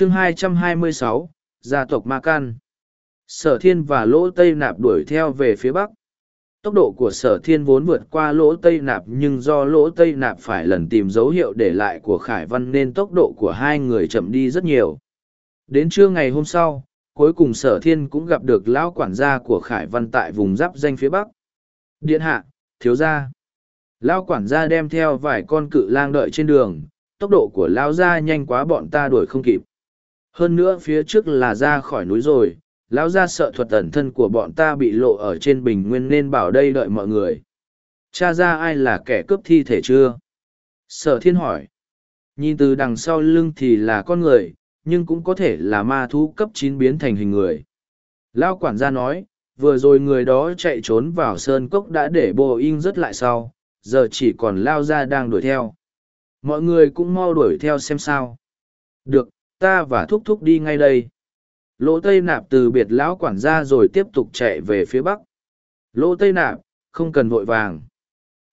chương 226, gia tộc Ma Can. Sở thiên và lỗ tây nạp đuổi theo về phía bắc. Tốc độ của sở thiên vốn vượt qua lỗ tây nạp nhưng do lỗ tây nạp phải lần tìm dấu hiệu để lại của Khải Văn nên tốc độ của hai người chậm đi rất nhiều. Đến trưa ngày hôm sau, cuối cùng sở thiên cũng gặp được lão quản gia của Khải Văn tại vùng giáp danh phía bắc. Điện hạ, thiếu gia. Lão quản gia đem theo vài con cự lang đợi trên đường, tốc độ của lão gia nhanh quá bọn ta đuổi không kịp. Hơn nữa phía trước là ra khỏi núi rồi, lão gia sợ thuật ẩn thân của bọn ta bị lộ ở trên bình nguyên nên bảo đây đợi mọi người. Cha ra ai là kẻ cướp thi thể chưa? Sở thiên hỏi. Nhìn từ đằng sau lưng thì là con người nhưng cũng có thể là ma thú cấp chín biến thành hình người. Lão quản gia nói vừa rồi người đó chạy trốn vào sơn cốc đã để bộ in rất lại sau giờ chỉ còn lao ra đang đuổi theo. Mọi người cũng mau đuổi theo xem sao. Được ta và thúc thúc đi ngay đây. Lỗ tây nạp từ biệt lão quản gia rồi tiếp tục chạy về phía bắc. Lỗ tây nạp, không cần vội vàng.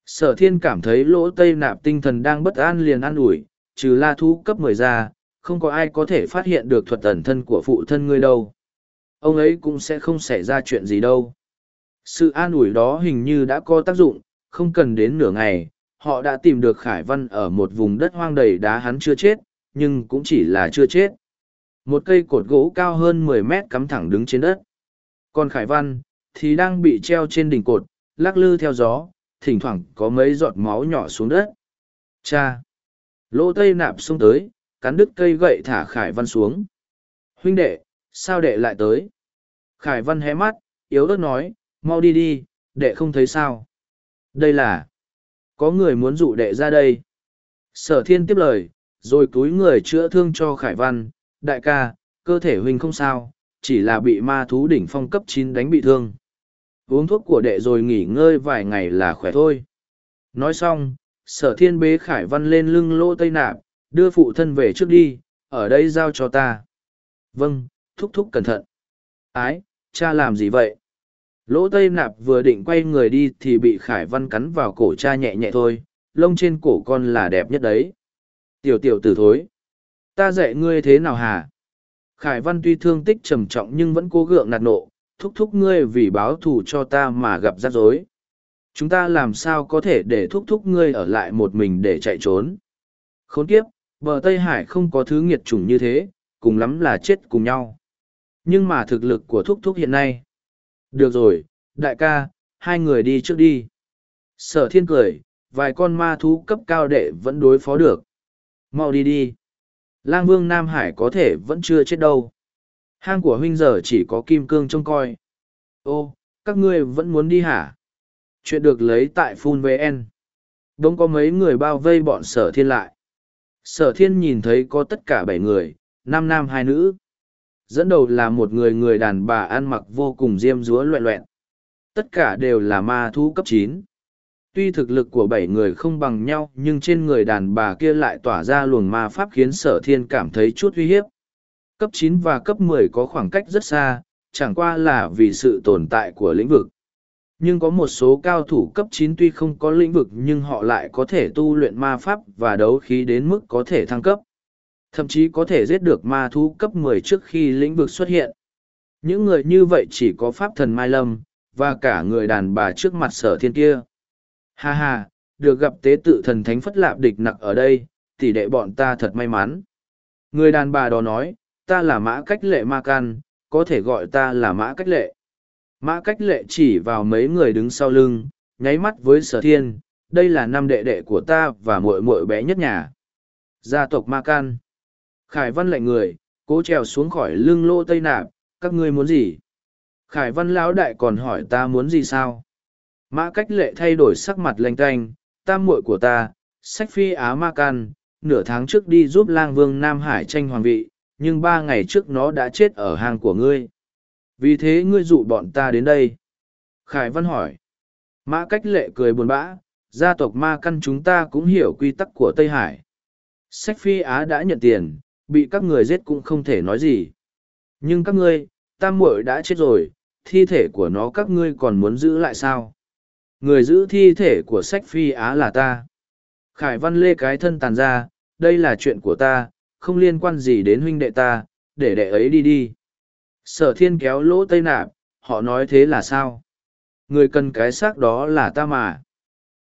Sở thiên cảm thấy lỗ tây nạp tinh thần đang bất an liền an ủi, trừ la thú cấp mười ra, không có ai có thể phát hiện được thuật tẩn thân của phụ thân ngươi đâu. Ông ấy cũng sẽ không xảy ra chuyện gì đâu. Sự an ủi đó hình như đã có tác dụng, không cần đến nửa ngày, họ đã tìm được khải văn ở một vùng đất hoang đầy đá hắn chưa chết nhưng cũng chỉ là chưa chết. Một cây cột gỗ cao hơn mười mét cắm thẳng đứng trên đất. Còn khải văn thì đang bị treo trên đỉnh cột, lắc lư theo gió, thỉnh thoảng có mấy giọt máu nhỏ xuống đất. Cha! Lỗ tây nạp xuống tới, cắn đứt cây gậy thả khải văn xuống. Huynh đệ, sao đệ lại tới? Khải văn hé mắt, yếu ớt nói, mau đi đi, đệ không thấy sao. Đây là, có người muốn dụ đệ ra đây. Sở thiên tiếp lời rồi cúi người chữa thương cho khải văn đại ca, cơ thể huynh không sao, chỉ là bị ma thú đỉnh phong cấp chín đánh bị thương. Uống thuốc của đệ rồi nghỉ ngơi vài ngày là khỏe thôi. Nói xong, sở thiên bế khải văn lên lưng lỗ tây nạp, đưa phụ thân về trước đi, ở đây giao cho ta. Vâng, thúc thúc cẩn thận. Ái, cha làm gì vậy? Lỗ tây nạp vừa định quay người đi thì bị khải văn cắn vào cổ cha nhẹ nhẹ thôi, lông trên cổ con là đẹp nhất đấy. Tiểu tiểu tử thối. Ta dạy ngươi thế nào hả? Khải văn tuy thương tích trầm trọng nhưng vẫn cố gượng nạt nộ, thúc thúc ngươi vì báo thù cho ta mà gặp rắc rối. Chúng ta làm sao có thể để thúc thúc ngươi ở lại một mình để chạy trốn? Khốn kiếp, bờ tây hải không có thứ nghiệt chủng như thế, cùng lắm là chết cùng nhau. Nhưng mà thực lực của thúc thúc hiện nay. Được rồi, đại ca, hai người đi trước đi. Sở thiên cười, vài con ma thú cấp cao đệ vẫn đối phó được mau đi đi lang vương Nam Hải có thể vẫn chưa chết đâu. Hang của huynh giờ chỉ có kim cương trông coi. Ô, các ngươi vẫn muốn đi hả? Chuyện được lấy tại Phun VN. Đông có mấy người bao vây bọn sở thiên lại. Sở thiên nhìn thấy có tất cả bảy người, năm nam hai nữ. Dẫn đầu là một người người đàn bà ăn mặc vô cùng diêm dúa loẹ loẹn. Tất cả đều là ma thú cấp chín tuy thực lực của bảy người không bằng nhau, nhưng trên người đàn bà kia lại tỏa ra luồng ma pháp khiến sở thiên cảm thấy chút uy hiếp. Cấp chín và cấp mười có khoảng cách rất xa, chẳng qua là vì sự tồn tại của lĩnh vực. Nhưng có một số cao thủ cấp chín tuy không có lĩnh vực, nhưng họ lại có thể tu luyện ma pháp và đấu khí đến mức có thể thăng cấp. Thậm chí có thể giết được ma thú cấp mười trước khi lĩnh vực xuất hiện. Những người như vậy chỉ có pháp thần mai lâm và cả người đàn bà trước mặt sở thiên kia. Ha ha, được gặp tế tự thần thánh phất lạp địch nặc ở đây, tỷ đệ bọn ta thật may mắn. Người đàn bà đó nói, ta là mã cách lệ ma can, có thể gọi ta là mã cách lệ. Mã cách lệ chỉ vào mấy người đứng sau lưng, nháy mắt với sở thiên, đây là năm đệ đệ của ta và muội muội bé nhất nhà. Gia tộc ma can. Khải văn lệnh người, cố trèo xuống khỏi lưng lô tây nạp, các ngươi muốn gì? Khải văn lão đại còn hỏi ta muốn gì sao? Mã cách lệ thay đổi sắc mặt lanh tanh, tam muội của ta, sách phi á ma can, nửa tháng trước đi giúp lang vương Nam Hải tranh hoàng vị, nhưng ba ngày trước nó đã chết ở hàng của ngươi. Vì thế ngươi dụ bọn ta đến đây. Khải Văn hỏi. Mã cách lệ cười buồn bã, gia tộc ma căn chúng ta cũng hiểu quy tắc của Tây Hải. Sách phi á đã nhận tiền, bị các người giết cũng không thể nói gì. Nhưng các ngươi, tam muội đã chết rồi, thi thể của nó các ngươi còn muốn giữ lại sao? Người giữ thi thể của sách phi á là ta khải văn lê cái thân tàn ra đây là chuyện của ta không liên quan gì đến huynh đệ ta, để đệ ấy đi đi. Sở thiên kéo lỗ tây nạp, họ nói thế là sao? Người cần cái xác đó là ta mà.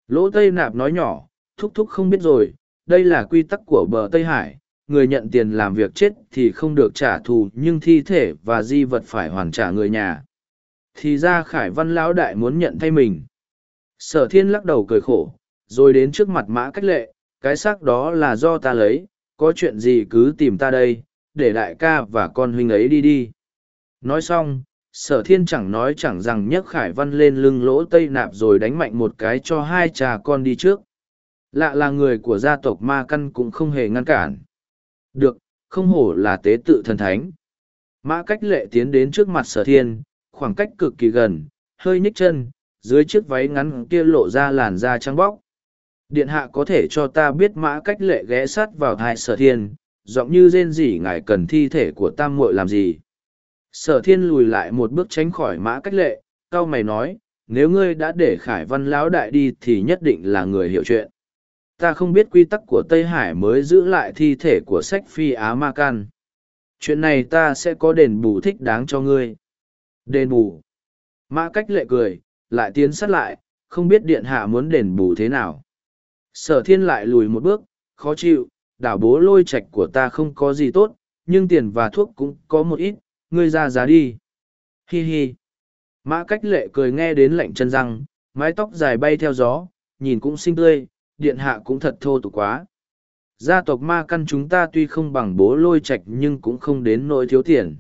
Lỗ tây nạp nói nhỏ, thúc thúc không biết rồi, đây là quy tắc của bờ Tây Hải, người nhận tiền làm việc chết thì không được trả thù nhưng thi thể và di vật phải hoàn trả người nhà. Thì ra Khải Văn Lão Đại muốn nhận thay mình. Sở thiên lắc đầu cười khổ, rồi đến trước mặt mã cách lệ, cái xác đó là do ta lấy, có chuyện gì cứ tìm ta đây, để đại ca và con huynh ấy đi đi. Nói xong, sở thiên chẳng nói chẳng rằng nhấc khải văn lên lưng lỗ tây nạp rồi đánh mạnh một cái cho hai cha con đi trước. Lạ là người của gia tộc ma căn cũng không hề ngăn cản. Được không hổ là tế tự thần thánh. Mã cách lệ tiến đến trước mặt sở thiên khoảng cách cực kỳ gần hơi nhích chân dưới chiếc váy ngắn kia lộ ra làn da trắng bóc. Điện hạ có thể cho ta biết mã cách lệ ghé sát vào hai sở thiên, giọng như rên rỉ ngài cần thi thể của tam muội làm gì? Sở thiên lùi lại một bước tránh khỏi mã cách lệ cao mày nói, nếu ngươi đã để khải văn lão đại đi thì nhất định là người hiểu chuyện. Ta không biết quy tắc của tây hải mới giữ lại thi thể của sách phi á ma can. Chuyện này ta sẽ có đền bù thích đáng cho ngươi. Đền bù. Mã cách lệ cười lại tiến sát lại không biết điện hạ muốn đền bù thế nào sở thiên lại lùi một bước khó chịu đảo bố lôi trạch của ta không có gì tốt nhưng tiền và thuốc cũng có một ít ngươi ra giá đi. Hi hi. Mã cách lệ cười nghe đến lạnh chân răng, mái tóc dài bay theo gió, nhìn cũng xinh tươi, điện hạ cũng thật thô tục quá. Gia tộc ma căn chúng ta tuy không bằng bố lôi Trạch nhưng cũng không đến nỗi thiếu tiền.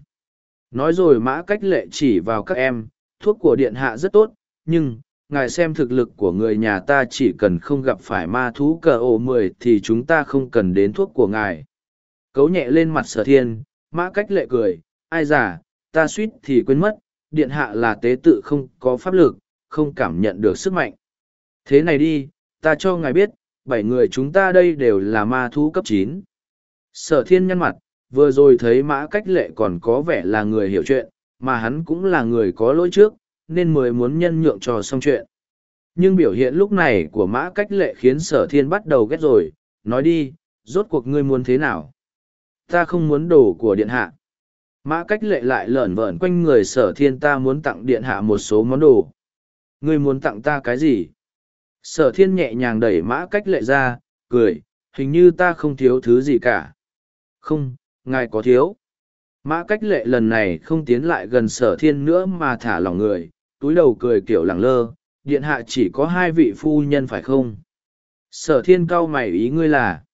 Nói rồi mã cách lệ chỉ vào các em, thuốc của điện hạ rất tốt, nhưng, ngài xem thực lực của người nhà ta chỉ cần không gặp phải ma thú cờ ổ mười thì chúng ta không cần đến thuốc của ngài. Cấu nhẹ lên mặt sở thiên, mã cách lệ cười, ai giả, ta suýt thì quên mất, điện hạ là tế tự không có pháp lực, không cảm nhận được sức mạnh. Thế này đi, ta cho ngài biết, bảy người chúng ta đây đều là ma thú cấp chín. Sở thiên nhăn mặt, vừa rồi thấy mã cách lệ còn có vẻ là người hiểu chuyện, mà hắn cũng là người có lỗi trước, nên mới muốn nhân nhượng cho xong chuyện. Nhưng biểu hiện lúc này của mã cách lệ khiến sở thiên bắt đầu ghét rồi, nói đi, rốt cuộc ngươi muốn thế nào? Ta không muốn đồ của điện hạ. Mã cách lệ lại lởn vởn quanh người sở thiên ta muốn tặng điện hạ một số món đồ. Ngươi muốn tặng ta cái gì? Sở thiên nhẹ nhàng đẩy mã cách lệ ra, cười, hình như ta không thiếu thứ gì cả. Không, ngài có thiếu. Mã cách lệ lần này không tiến lại gần sở thiên nữa mà thả lỏng người, túi đầu cười kiểu lẳng lơ, điện hạ chỉ có hai vị phu nhân phải không? Sở thiên cao mày ý ngươi là,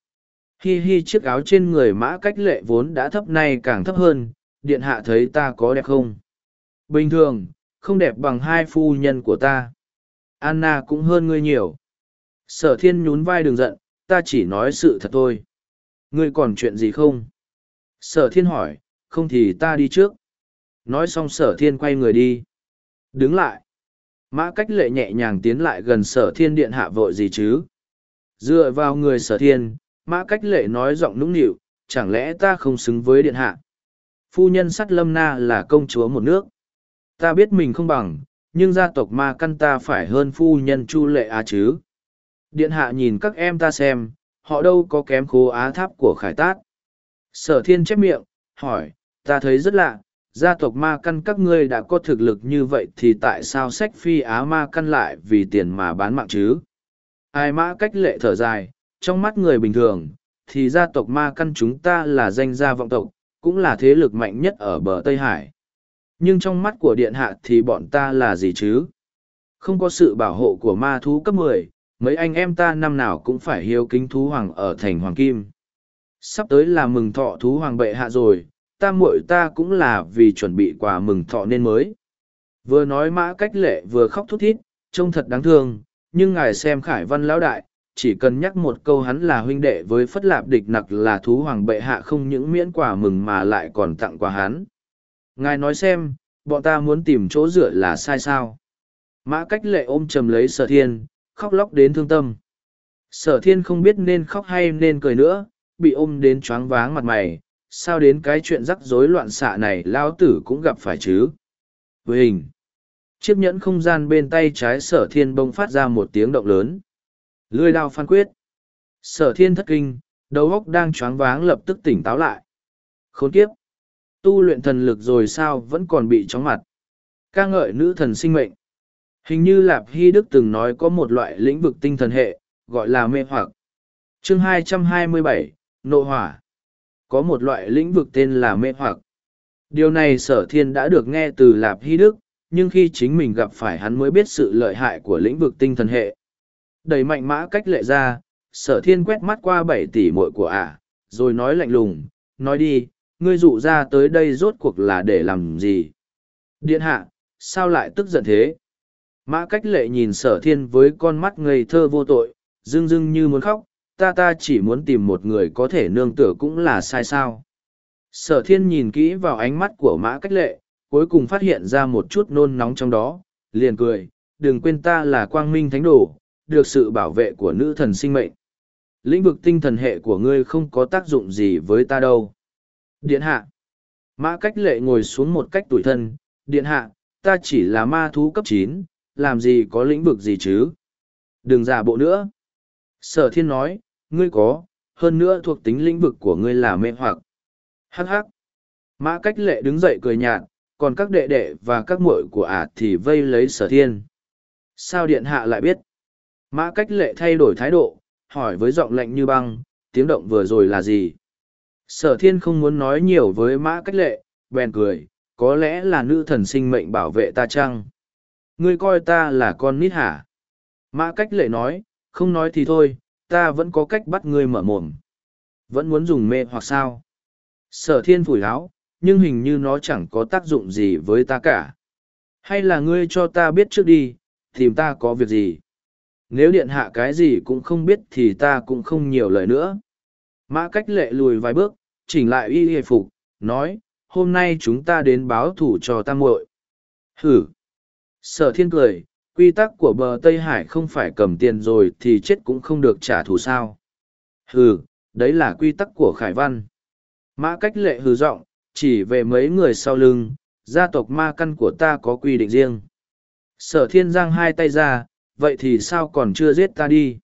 hi hi chiếc áo trên người mã cách lệ vốn đã thấp nay càng thấp hơn, điện hạ thấy ta có đẹp không? Bình thường, không đẹp bằng hai phu nhân của ta. Anna cũng hơn ngươi nhiều. Sở thiên nhún vai đừng giận, ta chỉ nói sự thật thôi. Ngươi còn chuyện gì không? Sở thiên hỏi, không thì ta đi trước. Nói xong sở thiên quay người đi. Đứng lại. Mã cách lệ nhẹ nhàng tiến lại gần sở thiên điện hạ vội gì chứ? Dựa vào người sở thiên, mã cách lệ nói giọng nũng nịu, chẳng lẽ ta không xứng với điện hạ? phu nhân sắt lâm na là công chúa một nước ta biết mình không bằng nhưng gia tộc ma căn ta phải hơn phu nhân chu lệ á chứ điện hạ nhìn các em ta xem họ đâu có kém khố á tháp của khải tát sở thiên chép miệng hỏi ta thấy rất lạ gia tộc ma căn các ngươi đã có thực lực như vậy thì tại sao sách phi á ma căn lại vì tiền mà bán mạng chứ ai mã cách lệ thở dài trong mắt người bình thường thì gia tộc ma căn chúng ta là danh gia vọng tộc cũng là thế lực mạnh nhất ở bờ Tây Hải. Nhưng trong mắt của điện hạ thì bọn ta là gì chứ? Không có sự bảo hộ của ma thú cấp mười, mấy anh em ta năm nào cũng phải hiếu kính thú hoàng ở thành Hoàng Kim. Sắp tới là mừng thọ thú hoàng bệ hạ rồi, ta muội ta cũng là vì chuẩn bị quà mừng thọ nên mới. Vừa nói mã cách lệ vừa khóc thút thít, trông thật đáng thương, nhưng ngài xem khải văn lão đại, chỉ cần nhắc một câu hắn là huynh đệ với phất lạp địch nặc là thú hoàng bệ hạ không những miễn quả mừng mà lại còn tặng quà hắn. Ngài nói xem bọn ta muốn tìm chỗ dựa là sai sao? Mã cách lệ ôm chầm lấy sở thiên khóc lóc đến thương tâm. Sở thiên không biết nên khóc hay nên cười nữa bị ôm đến choáng váng mặt mày sao đến cái chuyện rắc rối loạn xạ này lao tử cũng gặp phải chứ? Với hình chiếc nhẫn không gian bên tay trái sở thiên bông phát ra một tiếng động lớn. Lưới đao phan quyết. Sở thiên thất kinh, đầu óc đang choáng váng lập tức tỉnh táo lại. Khốn kiếp. Tu luyện thần lực rồi sao vẫn còn bị chóng mặt. Ca ngợi nữ thần sinh mệnh. Hình như lạp hy đức từng nói có một loại lĩnh vực tinh thần hệ gọi là mê hoặc. Chương 227, nộ hỏa có một loại lĩnh vực tên là mê hoặc. Điều này sở thiên đã được nghe từ lạp hy đức, nhưng khi chính mình gặp phải hắn mới biết sự lợi hại của lĩnh vực tinh thần hệ. Đầy mạnh mã cách lệ ra, sở thiên quét mắt qua bảy tỷ muội của ả, rồi nói lạnh lùng, nói đi, ngươi dụ ra tới đây rốt cuộc là để làm gì? Điện hạ, sao lại tức giận thế? Mã cách lệ nhìn sở thiên với con mắt ngây thơ vô tội dưng dưng như muốn khóc ta ta chỉ muốn tìm một người có thể nương tựa cũng là sai sao. Sở thiên nhìn kỹ vào ánh mắt của mã cách lệ, cuối cùng phát hiện ra một chút nôn nóng trong đó, liền cười, đừng quên ta là quang minh thánh đồ, được sự bảo vệ của nữ thần sinh mệnh. Lĩnh vực tinh thần hệ của ngươi không có tác dụng gì với ta đâu. Điện hạ. Mã cách lệ ngồi xuống một cách tủi thân, điện hạ, ta chỉ là ma thú cấp chín, làm gì có lĩnh vực gì chứ? Đừng giả bộ nữa. Sở thiên nói ngươi có hơn nữa thuộc tính lĩnh vực của ngươi là mê hoặc. Hắc hắc, mã cách lệ đứng dậy cười nhạt còn các đệ đệ và các muội của ả thì vây lấy sở thiên. Sao điện hạ lại biết? Mã cách lệ thay đổi thái độ hỏi với giọng lạnh như băng tiếng động vừa rồi là gì? Sở thiên không muốn nói nhiều với mã cách lệ bèn cười có lẽ là nữ thần sinh mệnh bảo vệ ta chăng? Ngươi coi ta là con nít hả? Mã cách lệ nói không nói thì thôi ta vẫn có cách bắt ngươi mở mồm. Vẫn muốn dùng mê hoặc sao? Sở thiên phủi láo nhưng hình như nó chẳng có tác dụng gì với ta cả. Hay là ngươi cho ta biết trước đi, tìm ta có việc gì? Nếu điện hạ cái gì cũng không biết thì ta cũng không nhiều lời nữa. Mã cách lệ lùi vài bước, chỉnh lại y hề phục, nói, hôm nay chúng ta đến báo thủ cho tam muội. Hử? Sở thiên cười quy tắc của bờ tây hải không phải cầm tiền rồi thì chết cũng không được trả thù sao. Hừ, đấy là quy tắc của khải văn. Mã cách lệ hừ giọng, chỉ về mấy người sau lưng, gia tộc ma căn của ta có quy định riêng. Sở thiên giang hai tay ra, vậy thì sao còn chưa giết ta đi?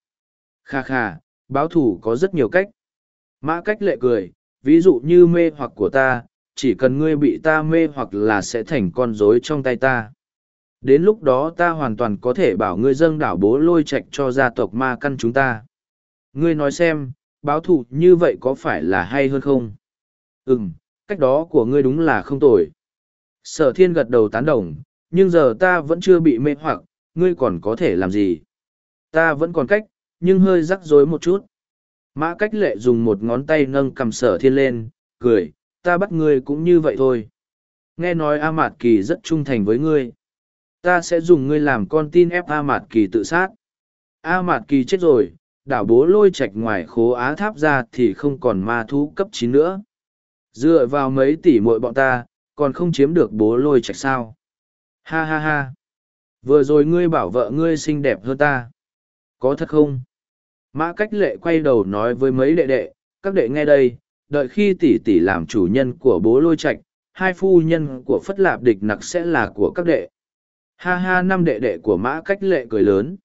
Kha kha, báo thủ có rất nhiều cách. Mã cách lệ cười, ví dụ như mê hoặc của ta, chỉ cần ngươi bị ta mê hoặc là sẽ thành con rối trong tay ta đến lúc đó ta hoàn toàn có thể bảo ngươi dâng đảo bố lôi trạch cho gia tộc ma căn chúng ta. Ngươi nói xem, báo thù như vậy có phải là hay hơn không? Ừ m cách đó của ngươi đúng là không tồi. Sở thiên gật đầu tán đồng, nhưng giờ ta vẫn chưa bị mê hoặc, ngươi còn có thể làm gì? Ta vẫn còn cách, nhưng hơi rắc rối một chút. Mã cách lệ dùng một ngón tay nâng cầm sở thiên lên, cười, ta bắt ngươi cũng như vậy thôi. Nghe nói a mạt kỳ rất trung thành với ngươi ta sẽ dùng ngươi làm con tin ép a mạt kỳ tự sát. A mạt kỳ chết rồi, đảo bố lôi chạch ngoài khố á tháp ra thì không còn ma thú cấp chín nữa. Dựa vào mấy tỷ muội bọn ta, còn không chiếm được bố lôi chạch sao? Ha ha ha. Vừa rồi ngươi bảo vợ ngươi xinh đẹp hơn ta. Có thật không? Mã cách lệ quay đầu nói với mấy đệ đệ, các đệ nghe đây, đợi khi tỷ tỷ làm chủ nhân của bố lôi trạch, hai phu nhân của phất lạp địch nặc sẽ là của các đệ ha ha, năm đệ đệ của mã cách lệ cười lớn.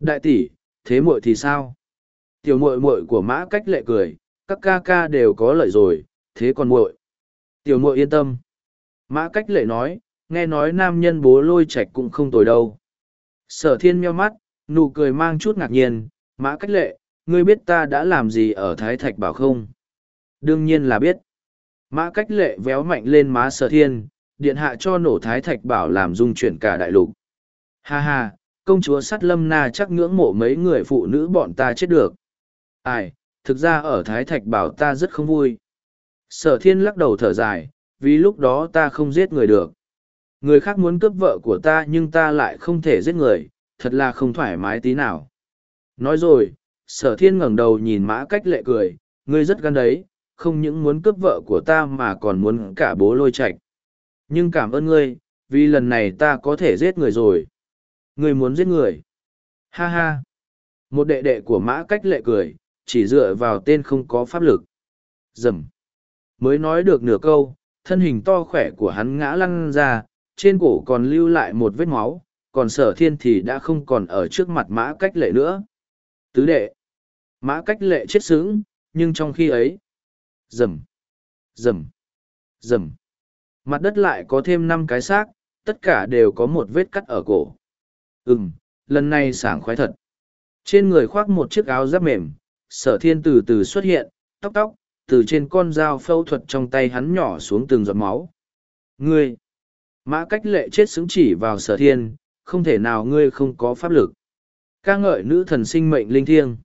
Đại tỷ, thế muội thì sao? Tiểu muội muội của mã cách lệ cười, các ca ca đều có lợi rồi, thế còn muội? Tiểu muội yên tâm. Mã cách lệ nói, nghe nói nam nhân bố lôi Trạch cũng không tồi đâu. Sở thiên meo mắt, nụ cười mang chút ngạc nhiên, mã cách lệ, ngươi biết ta đã làm gì ở thái thạch bảo không? Đương nhiên là biết. Mã cách lệ véo mạnh lên má sở thiên điện hạ cho nổ thái thạch bảo làm dung chuyển cả đại lục. Ha ha, công chúa sắt lâm na chắc ngưỡng mộ mấy người phụ nữ bọn ta chết được. Ai, thực ra ở thái thạch bảo ta rất không vui. Sở thiên lắc đầu thở dài, vì lúc đó ta không giết người được. Người khác muốn cướp vợ của ta nhưng ta lại không thể giết người, thật là không thoải mái tí nào. Nói rồi, sở thiên ngẩng đầu nhìn mã cách lệ cười, ngươi rất gan đấy, không những muốn cướp vợ của ta mà còn muốn cả bố lôi Trạch nhưng cảm ơn ngươi vì lần này ta có thể giết người rồi ngươi muốn giết người ha ha một đệ đệ của mã cách lệ cười chỉ dựa vào tên không có pháp lực dầm mới nói được nửa câu thân hình to khỏe của hắn ngã lăn ra trên cổ còn lưu lại một vết máu, còn sở thiên thì đã không còn ở trước mặt mã cách lệ nữa. Tứ đệ, mã cách lệ chết sững, nhưng trong khi ấy Dầm. Dầm. Dầm mặt đất lại có thêm năm cái xác, tất cả đều có một vết cắt ở cổ. Ừm, lần này sảng khoái thật. Trên người khoác một chiếc áo giáp mềm, sở thiên từ từ xuất hiện, tóc tóc, từ trên con dao phẫu thuật trong tay hắn nhỏ xuống từng giọt máu. Ngươi, mã cách lệ chết xứng chỉ vào sở thiên, không thể nào ngươi không có pháp lực. Ca ngợi nữ thần sinh mệnh linh thiêng.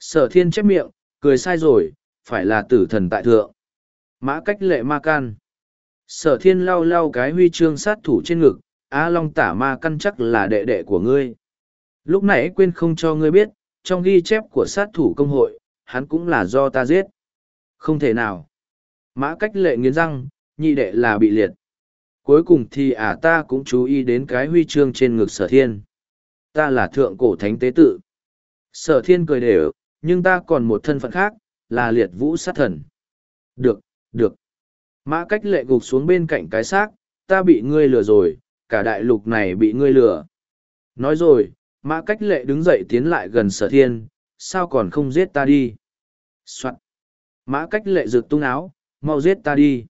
Sở thiên chép miệng, cười sai rồi, phải là tử thần tại thượng. Mã cách lệ ma can sở thiên lau lau cái huy chương sát thủ trên ngực, a long tả ma căn chắc là đệ đệ của ngươi. Lúc nãy quên không cho ngươi biết, trong ghi chép của sát thủ công hội, hắn cũng là do ta giết. Không thể nào. Mã cách lệ nghiến răng, nhị đệ là bị liệt. Cuối cùng thì ả à ta cũng chú ý đến cái huy chương trên ngực sở thiên. Ta là thượng cổ thánh tế tự. Sở thiên cười đều, nhưng ta còn một thân phận khác, là liệt vũ sát thần. Được được mã cách lệ gục xuống bên cạnh cái xác, ta bị ngươi lừa rồi, cả đại lục này bị ngươi lừa. Nói rồi, mã cách lệ đứng dậy tiến lại gần sở thiên, sao còn không giết ta đi? Soạn. mã cách lệ rực tung áo, mau giết ta đi.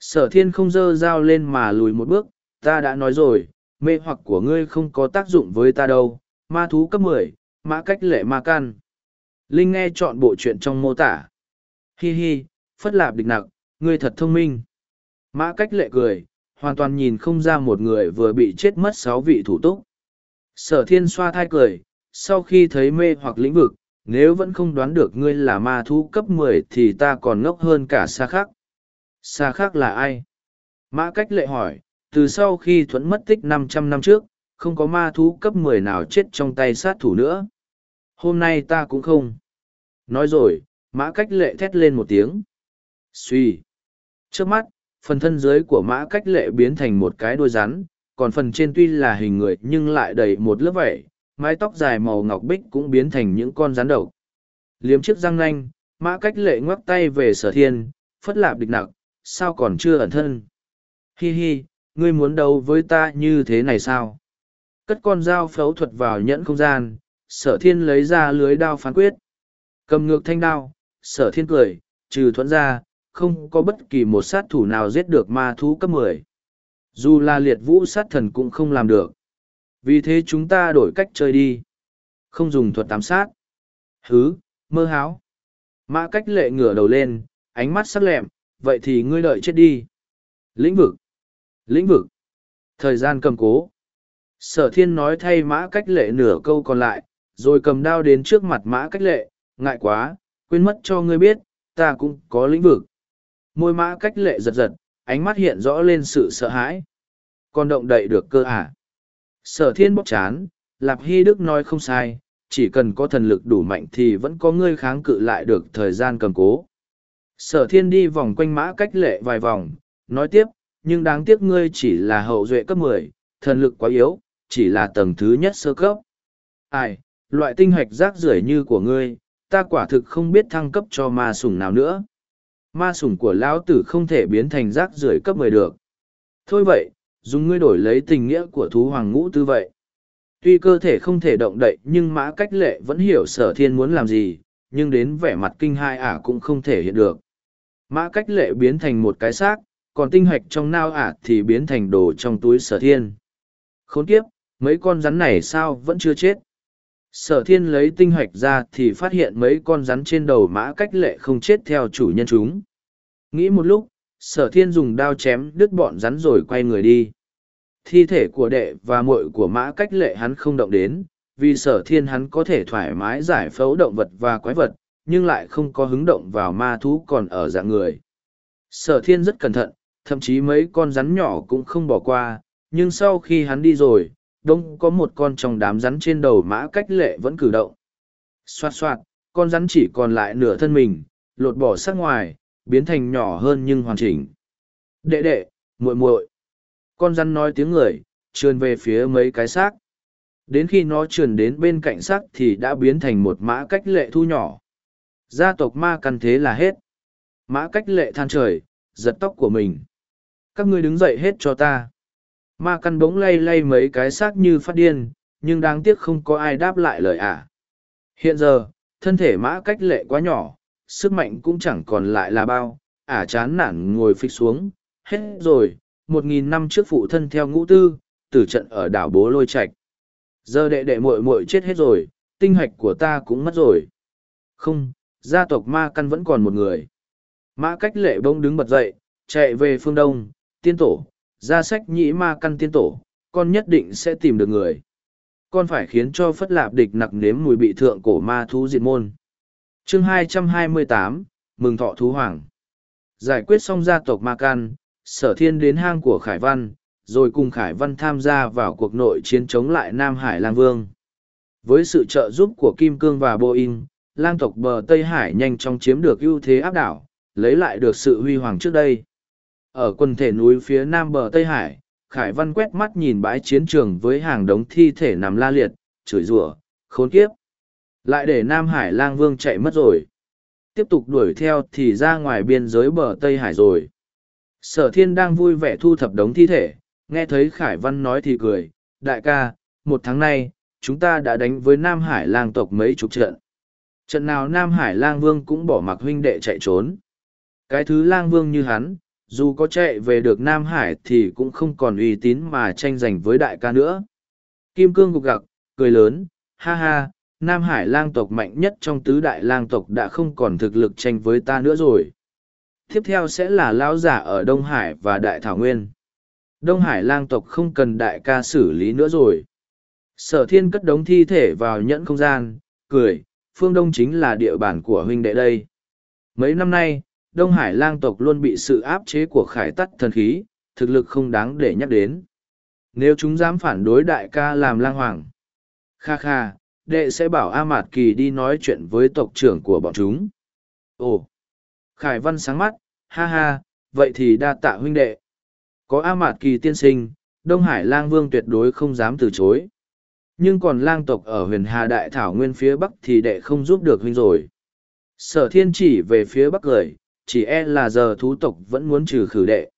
Sở thiên không dơ dao lên mà lùi một bước, ta đã nói rồi, mê hoặc của ngươi không có tác dụng với ta đâu, ma thú cấp mười, mã cách lệ ma can. Linh nghe chọn bộ chuyện trong mô tả. Hi hi, phất lạp địch nặc ngươi thật thông minh. Mã cách lệ cười, hoàn toàn nhìn không ra một người vừa bị chết mất sáu vị thủ túc. Sở thiên xoa thai cười, sau khi thấy mê hoặc lĩnh vực, nếu vẫn không đoán được ngươi là ma thú cấp mười thì ta còn ngốc hơn cả xa khác xa khác là ai? Mã cách lệ hỏi, từ sau khi thuẫn mất tích năm trăm năm trước, không có ma thú cấp mười nào chết trong tay sát thủ nữa. Hôm nay ta cũng không. Nói rồi, mã cách lệ thét lên một tiếng. Suy trước mắt, phần thân dưới của mã cách lệ biến thành một cái đuôi rắn, còn phần trên tuy là hình người nhưng lại đầy một lớp vảy. mái tóc dài màu ngọc bích cũng biến thành những con rắn độc. Liếm chiếc răng nanh, mã cách lệ ngoắc tay về sở thiên, phất lạp địch nặc, sao còn chưa ẩn thân? Hi hi, ngươi muốn đấu với ta như thế này sao? Cất con dao phẫu thuật vào nhẫn không gian, sở thiên lấy ra lưới đao phán quyết. Cầm ngược thanh đao, sở thiên cười, trừ thuẫn ra không có bất kỳ một sát thủ nào giết được ma thú cấp mười. Dù là liệt vũ sát thần cũng không làm được. Vì thế chúng ta đổi cách chơi đi. Không dùng thuật tám sát. Hứ, mơ háo. Mã cách lệ ngửa đầu lên, ánh mắt sắc lẹm, vậy thì ngươi đợi chết đi. Lĩnh vực. Lĩnh vực. Thời gian cầm cố. Sở thiên nói thay mã cách lệ nửa câu còn lại, rồi cầm đao đến trước mặt mã cách lệ, ngại quá, quên mất cho ngươi biết, ta cũng có lĩnh vực môi mã cách lệ giật giật, ánh mắt hiện rõ lên sự sợ hãi. Còn động đậy được cơ ả à? sở thiên bóc chán, lạp hy đức nói không sai, chỉ cần có thần lực đủ mạnh thì vẫn có ngươi kháng cự lại được thời gian cầm cố. Sở thiên đi vòng quanh mã cách lệ vài vòng, nói tiếp, nhưng đáng tiếc ngươi chỉ là hậu duệ cấp mười, thần lực quá yếu, chỉ là tầng thứ nhất sơ cấp. Ai, loại tinh hạch rác rưởi như của ngươi, ta quả thực không biết thăng cấp cho ma sủng nào nữa ma sủng của lão tử không thể biến thành rác rưởi cấp mười được. Thôi vậy, dùng ngươi đổi lấy tình nghĩa của thú hoàng ngũ tư vậy. Tuy cơ thể không thể động đậy, nhưng mã cách lệ vẫn hiểu sở thiên muốn làm gì, nhưng đến vẻ mặt kinh hai ả cũng không thể hiện được. Mã cách lệ biến thành một cái xác, còn tinh hạch trong nao ả thì biến thành đồ trong túi sở thiên. Khốn kiếp, mấy con rắn này sao vẫn chưa chết? Sở thiên lấy tinh hạch ra thì phát hiện mấy con rắn trên đầu mã cách lệ không chết theo chủ nhân chúng nghĩ một lúc, sở thiên dùng đao chém đứt bọn rắn rồi quay người đi. Thi thể của đệ và muội của mã cách lệ hắn không động đến, vì sở thiên hắn có thể thoải mái giải phẫu động vật và quái vật, nhưng lại không có hứng động vào ma thú còn ở dạng người. Sở thiên rất cẩn thận, thậm chí mấy con rắn nhỏ cũng không bỏ qua, nhưng sau khi hắn đi rồi, đông có một con trong đám rắn trên đầu mã cách lệ vẫn cử động. Xoạt xoạt con rắn chỉ còn lại nửa thân mình, lột bỏ sắc ngoài biến thành nhỏ hơn nhưng hoàn chỉnh. Đệ đệ muội muội. Con rắn nói tiếng người trườn về phía mấy cái xác. Đến khi nó trườn đến bên cạnh xác thì đã biến thành một mã cách lệ thu nhỏ. Gia tộc ma căn thế là hết. Mã cách lệ than trời giật tóc của mình. Các ngươi đứng dậy hết cho ta. Ma căn bỗng lay lay mấy cái xác như phát điên, nhưng đáng tiếc không có ai đáp lại lời ả. Hiện giờ, thân thể mã cách lệ quá nhỏ, sức mạnh cũng chẳng còn lại là bao, ả chán nản ngồi phịch xuống, hết rồi, một nghìn năm trước phụ thân theo ngũ tư, từ trận ở đảo bố lôi Trạch Giờ đệ đệ muội muội chết hết rồi, tinh hạch của ta cũng mất rồi. Không, gia tộc ma căn vẫn còn một người. Mã cách lệ bông đứng bật dậy, chạy về phương đông, tiên tổ, ra sách nhĩ ma căn tiên tổ, con nhất định sẽ tìm được người. Con phải khiến cho phất lạp địch nặc nếm mùi bị thượng cổ ma thú diệt môn chương 228, Mừng Thọ Thú Hoàng. Giải quyết xong gia tộc ma căn, sở thiên đến hang của Khải Văn, rồi cùng Khải Văn tham gia vào cuộc nội chiến chống lại Nam Hải Lang Vương. Với sự trợ giúp của Kim Cương và Boeing, lang tộc bờ Tây Hải nhanh chóng chiếm được ưu thế áp đảo, lấy lại được sự huy hoàng trước đây. Ở quần thể núi phía nam bờ Tây Hải, Khải Văn quét mắt nhìn bãi chiến trường với hàng đống thi thể nằm la liệt, chửi rủa, khốn kiếp. Lại để Nam Hải lang vương chạy mất rồi. Tiếp tục đuổi theo thì ra ngoài biên giới bờ Tây Hải rồi. Sở thiên đang vui vẻ thu thập đống thi thể, nghe thấy Khải Văn nói thì cười, đại ca, một tháng nay, chúng ta đã đánh với Nam Hải lang tộc mấy chục trận. Trận nào Nam Hải lang vương cũng bỏ mặc huynh đệ chạy trốn. Cái thứ lang vương như hắn, dù có chạy về được Nam Hải thì cũng không còn uy tín mà tranh giành với đại ca nữa. Kim Cương gục gặc, cười lớn, ha ha, Nam Hải lang tộc mạnh nhất trong tứ đại lang tộc đã không còn thực lực tranh với ta nữa rồi. Tiếp theo sẽ là lão giả ở Đông Hải và Đại Thảo Nguyên. Đông Hải lang tộc không cần đại ca xử lý nữa rồi. Sở thiên cất đống thi thể vào nhẫn không gian, cười, phương Đông chính là địa bàn của huynh đệ đây. Mấy năm nay, Đông Hải lang tộc luôn bị sự áp chế của khải tắt thần khí, thực lực không đáng để nhắc đến. Nếu chúng dám phản đối đại ca làm lang hoàng. Kha kha, đệ sẽ bảo A Mạt Kỳ đi nói chuyện với tộc trưởng của bọn chúng. Ồ! Khải Văn sáng mắt, ha ha, vậy thì đa tạ huynh đệ. Có A Mạt Kỳ tiên sinh, Đông Hải lang vương tuyệt đối không dám từ chối. Nhưng còn lang tộc ở huyền Hà Đại Thảo Nguyên phía Bắc thì đệ không giúp được huynh rồi. Sở thiên chỉ về phía Bắc gửi, chỉ e là giờ thú tộc vẫn muốn trừ khử đệ.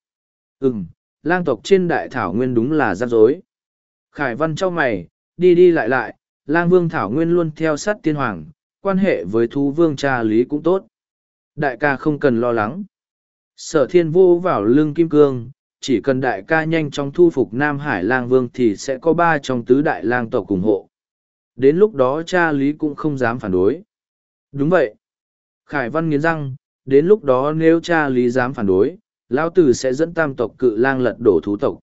Ừm, lang tộc trên đại thảo nguyên đúng là rắc rối. Khải văn cho mày, đi đi lại lại, lang vương thảo nguyên luôn theo sát tiên hoàng, quan hệ với thú vương cha lý cũng tốt. Đại ca không cần lo lắng. Sở thiên vô vào lưng kim cương, chỉ cần đại ca nhanh chóng thu phục Nam Hải lang vương thì sẽ có ba trong tứ đại lang tộc ủng hộ. Đến lúc đó cha lý cũng không dám phản đối. Đúng vậy. Khải văn nghiến răng, đến lúc đó nếu cha lý dám phản đối lão tử sẽ dẫn tam tộc cự lang lật đổ thú tộc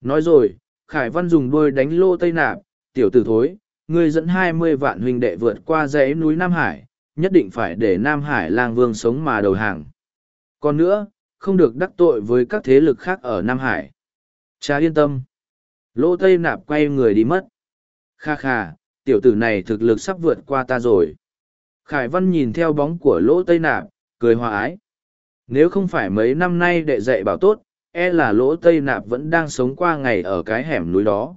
nói rồi khải văn dùng đôi đánh lô tây nạp tiểu tử thối ngươi dẫn hai mươi vạn huynh đệ vượt qua dãy núi nam hải nhất định phải để nam hải lang vương sống mà đầu hàng. Còn nữa không được đắc tội với các thế lực khác ở nam hải. Cha yên tâm. Lô tây nạp quay người đi mất. Kha kha tiểu tử này thực lực sắp vượt qua ta rồi. Khải văn nhìn theo bóng của lỗ tây nạp cười hòa ái. Nếu không phải mấy năm nay đệ dạy bảo tốt, e là lỗ tây nạp vẫn đang sống qua ngày ở cái hẻm núi đó.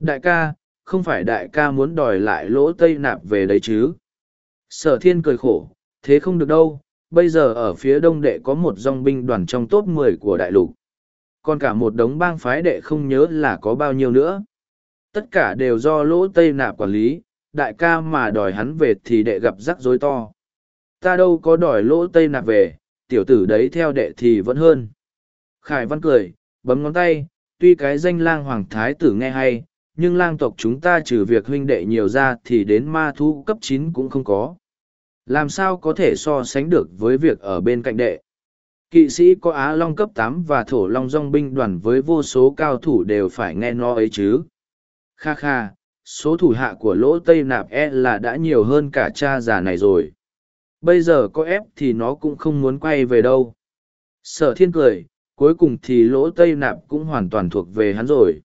Đại ca, không phải đại ca muốn đòi lại lỗ tây nạp về đấy chứ. Sở thiên cười khổ, thế không được đâu, bây giờ ở phía đông đệ có một dong binh đoàn trong top mười của đại lục. Còn cả một đống bang phái đệ không nhớ là có bao nhiêu nữa. Tất cả đều do lỗ tây nạp quản lý, đại ca mà đòi hắn về thì đệ gặp rắc rối to ta đâu có đòi lỗ tây nạp về, tiểu tử đấy theo đệ thì vẫn hơn. Khải Văn cười, bấm ngón tay, tuy cái danh lang hoàng thái tử nghe hay, nhưng lang tộc chúng ta trừ việc huynh đệ nhiều ra thì đến ma thu cấp chín cũng không có. Làm sao có thể so sánh được với việc ở bên cạnh đệ? Kỵ sĩ có Á Long cấp tám và Thổ Long Dòng binh đoàn với vô số cao thủ đều phải nghe nó ấy chứ. Kha kha, số thủ hạ của lỗ Tây Nạp e là đã nhiều hơn cả cha già này rồi bây giờ có ép thì nó cũng không muốn quay về đâu sở thiên cười cuối cùng thì lỗ tây nạp cũng hoàn toàn thuộc về hắn rồi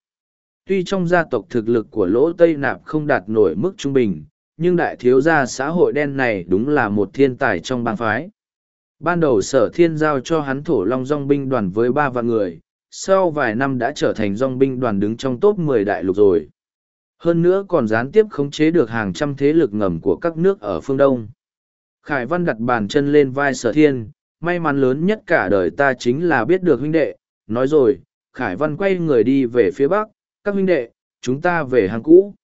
tuy trong gia tộc thực lực của lỗ tây nạp không đạt nổi mức trung bình nhưng đại thiếu gia xã hội đen này đúng là một thiên tài trong bang phái. Ban đầu sở thiên giao cho hắn thổ long dong binh đoàn với ba vạn người sau vài năm đã trở thành dong binh đoàn đứng trong top mười đại lục rồi. Hơn nữa còn gián tiếp khống chế được hàng trăm thế lực ngầm của các nước ở phương đông. Khải Văn đặt bàn chân lên vai sở thiên, may mắn lớn nhất cả đời ta chính là biết được huynh đệ. Nói rồi, Khải Văn quay người đi về phía bắc, các huynh đệ, chúng ta về hàng cũ.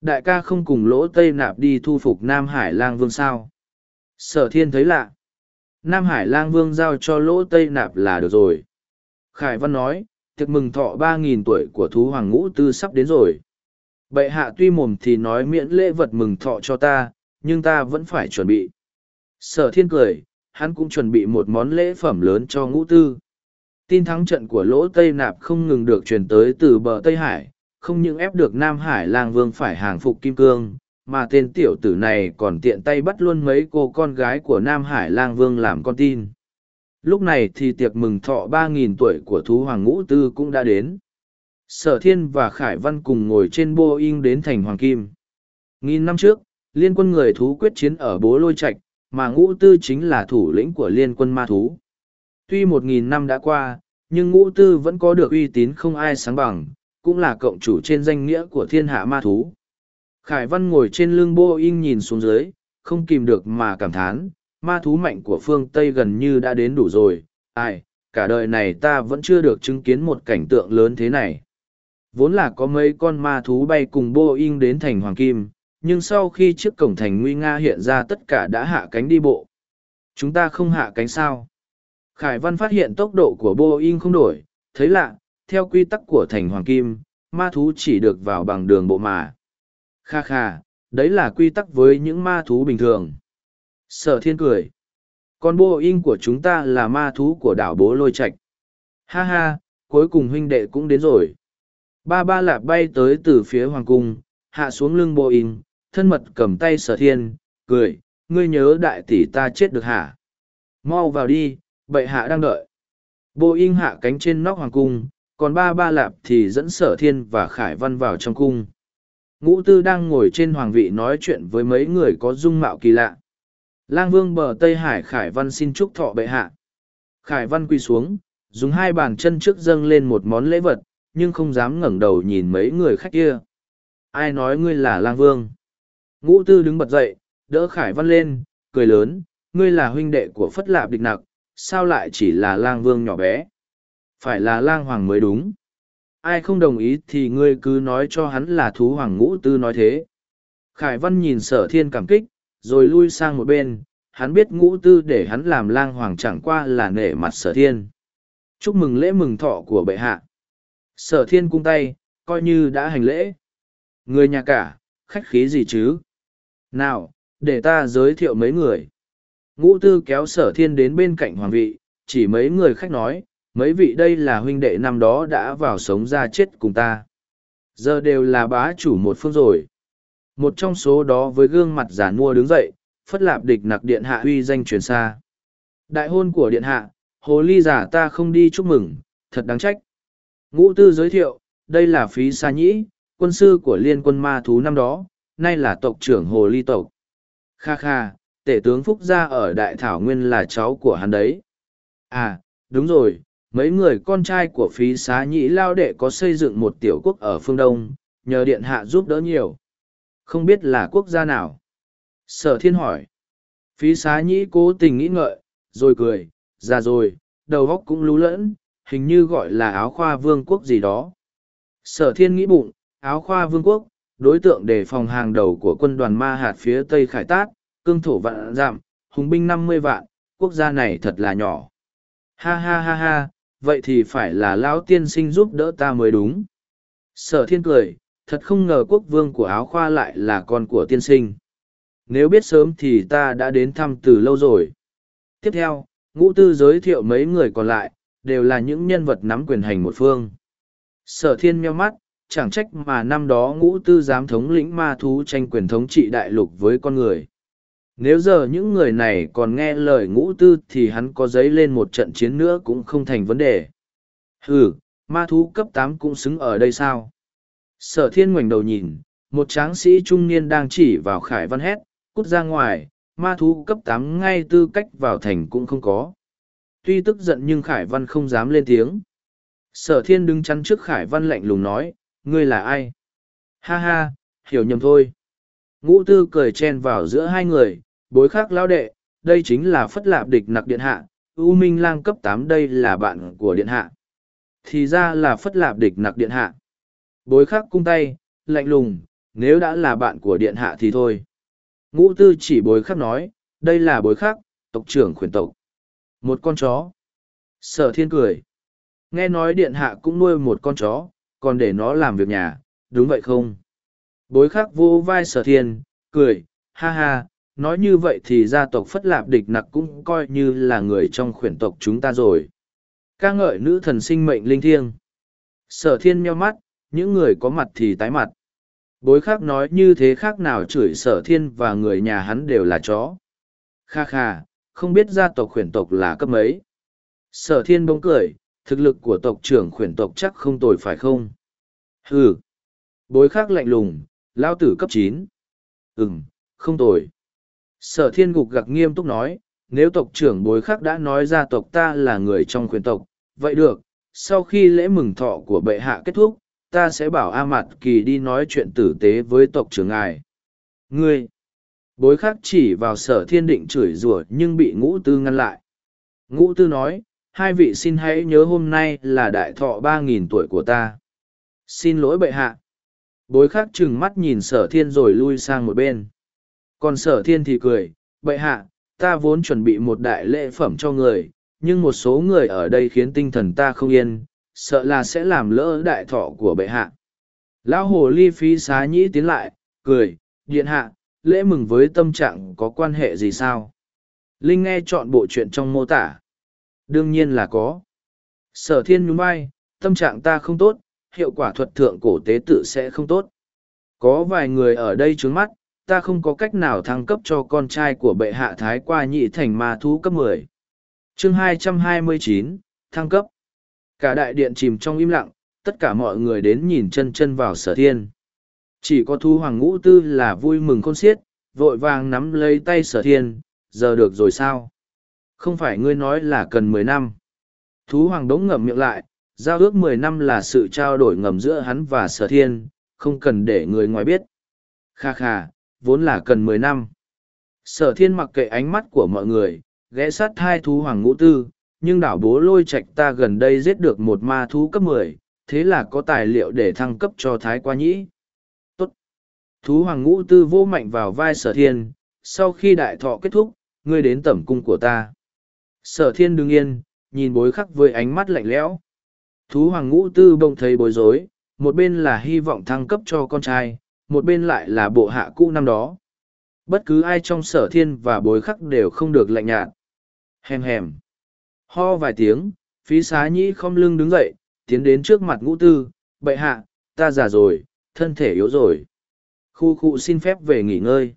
Đại ca không cùng lỗ Tây Nạp đi thu phục Nam Hải lang vương sao. Sở thiên thấy lạ. Nam Hải lang vương giao cho lỗ tây nạp là được rồi. Khải Văn nói, tiệc mừng thọ ba nghìn tuổi của thú hoàng ngũ tư sắp đến rồi. Bệ hạ tuy mồm thì nói miễn lễ vật mừng thọ cho ta, nhưng ta vẫn phải chuẩn bị. Sở thiên cười, hắn cũng chuẩn bị một món lễ phẩm lớn cho ngũ tư. Tin thắng trận của lỗ Tây Nạp không ngừng được truyền tới từ bờ Tây Hải, không những ép được Nam Hải lang vương phải hàng phục Kim Cương, mà tên tiểu tử này còn tiện tay bắt luôn mấy cô con gái của Nam Hải lang vương làm con tin. Lúc này thì tiệc mừng thọ ba nghìn tuổi của thú hoàng ngũ tư cũng đã đến. Sở Thiên và Khải Văn cùng ngồi trên Boeing đến thành Hoàng Kim. Nghìn năm trước, liên quân người thú quyết chiến ở bố lôi Trạch, mà ngũ tư chính là thủ lĩnh của liên quân ma thú. Tuy một nghìn năm đã qua, nhưng ngũ tư vẫn có được uy tín không ai sáng bằng, cũng là cộng chủ trên danh nghĩa của thiên hạ ma thú. Khải Văn ngồi trên lưng Boeing nhìn xuống dưới, không kìm được mà cảm thán, ma thú mạnh của phương Tây gần như đã đến đủ rồi, ai, cả đời này ta vẫn chưa được chứng kiến một cảnh tượng lớn thế này. Vốn là có mấy con ma thú bay cùng Boeing đến thành Hoàng Kim, nhưng sau khi chiếc cổng thành nguy nga hiện ra tất cả đã hạ cánh đi bộ. Chúng ta không hạ cánh sao? Khải Văn phát hiện tốc độ của Boeing không đổi, thấy lạ, theo quy tắc của thành Hoàng Kim, ma thú chỉ được vào bằng đường bộ mà. Kha kha, đấy là quy tắc với những ma thú bình thường. Sở thiên cười. Con Boeing của chúng ta là ma thú của đảo bố lôi Trạch. Ha ha, cuối cùng huynh đệ cũng đến rồi. Ba ba lạp bay tới từ phía hoàng cung, hạ xuống lưng Boeing, thân mật cầm tay sở thiên, cười, ngươi nhớ đại tỷ ta chết được hả? Mau vào đi, bệ hạ đang đợi. Boeing hạ cánh trên nóc hoàng cung, còn ba ba lạp thì dẫn sở thiên và khải văn vào trong cung. Ngũ tư đang ngồi trên hoàng vị nói chuyện với mấy người có dung mạo kỳ lạ. Lang vương bờ Tây Hải Khải Văn xin chúc thọ bệ hạ. Khải Văn quỳ xuống, dùng hai bàn chân trước dâng lên một món lễ vật, nhưng không dám ngẩng đầu nhìn mấy người khách kia. Ai nói ngươi là lang vương? Ngũ tư đứng bật dậy, đỡ Khải Văn lên, cười lớn, ngươi là huynh đệ của Phất Lạp Địch Nặc, sao lại chỉ là lang vương nhỏ bé? Phải là lang hoàng mới đúng. Ai không đồng ý thì ngươi cứ nói cho hắn là thú hoàng ngũ tư nói thế. Khải Văn nhìn sở thiên cảm kích, rồi lui sang một bên, hắn biết ngũ tư để hắn làm lang hoàng chẳng qua là nể mặt sở thiên. Chúc mừng lễ mừng thọ của bệ hạ. Sở thiên cung tay, coi như đã hành lễ. Người nhà cả, khách khí gì chứ? Nào, để ta giới thiệu mấy người. Ngũ tư kéo sở thiên đến bên cạnh hoàng vị, chỉ mấy người khách nói, mấy vị đây là huynh đệ năm đó đã vào sống ra chết cùng ta. Giờ đều là bá chủ một phương rồi. Một trong số đó với gương mặt giả mua đứng dậy, phất lạp địch nặc điện hạ uy danh truyền xa. Đại hôn của điện hạ, hồ ly giả ta không đi chúc mừng, thật đáng trách. Ngũ tư giới thiệu, đây là phí sa nhĩ, quân sư của liên quân ma thú năm đó, nay là tộc trưởng hồ ly tộc. Kha kha, tể tướng Phúc Gia ở Đại Thảo Nguyên là cháu của hắn đấy. À, đúng rồi, mấy người con trai của phí xá nhĩ lao đệ có xây dựng một tiểu quốc ở phương Đông, nhờ điện hạ giúp đỡ nhiều. Không biết là quốc gia nào? Sở thiên hỏi. Phí xá nhĩ cố tình nghĩ ngợi, rồi cười, ra rồi, đầu góc cũng lú lẫn, hình như gọi là áo khoa vương quốc gì đó. Sở thiên nghĩ bụng, áo khoa vương quốc, đối tượng đề phòng hàng đầu của quân đoàn ma hạt phía tây khải tát, cương thổ vạn giảm, hùng binh năm mươi vạn, quốc gia này thật là nhỏ. Ha ha ha ha, vậy thì phải là lão tiên sinh giúp đỡ ta mới đúng. Sở thiên cười, thật không ngờ quốc vương của áo khoa lại là con của tiên sinh. Nếu biết sớm thì ta đã đến thăm từ lâu rồi. Tiếp theo, ngũ tư giới thiệu mấy người còn lại, đều là những nhân vật nắm quyền hành một phương. Sở thiên meo mắt, chẳng trách mà năm đó ngũ tư dám thống lĩnh ma thú tranh quyền thống trị đại lục với con người. Nếu giờ những người này còn nghe lời ngũ tư thì hắn có giấy lên một trận chiến nữa cũng không thành vấn đề. Ừ, ma thú cấp tám cũng xứng ở đây sao? Sở thiên ngoảnh đầu nhìn, một tráng sĩ trung niên đang chỉ vào khải văn hét, cút ra ngoài, ma thú cấp tám ngay tư cách vào thành cũng không có. Tuy tức giận nhưng khải văn không dám lên tiếng. Sở thiên đứng chắn trước khải văn lạnh lùng nói, ngươi là ai? Ha ha, hiểu nhầm thôi. Ngũ tư cười chen vào giữa hai người, bối khác lao đệ, đây chính là phất lạp địch nặc điện hạ, U Minh lang cấp tám đây là bạn của điện hạ. Thì ra là phất lạp địch nặc điện hạ. Bối khác cung tay, lạnh lùng, nếu đã là bạn của điện hạ thì thôi. Ngũ tư chỉ bối khắc nói, đây là bối khác, tộc trưởng khuyển tộc. Một con chó. Sở thiên cười. Nghe nói điện hạ cũng nuôi một con chó, còn để nó làm việc nhà, đúng vậy không? Bối khắc vô vai sở thiên, cười, ha ha, nói như vậy thì gia tộc Phất Lạp địch nặc cũng coi như là người trong khuyển tộc chúng ta rồi. ca ngợi nữ thần sinh mệnh linh thiêng. Sở thiên meo mắt, những người có mặt thì tái mặt. Bối khác nói như thế khác nào chửi sở thiên và người nhà hắn đều là chó. Kha kha, không biết gia tộc khuyển tộc là cấp mấy. Sở thiên bỗng cười, thực lực của tộc trưởng khuyển tộc chắc không tồi phải không? Hừ. Bối khác lạnh lùng, lao tử cấp chín. Ừm, không tồi. Sở thiên gục gặc nghiêm túc nói, nếu tộc trưởng bối khác đã nói ra tộc ta là người trong quyền tộc, vậy được, sau khi lễ mừng thọ của bệ hạ kết thúc, ta sẽ bảo A Mạt Kỳ đi nói chuyện tử tế với tộc trưởng ngài. Ngươi! Bối khác chỉ vào sở thiên định chửi rủa nhưng bị ngũ tư ngăn lại. Ngũ tư nói, hai vị xin hãy nhớ hôm nay là đại thọ ba nghìn tuổi của ta. Xin lỗi bệ hạ. Bối khác chừng mắt nhìn sở thiên rồi lui sang một bên. Còn sở thiên thì cười, bệ hạ, ta vốn chuẩn bị một đại lễ phẩm cho người, nhưng một số người ở đây khiến tinh thần ta không yên, sợ là sẽ làm lỡ đại thọ của bệ hạ. Lão hồ ly phí xá nhĩ tiến lại, cười, điện hạ, lễ mừng với tâm trạng có quan hệ gì sao? Linh nghe chọn bộ chuyện trong mô tả. Đương nhiên là có. Sở thiên nhún vai, tâm trạng ta không tốt, hiệu quả thuật thượng cổ tế tự sẽ không tốt. Có vài người ở đây trướng mắt, ta không có cách nào thăng cấp cho con trai của bệ hạ thái qua nhị thành ma thú cấp 10. chương 229, thăng cấp. Cả đại điện chìm trong im lặng, tất cả mọi người đến nhìn chân chân vào sở thiên. Chỉ có thu hoàng ngũ tư là vui mừng khôn xiết, vội vàng nắm lấy tay sở thiên, giờ được rồi sao? Không phải ngươi nói là cần mười năm. Thú hoàng đống ngậm miệng lại, giao ước mười năm là sự trao đổi ngầm giữa hắn và sở thiên, không cần để người ngoài biết. Kha kha, vốn là cần mười năm. Sở thiên mặc kệ ánh mắt của mọi người, ghé sát hai thú hoàng ngũ tư, nhưng đảo bố lôi Trạch ta gần đây giết được một ma thú cấp mười, thế là có tài liệu để thăng cấp cho thái qua nhĩ. Tốt. Thú hoàng ngũ tư vô mạnh vào vai sở thiên, sau khi đại thọ kết thúc, ngươi đến tẩm cung của ta. Sở thiên đứng yên, nhìn bối khắc với ánh mắt lạnh lẽo. Thú hoàng ngũ tư bỗng thấy bối rối, một bên là hy vọng thăng cấp cho con trai, một bên lại là bộ hạ cũ năm đó. Bất cứ ai trong sở thiên và bối khắc đều không được lạnh nhạt. Hèm hèm. Ho vài tiếng, phí xá nhĩ không lưng đứng dậy, tiến đến trước mặt ngũ tư, bệ hạ, ta già rồi, thân thể yếu rồi. Khu khu xin phép về nghỉ ngơi.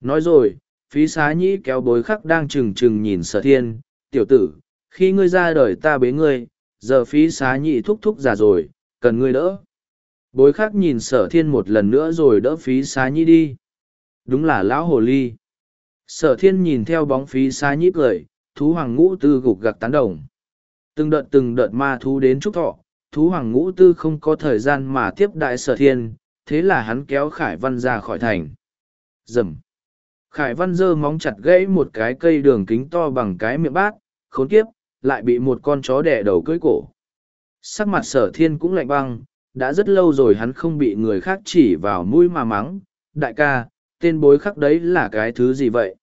Nói rồi, phí xá nhĩ kéo bối khắc đang trừng trừng nhìn sở thiên, tiểu tử, khi ngươi ra đời ta bế ngươi, giờ phí xá nhị thúc thúc già rồi, cần ngươi đỡ. Bối khác nhìn sở thiên một lần nữa rồi đỡ phí xá nhĩ đi. Đúng là lão hồ ly. Sở thiên nhìn theo bóng phí xá nhĩ cười, thú hoàng ngũ tư gục gặc tán đồng. Từng đợt từng đợt ma thú đến trúc thọ, thú hoàng ngũ tư không có thời gian mà tiếp đại sở thiên, thế là hắn kéo Khải Văn ra khỏi thành. Dầm. Khải Văn giơ móng chặt gãy một cái cây đường kính to bằng cái miệng bát, khốn kiếp, lại bị một con chó đẻ đầu cưỡi cổ. Sắc mặt sở thiên cũng lạnh băng, đã rất lâu rồi hắn không bị người khác chỉ vào mũi mà mắng. Đại ca, tên bối khắc đấy là cái thứ gì vậy?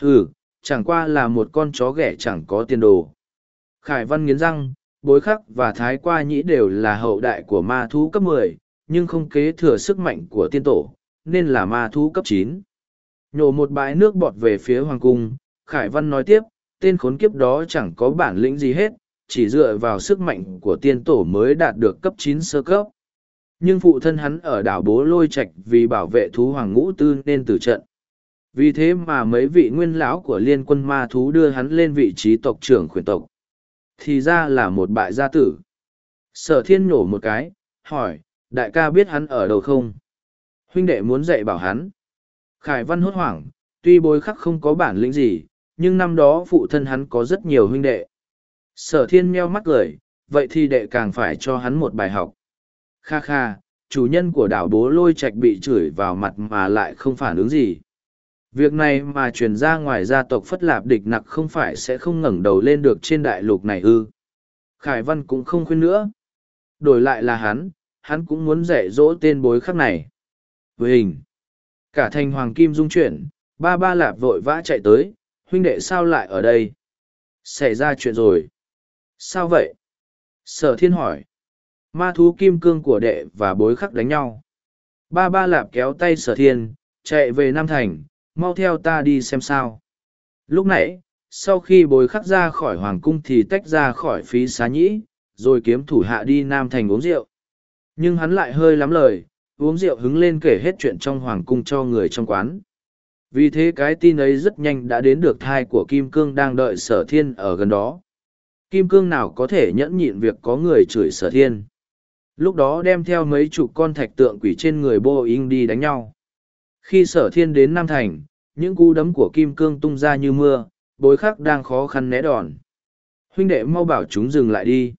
Ừ, chẳng qua là một con chó ghẻ chẳng có tiền đồ. Khải Văn nghiến răng, bối khắc và thái qua nhĩ đều là hậu đại của ma thú cấp mười, nhưng không kế thừa sức mạnh của tiên tổ, nên là ma thú cấp chín. Nhổ một bãi nước bọt về phía hoàng cung, Khải Văn nói tiếp, tên khốn kiếp đó chẳng có bản lĩnh gì hết, chỉ dựa vào sức mạnh của tiên tổ mới đạt được cấp chín sơ cấp. Nhưng phụ thân hắn ở đảo Bố Lôi Trạch vì bảo vệ thú hoàng ngũ tư nên tử trận. Vì thế mà mấy vị nguyên lão của liên quân ma thú đưa hắn lên vị trí tộc trưởng khuyển tộc. Thì ra là một bại gia tử. Sở thiên nổ một cái, hỏi, đại ca biết hắn ở đâu không? Huynh đệ muốn dạy bảo hắn. Khải văn hốt hoảng, tuy bối khắc không có bản lĩnh gì, nhưng năm đó phụ thân hắn có rất nhiều huynh đệ. Sở thiên meo mắt cười, vậy thì đệ càng phải cho hắn một bài học. Kha kha, chủ nhân của đảo bố lôi Trạch bị chửi vào mặt mà lại không phản ứng gì. Việc này mà truyền ra ngoài gia tộc Phất Lạp địch nặc không phải sẽ không ngẩng đầu lên được trên đại lục này ư. Khải Văn cũng không khuyên nữa. Đổi lại là hắn, hắn cũng muốn dạy dỗ tên bối khắc này. Với hình, cả thành hoàng kim dung chuyển, Ba ba lạp vội vã chạy tới, huynh đệ sao lại ở đây? Xảy ra chuyện rồi. Sao vậy? Sở thiên hỏi. Ma thú kim cương của đệ và bối khắc đánh nhau. Ba ba lạp kéo tay sở thiên, chạy về Nam Thành, mau theo ta đi xem sao. Lúc nãy, sau khi bối khắc ra khỏi hoàng cung thì tách ra khỏi phí xá nhĩ, rồi kiếm thủ hạ đi Nam Thành uống rượu. Nhưng hắn lại hơi lắm lời, uống rượu hứng lên kể hết chuyện trong hoàng cung cho người trong quán. Vì thế cái tin ấy rất nhanh đã đến được thai của Kim Cương đang đợi sở thiên ở gần đó. Kim Cương nào có thể nhẫn nhịn việc có người chửi sở thiên. Lúc đó đem theo mấy chục con thạch tượng quỷ trên người Boeing đi đánh nhau. Khi sở thiên đến Nam Thành, những cú đấm của Kim Cương tung ra như mưa, bối khắc đang khó khăn né đòn. Huynh đệ mau bảo chúng dừng lại đi.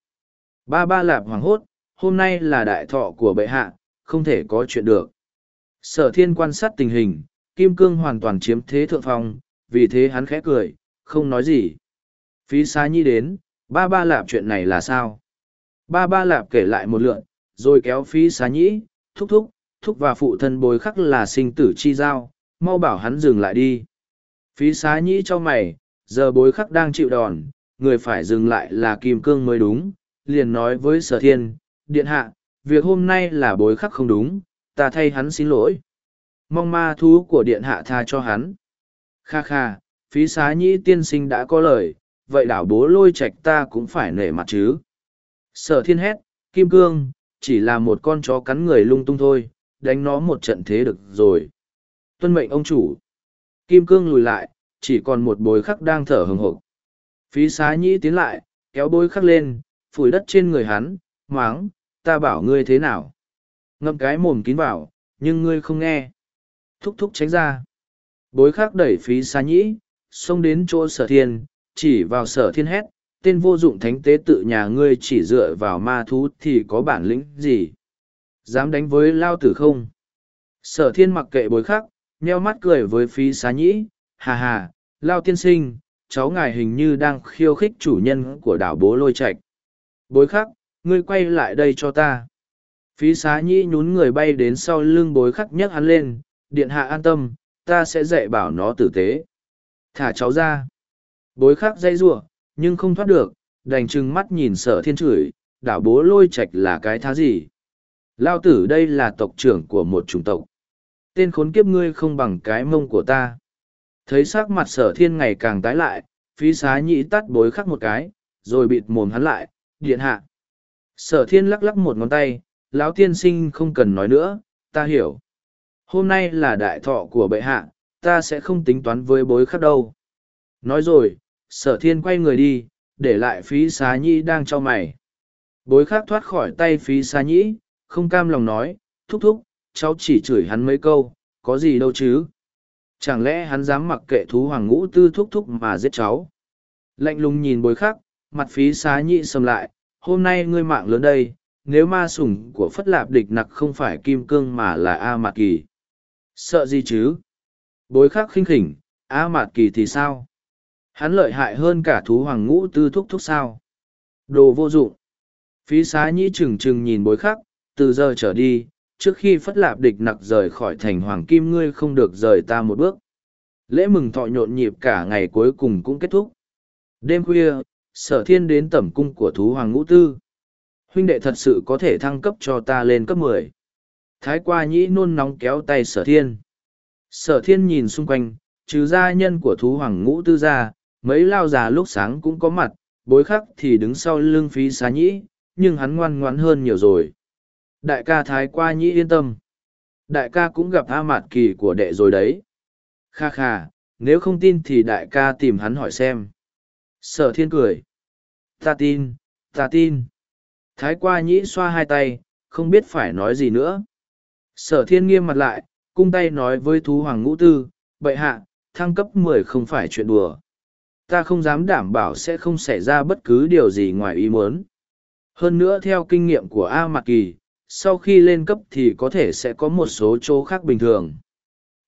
Ba ba lạp hoàng hốt, hôm nay là đại thọ của bệ hạ, không thể có chuyện được. Sở thiên quan sát tình hình, Kim Cương hoàn toàn chiếm thế thượng phong, vì thế hắn khẽ cười, không nói gì. Phí xá nhi đến, ba ba lạp chuyện này là sao? Ba ba lạp kể lại một lượn, rồi kéo phí xá nhĩ, thúc thúc, thúc và phụ thân bối khắc là sinh tử chi giao, mau bảo hắn dừng lại đi. Phí xá nhĩ cho mày, giờ bối khắc đang chịu đòn, người phải dừng lại là kim cương mới đúng, liền nói với sở thiên, điện hạ, việc hôm nay là bối khắc không đúng, ta thay hắn xin lỗi. Mong ma thú của điện hạ tha cho hắn. Kha kha, phí xá nhĩ tiên sinh đã có lời, vậy đảo bố lôi Trạch ta cũng phải nể mặt chứ. Sở thiên hét, kim cương, chỉ là một con chó cắn người lung tung thôi, đánh nó một trận thế được rồi. Tuân mệnh ông chủ. Kim cương lùi lại, chỉ còn một bối khắc đang thở hừng hực Phí xá nhĩ tiến lại, kéo bối khắc lên, phủi đất trên người hắn, máng, ta bảo ngươi thế nào. Ngậm cái mồm kín vào, nhưng ngươi không nghe. Thúc thúc tránh ra. Bối khắc đẩy phí xá nhĩ, xông đến chỗ sở thiên, chỉ vào sở thiên hét, tên vô dụng thánh tế tự nhà ngươi chỉ dựa vào ma thú thì có bản lĩnh gì? Dám đánh với lao tử không? Sở thiên mặc kệ bối khắc, nheo mắt cười với phí xá nhĩ, hà hà, lao tiên sinh, cháu ngài hình như đang khiêu khích chủ nhân của đảo bố lôi Trạch. Bối khắc, ngươi quay lại đây cho ta. Phí xá nhĩ nhún người bay đến sau lưng bối khắc nhấc hắn lên, điện hạ an tâm, ta sẽ dạy bảo nó tử tế. Thả cháu ra. Bối khắc dây rủa nhưng không thoát được, đành trừng mắt nhìn sở thiên chửi, đảo bố lôi Trạch là cái thá gì. Lao tử đây là tộc trưởng của một chủng tộc. Tên khốn kiếp ngươi không bằng cái mông của ta. Thấy sắc mặt sở thiên ngày càng tái lại, phí xá nhĩ tắt bối khắc một cái, rồi bịt mồm hắn lại, điện hạ. Sở thiên lắc lắc một ngón tay, lão tiên sinh không cần nói nữa, ta hiểu. Hôm nay là đại thọ của bệ hạ, ta sẽ không tính toán với bối khắc đâu. Nói rồi, sở thiên quay người đi, để lại phí xá nhĩ đang cho mày. Bối Khác thoát khỏi tay phí xá nhĩ, không cam lòng nói, thúc thúc, cháu chỉ chửi hắn mấy câu, có gì đâu chứ. Chẳng lẽ hắn dám mặc kệ thú hoàng ngũ tư thúc thúc mà giết cháu? Lạnh lùng nhìn bối khắc, mặt phí xá nhị sầm lại, hôm nay ngươi mạng lớn đây, nếu ma sủng của phất lạp địch nặc không phải kim cương mà là A Mạt Kỳ. Sợ gì chứ? Bối khắc khinh khỉnh, A Mạt Kỳ thì sao? Hắn lợi hại hơn cả thú hoàng ngũ tư thúc thúc sao? Đồ vô dụng. Phí xá nhĩ trừng trừng nhìn bối khắc, từ giờ trở đi, trước khi phất lạp địch nặc rời khỏi thành hoàng kim ngươi không được rời ta một bước. Lễ mừng thọ nhộn nhịp cả ngày cuối cùng cũng kết thúc. Đêm khuya, sở thiên đến tẩm cung của thú hoàng ngũ tư. Huynh đệ thật sự có thể thăng cấp cho ta lên cấp mười. Thái qua nhĩ nôn nóng kéo tay sở thiên. Sở thiên nhìn xung quanh, trừ gia nhân của thú hoàng ngũ tư ra, mấy lao già lúc sáng cũng có mặt, bối khắc thì đứng sau lưng phí xá nhĩ, nhưng hắn ngoan ngoãn hơn nhiều rồi. Đại ca Thái qua nhĩ yên tâm. Đại ca cũng gặp A Mạt Kỳ của đệ rồi đấy. Kha kha, nếu không tin thì đại ca tìm hắn hỏi xem. Sở thiên cười. Ta tin, ta tin. Thái qua nhĩ xoa hai tay, không biết phải nói gì nữa. Sở thiên nghiêm mặt lại, cung tay nói với thú hoàng ngũ tư, bậy hạ, thăng cấp mười không phải chuyện đùa. Ta không dám đảm bảo sẽ không xảy ra bất cứ điều gì ngoài ý muốn. Hơn nữa theo kinh nghiệm của A Mạc Kỳ, sau khi lên cấp thì có thể sẽ có một số chỗ khác bình thường.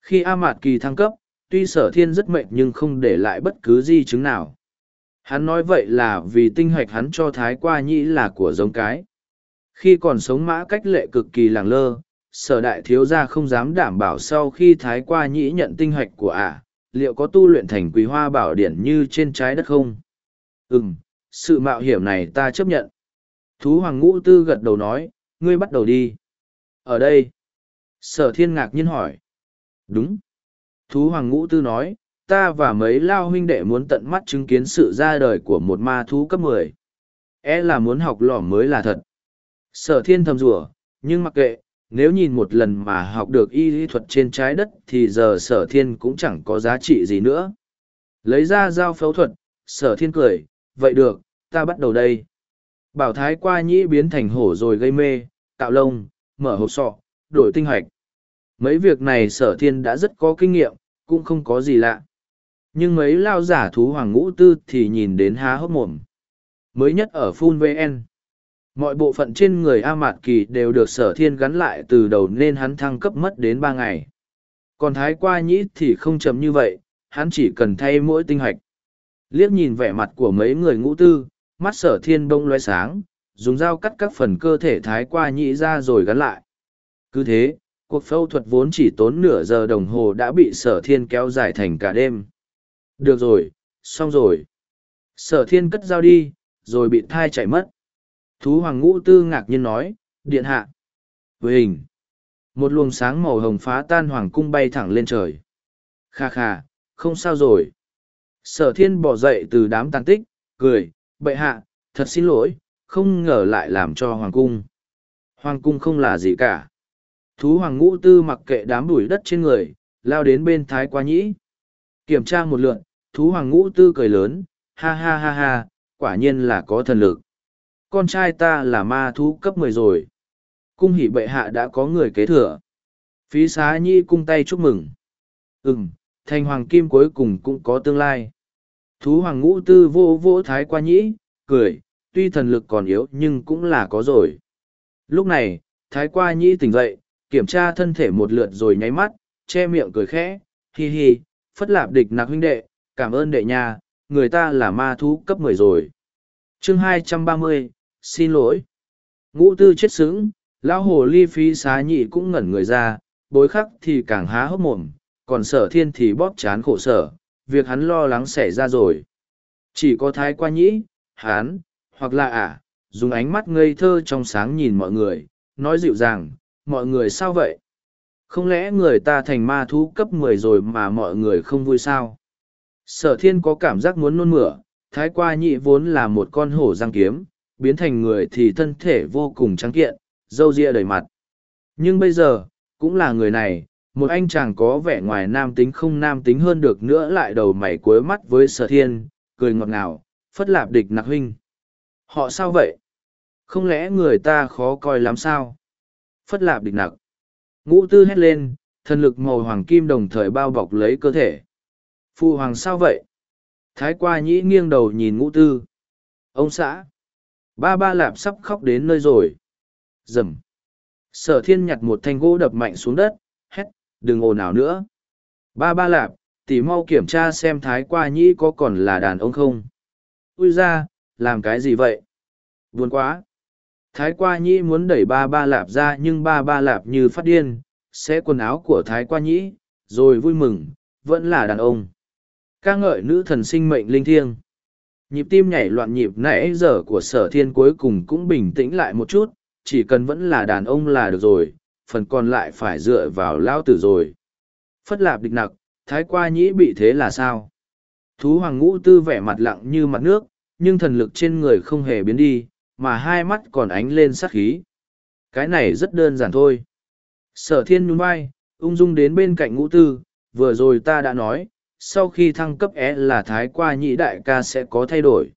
Khi A Mạt Kỳ thăng cấp, tuy sở thiên rất mệnh nhưng không để lại bất cứ di chứng nào. Hắn nói vậy là vì tinh hoạch hắn cho Thái Qua Nhĩ là của giống cái. Khi còn sống mã cách lệ cực kỳ làng lơ, sở đại thiếu gia không dám đảm bảo sau khi Thái Qua Nhĩ nhận tinh hoạch của ả, liệu có tu luyện thành quý hoa bảo điển như trên trái đất không? Ừm, sự mạo hiểm này ta chấp nhận. Thú hoàng ngũ tư gật đầu nói, ngươi bắt đầu đi. Ở đây. Sở thiên ngạc nhiên hỏi. Đúng. Thú hoàng ngũ tư nói, ta và mấy lao huynh đệ muốn tận mắt chứng kiến sự ra đời của một ma thú cấp mười. E là muốn học lỏm mới là thật. Sở thiên thầm rủa nhưng mặc kệ, nếu nhìn một lần mà học được y lý thuật trên trái đất thì giờ sở thiên cũng chẳng có giá trị gì nữa. Lấy ra dao phẫu thuật, sở thiên cười, vậy được, ta bắt đầu đây. Bảo thái qua nhĩ biến thành hổ rồi gây mê, tạo lông, mở hộp sọ, đổi tinh hoạch. Mấy việc này sở thiên đã rất có kinh nghiệm, cũng không có gì lạ. Nhưng mấy lao giả thú hoàng ngũ tư thì nhìn đến há hốc mồm. Mới nhất ở Phun VN. Mọi bộ phận trên người A Mạt Kỳ đều được sở thiên gắn lại từ đầu nên hắn thăng cấp mất đến ba ngày. Còn Thái Qua Nhĩ thì không chấm như vậy, hắn chỉ cần thay mỗi tinh hạch. Liếc nhìn vẻ mặt của mấy người ngũ tư, mắt sở thiên bông loay sáng, dùng dao cắt các phần cơ thể Thái Qua Nhĩ ra rồi gắn lại. Cứ thế, cuộc phẫu thuật vốn chỉ tốn nửa giờ đồng hồ đã bị sở thiên kéo dài thành cả đêm. Được rồi, xong rồi. Sở thiên cất dao đi, rồi bị thai chạy mất. Thú hoàng ngũ tư ngạc nhiên nói, điện hạ. Với hình. Một luồng sáng màu hồng phá tan hoàng cung bay thẳng lên trời. Kha kha, không sao rồi. Sở thiên bỏ dậy từ đám tàn tích, cười, bệ hạ, thật xin lỗi, không ngờ lại làm cho hoàng cung. Hoàng cung không là gì cả. Thú hoàng ngũ tư mặc kệ đám bụi đất trên người, lao đến bên thái quá nhĩ. Kiểm tra một lượn, thú hoàng ngũ tư cười lớn, ha ha ha ha, quả nhiên là có thần lực con trai ta là ma thú cấp mười rồi. Cung hỷ bệ hạ đã có người kế thừa. Phí xá nhi cung tay chúc mừng. Ừm, thành hoàng kim cuối cùng cũng có tương lai. Thú hoàng ngũ tư vô vô thái qua nhĩ, cười, tuy thần lực còn yếu nhưng cũng là có rồi. Lúc này, thái qua nhĩ tỉnh dậy, kiểm tra thân thể một lượt rồi nháy mắt, che miệng cười khẽ, hi hi, phất lạp địch nạc huynh đệ, cảm ơn đệ nhà, người ta là ma thú cấp mười rồi. chương hai trăm ba mươi xin lỗi. Ngũ tư chết sững, lão hồ ly phí xá nhị cũng ngẩn người ra, bối khắc thì càng há hốc mồm, còn sở thiên thì bóp chán khổ sở, việc hắn lo lắng xảy ra rồi. Chỉ có thái qua nhĩ, hán, hoặc là ả, dùng ánh mắt ngây thơ trong sáng nhìn mọi người, nói dịu dàng, mọi người sao vậy? Không lẽ người ta thành ma thú cấp mười rồi mà mọi người không vui sao? Sở thiên có cảm giác muốn nôn mửa, thái qua nhị vốn là một con hổ răng kiếm biến thành người thì thân thể vô cùng trắng kiện, râu ria đầy mặt. Nhưng bây giờ, cũng là người này, một anh chàng có vẻ ngoài nam tính không nam tính hơn được nữa lại đầu mày cuối mắt với sở thiên, cười ngọt ngào, phất lạp địch nặc huynh. Họ sao vậy? Không lẽ người ta khó coi lắm sao? Phất lạp địch nặc. Ngũ tư hét lên, thần lực màu hoàng kim đồng thời bao bọc lấy cơ thể. Phu hoàng sao vậy? Thái qua nhĩ nghiêng đầu nhìn ngũ tư. Ông xã. Ba ba lạp sắp khóc đến nơi rồi. Dầm. Sở thiên nhặt một thanh gỗ đập mạnh xuống đất, hét, đừng ồn ào nữa. Ba ba lạp, tỉ mau kiểm tra xem thái qua nhĩ có còn là đàn ông không. Ui ra, làm cái gì vậy? Buồn quá. Thái qua nhĩ muốn đẩy ba ba lạp ra nhưng ba ba lạp như phát điên, xé quần áo của thái qua nhĩ, rồi vui mừng, vẫn là đàn ông. ca ngợi nữ thần sinh mệnh linh thiêng nhịp tim nhảy loạn nhịp nãy giờ của sở thiên cuối cùng cũng bình tĩnh lại một chút, chỉ cần vẫn là đàn ông là được rồi, phần còn lại phải dựa vào lao tử rồi. Phất lạp địch nặc, thái qua nhĩ bị thế là sao? Thú hoàng ngũ tư vẻ mặt lặng như mặt nước, nhưng thần lực trên người không hề biến đi, mà hai mắt còn ánh lên sát khí. Cái này rất đơn giản thôi. Sở thiên nhún vai, ung dung đến bên cạnh ngũ tư, vừa rồi ta đã nói sau khi thăng cấp é là thái qua nhĩ đại ca sẽ có thay đổi.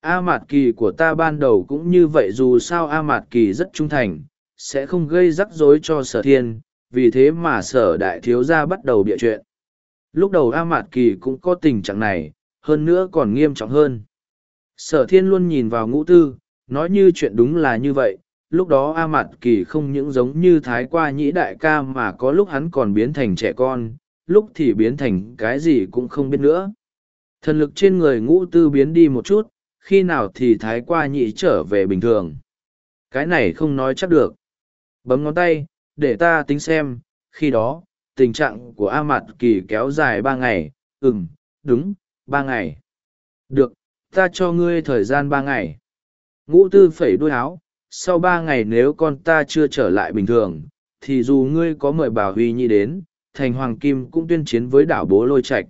A mạt kỳ của ta ban đầu cũng như vậy dù sao a mạt kỳ rất trung thành, sẽ không gây rắc rối cho sở thiên, vì thế mà sở đại thiếu gia bắt đầu bịa chuyện. Lúc đầu a mạt kỳ cũng có tình trạng này, hơn nữa còn nghiêm trọng hơn. Sở thiên luôn nhìn vào ngũ tư, nói như chuyện đúng là như vậy, lúc đó a mạt kỳ không những giống như thái qua nhĩ đại ca mà có lúc hắn còn biến thành trẻ con lúc thì biến thành cái gì cũng không biết nữa. Thần lực trên người ngũ tư biến đi một chút, khi nào thì thái qua nhị trở về bình thường. Cái này không nói chắc được. Bấm ngón tay, để ta tính xem, khi đó, tình trạng của A Mạt Kỳ kéo dài ba ngày, Ừm, đúng, ba ngày. Được, ta cho ngươi thời gian ba ngày. Ngũ tư phẩy đuôi áo, sau ba ngày nếu con ta chưa trở lại bình thường, thì dù ngươi có mời bảo huy nhi đến, thành hoàng kim cũng tuyên chiến với đảo bố lôi Trạch.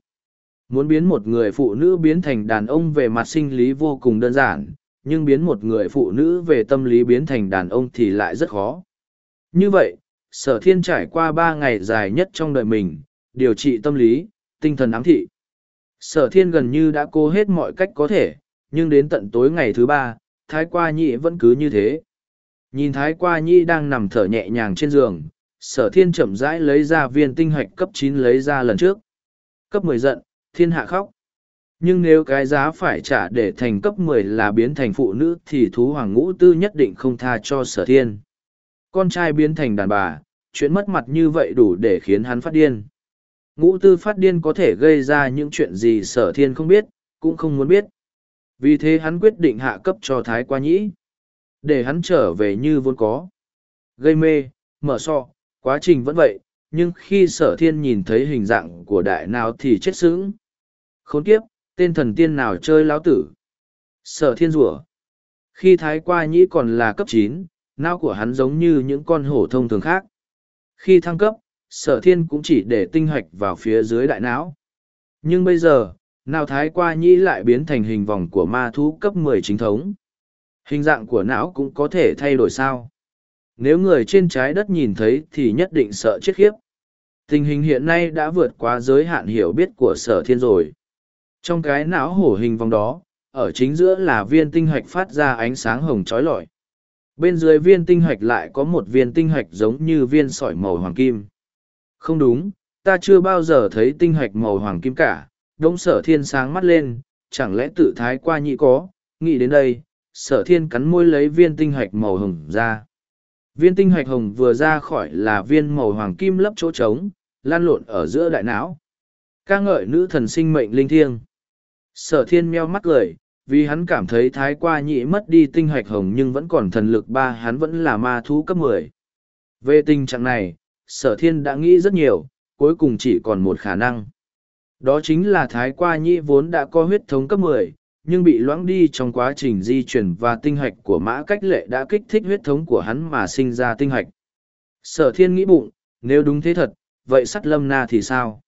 Muốn biến một người phụ nữ biến thành đàn ông về mặt sinh lý vô cùng đơn giản, nhưng biến một người phụ nữ về tâm lý biến thành đàn ông thì lại rất khó. Như vậy, sở thiên trải qua ba ngày dài nhất trong đời mình, điều trị tâm lý, tinh thần ám thị. Sở thiên gần như đã cố hết mọi cách có thể, nhưng đến tận tối ngày thứ ba, Thái Qua Nhị vẫn cứ như thế. Nhìn Thái Qua Nhị đang nằm thở nhẹ nhàng trên giường, sở thiên chậm rãi lấy ra viên tinh hạch cấp chín lấy ra lần trước. Cấp mười giận, thiên hạ khóc. Nhưng nếu cái giá phải trả để thành cấp mười là biến thành phụ nữ thì thú hoàng ngũ tư nhất định không tha cho sở thiên. Con trai biến thành đàn bà, chuyện mất mặt như vậy đủ để khiến hắn phát điên. Ngũ tư phát điên có thể gây ra những chuyện gì sở thiên không biết, cũng không muốn biết. Vì thế hắn quyết định hạ cấp cho Thái Qua Nhĩ. Để hắn trở về như vốn có. Gây mê, mở so, quá trình vẫn vậy, nhưng khi sở thiên nhìn thấy hình dạng của đại nào thì chết sững. Khốn kiếp, tên thần tiên nào chơi lão tử. Sở thiên rủa Khi Thái Qua Nhĩ còn là cấp chín, não của hắn giống như những con hổ thông thường khác. Khi thăng cấp, sở thiên cũng chỉ để tinh hoạch vào phía dưới đại não. Nhưng bây giờ, nào thái qua nhĩ lại biến thành hình vòng của ma thú cấp 10 chính thống. Hình dạng của não cũng có thể thay đổi sao. Nếu người trên trái đất nhìn thấy thì nhất định sợ chết khiếp. Tình hình hiện nay đã vượt qua giới hạn hiểu biết của sở thiên rồi. Trong cái não hổ hình vòng đó, ở chính giữa là viên tinh hạch phát ra ánh sáng hồng trói lọi. Bên dưới viên tinh hạch lại có một viên tinh hạch giống như viên sỏi màu hoàng kim. Không đúng, ta chưa bao giờ thấy tinh hạch màu hoàng kim cả. Đông sở thiên sáng mắt lên, chẳng lẽ tự thái qua nhị có, nghĩ đến đây, sở thiên cắn môi lấy viên tinh hạch màu hồng ra. Viên tinh hạch hồng vừa ra khỏi là viên màu hoàng kim lấp chỗ trống, lan lộn ở giữa đại não. ca ngợi nữ thần sinh mệnh linh thiêng. Sở thiên meo mắt cười, vì hắn cảm thấy thái qua nhị mất đi tinh hạch hồng nhưng vẫn còn thần lực ba hắn vẫn là ma thú cấp mười. Về tình trạng này, sở thiên đã nghĩ rất nhiều, cuối cùng chỉ còn một khả năng. Đó chính là thái qua nhị vốn đã có huyết thống cấp mười, nhưng bị loãng đi trong quá trình di chuyển và tinh hạch của mã cách lệ đã kích thích huyết thống của hắn mà sinh ra tinh hạch. Sở thiên nghĩ bụng, nếu đúng thế thật, vậy sắt lâm na thì sao?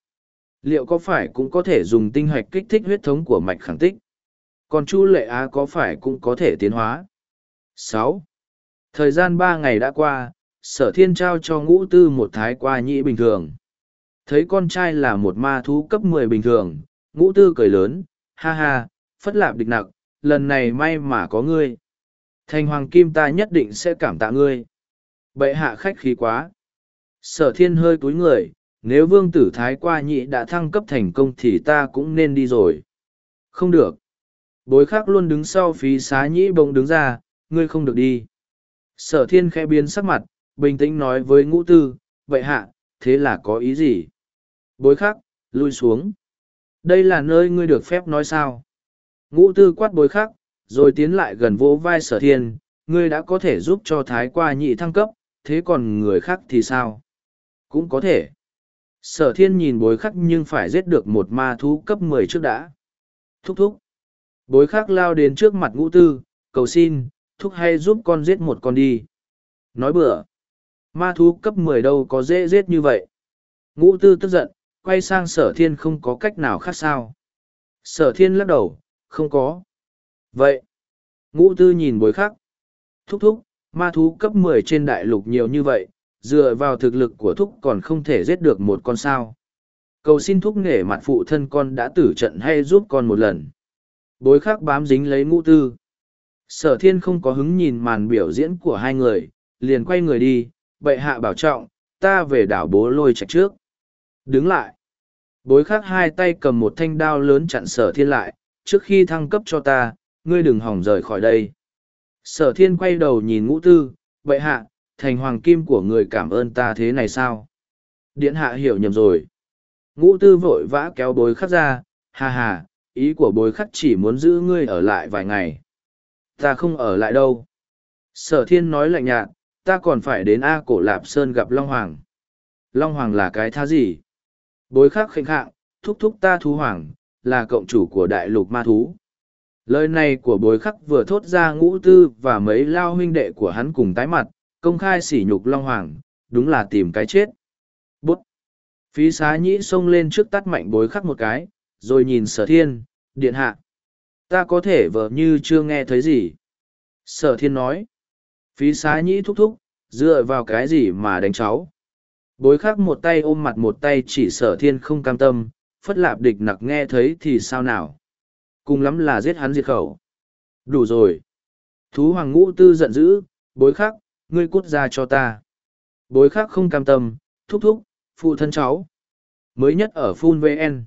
Liệu có phải cũng có thể dùng tinh hạch kích thích huyết thống của mạch khẳng tích? còn chu lệ á có phải cũng có thể tiến hóa sáu thời gian ba ngày đã qua sở thiên trao cho ngũ tư một thái qua nhĩ bình thường thấy con trai là một ma thú cấp mười bình thường ngũ tư cười lớn ha ha phất lạp địch nặc, lần này may mà có ngươi. Thành hoàng kim ta nhất định sẽ cảm tạ ngươi. Bệ hạ khách khí quá. Sở thiên hơi cúi người, nếu vương tử thái qua nhị đã thăng cấp thành công thì ta cũng nên đi rồi. Không được. Bối khác luôn đứng sau phí xá nhĩ bỗng đứng ra, ngươi không được đi. Sở thiên khẽ biến sắc mặt, bình tĩnh nói với ngũ tư vậy hạ, thế là có ý gì? Bối khác lui xuống. Đây là nơi ngươi được phép nói sao? Ngũ tư quát bối khắc, rồi tiến lại gần vỗ vai sở thiên ngươi đã có thể giúp cho thái qua nhị thăng cấp thế còn người khác thì sao cũng có thể sở thiên nhìn bối khắc nhưng phải giết được một ma thú cấp mười trước đã thúc thúc Bối khắc lao đến trước mặt ngũ tư, cầu xin, thúc hay giúp con giết một con đi. Nói bừa, ma thú cấp mười đâu có dễ giết như vậy. Ngũ tư tức giận, quay sang sở thiên không có cách nào khác sao. Sở thiên lắc đầu, không có. Vậy, ngũ tư nhìn bối khắc. Thúc thúc, ma thú cấp mười trên đại lục nhiều như vậy, dựa vào thực lực của thúc còn không thể giết được một con sao. Cầu xin thúc nể mặt phụ thân con đã tử trận hay giúp con một lần. Bối khác bám dính lấy ngũ tư. Sở thiên không có hứng nhìn màn biểu diễn của hai người, liền quay người đi, bệ hạ bảo trọng, ta về đảo bố lôi chạy trước. Đứng lại. Bối khác hai tay cầm một thanh đao lớn chặn sở thiên lại, trước khi thăng cấp cho ta, ngươi đừng hỏng rời khỏi đây. Sở thiên quay đầu nhìn ngũ tư, vậy hạ, thành hoàng kim của người cảm ơn ta thế này sao? Điện hạ hiểu nhầm rồi. Ngũ tư vội vã kéo bối khắc ra, hà hà, ý của bối khắc chỉ muốn giữ ngươi ở lại vài ngày ta không ở lại đâu sở thiên nói lạnh nhạt ta còn phải đến a cổ lạp sơn gặp long hoàng long hoàng là cái tha gì bối khắc khệnh khạng thúc thúc ta thú hoàng, là cộng chủ của đại lục ma thú. Lời này của bối khắc vừa thốt ra ngũ tư và mấy lao huynh đệ của hắn cùng tái mặt, công khai sỉ nhục Long Hoàng, đúng là tìm cái chết. Bút! Phí xá nhĩ xông lên trước tắt mạnh bối khắc một cái, rồi nhìn sở thiên, điện hạ. Ta có thể vợ như chưa nghe thấy gì. Sở thiên nói. Phí xá nhĩ thúc thúc, dựa vào cái gì mà đánh cháu. Bối khắc một tay ôm mặt một tay chỉ sở thiên không cam tâm, phất lạp địch nặc nghe thấy thì sao nào. Cùng lắm là giết hắn diệt khẩu. Đủ rồi. Thú hoàng ngũ tư giận dữ, bối khắc, ngươi cút ra cho ta. Bối khắc không cam tâm, thúc thúc, phụ thân cháu. Mới nhất ở Phun VN.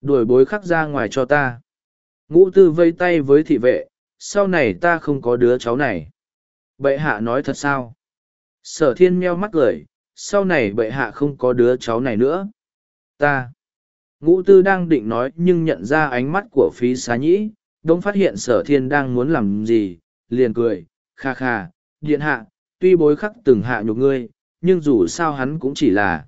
Đuổi bối khắc ra ngoài cho ta. Ngũ tư vây tay với thị vệ, sau này ta không có đứa cháu này. Bệ hạ nói thật sao? Sở thiên meo mắt cười, sau này bệ hạ không có đứa cháu này nữa. Ta. Ngũ tư đang định nói nhưng nhận ra ánh mắt của phí xá nhĩ, đông phát hiện sở thiên đang muốn làm gì, liền cười, kha kha, điện hạ, tuy bối khắc từng hạ nhục ngươi, nhưng dù sao hắn cũng chỉ là.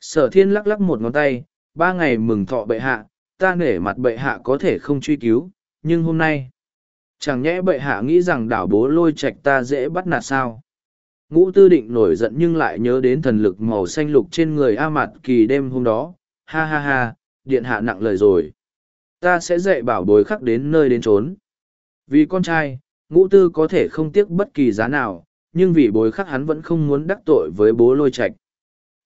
Sở thiên lắc lắc một ngón tay, ba ngày mừng thọ bệ hạ, ta nể mặt bệ hạ có thể không truy cứu, nhưng hôm nay, chẳng nhẽ bệ hạ nghĩ rằng đảo bố lôi Trạch ta dễ bắt nạt sao. Ngũ tư định nổi giận nhưng lại nhớ đến thần lực màu xanh lục trên người A Mạt kỳ đêm hôm đó, ha ha ha, điện hạ nặng lời rồi. Ta sẽ dạy bảo bối khắc đến nơi đến trốn. Vì con trai, ngũ tư có thể không tiếc bất kỳ giá nào, nhưng vì bối khắc hắn vẫn không muốn đắc tội với bố lôi Trạch.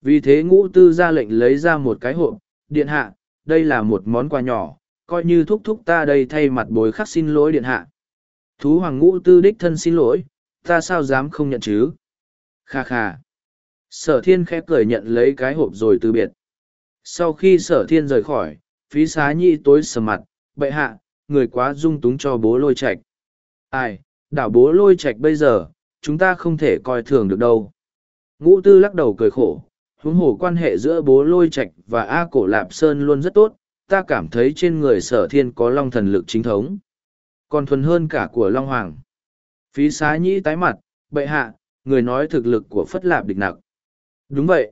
Vì thế ngũ tư ra lệnh lấy ra một cái hộp, điện hạ, đây là một món quà nhỏ, coi như thúc thúc ta đây thay mặt bối khắc xin lỗi điện hạ. Thú hoàng ngũ tư đích thân xin lỗi, ta sao dám không nhận chứ? Kha kha. Sở thiên khẽ cười nhận lấy cái hộp rồi từ biệt. Sau khi sở thiên rời khỏi, phí xá nhị tối sầm mặt, bệ hạ, người quá dung túng cho bố lôi Trạch. Ai, đảo bố lôi Trạch bây giờ, chúng ta không thể coi thường được đâu. Ngũ tư lắc đầu cười khổ, huống hồ quan hệ giữa bố lôi Trạch và A cổ lạp sơn luôn rất tốt, ta cảm thấy trên người sở thiên có long thần lực chính thống. Còn thuần hơn cả của long hoàng. Phí xá nhĩ tái mặt, bệ hạ, người nói thực lực của phất lạp địch nặc. Đúng vậy.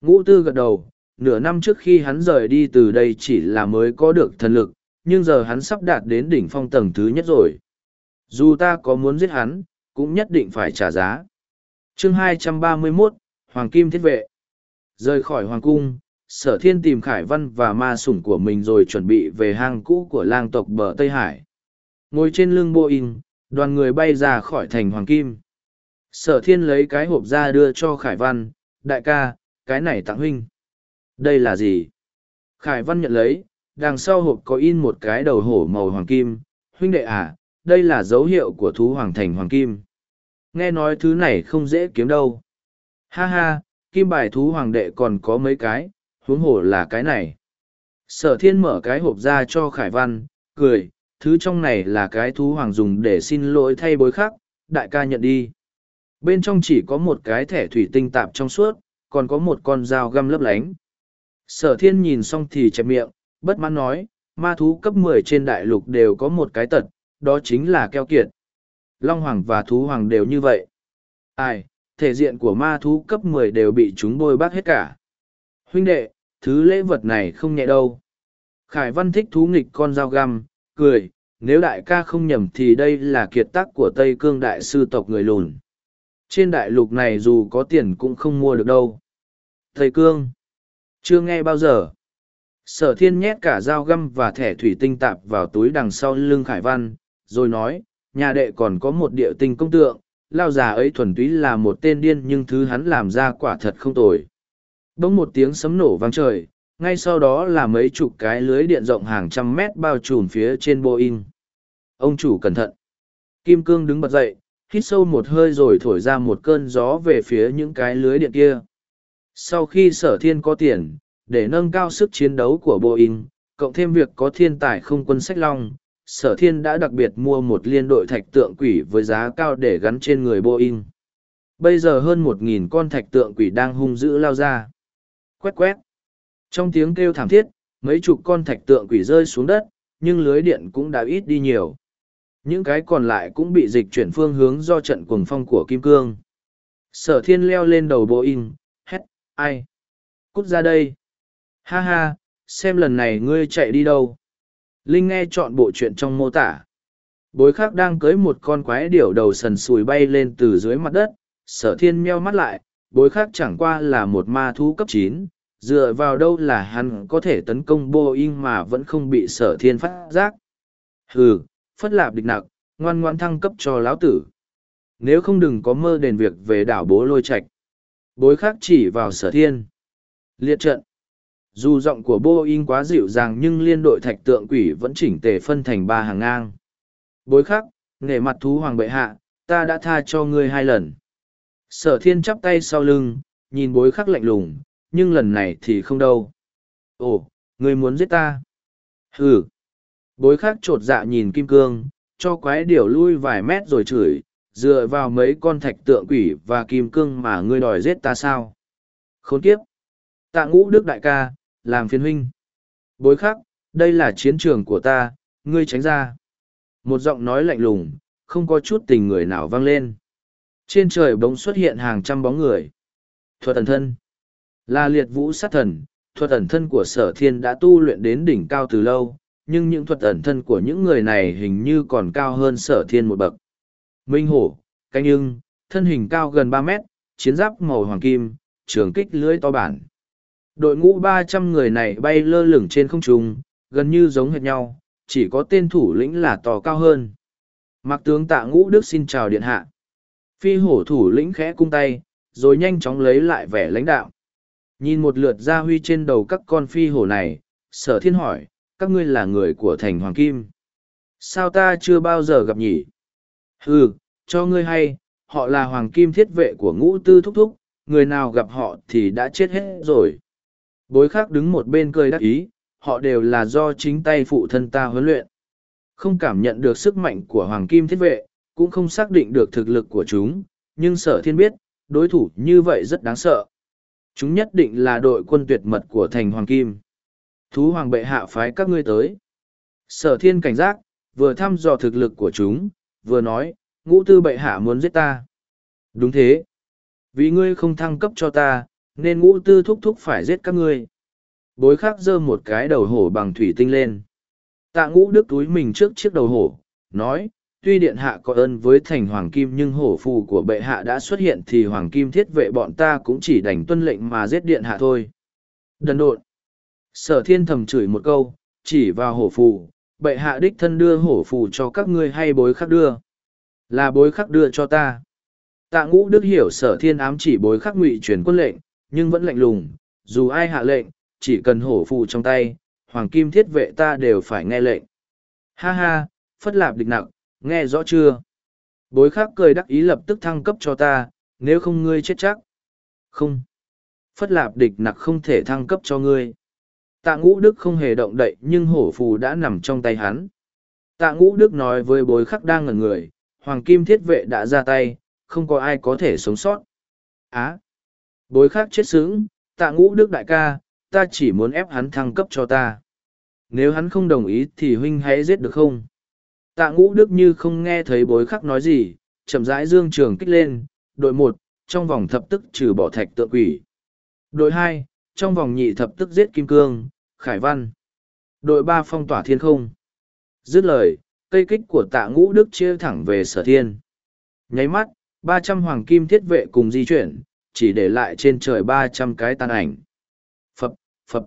Ngũ tư gật đầu, nửa năm trước khi hắn rời đi từ đây chỉ là mới có được thần lực, nhưng giờ hắn sắp đạt đến đỉnh phong tầng thứ nhất rồi. Dù ta có muốn giết hắn, cũng nhất định phải trả giá. chương 231, Hoàng Kim Thiết Vệ Rời khỏi Hoàng Cung, sở thiên tìm khải văn và ma sủng của mình rồi chuẩn bị về hang cũ của lang tộc bờ Tây Hải. Ngồi trên lưng Boeing, đoàn người bay ra khỏi thành Hoàng Kim. Sở thiên lấy cái hộp ra đưa cho khải văn, đại ca, cái này tặng huynh. Đây là gì? Khải Văn nhận lấy, đằng sau hộp có in một cái đầu hổ màu hoàng kim. Huynh đệ à, đây là dấu hiệu của thú hoàng thành hoàng kim. Nghe nói thứ này không dễ kiếm đâu. Ha ha, kim bài thú hoàng đệ còn có mấy cái, huống hổ là cái này. Sở thiên mở cái hộp ra cho Khải Văn, cười, thứ trong này là cái thú hoàng dùng để xin lỗi thay bối khác, đại ca nhận đi. Bên trong chỉ có một cái thẻ thủy tinh tạp trong suốt, còn có một con dao găm lấp lánh. Sở thiên nhìn xong thì chẹp miệng, bất mãn nói, ma thú cấp mười trên đại lục đều có một cái tật, đó chính là keo kiệt. Long Hoàng và thú Hoàng đều như vậy. Ai, thể diện của ma thú cấp mười đều bị chúng bôi bác hết cả. Huynh đệ, thứ lễ vật này không nhẹ đâu. Khải Văn thích thú nghịch con dao găm, cười, nếu đại ca không nhầm thì đây là kiệt tác của Tây Cương đại sư tộc người lùn. Trên đại lục này dù có tiền cũng không mua được đâu. Tây Cương chưa nghe bao giờ. Sở thiên nhét cả dao găm và thẻ thủy tinh tạp vào túi đằng sau lưng Khải Văn, rồi nói, nhà đệ còn có một địa tinh công tượng, lao già ấy thuần túy là một tên điên nhưng thứ hắn làm ra quả thật không tồi. Bỗng một tiếng sấm nổ vang trời, ngay sau đó là mấy chục cái lưới điện rộng hàng trăm mét bao trùm phía trên Boeing. Ông chủ cẩn thận. Kim Cương đứng bật dậy, hít sâu một hơi rồi thổi ra một cơn gió về phía những cái lưới điện kia sau khi sở thiên có tiền, để nâng cao sức chiến đấu của boeing, cộng thêm việc có thiên tài không quân sách long, sở thiên đã đặc biệt mua một liên đội thạch tượng quỷ với giá cao để gắn trên người boeing. Bây giờ hơn một nghìn con thạch tượng quỷ đang hung dữ lao ra. Quét quét. Trong tiếng kêu thảm thiết, mấy chục con thạch tượng quỷ rơi xuống đất, nhưng lưới điện cũng đã ít đi nhiều. Những cái còn lại cũng bị dịch chuyển phương hướng do trận cuồng phong của kim cương. Sở thiên leo lên đầu boeing ai? Cút ra đây. Ha ha, xem lần này ngươi chạy đi đâu. Linh nghe chọn bộ chuyện trong mô tả. Bối khác đang cưới một con quái điểu đầu sần sùi bay lên từ dưới mặt đất, sở thiên meo mắt lại, bối khác chẳng qua là một ma thú cấp chín, dựa vào đâu là hắn có thể tấn công Boeing mà vẫn không bị sở thiên phát giác. Hừ, phất lạp địch nặc, ngoan ngoan thăng cấp cho lão tử. Nếu không đừng có mơ đền việc về đảo bố lôi Trạch Bối khác chỉ vào sở thiên. Liệt trận. Dù giọng của Boeing quá dịu dàng nhưng liên đội thạch tượng quỷ vẫn chỉnh tề phân thành ba hàng ngang. Bối khắc, nghề mặt thú hoàng bệ hạ, ta đã tha cho ngươi hai lần. Sở thiên chắp tay sau lưng, nhìn bối khắc lạnh lùng, nhưng lần này thì không đâu. Ồ, ngươi muốn giết ta? Ừ. Bối khắc trột dạ nhìn kim cương, cho quái điểu lui vài mét rồi chửi, dựa vào mấy con thạch tượng quỷ và kim cương mà ngươi đòi giết ta sao? Khốn kiếp! Tạ ngũ đức đại ca, làm phiền huynh. Bối khắc, đây là chiến trường của ta, ngươi tránh ra. Một giọng nói lạnh lùng, không có chút tình người nào vang lên. Trên trời bỗng xuất hiện hàng trăm bóng người. Thuật ẩn thân. Là liệt vũ sát thần, thuật ẩn thân của sở thiên đã tu luyện đến đỉnh cao từ lâu, nhưng những thuật ẩn thân của những người này hình như còn cao hơn sở thiên một bậc. Minh hổ, canh ưng, thân hình cao gần ba mét, chiến giáp màu hoàng kim, trường kích lưới to bản. Đội ngũ ba trăm người này bay lơ lửng trên không trung, gần như giống hệt nhau, chỉ có tên thủ lĩnh là to cao hơn. Mặc tướng tạ ngũ đức xin chào điện hạ. Phi hổ thủ lĩnh khẽ cung tay, rồi nhanh chóng lấy lại vẻ lãnh đạo. Nhìn một lượt gia huy trên đầu các con phi hổ này, sở thiên hỏi, các ngươi là người của thành Hoàng Kim. Sao ta chưa bao giờ gặp nhỉ? Ừ, cho ngươi hay, họ là Hoàng Kim thiết vệ của ngũ tư thúc thúc, người nào gặp họ thì đã chết hết rồi. Bối khác đứng một bên cười đắc ý, họ đều là do chính tay phụ thân ta huấn luyện. Không cảm nhận được sức mạnh của Hoàng Kim thiết vệ, cũng không xác định được thực lực của chúng, nhưng sở thiên biết, đối thủ như vậy rất đáng sợ. Chúng nhất định là đội quân tuyệt mật của thành Hoàng Kim. Thú Hoàng bệ hạ phái các ngươi tới. Sở thiên cảnh giác, vừa thăm dò thực lực của chúng, vừa nói, ngũ tư bệ hạ muốn giết ta. Đúng thế. Vì ngươi không thăng cấp cho ta, nên ngũ tư thúc thúc phải giết các ngươi bối khắc giơ một cái đầu hổ bằng thủy tinh lên tạ ngũ đức túi mình trước chiếc đầu hổ nói tuy điện hạ có ơn với thành hoàng kim nhưng hổ phù của bệ hạ đã xuất hiện thì hoàng kim thiết vệ bọn ta cũng chỉ đành tuân lệnh mà giết điện hạ thôi đần độn sở thiên thầm chửi một câu chỉ vào hổ phù bệ hạ đích thân đưa hổ phù cho các ngươi hay bối khắc đưa là bối khắc đưa cho ta tạ ngũ đức hiểu sở thiên ám chỉ bối khắc ngụy truyền quân lệnh nhưng vẫn lạnh lùng, dù ai hạ lệnh, chỉ cần hổ phù trong tay, hoàng kim thiết vệ ta đều phải nghe lệnh. Ha ha, phất lạp địch nặng, nghe rõ chưa? Bối khắc cười đắc ý lập tức thăng cấp cho ta, nếu không ngươi chết chắc. Không. Phất lạp địch nặc không thể thăng cấp cho ngươi. Tạ ngũ đức không hề động đậy nhưng hổ phù đã nằm trong tay hắn. Tạ ngũ đức nói với bối khắc đang ngẩn người, hoàng kim thiết vệ đã ra tay, không có ai có thể sống sót. Á, Bối khắc chết sướng, tạ ngũ đức đại ca, ta chỉ muốn ép hắn thăng cấp cho ta. Nếu hắn không đồng ý thì huynh hãy giết được không? Tạ ngũ đức như không nghe thấy bối khắc nói gì, chậm rãi dương trường kích lên, đội một, trong vòng thập tức trừ bỏ thạch tượng quỷ. Đội hai, trong vòng nhị thập tức giết kim cương, khải văn. Đội ba phong tỏa thiên không. Dứt lời, cây kích của tạ ngũ đức chia thẳng về sở thiên. Nháy mắt, ba trăm hoàng kim thiết vệ cùng di chuyển, chỉ để lại trên trời ba trăm cái tàn ảnh. Phập, phập.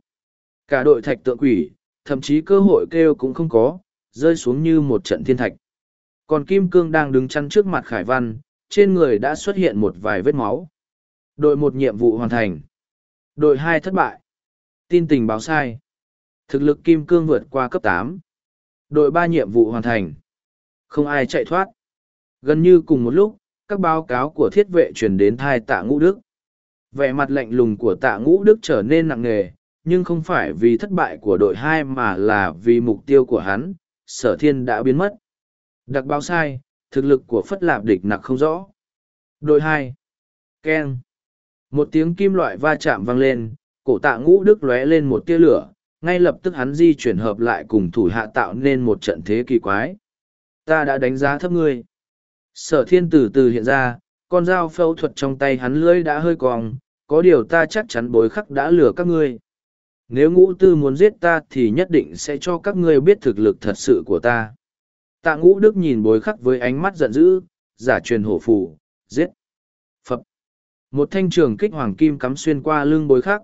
Cả đội thạch tượng quỷ, thậm chí cơ hội kêu cũng không có, rơi xuống như một trận thiên thạch. Còn Kim Cương đang đứng chắn trước mặt Khải Văn, trên người đã xuất hiện một vài vết máu. Đội một nhiệm vụ hoàn thành. Đội hai thất bại. Tin tình báo sai. Thực lực Kim Cương vượt qua cấp tám. Đội ba nhiệm vụ hoàn thành. Không ai chạy thoát. Gần như cùng một lúc, các báo cáo của thiết vệ truyền đến thai tạ ngũ đức vẻ mặt lạnh lùng của tạ ngũ đức trở nên nặng nề nhưng không phải vì thất bại của đội hai mà là vì mục tiêu của hắn sở thiên đã biến mất đặc báo sai thực lực của phất lạp địch nặc không rõ đội hai keng một tiếng kim loại va chạm vang lên cổ tạ ngũ đức lóe lên một tia lửa ngay lập tức hắn di chuyển hợp lại cùng thủ hạ tạo nên một trận thế kỳ quái ta đã đánh giá thấp ngươi Sở thiên từ từ hiện ra, con dao phẫu thuật trong tay hắn lưỡi đã hơi cong, có điều ta chắc chắn bối khắc đã lừa các ngươi. Nếu ngũ tư muốn giết ta thì nhất định sẽ cho các ngươi biết thực lực thật sự của ta. Tạ ngũ đức nhìn bối khắc với ánh mắt giận dữ, giả truyền hổ phù, giết. Phập. Một thanh trường kích hoàng kim cắm xuyên qua lưng bối khắc.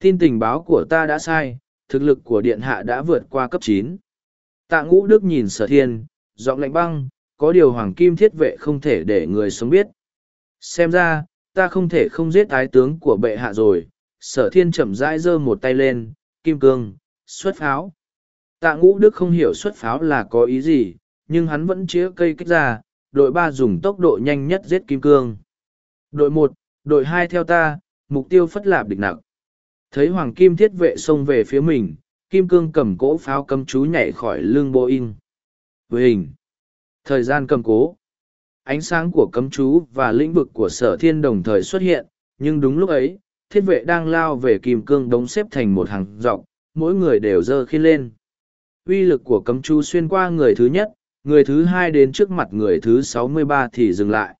Tin tình báo của ta đã sai, thực lực của điện hạ đã vượt qua cấp chín. Tạ ngũ đức nhìn sở thiên, giọng lạnh băng, có điều hoàng kim thiết vệ không thể để người sống biết. Xem ra, ta không thể không giết ái tướng của bệ hạ rồi. Sở thiên chậm rãi giơ một tay lên, kim cương, xuất pháo. Tạ ngũ đức không hiểu xuất pháo là có ý gì, nhưng hắn vẫn chĩa cây kích ra, đội ba dùng tốc độ nhanh nhất giết kim cương. Đội một, đội hai theo ta, mục tiêu phất lạp địch nặng. Thấy hoàng kim thiết vệ xông về phía mình, kim cương cầm cỗ pháo cấm chú nhảy khỏi lưng Boeing. Với hình, thời gian cầm cố, ánh sáng của cấm chú và lĩnh vực của sở thiên đồng thời xuất hiện, nhưng đúng lúc ấy, thiết vệ đang lao về kim cương đống xếp thành một hàng dọc, mỗi người đều dơ khiên lên. Uy lực của cấm chú xuyên qua người thứ nhất, người thứ hai đến trước mặt người thứ sáu mươi ba thì dừng lại.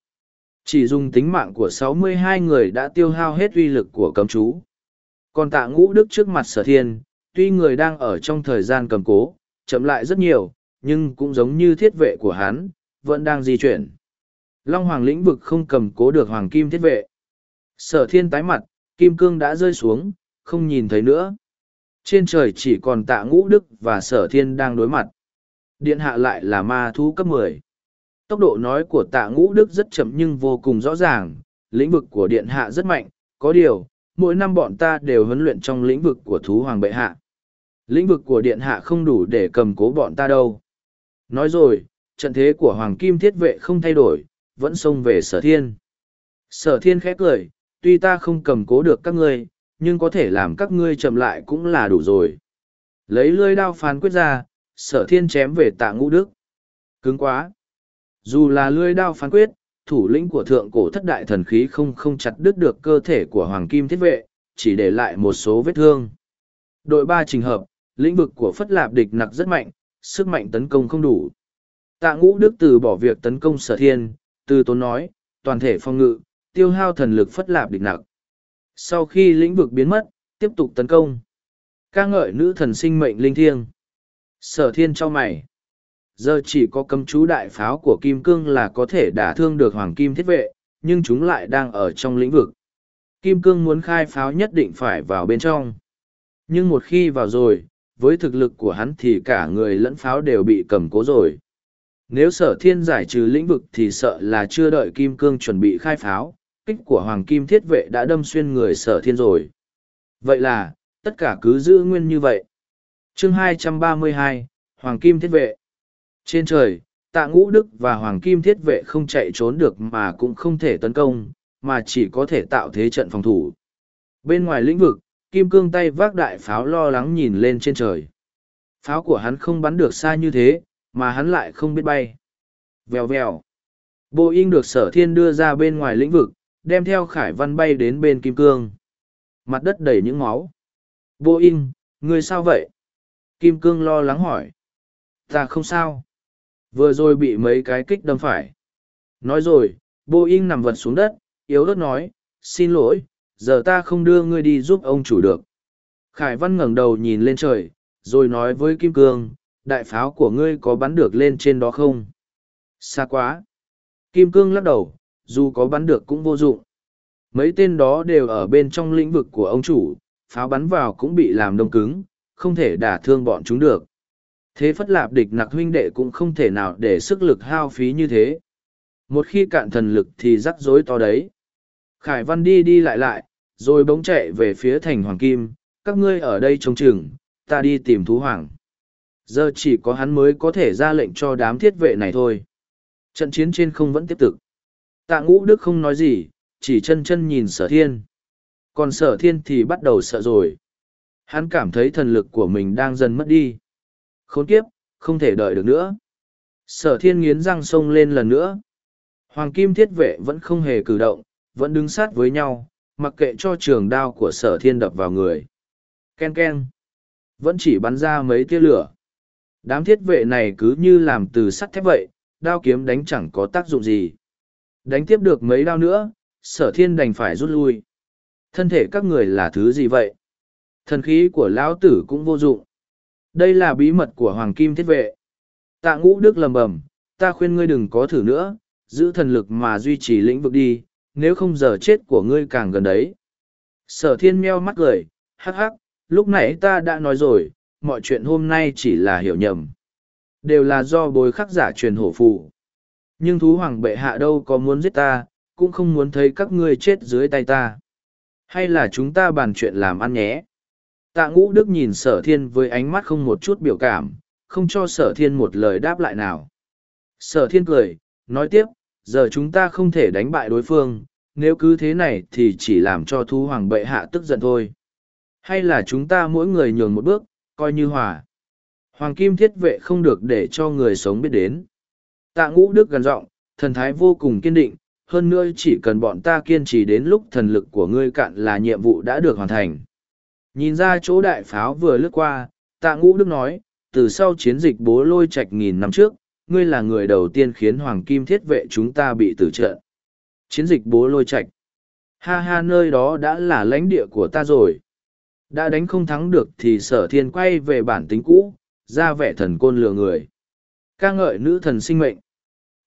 Chỉ dùng tính mạng của sáu mươi hai người đã tiêu hao hết uy lực của cấm chú. Còn tạ ngũ đức trước mặt sở thiên, tuy người đang ở trong thời gian cầm cố, chậm lại rất nhiều, nhưng cũng giống như thiết vệ của hắn, vẫn đang di chuyển. Long Hoàng lĩnh vực không cầm cố được Hoàng Kim thiết vệ. Sở thiên tái mặt, Kim Cương đã rơi xuống, không nhìn thấy nữa. Trên trời chỉ còn tạ ngũ đức và sở thiên đang đối mặt. Điện hạ lại là ma thú cấp mười. Tốc độ nói của tạ ngũ đức rất chậm nhưng vô cùng rõ ràng, lĩnh vực của điện hạ rất mạnh, có điều, mỗi năm bọn ta đều huấn luyện trong lĩnh vực của thú hoàng bệ hạ. Lĩnh vực của điện hạ không đủ để cầm cố bọn ta đâu. Nói rồi, trận thế của hoàng kim thiết vệ không thay đổi, vẫn xông về sở thiên. Sở thiên khẽ cười, tuy ta không cầm cố được các ngươi, nhưng có thể làm các ngươi chậm lại cũng là đủ rồi. Lấy lưỡi đao phán quyết ra, sở thiên chém về tạ ngũ đức. Cứng quá. Dù là lưỡi đao phán quyết, thủ lĩnh của thượng cổ thất đại thần khí không không chặt đứt được cơ thể của hoàng kim thiết vệ, chỉ để lại một số vết thương. Đội ba trình hợp, lĩnh vực của phất lạp địch nặc rất mạnh, sức mạnh tấn công không đủ. Tạ ngũ đức từ bỏ việc tấn công sở thiên, từ tốn nói, toàn thể phong ngự, tiêu hao thần lực phất lạp địch nặc. Sau khi lĩnh vực biến mất, tiếp tục tấn công. ca ngợi nữ thần sinh mệnh linh thiêng. Sở thiên cho mày. Giờ chỉ có cấm chú đại pháo của kim cương là có thể đả thương được hoàng kim thiết vệ, nhưng chúng lại đang ở trong lĩnh vực. Kim cương muốn khai pháo nhất định phải vào bên trong. Nhưng một khi vào rồi, với thực lực của hắn thì cả người lẫn pháo đều bị cầm cố rồi. Nếu sở thiên giải trừ lĩnh vực thì sợ là chưa đợi kim cương chuẩn bị khai pháo, kích của hoàng kim thiết vệ đã đâm xuyên người sở thiên rồi. Vậy là, tất cả cứ giữ nguyên như vậy. chương 232, Hoàng kim thiết vệ. Trên trời, tạ ngũ đức và Hoàng kim thiết vệ không chạy trốn được mà cũng không thể tấn công, mà chỉ có thể tạo thế trận phòng thủ. Bên ngoài lĩnh vực, kim cương tay vác đại pháo lo lắng nhìn lên trên trời. Pháo của hắn không bắn được xa như thế, mà hắn lại không biết bay. Vèo vèo. Bộ in được sở thiên đưa ra bên ngoài lĩnh vực, đem theo khải văn bay đến bên kim cương. Mặt đất đầy những máu. Bộ in, người sao vậy? Kim cương lo lắng hỏi. Ta không sao. Vừa rồi bị mấy cái kích đâm phải. Nói rồi, bộ nằm vật xuống đất, yếu ớt nói, xin lỗi, giờ ta không đưa ngươi đi giúp ông chủ được. Khải văn ngẩng đầu nhìn lên trời, rồi nói với Kim Cương, đại pháo của ngươi có bắn được lên trên đó không? Xa quá. Kim Cương lắc đầu, dù có bắn được cũng vô dụng. Mấy tên đó đều ở bên trong lĩnh vực của ông chủ, pháo bắn vào cũng bị làm đông cứng, không thể đả thương bọn chúng được. Thế phất lạp địch nặc huynh đệ cũng không thể nào để sức lực hao phí như thế. Một khi cạn thần lực thì rắc rối to đấy. Khải Văn đi đi lại lại, rồi bỗng chạy về phía thành Hoàng Kim, các ngươi ở đây trông chừng, ta đi tìm thú hoàng. Giờ chỉ có hắn mới có thể ra lệnh cho đám thiết vệ này thôi. Trận chiến trên không vẫn tiếp tục. Tạ ngũ đức không nói gì, chỉ chân chân nhìn sở thiên. Còn sở thiên thì bắt đầu sợ rồi. Hắn cảm thấy thần lực của mình đang dần mất đi. Khốn kiếp, không thể đợi được nữa. Sở thiên nghiến răng sông lên lần nữa. Hoàng kim thiết vệ vẫn không hề cử động, vẫn đứng sát với nhau, mặc kệ cho trường đao của sở thiên đập vào người. Ken ken. Vẫn chỉ bắn ra mấy tia lửa. Đám thiết vệ này cứ như làm từ sắt thép vậy, đao kiếm đánh chẳng có tác dụng gì. Đánh tiếp được mấy đao nữa, sở thiên đành phải rút lui. Thân thể các người là thứ gì vậy? Thần khí của lão tử cũng vô dụng. Đây là bí mật của Hoàng Kim Thiết Vệ. Tạ ngũ đức lầm bầm, ta khuyên ngươi đừng có thử nữa, giữ thần lực mà duy trì lĩnh vực đi, nếu không giờ chết của ngươi càng gần đấy. Sở thiên meo mắt cười, hắc hắc, lúc nãy ta đã nói rồi, mọi chuyện hôm nay chỉ là hiểu nhầm. Đều là do bối khắc giả truyền hổ phụ. Nhưng thú hoàng bệ hạ đâu có muốn giết ta, cũng không muốn thấy các ngươi chết dưới tay ta. Hay là chúng ta bàn chuyện làm ăn nhé? Tạ ngũ đức nhìn sở thiên với ánh mắt không một chút biểu cảm, không cho sở thiên một lời đáp lại nào. Sở thiên cười, nói tiếp, giờ chúng ta không thể đánh bại đối phương, nếu cứ thế này thì chỉ làm cho thú hoàng bệ hạ tức giận thôi. Hay là chúng ta mỗi người nhường một bước, coi như hòa. Hoàng kim thiết vệ không được để cho người sống biết đến. Tạ ngũ đức gần giọng thần thái vô cùng kiên định, hơn nữa chỉ cần bọn ta kiên trì đến lúc thần lực của ngươi cạn là nhiệm vụ đã được hoàn thành. Nhìn ra chỗ đại pháo vừa lướt qua, tạ ngũ đức nói, từ sau chiến dịch bố lôi Trạch nghìn năm trước, ngươi là người đầu tiên khiến hoàng kim thiết vệ chúng ta bị tử trận. Chiến dịch bố lôi Trạch, Ha ha nơi đó đã là lãnh địa của ta rồi. Đã đánh không thắng được thì sở thiên quay về bản tính cũ, ra vẻ thần côn lừa người. ca ngợi nữ thần sinh mệnh.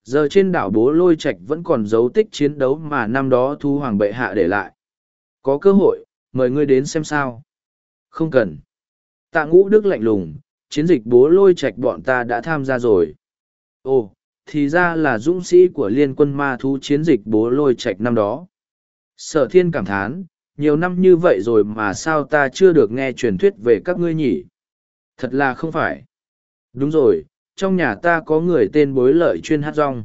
Giờ trên đảo bố lôi Trạch vẫn còn dấu tích chiến đấu mà năm đó thu hoàng bệ hạ để lại. Có cơ hội, mời ngươi đến xem sao. Không cần. Tạ ngũ đức lạnh lùng, chiến dịch bố lôi Trạch bọn ta đã tham gia rồi. Ồ, thì ra là dũng sĩ của liên quân ma thú chiến dịch bố lôi Trạch năm đó. Sở thiên cảm thán, nhiều năm như vậy rồi mà sao ta chưa được nghe truyền thuyết về các ngươi nhỉ? Thật là không phải. Đúng rồi, trong nhà ta có người tên bối lợi chuyên hát rong.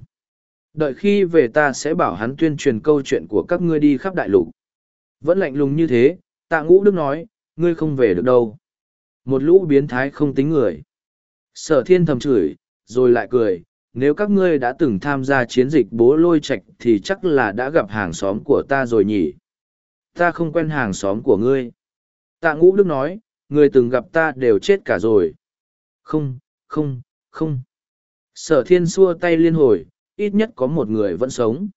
Đợi khi về ta sẽ bảo hắn tuyên truyền câu chuyện của các ngươi đi khắp đại lục. Vẫn lạnh lùng như thế, tạ ngũ đức nói, ngươi không về được đâu. Một lũ biến thái không tính người. Sở thiên thầm chửi, rồi lại cười, nếu các ngươi đã từng tham gia chiến dịch bố lôi Trạch thì chắc là đã gặp hàng xóm của ta rồi nhỉ. Ta không quen hàng xóm của ngươi. Tạ ngũ đức nói người từng gặp ta đều chết cả rồi. Không không không. Sở thiên xua tay liên hồi ít nhất có một người vẫn sống.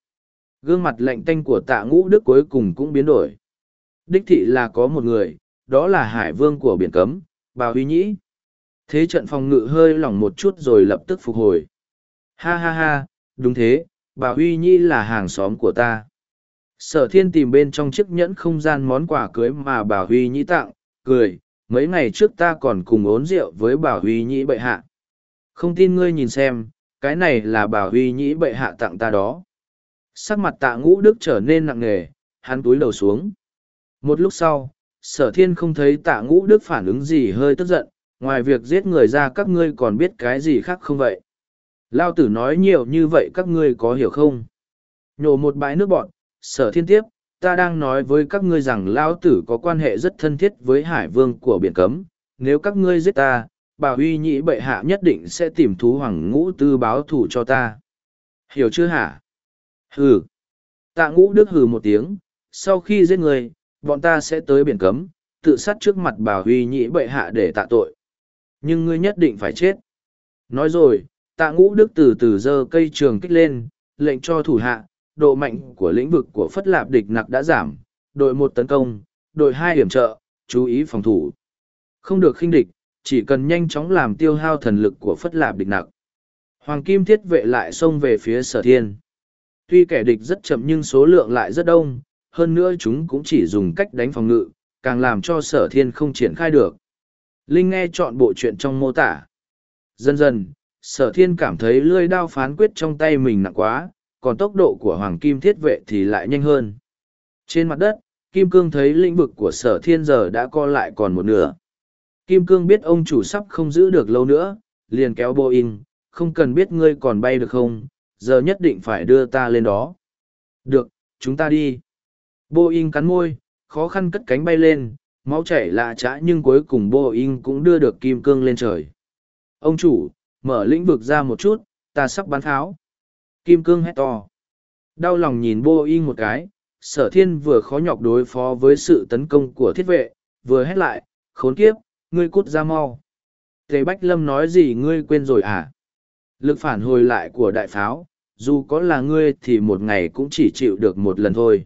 Gương mặt lạnh tanh của tạ ngũ đức cuối cùng cũng biến đổi. Đích thị là có một người đó là hải vương của biển cấm, bà huy nhĩ. Thế trận phòng ngự hơi lỏng một chút rồi lập tức phục hồi. Ha ha ha, đúng thế, bà huy nhĩ là hàng xóm của ta. Sở thiên tìm bên trong chiếc nhẫn không gian món quà cưới mà bà huy nhĩ tặng, cười, mấy ngày trước ta còn cùng ốn rượu với bà huy nhĩ bệ hạ. Không tin ngươi nhìn xem, cái này là bà huy nhĩ bệ hạ tặng ta đó. Sắc mặt tạ ngũ đức trở nên nặng nề, hắn túi đầu xuống. Một lúc sau sở thiên không thấy tạ ngũ đức phản ứng gì hơi tức giận ngoài việc giết người ra các ngươi còn biết cái gì khác không vậy lao tử nói nhiều như vậy các ngươi có hiểu không nhổ một bãi nước bọn sở thiên tiếp, ta đang nói với các ngươi rằng lão tử có quan hệ rất thân thiết với hải vương của biển cấm, nếu các ngươi giết ta, bà huy nhĩ bệ hạ nhất định sẽ tìm thú hoàng ngũ tư báo thù cho ta. Hiểu chưa hả? Hừ. Tạ ngũ đức hừ một tiếng, sau khi giết người, bọn ta sẽ tới biển cấm, tự sát trước mặt bà huy nhĩ bệ hạ để tạ tội. Nhưng ngươi nhất định phải chết. Nói rồi, tạ ngũ đức từ từ giơ cây trường kích lên, lệnh cho thủ hạ, độ mạnh của lĩnh vực của phất lạp địch nặc đã giảm, đội một tấn công, đội hai hiểm trợ, chú ý phòng thủ. Không được khinh địch, chỉ cần nhanh chóng làm tiêu hao thần lực của phất lạp địch nặc. Hoàng Kim thiết vệ lại xông về phía sở thiên. Tuy kẻ địch rất chậm nhưng số lượng lại rất đông, hơn nữa chúng cũng chỉ dùng cách đánh phòng ngự, càng làm cho sở thiên không triển khai được. Linh nghe chọn bộ chuyện trong mô tả. Dần dần, sở thiên cảm thấy lươi đao phán quyết trong tay mình nặng quá, còn tốc độ của hoàng kim thiết vệ thì lại nhanh hơn. Trên mặt đất, Kim Cương thấy lĩnh vực của sở thiên giờ đã co lại còn một nửa. Kim Cương biết ông chủ sắp không giữ được lâu nữa, liền kéo Boeing, không cần biết ngươi còn bay được không, giờ nhất định phải đưa ta lên đó. Được, chúng ta đi. Boeing cắn môi, khó khăn cất cánh bay lên, máu chảy lạ trã nhưng cuối cùng Boeing cũng đưa được Kim Cương lên trời. Ông chủ, mở lĩnh vực ra một chút, ta sắp bắn tháo. Kim cương hét to. Đau lòng nhìn Boeing một cái, sở thiên vừa khó nhọc đối phó với sự tấn công của thiết vệ, vừa hét lại, khốn kiếp, ngươi cút ra mau. Tề Bách Lâm nói gì ngươi quên rồi à? Lực phản hồi lại của đại pháo, dù có là ngươi thì một ngày cũng chỉ chịu được một lần thôi.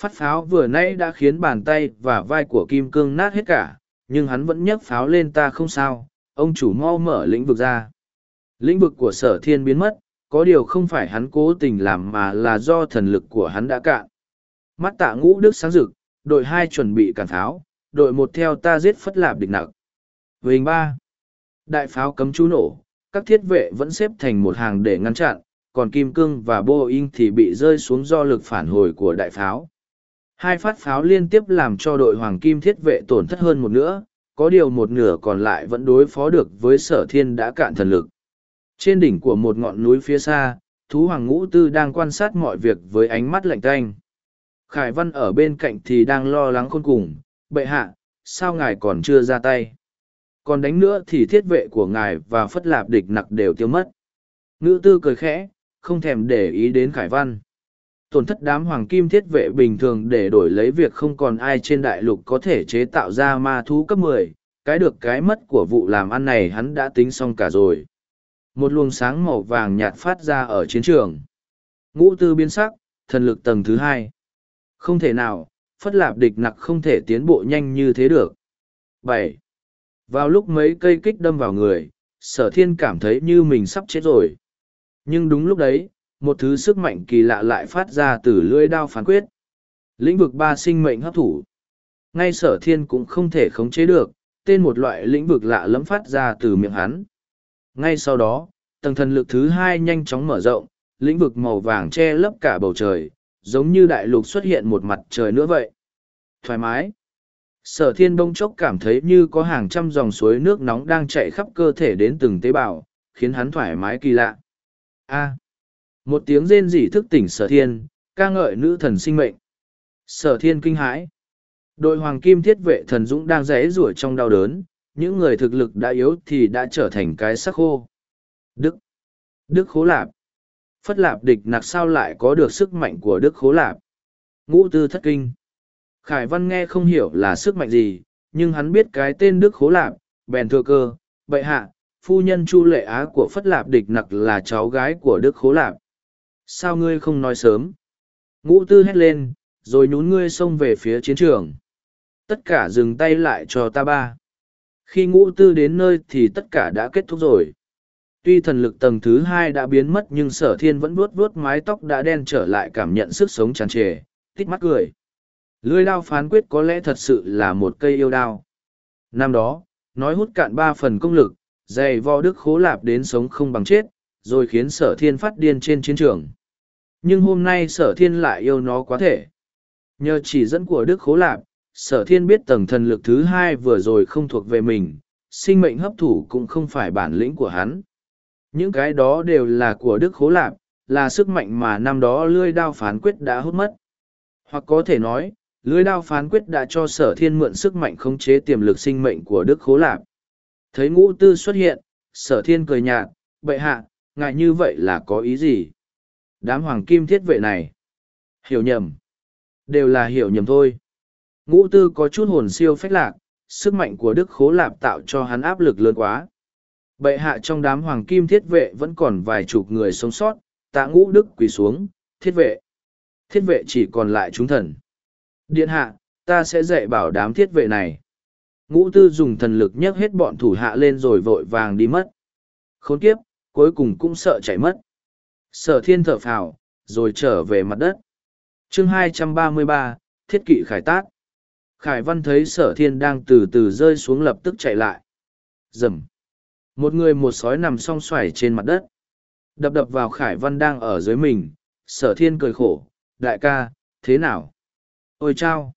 Phát pháo vừa nãy đã khiến bàn tay và vai của Kim Cương nát hết cả, nhưng hắn vẫn nhấc pháo lên ta không sao, ông chủ mau mở lĩnh vực ra. Lĩnh vực của sở thiên biến mất, có điều không phải hắn cố tình làm mà là do thần lực của hắn đã cạn. Mắt tạ ngũ đức sáng rực, đội hai chuẩn bị cản pháo, đội một theo ta giết phất lạp địch nặc. Vình ba, đại pháo cấm chú nổ, các thiết vệ vẫn xếp thành một hàng để ngăn chặn, còn kim cương và boeing thì bị rơi xuống do lực phản hồi của đại pháo. Hai phát pháo liên tiếp làm cho đội hoàng kim thiết vệ tổn thất hơn một nửa, có điều một nửa còn lại vẫn đối phó được với sở thiên đã cạn thần lực. Trên đỉnh của một ngọn núi phía xa, thú hoàng ngũ tư đang quan sát mọi việc với ánh mắt lạnh tanh. Khải văn ở bên cạnh thì đang lo lắng khôn cùng, bệ hạ, sao ngài còn chưa ra tay? Còn đánh nữa thì thiết vệ của ngài và phất lạp địch nặc đều tiêu mất. Ngữ tư cười khẽ, không thèm để ý đến Khải văn. Tổn thất đám hoàng kim thiết vệ bình thường để đổi lấy việc không còn ai trên đại lục có thể chế tạo ra ma thú cấp mười, cái được cái mất của vụ làm ăn này hắn đã tính xong cả rồi. Một luồng sáng màu vàng nhạt phát ra ở chiến trường. Ngũ tư biến sắc thần lực tầng thứ hai. Không thể nào phất lạp địch nặc không thể tiến bộ nhanh như thế được. Bảy. Vào lúc mấy cây kích đâm vào người sở thiên cảm thấy như mình sắp chết rồi. Nhưng đúng lúc đấy một thứ sức mạnh kỳ lạ lại phát ra từ lưỡi đao phán quyết lĩnh vực ba sinh mệnh hấp thủ ngay sở thiên cũng không thể khống chế được tên một loại lĩnh vực lạ lẫm phát ra từ miệng hắn ngay sau đó, tầng thần lực thứ hai nhanh chóng mở rộng, lĩnh vực màu vàng che lấp cả bầu trời, giống như đại lục xuất hiện một mặt trời nữa vậy. Thoải mái. Sở thiên bông chốc cảm thấy như có hàng trăm dòng suối nước nóng đang chạy khắp cơ thể đến từng tế bào, khiến hắn thoải mái kỳ lạ. A một tiếng rên rỉ thức tỉnh sở thiên, ca ngợi nữ thần sinh mệnh. Sở thiên kinh hãi. Đội hoàng kim thiết vệ thần dũng đang rẽ rủa trong đau đớn, những người thực lực đã yếu thì đã trở thành cái sắc khô. Đức. Đức khố lạp. Phất lạp địch nặc sao lại có được sức mạnh của Đức khố lạp. Ngũ tư thất kinh. Khải văn nghe không hiểu là sức mạnh gì, nhưng hắn biết cái tên Đức khố lạp, bèn thừa cơ, bệ hạ, phu nhân Chu Lệ Á của Phất Lạp Địch Nặc là cháu gái của Đức Khố Lạp. Sao ngươi không nói sớm? Ngũ tư hét lên, rồi nhún ngươi xông về phía chiến trường. Tất cả dừng tay lại cho ta ba. Khi ngũ tư đến nơi thì tất cả đã kết thúc rồi. Tuy thần lực tầng thứ hai đã biến mất nhưng sở thiên vẫn vuốt vuốt mái tóc đã đen trở lại cảm nhận sức sống tràn trề tít mắt cười. Lưới đao phán quyết có lẽ thật sự là một cây yêu đao. Năm đó nói hút cạn ba phần công lực dày vo đức khố lạp đến sống không bằng chết rồi khiến sở thiên phát điên trên chiến trường nhưng hôm nay sở thiên lại yêu nó quá thể nhờ chỉ dẫn của đức khố lạp sở thiên biết tầng thần lực thứ hai vừa rồi không thuộc về mình, sinh mệnh hấp thủ cũng không phải bản lĩnh của hắn. Những cái đó đều là của Đức Khố Lạp, là sức mạnh mà năm đó lưỡi đao phán quyết đã hút mất. Hoặc có thể nói, lưỡi đao phán quyết đã cho sở thiên mượn sức mạnh khống chế tiềm lực sinh mệnh của Đức Khố Lạp. Thấy ngũ tư xuất hiện, sở thiên cười nhạt, bệ hạ, ngại như vậy là có ý gì? Đám hoàng kim thiết vệ này. Hiểu nhầm. Đều là hiểu nhầm thôi. Ngũ tư có chút hồn siêu phách lạc, sức mạnh của Đức Khố Lạp tạo cho hắn áp lực lớn quá. Bệ hạ trong đám hoàng kim thiết vệ vẫn còn vài chục người sống sót, tạ ngũ Đức quỳ xuống, thiết vệ. Thiết vệ chỉ còn lại chúng thần. Điện hạ, ta sẽ dạy bảo đám thiết vệ này. Ngũ tư dùng thần lực nhấc hết bọn thủ hạ lên rồi vội vàng đi mất. Khốn kiếp, cuối cùng cũng sợ chạy mất. Sở thiên thở phào, rồi trở về mặt đất. chương 233, Thiết kỵ khải tác. Khải Văn thấy sở thiên đang từ từ rơi xuống lập tức chạy lại. Dầm. Một người một sói nằm song xoài trên mặt đất. Đập đập vào Khải Văn đang ở dưới mình. Sở thiên cười khổ. Đại ca, thế nào? Ôi chao!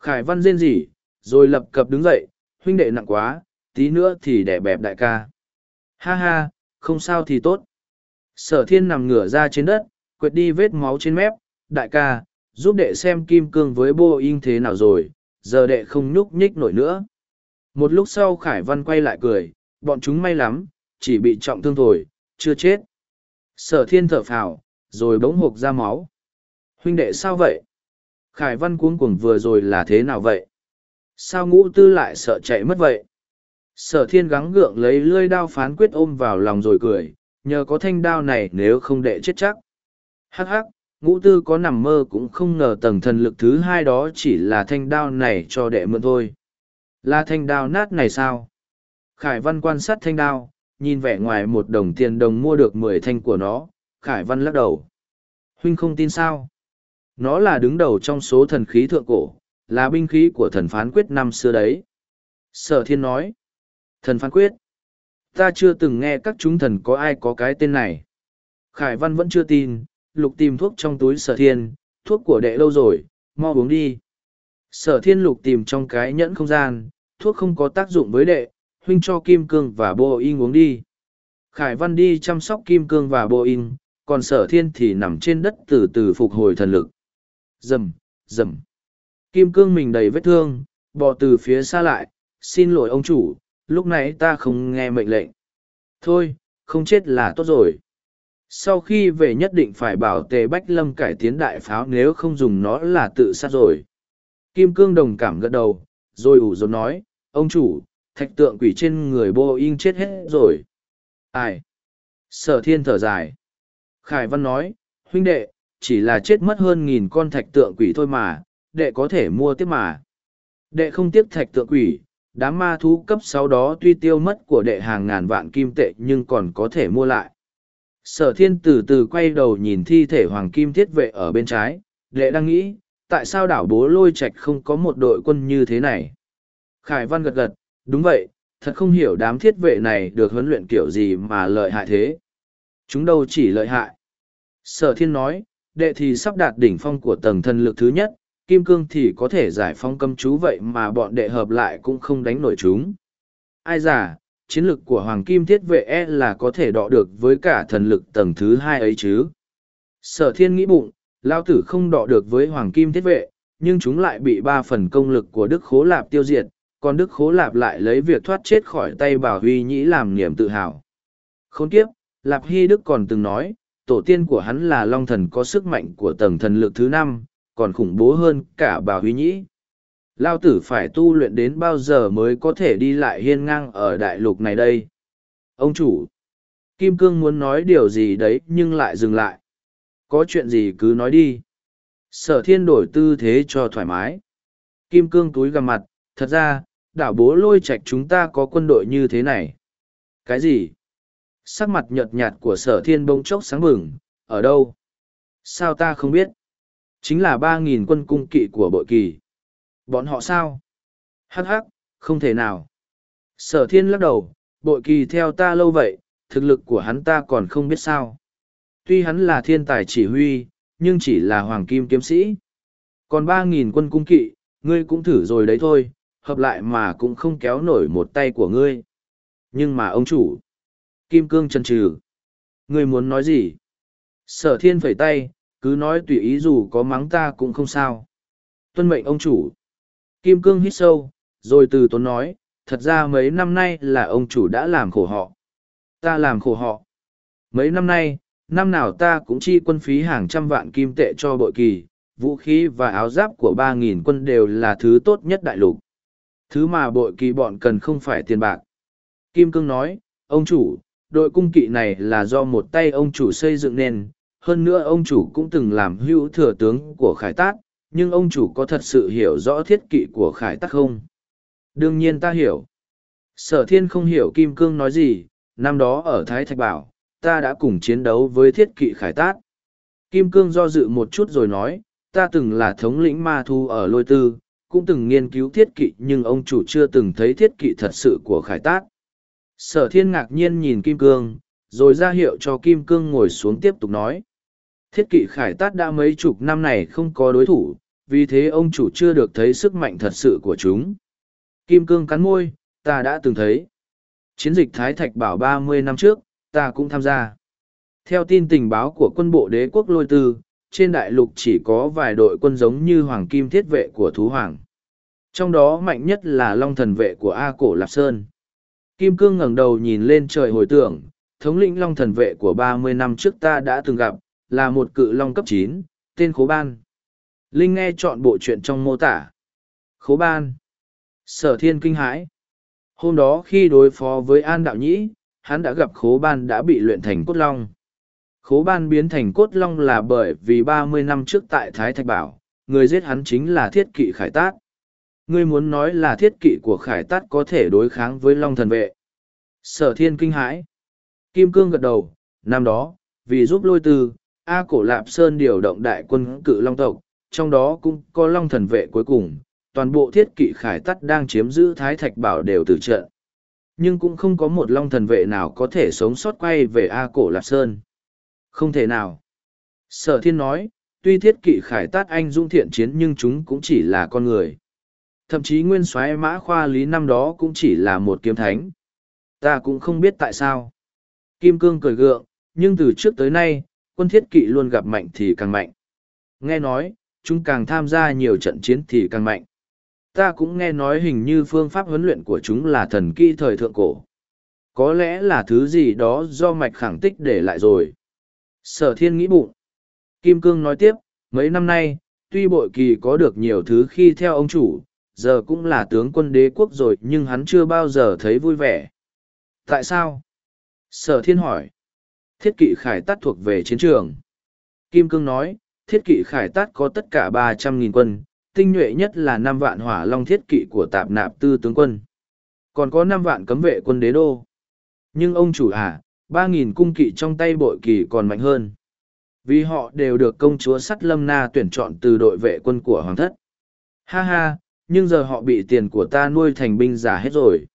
Khải Văn rên rỉ, rồi lập cập đứng dậy. Huynh đệ nặng quá, tí nữa thì đẻ bẹp đại ca. Ha ha, không sao thì tốt. Sở thiên nằm ngửa ra trên đất, quệt đi vết máu trên mép. Đại ca, giúp đệ xem kim cương với Boeing thế nào rồi, giờ đệ không nhúc nhích nổi nữa. Một lúc sau Khải Văn quay lại cười, bọn chúng may lắm, chỉ bị trọng thương thôi, chưa chết. Sở thiên thở phào, rồi bỗng hộp ra máu. Huynh đệ sao vậy? Khải Văn cuống cuồng vừa rồi là thế nào vậy? Sao ngũ tư lại sợ chạy mất vậy? Sở thiên gắng gượng lấy lưỡi đao phán quyết ôm vào lòng rồi cười, nhờ có thanh đao này nếu không đệ chết chắc. Hắc hắc, ngũ tư có nằm mơ cũng không ngờ tầng thần lực thứ hai đó chỉ là thanh đao này cho đệ mượn thôi. Là thanh đao nát này sao? Khải văn quan sát thanh đao nhìn vẻ ngoài một đồng tiền đồng mua được mười thanh của nó. Khải văn lắc đầu. Huynh không tin sao? Nó là đứng đầu trong số thần khí thượng cổ là binh khí của thần phán quyết năm xưa đấy. Sở thiên nói. Thần phán quyết? Ta chưa từng nghe các chúng thần có ai có cái tên này. Khải văn vẫn chưa tin, lục tìm thuốc trong túi sở thiên, thuốc của đệ lâu rồi, mau uống đi. Sở thiên lục tìm trong cái nhẫn không gian, thuốc không có tác dụng với đệ, huynh cho kim cương và bô in uống đi. Khải văn đi chăm sóc kim cương và bô in còn sở thiên thì nằm trên đất từ từ phục hồi thần lực. Rầm rầm kim cương mình đầy vết thương, bò từ phía xa lại, xin lỗi ông chủ lúc nãy ta không nghe mệnh lệnh. Thôi, không chết là tốt rồi. Sau khi về nhất định phải bảo tề bách lâm cải tiến đại pháo nếu không dùng nó là tự sát rồi. Kim cương đồng cảm gật đầu, rồi ủ rột nói, ông chủ, thạch tượng quỷ trên người boeing chết hết rồi. Ai? Sở thiên thở dài. Khải văn nói, huynh đệ, chỉ là chết mất hơn nghìn con thạch tượng quỷ thôi mà, đệ có thể mua tiếp mà. Đệ không tiếp thạch tượng quỷ đám ma thú cấp sau đó tuy tiêu mất của đệ hàng ngàn vạn kim tệ nhưng còn có thể mua lại. Sở thiên từ từ quay đầu nhìn thi thể hoàng kim thiết vệ ở bên trái, đệ đang nghĩ, tại sao đảo bố lôi trạch không có một đội quân như thế này? Khải văn gật gật, đúng vậy, thật không hiểu đám thiết vệ này được huấn luyện kiểu gì mà lợi hại thế. Chúng đâu chỉ lợi hại? Sở thiên nói, đệ thì sắp đạt đỉnh phong của tầng thần lực thứ nhất kim cương thì có thể giải phóng cấm chú vậy mà bọn đệ hợp lại cũng không đánh nổi chúng. Ai giả, chiến lực của hoàng kim thiết vệ e là có thể đọ được với cả thần lực tầng thứ hai ấy chứ? Sở thiên nghĩ bụng lao tử không đọ được với hoàng kim thiết vệ nhưng chúng lại bị ba phần công lực của đức khố lạp tiêu diệt còn đức khố lạp lại lấy việc thoát chết khỏi tay bảo huy nhĩ làm niềm tự hào. Không tiếp lạp hy đức còn từng nói tổ tiên của hắn là long thần có sức mạnh của tầng thần lực thứ năm còn khủng bố hơn cả bà huy nhĩ. Lao tử phải tu luyện đến bao giờ mới có thể đi lại hiên ngang ở đại lục này đây? Ông chủ, kim cương muốn nói điều gì đấy nhưng lại dừng lại. Có chuyện gì cứ nói đi. Sở thiên đổi tư thế cho thoải mái. Kim cương túi gằm mặt, thật ra, đảo bố lôi Trạch chúng ta có quân đội như thế này. Cái gì? Sắc mặt nhợt nhạt của sở thiên bông chốc sáng bừng, ở đâu? Sao ta không biết? Chính là ba nghìn quân cung kỵ của bội kỳ. Bọn họ sao? Hắc hắc, không thể nào. Sở thiên lắc đầu, bội kỳ theo ta lâu vậy, thực lực của hắn ta còn không biết sao. Tuy hắn là thiên tài chỉ huy, nhưng chỉ là hoàng kim kiếm sĩ. Còn ba nghìn quân cung kỵ, ngươi cũng thử rồi đấy thôi, hợp lại mà cũng không kéo nổi một tay của ngươi. Nhưng mà ông chủ, kim cương chân trừ ngươi muốn nói gì? Sở thiên phẩy tay cứ nói tùy ý dù có mắng ta cũng không sao. Tuân mệnh ông chủ. Kim cương hít sâu, rồi từ tốn nói, thật ra mấy năm nay là ông chủ đã làm khổ họ. Ta làm khổ họ. Mấy năm nay, năm nào ta cũng chi quân phí hàng trăm vạn kim tệ cho bội kỳ, vũ khí và áo giáp của ba nghìn quân đều là thứ tốt nhất đại lục. Thứ mà bội kỳ bọn cần không phải tiền bạc. Kim cương nói, ông chủ, đội cung kỵ này là do một tay ông chủ xây dựng nên hơn nữa ông chủ cũng từng làm hữu thừa tướng của khải tát, nhưng ông chủ có thật sự hiểu rõ thiết kỵ của khải tát không? Đương nhiên ta hiểu. Sở thiên không hiểu kim cương nói gì, năm đó ở thái thạch bảo, ta đã cùng chiến đấu với thiết kỵ khải tát. Kim cương do dự một chút rồi nói, ta từng là thống lĩnh ma thu ở lôi tư, cũng từng nghiên cứu thiết kỵ, nhưng ông chủ chưa từng thấy thiết kỵ thật sự của khải tát. Sở thiên ngạc nhiên nhìn kim cương, rồi ra hiệu cho kim cương ngồi xuống tiếp tục nói thiết kỵ khải tát đã mấy chục năm này không có đối thủ, vì thế ông chủ chưa được thấy sức mạnh thật sự của chúng. Kim cương cắn môi, ta đã từng thấy. Chiến dịch thái thạch bảo ba mươi năm trước, ta cũng tham gia. Theo tin tình báo của quân bộ đế quốc lôi tư, trên đại lục chỉ có vài đội quân giống như hoàng kim thiết vệ của thú hoàng. Trong đó mạnh nhất là long thần vệ của a cổ lạp sơn. Kim cương ngẩng đầu nhìn lên trời hồi tưởng, thống lĩnh long thần vệ của ba mươi năm trước ta đã từng gặp là một cự long cấp chín tên khố ban linh nghe chọn bộ chuyện trong mô tả khố ban sở thiên kinh hãi hôm đó khi đối phó với an đạo nhĩ hắn đã gặp khố ban đã bị luyện thành cốt long Khố ban biến thành cốt long là bởi vì ba mươi năm trước tại Thái Thạch Bảo, người giết hắn chính là thiết kỵ khải tát. Ngươi muốn nói là thiết kỵ của khải tát có thể đối kháng với long thần vệ. Sở thiên kinh hãi. Kim cương gật đầu, năm đó, vì giúp lôi tư, A cổ lạp sơn điều động đại quân cự long tộc, trong đó cũng có long thần vệ cuối cùng, toàn bộ thiết kỵ khải tắt đang chiếm giữ thái thạch bảo đều từ trận. Nhưng cũng không có một long thần vệ nào có thể sống sót quay về A cổ lạp sơn. Không thể nào. Sở thiên nói, tuy thiết kỵ khải tát anh dung thiện chiến nhưng chúng cũng chỉ là con người. Thậm chí nguyên soái mã khoa lý năm đó cũng chỉ là một kiếm thánh. Ta cũng không biết tại sao. Kim cương cười gượng, nhưng từ trước tới nay, quân thiết kỵ luôn gặp mạnh thì càng mạnh. Nghe nói, chúng càng tham gia nhiều trận chiến thì càng mạnh. Ta cũng nghe nói hình như phương pháp huấn luyện của chúng là thần kỹ thời thượng cổ. Có lẽ là thứ gì đó do mạch khẳng tích để lại rồi. Sở thiên nghĩ bụng. Kim Cương nói tiếp, mấy năm nay, tuy bội kỳ có được nhiều thứ khi theo ông chủ, giờ cũng là tướng quân đế quốc rồi nhưng hắn chưa bao giờ thấy vui vẻ. Tại sao? Sở thiên hỏi. Thiết kỵ khải Tát thuộc về chiến trường. Kim Cương nói, thiết kỵ khải Tát có tất cả ba trăm nghìn quân, tinh nhuệ nhất là năm vạn hỏa long thiết kỵ của tạp nạp tư tướng quân. Còn có năm vạn cấm vệ quân đế đô. Nhưng ông chủ à, ba nghìn cung kỵ trong tay bội kỳ còn mạnh hơn. Vì họ đều được công chúa sắt lâm na tuyển chọn từ đội vệ quân của hoàng thất. Ha ha, nhưng giờ họ bị tiền của ta nuôi thành binh giả hết rồi.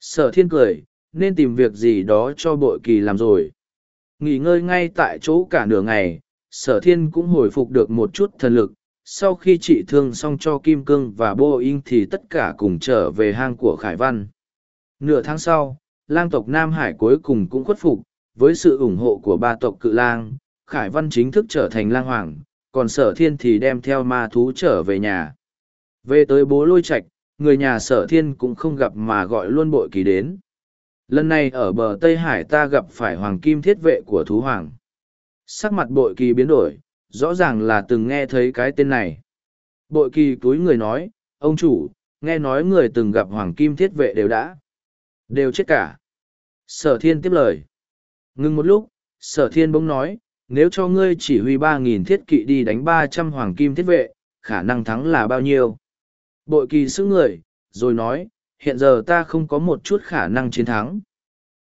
Sở thiên cười, nên tìm việc gì đó cho bội kỳ làm rồi. Nghỉ ngơi ngay tại chỗ cả nửa ngày, sở thiên cũng hồi phục được một chút thần lực. Sau khi trị thương xong cho Kim Cương và Boeing thì tất cả cùng trở về hang của Khải Văn. Nửa tháng sau, lang tộc Nam Hải cuối cùng cũng khuất phục, với sự ủng hộ của ba tộc cự lang, Khải Văn chính thức trở thành lang hoàng, còn sở thiên thì đem theo ma thú trở về nhà. Về tới bố lôi Trạch, người nhà sở thiên cũng không gặp mà gọi luôn bội kỳ đến. Lần này ở bờ Tây Hải ta gặp phải hoàng kim thiết vệ của thú hoàng. Sắc mặt bội kỳ biến đổi, rõ ràng là từng nghe thấy cái tên này. Bội kỳ túi người nói, ông chủ, nghe nói người từng gặp hoàng kim thiết vệ đều đã. Đều chết cả. Sở thiên tiếp lời. Ngưng một lúc, sở thiên bỗng nói, nếu cho ngươi chỉ huy ba nghìn thiết kỵ đi đánh ba trăm hoàng kim thiết vệ, khả năng thắng là bao nhiêu? Bội kỳ sững người, rồi nói, hiện giờ ta không có một chút khả năng chiến thắng.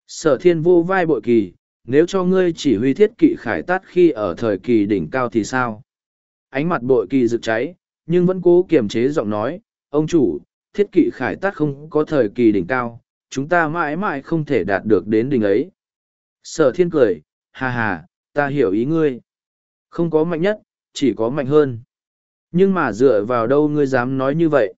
Sở thiên vô vai bội kỳ, nếu cho ngươi chỉ huy thiết kỵ khải tát khi ở thời kỳ đỉnh cao thì sao? Ánh mặt bội kỳ rực cháy, nhưng vẫn cố kiềm chế giọng nói, ông chủ, thiết kỵ khải tát không có thời kỳ đỉnh cao, chúng ta mãi mãi không thể đạt được đến đỉnh ấy. Sở thiên cười, hà hà, ta hiểu ý ngươi. Không có mạnh nhất, chỉ có mạnh hơn. Nhưng mà dựa vào đâu ngươi dám nói như vậy?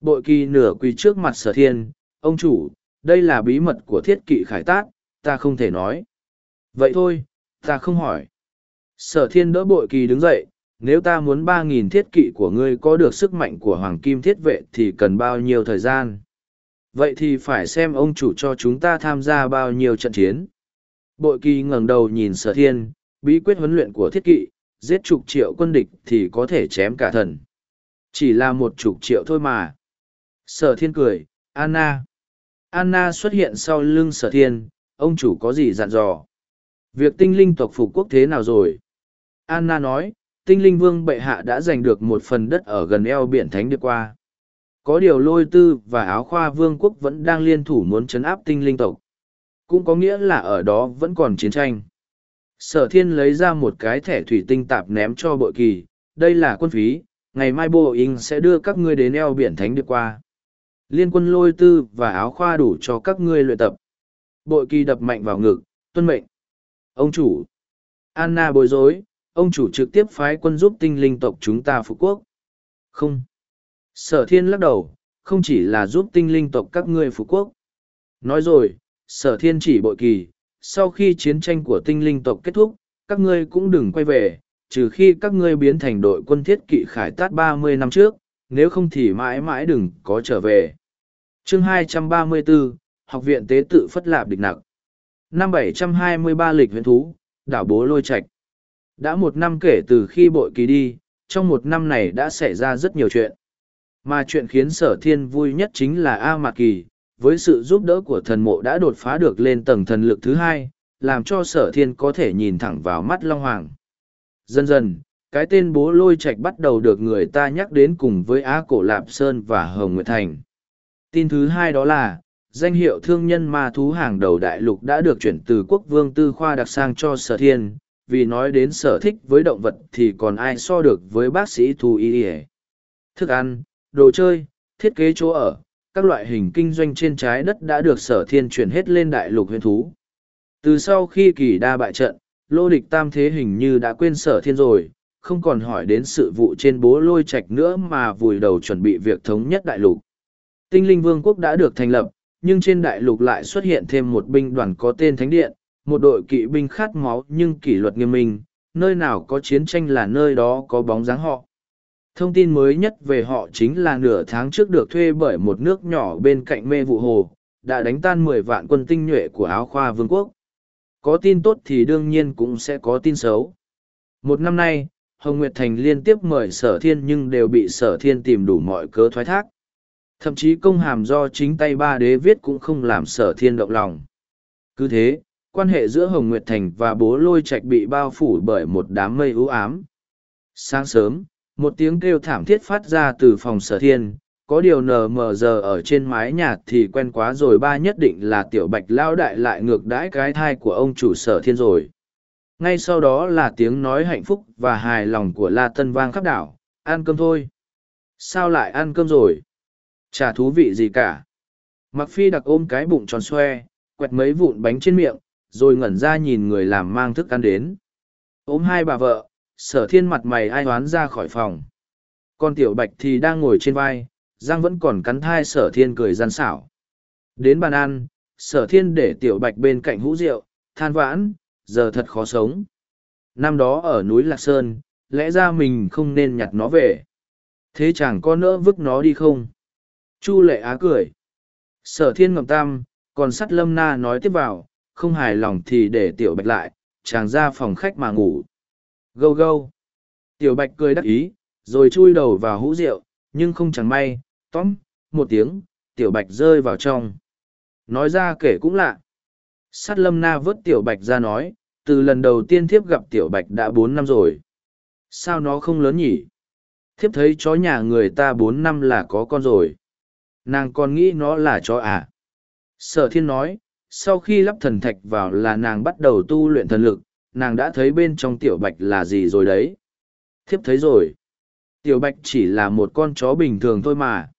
Bội kỳ nửa quỳ trước mặt sở thiên, ông chủ, đây là bí mật của thiết kỵ khải tác, ta không thể nói. Vậy thôi, ta không hỏi. Sở thiên đỡ bội kỳ đứng dậy, nếu ta muốn ba nghìn thiết kỵ của ngươi có được sức mạnh của hoàng kim thiết vệ thì cần bao nhiêu thời gian? Vậy thì phải xem ông chủ cho chúng ta tham gia bao nhiêu trận chiến. Bội kỳ ngẩng đầu nhìn sở thiên, bí quyết huấn luyện của thiết kỵ, giết chục triệu quân địch thì có thể chém cả thần. Chỉ là một chục triệu thôi mà. Sở thiên cười, Anna. Anna xuất hiện sau lưng sở thiên, ông chủ có gì dặn dò. Việc tinh linh tộc phục quốc thế nào rồi? Anna nói, tinh linh vương bệ hạ đã giành được một phần đất ở gần eo biển Thánh Điệp qua. Có điều lôi tư và áo khoa vương quốc vẫn đang liên thủ muốn chấn áp tinh linh tộc. Cũng có nghĩa là ở đó vẫn còn chiến tranh. Sở thiên lấy ra một cái thẻ thủy tinh tạp ném cho bội kỳ, đây là quân phí, ngày mai Boeing sẽ đưa các ngươi đến eo biển Thánh Điệp qua. Liên quân lôi tư và áo khoa đủ cho các ngươi luyện tập. Bội kỳ đập mạnh vào ngực, tuân mệnh. Ông chủ. Anna bối rối, ông chủ trực tiếp phái quân giúp tinh linh tộc chúng ta phục quốc. Không. Sở thiên lắc đầu, không chỉ là giúp tinh linh tộc các ngươi phục quốc. Nói rồi, sở thiên chỉ bội kỳ, sau khi chiến tranh của tinh linh tộc kết thúc, các ngươi cũng đừng quay về, trừ khi các ngươi biến thành đội quân thiết kỵ khải tát ba mươi năm trước, nếu không thì mãi mãi đừng có trở về chương 234, Học viện Tế tự Phất Lạp Địch Nặc. Năm bảy trăm hai mươi ba lịch huyện thú, đảo bố lôi Trạch Đã một năm kể từ khi bội kỳ đi, trong một năm này đã xảy ra rất nhiều chuyện. Mà chuyện khiến sở thiên vui nhất chính là A Mạc Kỳ, với sự giúp đỡ của thần mộ đã đột phá được lên tầng thần lực thứ hai, làm cho sở thiên có thể nhìn thẳng vào mắt Long Hoàng. Dần dần, cái tên bố lôi Trạch bắt đầu được người ta nhắc đến cùng với Á Cổ Lạp Sơn và Hồng Nguyệt Thành. Tin thứ hai đó là, danh hiệu thương nhân ma thú hàng đầu đại lục đã được chuyển từ quốc vương tư khoa đặc sang cho sở thiên, vì nói đến sở thích với động vật thì còn ai so được với bác sĩ thú y ỉa thức ăn đồ chơi thiết kế chỗ ở các loại hình kinh doanh trên trái đất đã được sở thiên chuyển hết lên đại lục huyền thú. Từ sau khi kỳ đa bại trận lô địch tam thế hình như đã quên sở thiên rồi không còn hỏi đến sự vụ trên bố lôi trạch nữa mà vùi đầu chuẩn bị việc thống nhất đại lục tinh linh vương quốc đã được thành lập nhưng trên đại lục lại xuất hiện thêm một binh đoàn có tên thánh điện một đội kỵ binh khát máu nhưng kỷ luật nghiêm minh, nơi nào có chiến tranh là nơi đó có bóng dáng họ. Thông tin mới nhất về họ chính là nửa tháng trước được thuê bởi một nước nhỏ bên cạnh mê vụ hồ, đã đánh tan mười vạn quân tinh nhuệ của áo khoa vương quốc. Có tin tốt thì đương nhiên cũng sẽ có tin xấu. Một năm nay, Hồng Nguyệt Thành liên tiếp mời sở thiên nhưng đều bị sở thiên tìm đủ mọi cớ thoái thác. Thậm chí công hàm do chính tay ba đế viết cũng không làm sở thiên động lòng. Cứ thế, quan hệ giữa Hồng Nguyệt Thành và bố lôi Trạch bị bao phủ bởi một đám mây ưu ám. Sáng sớm, một tiếng kêu thảm thiết phát ra từ phòng sở thiên, có điều nờ mờ giờ ở trên mái nhà thì quen quá rồi ba nhất định là tiểu bạch lao đại lại ngược đãi cái thai của ông chủ sở thiên rồi. Ngay sau đó là tiếng nói hạnh phúc và hài lòng của La Tân vang khắp đảo, ăn cơm thôi. Sao lại ăn cơm rồi? Chả thú vị gì cả. Mặc phi đặc ôm cái bụng tròn xoe, quẹt mấy vụn bánh trên miệng, rồi ngẩn ra nhìn người làm mang thức ăn đến. ôm hai bà vợ, sở thiên mặt mày ai oán ra khỏi phòng. Con tiểu bạch thì đang ngồi trên vai, Giang vẫn còn cắn thai sở thiên cười gian xảo. Đến bàn ăn, sở thiên để tiểu bạch bên cạnh hũ rượu, than vãn, giờ thật khó sống. Năm đó ở núi Lạc Sơn, lẽ ra mình không nên nhặt nó về. Thế chẳng có nỡ vứt nó đi không? Chu lệ á cười. Sở thiên ngậm tam, còn sắt lâm na nói tiếp vào, không hài lòng thì để tiểu bạch lại, chàng ra phòng khách mà ngủ. Gâu gâu. Tiểu bạch cười đắc ý, rồi chui đầu vào hũ rượu, nhưng không chẳng may, tóm, một tiếng, tiểu bạch rơi vào trong. Nói ra kể cũng lạ. Sát lâm na vớt tiểu bạch ra nói, từ lần đầu tiên thiếp gặp tiểu bạch đã bốn năm rồi. Sao nó không lớn nhỉ? Thiếp thấy chó nhà người ta bốn năm là có con rồi. Nàng còn nghĩ nó là chó à? Sở thiên nói, sau khi lắp thần thạch vào là nàng bắt đầu tu luyện thần lực, nàng đã thấy bên trong tiểu bạch là gì rồi đấy. Thiếp thấy rồi. Tiểu bạch chỉ là một con chó bình thường thôi mà.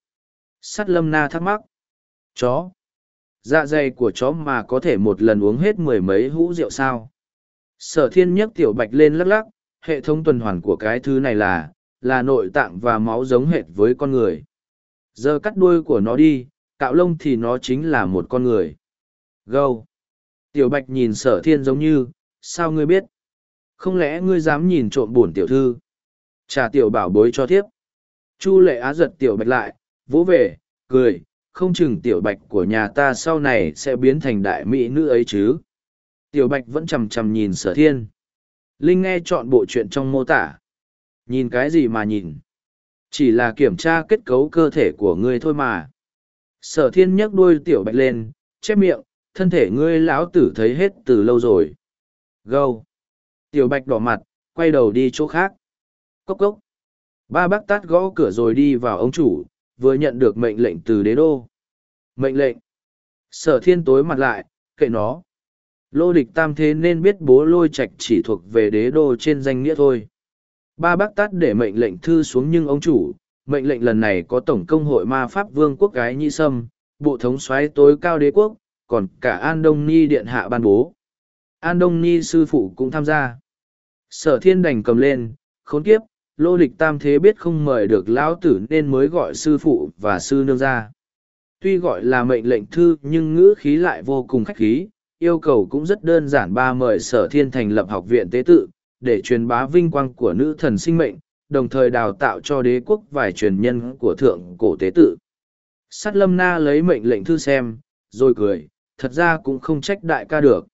Sắt lâm na thắc mắc. Chó. Dạ dày của chó mà có thể một lần uống hết mười mấy hũ rượu sao. Sở thiên nhấc tiểu bạch lên lắc lắc, hệ thống tuần hoàn của cái thứ này là, là nội tạng và máu giống hệt với con người. Giờ cắt đuôi của nó đi, cạo lông thì nó chính là một con người. Gâu. Tiểu bạch nhìn sở thiên giống như, sao ngươi biết? Không lẽ ngươi dám nhìn trộm bổn tiểu thư? Trả tiểu bảo bối cho thiếp. Chu lệ á giật tiểu bạch lại, vỗ về, cười, không chừng tiểu bạch của nhà ta sau này sẽ biến thành đại mỹ nữ ấy chứ. Tiểu bạch vẫn chầm chầm nhìn sở thiên. Linh nghe chọn bộ chuyện trong mô tả. Nhìn cái gì mà nhìn? Chỉ là kiểm tra kết cấu cơ thể của ngươi thôi mà. Sở thiên nhấc đuôi tiểu bạch lên, chép miệng, thân thể ngươi lão tử thấy hết từ lâu rồi. Gâu. Tiểu bạch đỏ mặt, quay đầu đi chỗ khác. Cốc cốc. Ba bác tát gõ cửa rồi đi vào ông chủ, vừa nhận được mệnh lệnh từ đế đô. Mệnh lệnh. Sở thiên tối mặt lại, kệ nó. Lô địch tam thế nên biết bố lôi Trạch chỉ thuộc về đế đô trên danh nghĩa thôi. Ba bác tát để mệnh lệnh thư xuống nhưng ông chủ, mệnh lệnh lần này có tổng công hội ma pháp vương quốc gái nhi sâm, bộ thống soái tối cao đế quốc, còn cả An Đông Ni điện hạ ban bố. An Đông Ni sư phụ cũng tham gia. Sở thiên đành cầm lên, khốn kiếp, lô địch tam thế biết không mời được lão tử nên mới gọi sư phụ và sư nương ra. Tuy gọi là mệnh lệnh thư nhưng ngữ khí lại vô cùng khách khí, yêu cầu cũng rất đơn giản ba mời sở thiên thành lập học viện tế tự, để truyền bá vinh quang của nữ thần sinh mệnh, đồng thời đào tạo cho đế quốc vài truyền nhân của thượng cổ tế tự. Sát lâm na lấy mệnh lệnh thư xem, rồi cười, thật ra cũng không trách đại ca được.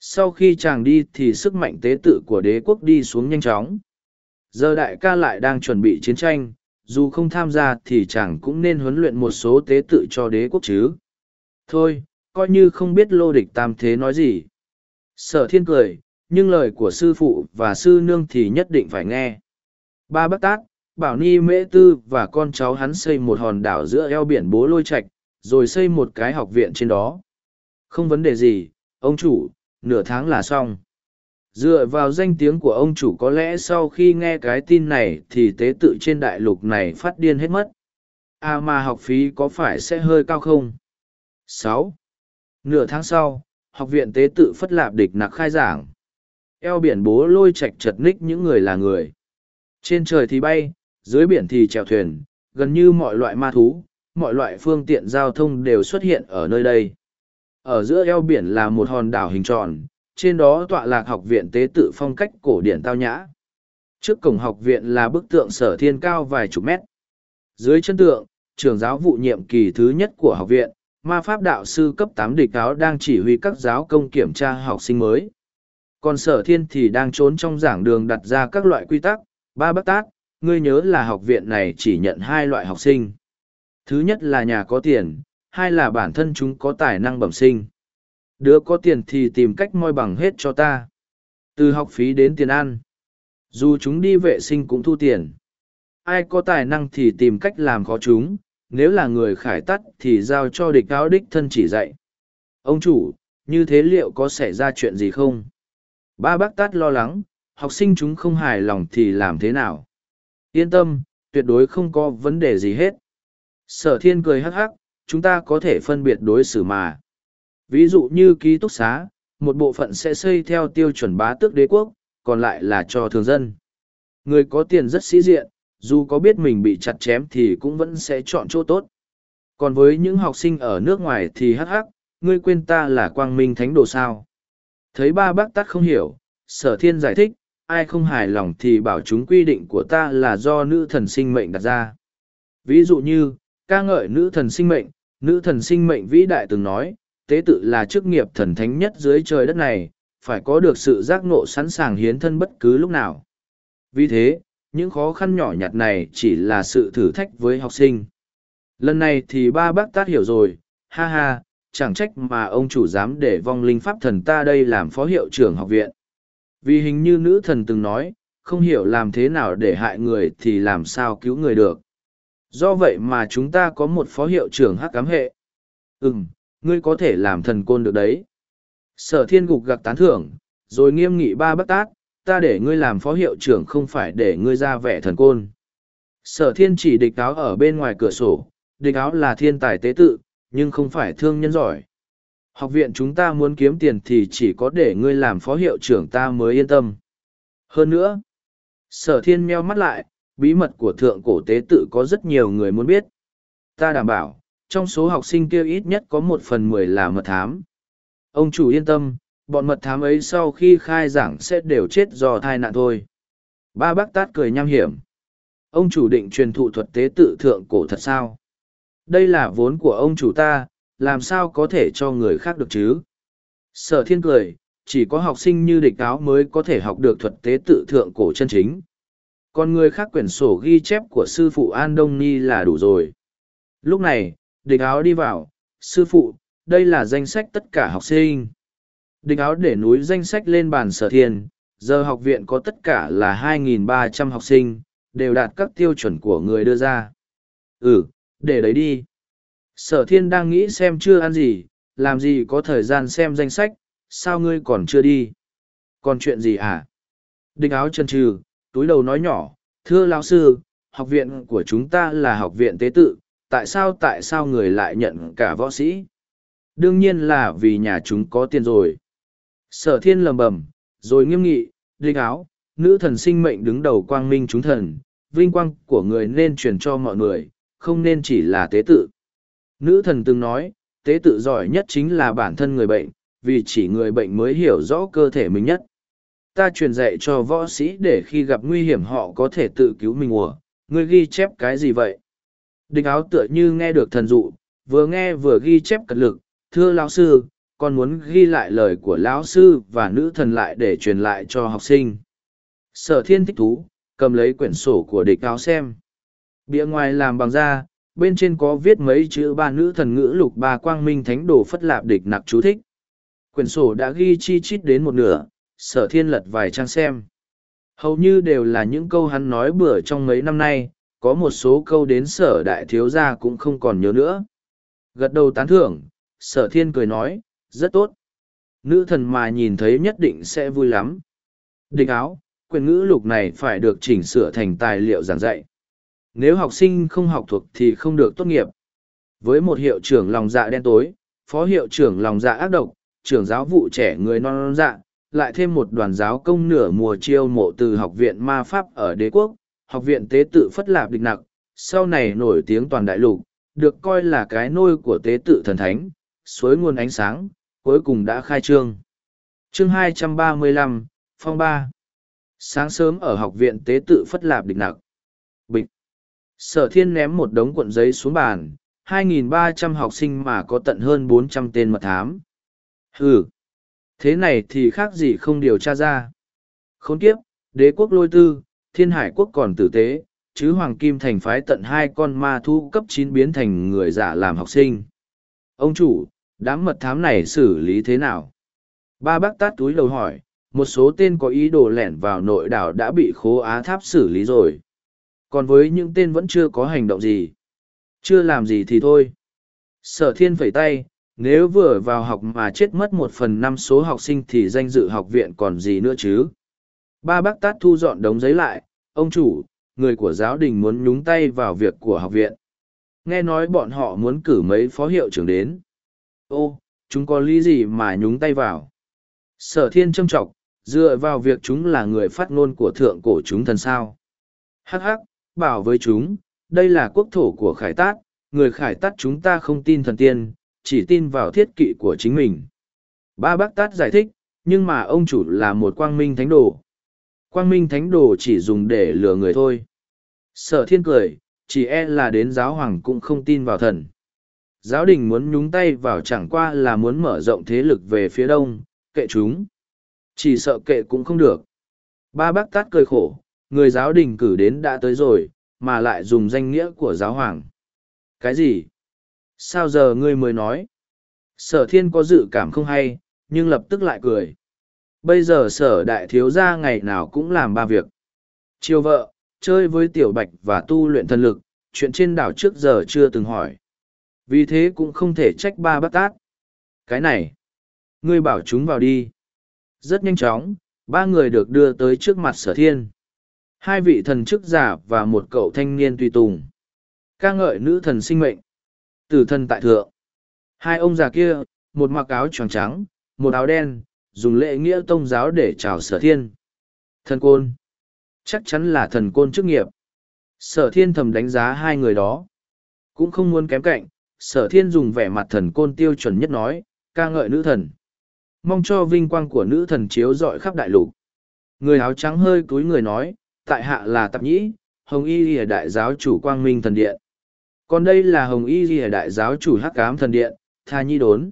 Sau khi chàng đi thì sức mạnh tế tự của đế quốc đi xuống nhanh chóng. Giờ đại ca lại đang chuẩn bị chiến tranh, dù không tham gia thì chàng cũng nên huấn luyện một số tế tự cho đế quốc chứ. Thôi, coi như không biết lô địch tam thế nói gì. Sở thiên cười, nhưng lời của sư phụ và sư nương thì nhất định phải nghe. Ba bác tát, bảo ni mễ tư và con cháu hắn xây một hòn đảo giữa eo biển bố lôi Trạch, rồi xây một cái học viện trên đó. Không vấn đề gì, ông chủ, nửa tháng là xong. Dựa vào danh tiếng của ông chủ có lẽ sau khi nghe cái tin này thì tế tự trên đại lục này phát điên hết mất. À mà học phí có phải sẽ hơi cao không? sáu Nửa tháng sau, học viện tế tự phất lạp địch nặc khai giảng. Eo biển bố lôi chạch chật ních những người là người. Trên trời thì bay, dưới biển thì chèo thuyền, gần như mọi loại ma thú, mọi loại phương tiện giao thông đều xuất hiện ở nơi đây. Ở giữa eo biển là một hòn đảo hình tròn, trên đó tọa lạc học viện tế tự phong cách cổ điển tao nhã. Trước cổng học viện là bức tượng sở thiên cao vài chục mét. Dưới chân tượng, trường giáo vụ nhiệm kỳ thứ nhất của học viện, ma pháp đạo sư cấp tám địch áo đang chỉ huy các giáo công kiểm tra học sinh mới. Còn sở thiên thì đang trốn trong giảng đường đặt ra các loại quy tắc, ba bác tác, ngươi nhớ là học viện này chỉ nhận hai loại học sinh. Thứ nhất là nhà có tiền, hai là bản thân chúng có tài năng bẩm sinh. Đứa có tiền thì tìm cách moi bằng hết cho ta. Từ học phí đến tiền ăn. Dù chúng đi vệ sinh cũng thu tiền. Ai có tài năng thì tìm cách làm khó chúng, nếu là người khải tắt thì giao cho địch áo đích thân chỉ dạy. Ông chủ, như thế liệu có xảy ra chuyện gì không? Ba bác tát lo lắng, học sinh chúng không hài lòng thì làm thế nào? Yên tâm, tuyệt đối không có vấn đề gì hết. Sở thiên cười hắc hắc, chúng ta có thể phân biệt đối xử mà. Ví dụ như ký túc xá, một bộ phận sẽ xây theo tiêu chuẩn bá tước đế quốc, còn lại là cho thường dân. Người có tiền rất sĩ diện, dù có biết mình bị chặt chém thì cũng vẫn sẽ chọn chỗ tốt. Còn với những học sinh ở nước ngoài thì hắc hắc, ngươi quên ta là quang minh thánh đồ sao. Thấy ba bác tắt không hiểu, sở thiên giải thích, ai không hài lòng thì bảo chúng quy định của ta là do nữ thần sinh mệnh đặt ra. Ví dụ như, ca ngợi nữ thần sinh mệnh, nữ thần sinh mệnh vĩ đại từng nói, tế tự là chức nghiệp thần thánh nhất dưới trời đất này, phải có được sự giác ngộ sẵn sàng hiến thân bất cứ lúc nào. Vì thế, những khó khăn nhỏ nhặt này chỉ là sự thử thách với học sinh. Lần này thì ba bác tát hiểu rồi, ha ha, chẳng trách mà ông chủ dám để vong linh pháp thần ta đây làm phó hiệu trưởng học viện. Vì hình như nữ thần từng nói, không hiểu làm thế nào để hại người thì làm sao cứu người được. Do vậy mà chúng ta có một phó hiệu trưởng hắc cám hệ. Ừm, ngươi có thể làm thần côn được đấy. Sở thiên gục gặc tán thưởng, rồi nghiêm nghị ba bác tát, ta để ngươi làm phó hiệu trưởng không phải để ngươi ra vẻ thần côn. Sở thiên chỉ địch áo ở bên ngoài cửa sổ, địch áo là thiên tài tế tự, nhưng không phải thương nhân giỏi. Học viện chúng ta muốn kiếm tiền thì chỉ có để ngươi làm phó hiệu trưởng ta mới yên tâm. Hơn nữa, sở thiên meo mắt lại, bí mật của thượng cổ tế tự có rất nhiều người muốn biết. Ta đảm bảo, trong số học sinh kia ít nhất có một phần mười là mật thám. Ông chủ yên tâm, bọn mật thám ấy sau khi khai giảng sẽ đều chết do thai nạn thôi. Ba bác tát cười nham hiểm. Ông chủ định truyền thụ thuật tế tự thượng cổ thật sao? Đây là vốn của ông chủ ta, làm sao có thể cho người khác được chứ? Sở thiên cười, chỉ có học sinh như địch áo mới có thể học được thuật tế tự thượng cổ chân chính. Còn người khác quyển sổ ghi chép của sư phụ An Đông Ni là đủ rồi. Lúc này, địch áo đi vào, sư phụ, đây là danh sách tất cả học sinh. Địch áo để núi danh sách lên bàn sở thiên, giờ học viện có tất cả là 2.300 học sinh, đều đạt các tiêu chuẩn của người đưa ra. Ừ, để đấy đi. Sở thiên đang nghĩ xem chưa ăn gì, làm gì có thời gian xem danh sách, sao ngươi còn chưa đi? Còn chuyện gì à? Địch áo chân trừ, túi đầu nói nhỏ, thưa lão sư, học viện của chúng ta là học viện tế tự, tại sao tại sao người lại nhận cả võ sĩ? Đương nhiên là vì nhà chúng có tiền rồi. Sở thiên lầm bầm, rồi nghiêm nghị, địch áo, nữ thần sinh mệnh đứng đầu quang minh chúng thần, vinh quang của người nên truyền cho mọi người, không nên chỉ là tế tự. Nữ thần từng nói, tế tự giỏi nhất chính là bản thân người bệnh, vì chỉ người bệnh mới hiểu rõ cơ thể mình nhất. Ta truyền dạy cho võ sĩ để khi gặp nguy hiểm họ có thể tự cứu mình ủa, ngươi ghi chép cái gì vậy? Địch áo tựa như nghe được thần dụ, vừa nghe vừa ghi chép cật lực, thưa lão sư, con muốn ghi lại lời của lão sư và nữ thần lại để truyền lại cho học sinh. Sở thiên thích thú, cầm lấy quyển sổ của địch áo xem. Bìa ngoài làm bằng da, bên trên có viết mấy chữ ba nữ thần ngữ lục ba quang minh thánh đồ phất lạp địch nặc chú thích. quyển sổ đã ghi chi chít đến một nửa sở thiên lật vài trang xem. Hầu như đều là những câu hắn nói bừa trong mấy năm nay có một số câu đến sở đại thiếu gia cũng không còn nhớ nữa. Gật đầu tán thưởng sở thiên cười nói rất tốt. Nữ thần mà nhìn thấy nhất định sẽ vui lắm. Địch áo quyền ngữ lục này phải được chỉnh sửa thành tài liệu giảng dạy nếu học sinh không học thuộc thì không được tốt nghiệp. Với một hiệu trưởng lòng dạ đen tối phó hiệu trưởng lòng dạ ác độc trưởng giáo vụ trẻ người non non dạ lại thêm một đoàn giáo công nửa mùa chiêu mộ từ học viện ma pháp ở đế quốc học viện tế tự phất lạp địch nặc sau này nổi tiếng toàn đại lục được coi là cái nôi của tế tự thần thánh suối nguồn ánh sáng cuối cùng đã khai trương. Chương 235, phong ba. Sáng sớm ở học viện tế tự phất lạp địch nặc sở thiên ném một đống cuộn giấy xuống bàn 2.300 học sinh mà có tận hơn 400 tên mật thám. Ừ thế này thì khác gì không điều tra ra. Khốn kiếp, đế quốc lôi tư, thiên hải quốc còn tử tế, chứ hoàng kim thành phái tận hai con ma thu cấp chín biến thành người giả làm học sinh. Ông chủ, đám mật thám này xử lý thế nào? Ba bác tát túi đầu hỏi, một số tên có ý đồ lẻn vào nội đảo đã bị khố á tháp xử lý rồi còn với những tên vẫn chưa có hành động gì. Chưa làm gì thì thôi. Sở thiên phẩy tay, nếu vừa vào học mà chết mất một phần năm số học sinh thì danh dự học viện còn gì nữa chứ? Ba bác tát thu dọn đống giấy lại, ông chủ, người của giáo đình muốn nhúng tay vào việc của học viện. Nghe nói bọn họ muốn cử mấy phó hiệu trưởng đến. Ô, chúng có lý gì mà nhúng tay vào? Sở thiên trâm trọc dựa vào việc chúng là người phát ngôn của thượng cổ chúng thần sao? Hắc hắc bảo với chúng, đây là quốc thổ của khải tát, người khải tát chúng ta không tin thần tiên, chỉ tin vào thiết kỵ của chính mình. Ba bác tát giải thích, nhưng mà ông chủ là một quang minh thánh đồ. Quang minh thánh đồ chỉ dùng để lừa người thôi. Sở thiên cười, chỉ e là đến giáo hoàng cũng không tin vào thần. Giáo đình muốn nhúng tay vào chẳng qua là muốn mở rộng thế lực về phía đông, kệ chúng. Chỉ sợ kệ cũng không được. Ba bác tát cười khổ người giáo đình cử đến đã tới rồi, mà lại dùng danh nghĩa của giáo hoàng. Cái gì? Sao giờ ngươi mới nói? Sở thiên có dự cảm không hay, nhưng lập tức lại cười. Bây giờ sở đại thiếu gia ngày nào cũng làm ba việc. Chiều vợ, chơi với tiểu bạch và tu luyện thân lực, chuyện trên đảo trước giờ chưa từng hỏi. Vì thế cũng không thể trách ba bác tát. Cái này, ngươi bảo chúng vào đi. Rất nhanh chóng, ba người được đưa tới trước mặt sở thiên hai vị thần chức giả và một cậu thanh niên tùy tùng. Ca ngợi nữ thần sinh mệnh. Tử thần tại thượng. Hai ông già kia, một mặc áo choàng trắng, một áo đen, dùng lễ nghĩa tông giáo để chào sở thiên. Thần côn. Chắc chắn là thần côn chức nghiệp. Sở thiên thầm đánh giá hai người đó. Cũng không muốn kém cạnh, sở thiên dùng vẻ mặt thần côn tiêu chuẩn nhất nói, ca ngợi nữ thần. Mong cho vinh quang của nữ thần chiếu rọi khắp đại lục. Người áo trắng hơi cúi người nói tại hạ là tạp nhĩ, hồng y lìa đại giáo chủ quang minh thần điện. Còn đây là hồng y lìa đại giáo chủ hắc cám thần điện, tha nhi đốn.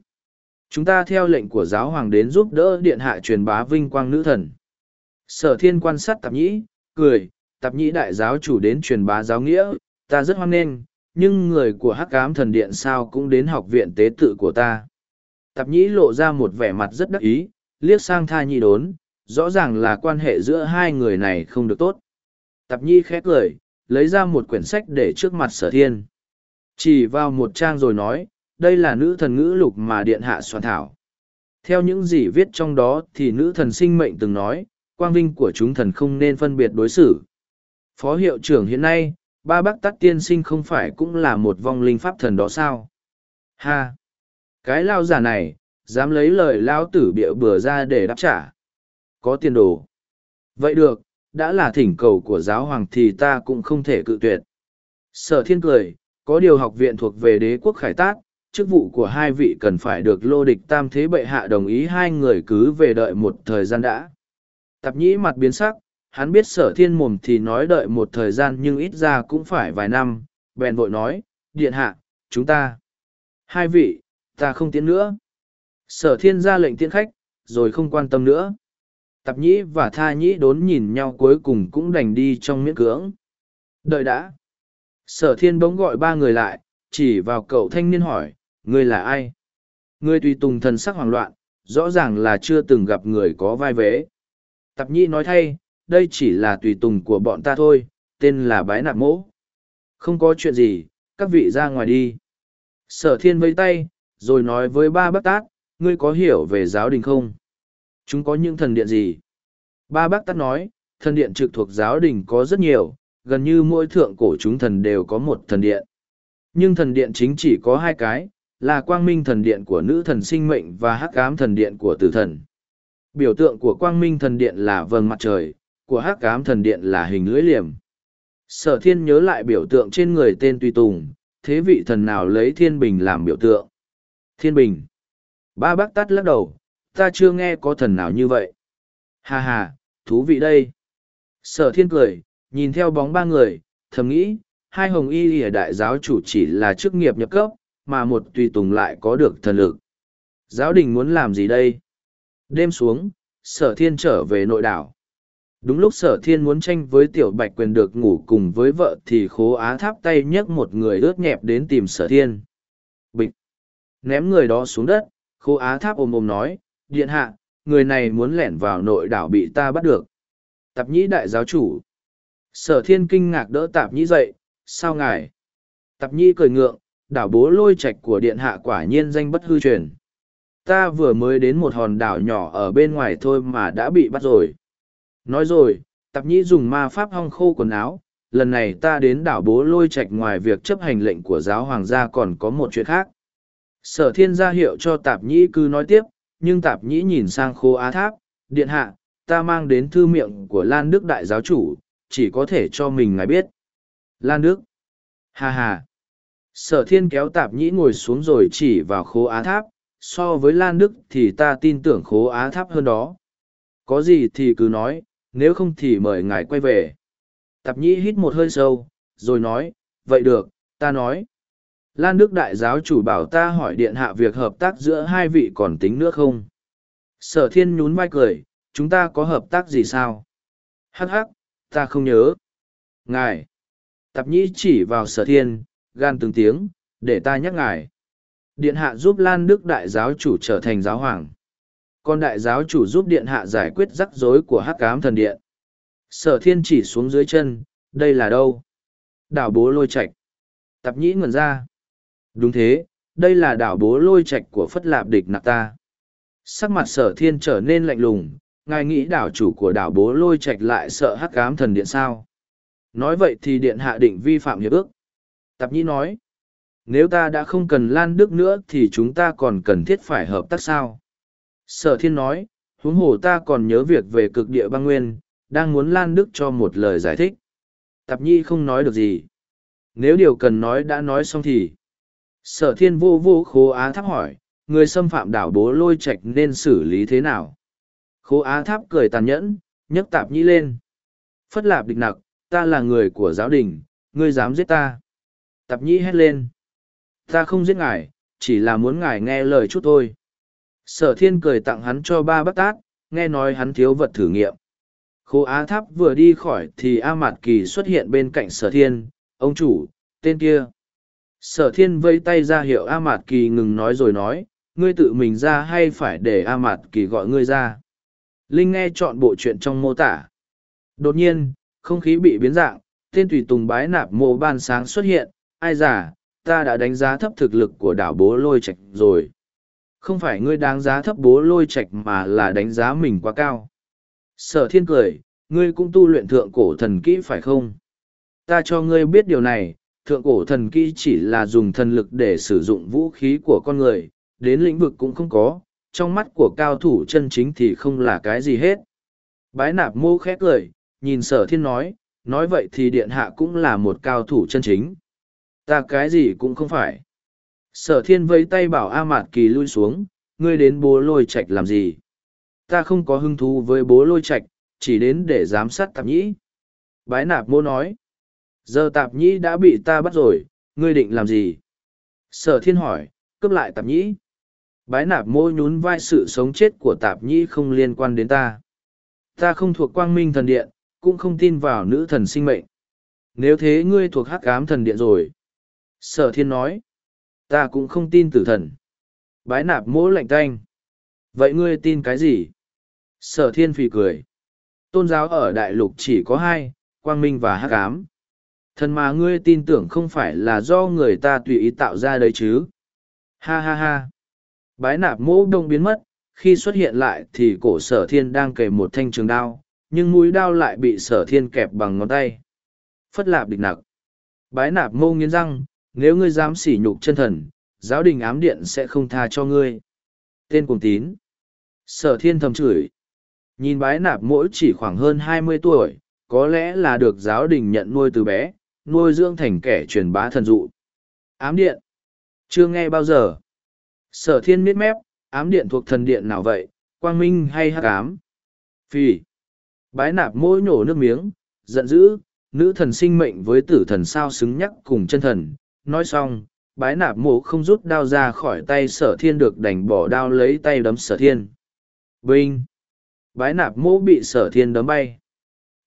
Chúng ta theo lệnh của giáo hoàng đến giúp đỡ điện hạ truyền bá vinh quang nữ thần. Sở thiên quan sát tạp nhĩ, cười, tạp nhĩ đại giáo chủ đến truyền bá giáo nghĩa, ta rất hoan nghênh, nhưng người của hắc cám thần điện sao cũng đến học viện tế tự của ta. Tạp nhĩ lộ ra một vẻ mặt rất đắc ý, liếc sang tha nhi đốn rõ ràng là quan hệ giữa hai người này không được tốt. Tạp nhi khét cười lấy ra một quyển sách để trước mặt sở thiên. Chỉ vào một trang rồi nói, đây là nữ thần ngữ lục mà điện hạ soạn thảo. Theo những gì viết trong đó thì nữ thần sinh mệnh từng nói, quang vinh của chúng thần không nên phân biệt đối xử. Phó hiệu trưởng hiện nay, ba bác tắt tiên sinh không phải cũng là một vong linh pháp thần đó sao? Ha! Cái lao giả này, dám lấy lời lao tử bịa bừa ra để đáp trả có tiền đồ. Vậy được, đã là thỉnh cầu của giáo hoàng thì ta cũng không thể cự tuyệt. Sở thiên cười, có điều học viện thuộc về đế quốc khải tác chức vụ của hai vị cần phải được lô địch tam thế bệ hạ đồng ý hai người cứ về đợi một thời gian đã. Tạp nhĩ mặt biến sắc, hắn biết sở thiên mồm thì nói đợi một thời gian nhưng ít ra cũng phải vài năm, bèn vội nói, điện hạ, chúng ta. Hai vị, ta không tiến nữa. Sở thiên ra lệnh tiễn khách, rồi không quan tâm nữa tạp nhĩ và tha nhĩ đốn nhìn nhau cuối cùng cũng đành đi trong miễn cưỡng đợi đã sở thiên bỗng gọi ba người lại chỉ vào cậu thanh niên hỏi ngươi là ai ngươi tùy tùng thần sắc hoảng loạn rõ ràng là chưa từng gặp người có vai vế. Tạp nhĩ nói thay, đây chỉ là tùy tùng của bọn ta thôi, tên là bái nạp mỗ. Không có chuyện gì, các vị ra ngoài đi. Sở thiên vây tay, rồi nói với ba bác tát, ngươi có hiểu về giáo đình không? Chúng có những thần điện gì? Ba bác tát nói, thần điện trực thuộc giáo đình có rất nhiều, gần như mỗi thượng cổ chúng thần đều có một thần điện. Nhưng thần điện chính chỉ có hai cái, là quang minh thần điện của nữ thần sinh mệnh và hắc ám thần điện của tử thần. Biểu tượng của quang minh thần điện là vầng mặt trời, của hắc ám thần điện là hình lưỡi liềm. Sở thiên nhớ lại biểu tượng trên người tên Tùy Tùng, thế vị thần nào lấy thiên bình làm biểu tượng? Thiên bình. Ba bác tắt lắc đầu, ta chưa nghe có thần nào như vậy. Hà hà, thú vị đây. Sở thiên cười, nhìn theo bóng ba người, thầm nghĩ, hai hồng y lìa đại giáo chủ chỉ là chức nghiệp nhập cấp, mà một tùy tùng lại có được thần lực. Giáo đình muốn làm gì đây? Đêm xuống, sở thiên trở về nội đảo. Đúng lúc sở thiên muốn tranh với tiểu bạch quyền được ngủ cùng với vợ thì khố á tháp tay nhấc một người ướt nhẹp đến tìm sở thiên. Bịch! Ném người đó xuống đất, khố á tháp ôm ôm nói, điện hạ, người này muốn lẻn vào nội đảo bị ta bắt được. Tạp nhĩ đại giáo chủ. Sở thiên kinh ngạc đỡ tạp nhĩ dậy, sao ngài? Tạp nhĩ cười ngượng, đảo bố lôi Trạch của điện hạ quả nhiên danh bất hư truyền. Ta vừa mới đến một hòn đảo nhỏ ở bên ngoài thôi mà đã bị bắt rồi. Nói rồi, tạp nhĩ dùng ma pháp hong khô quần áo, lần này ta đến đảo bố lôi Trạch ngoài việc chấp hành lệnh của giáo hoàng gia còn có một chuyện khác. Sở thiên gia hiệu cho tạp nhĩ cứ nói tiếp, nhưng tạp nhĩ nhìn sang khô á tháp, điện hạ, ta mang đến thư miệng của Lan Đức Đại giáo chủ, chỉ có thể cho mình ngài biết. Lan Đức. Hà hà. Sở thiên kéo tạp nhĩ ngồi xuống rồi chỉ vào khố á tháp, so với Lan Đức thì ta tin tưởng khố á tháp hơn đó. Có gì thì cứ nói, nếu không thì mời ngài quay về. Tạp nhĩ hít một hơi sâu, rồi nói, vậy được, ta nói. Lan Đức Đại giáo chủ bảo ta hỏi điện hạ việc hợp tác giữa hai vị còn tính nữa không? Sở thiên nhún vai cười, chúng ta có hợp tác gì sao? Hắc hắc, ta không nhớ. Ngài. Tạp nhĩ chỉ vào sở thiên, gan từng tiếng, để ta nhắc ngài. Điện hạ giúp Lan Đức đại giáo chủ trở thành giáo hoàng. Còn đại giáo chủ giúp điện hạ giải quyết rắc rối của hắc cám thần điện. Sở thiên chỉ xuống dưới chân, đây là đâu? Đảo bố lôi Trạch. Tạp nhĩ ngẩn ra. Đúng thế, đây là đảo bố lôi Trạch của phất lạp địch nạc ta. Sắc mặt sở thiên trở nên lạnh lùng, ngài nghĩ đảo chủ của đảo bố lôi Trạch lại sợ hắc cám thần điện sao? Nói vậy thì điện hạ định vi phạm hiệp ước. Tạp Nhĩ nói, nếu ta đã không cần Lan Đức nữa thì chúng ta còn cần thiết phải hợp tác sao? Sở thiên nói, huống hồ ta còn nhớ việc về cực địa băng nguyên, đang muốn Lan Đức cho một lời giải thích. Tạp Nhi không nói được gì. Nếu điều cần nói đã nói xong thì... Sở thiên vô vô khố á tháp hỏi, người xâm phạm đảo bố lôi Trạch nên xử lý thế nào? Khố á tháp cười tàn nhẫn, nhấc tạp nhĩ lên. Phất lạp địch nặc, ta là người của giáo đình, ngươi dám giết ta. Tạp nhĩ hét lên. Ta không giết ngài, chỉ là muốn ngài nghe lời chút thôi. Sở thiên cười tặng hắn cho ba bát tát, nghe nói hắn thiếu vật thử nghiệm. khố Á Tháp vừa đi khỏi thì A Mạt Kỳ xuất hiện bên cạnh sở thiên, ông chủ, tên kia. Sở thiên vây tay ra hiệu A Mạt Kỳ ngừng nói rồi nói, ngươi tự mình ra hay phải để A Mạt Kỳ gọi ngươi ra. Linh nghe chọn bộ chuyện trong mô tả. Đột nhiên, không khí bị biến dạng, tên tùy tùng bái nạp mộ ban sáng xuất hiện, ai giả, ta đã đánh giá thấp thực lực của đảo bố lôi Trạch rồi. Không phải ngươi đáng giá thấp bố lôi Trạch mà là đánh giá mình quá cao. Sở thiên cười, ngươi cũng tu luyện thượng cổ thần kỹ phải không? Ta cho ngươi biết điều này, thượng cổ thần kỹ chỉ là dùng thần lực để sử dụng vũ khí của con người, đến lĩnh vực cũng không có, trong mắt của cao thủ chân chính thì không là cái gì hết. Bái nạp mô khét lời, nhìn sở thiên nói, nói vậy thì điện hạ cũng là một cao thủ chân chính. Ta cái gì cũng không phải. Sở thiên vây tay bảo A Mạt Kỳ lui xuống, ngươi đến bố lôi Trạch làm gì? Ta không có hứng thú với bố lôi Trạch, chỉ đến để giám sát tạp nhĩ. Bái nạp mô nói. Giờ tạp nhĩ đã bị ta bắt rồi, ngươi định làm gì? Sở thiên hỏi, cướp lại tạp nhĩ. Bái nạp môi nhún vai sự sống chết của tạp nhĩ không liên quan đến ta. Ta không thuộc quang minh thần điện, cũng không tin vào nữ thần sinh mệnh. Nếu thế ngươi thuộc hắc ám thần điện rồi. Sở thiên nói, ta cũng không tin tử thần. Bái nạp mỗ lạnh tanh. Vậy ngươi tin cái gì? Sở thiên phì cười. Tôn giáo ở đại lục chỉ có hai, quang minh và hắc ám. Thần mà ngươi tin tưởng không phải là do người ta tùy ý tạo ra đấy chứ. Ha ha ha. Bái nạp mỗ đông biến mất, khi xuất hiện lại thì cổ sở thiên đang kề một thanh trường đao, nhưng mũi đao lại bị sở thiên kẹp bằng ngón tay. Phất lạp địch nặc. Bái nạp mô nghiến răng, nếu ngươi dám sỉ nhục chân thần, giáo đình ám điện sẽ không tha cho ngươi. Tên cùng tín. Sở thiên thầm chửi. Nhìn bái nạp mỗi chỉ khoảng hơn hai mươi tuổi, có lẽ là được giáo đình nhận nuôi từ bé, nuôi dưỡng thành kẻ truyền bá thần dụ. Ám điện. Chưa nghe bao giờ. Sở thiên miết mép, ám điện thuộc thần điện nào vậy, quang minh hay hắc ám? Phì. Bái nạp môi nhổ nước miếng, giận dữ, nữ thần sinh mệnh với tử thần sao xứng nhắc cùng chân thần. Nói xong, bái nạp mộ không rút đao ra khỏi tay sở thiên được đành bỏ đao lấy tay đấm sở thiên. Vinh! Bái nạp mộ bị sở thiên đấm bay.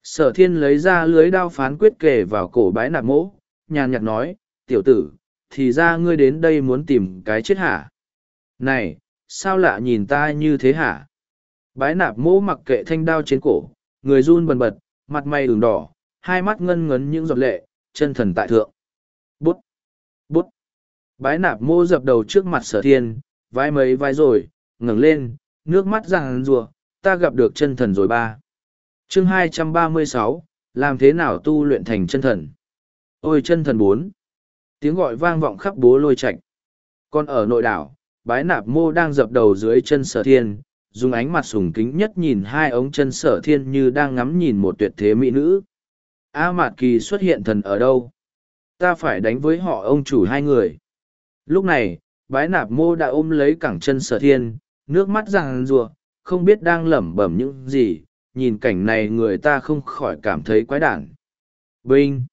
Sở thiên lấy ra lưới đao phán quyết kể vào cổ bái nạp mỗ, nhàn nhạt nói, tiểu tử, thì ra ngươi đến đây muốn tìm cái chết hả? Này, sao lạ nhìn ta như thế hả? Bái nạp mỗ mặc kệ thanh đao trên cổ, người run bần bật, mặt mày ửng đỏ, hai mắt ngân ngấn những giọt lệ, chân thần tại thượng. Bút! Bút! Bái nạp mô dập đầu trước mặt sở thiên, vai mấy vai rồi, ngẩng lên, nước mắt ràng rùa, ta gặp được chân thần rồi ba chương hai trăm ba mươi sáu làm thế nào tu luyện thành chân thần? Ôi chân thần bốn! Tiếng gọi vang vọng khắp bố lôi Trạch. Còn ở nội đảo, bái nạp mô đang dập đầu dưới chân sở thiên, dùng ánh mặt sùng kính nhất nhìn hai ống chân sở thiên như đang ngắm nhìn một tuyệt thế mỹ nữ. A Mạt Kỳ xuất hiện thần ở đâu? Ta phải đánh với họ ông chủ hai người. Lúc này, bái nạp mô đã ôm lấy cẳng chân sở thiên, nước mắt ràng rùa, không biết đang lẩm bẩm những gì, nhìn cảnh này người ta không khỏi cảm thấy quái đản. Binh!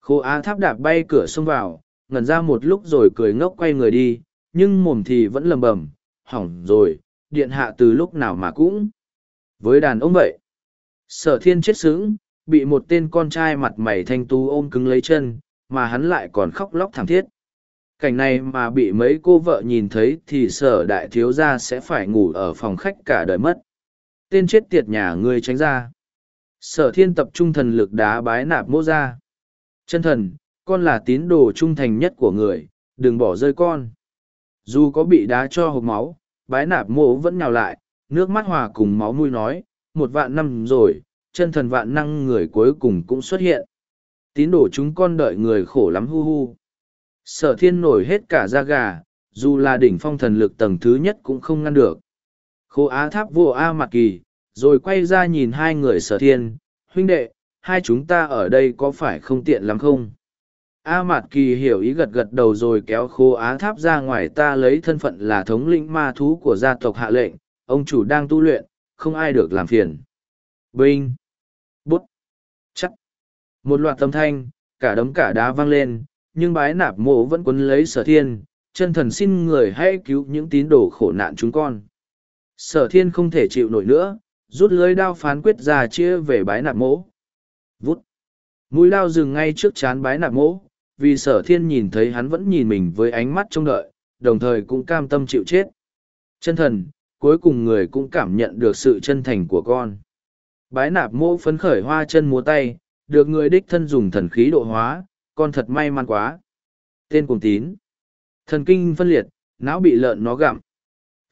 Khô Á tháp đạp bay cửa xông vào, ngẩn ra một lúc rồi cười ngốc quay người đi, nhưng mồm thì vẫn lầm bầm, hỏng rồi, điện hạ từ lúc nào mà cũng. Với đàn ông vậy, sở thiên chết sững, bị một tên con trai mặt mày thanh tú ôm cứng lấy chân, mà hắn lại còn khóc lóc thảm thiết. Cảnh này mà bị mấy cô vợ nhìn thấy thì sở đại thiếu gia sẽ phải ngủ ở phòng khách cả đời mất. Tên chết tiệt nhà ngươi tránh ra. Sở thiên tập trung thần lực đá bái nạp mô ra. Chân thần, con là tín đồ trung thành nhất của người, đừng bỏ rơi con. Dù có bị đá cho hộp máu, bái nạp mô vẫn nhào lại, nước mắt hòa cùng máu nuôi nói, một vạn năm rồi, chân thần vạn năng người cuối cùng cũng xuất hiện. Tín đồ chúng con đợi người khổ lắm hu hu. Sở thiên nổi hết cả da gà, dù là đỉnh phong thần lực tầng thứ nhất cũng không ngăn được. Khô á tháp vô A mặt kỳ, rồi quay ra nhìn hai người sở thiên, huynh đệ, hai chúng ta ở đây có phải không tiện lắm không? A Mạt Kỳ hiểu ý gật gật đầu rồi kéo khô á tháp ra ngoài ta lấy thân phận là thống lĩnh ma thú của gia tộc hạ lệnh, ông chủ đang tu luyện, không ai được làm phiền. Binh! Bút! Chắc! Một loạt tâm thanh, cả đống cả đá vang lên, nhưng bái nạp mộ vẫn quấn lấy sở thiên, chân thần xin người hãy cứu những tín đồ khổ nạn chúng con. Sở thiên không thể chịu nổi nữa, rút lưới đao phán quyết ra chia về bái nạp mỗ Vút! Mũi lao dừng ngay trước chán bái nạp mỗ vì sở thiên nhìn thấy hắn vẫn nhìn mình với ánh mắt trông đợi, đồng thời cũng cam tâm chịu chết. Chân thần, cuối cùng người cũng cảm nhận được sự chân thành của con. Bái nạp mỗ phấn khởi hoa chân múa tay, được người đích thân dùng thần khí độ hóa, con thật may mắn quá. Tên cùng tín. Thần kinh phân liệt, não bị lợn nó gặm.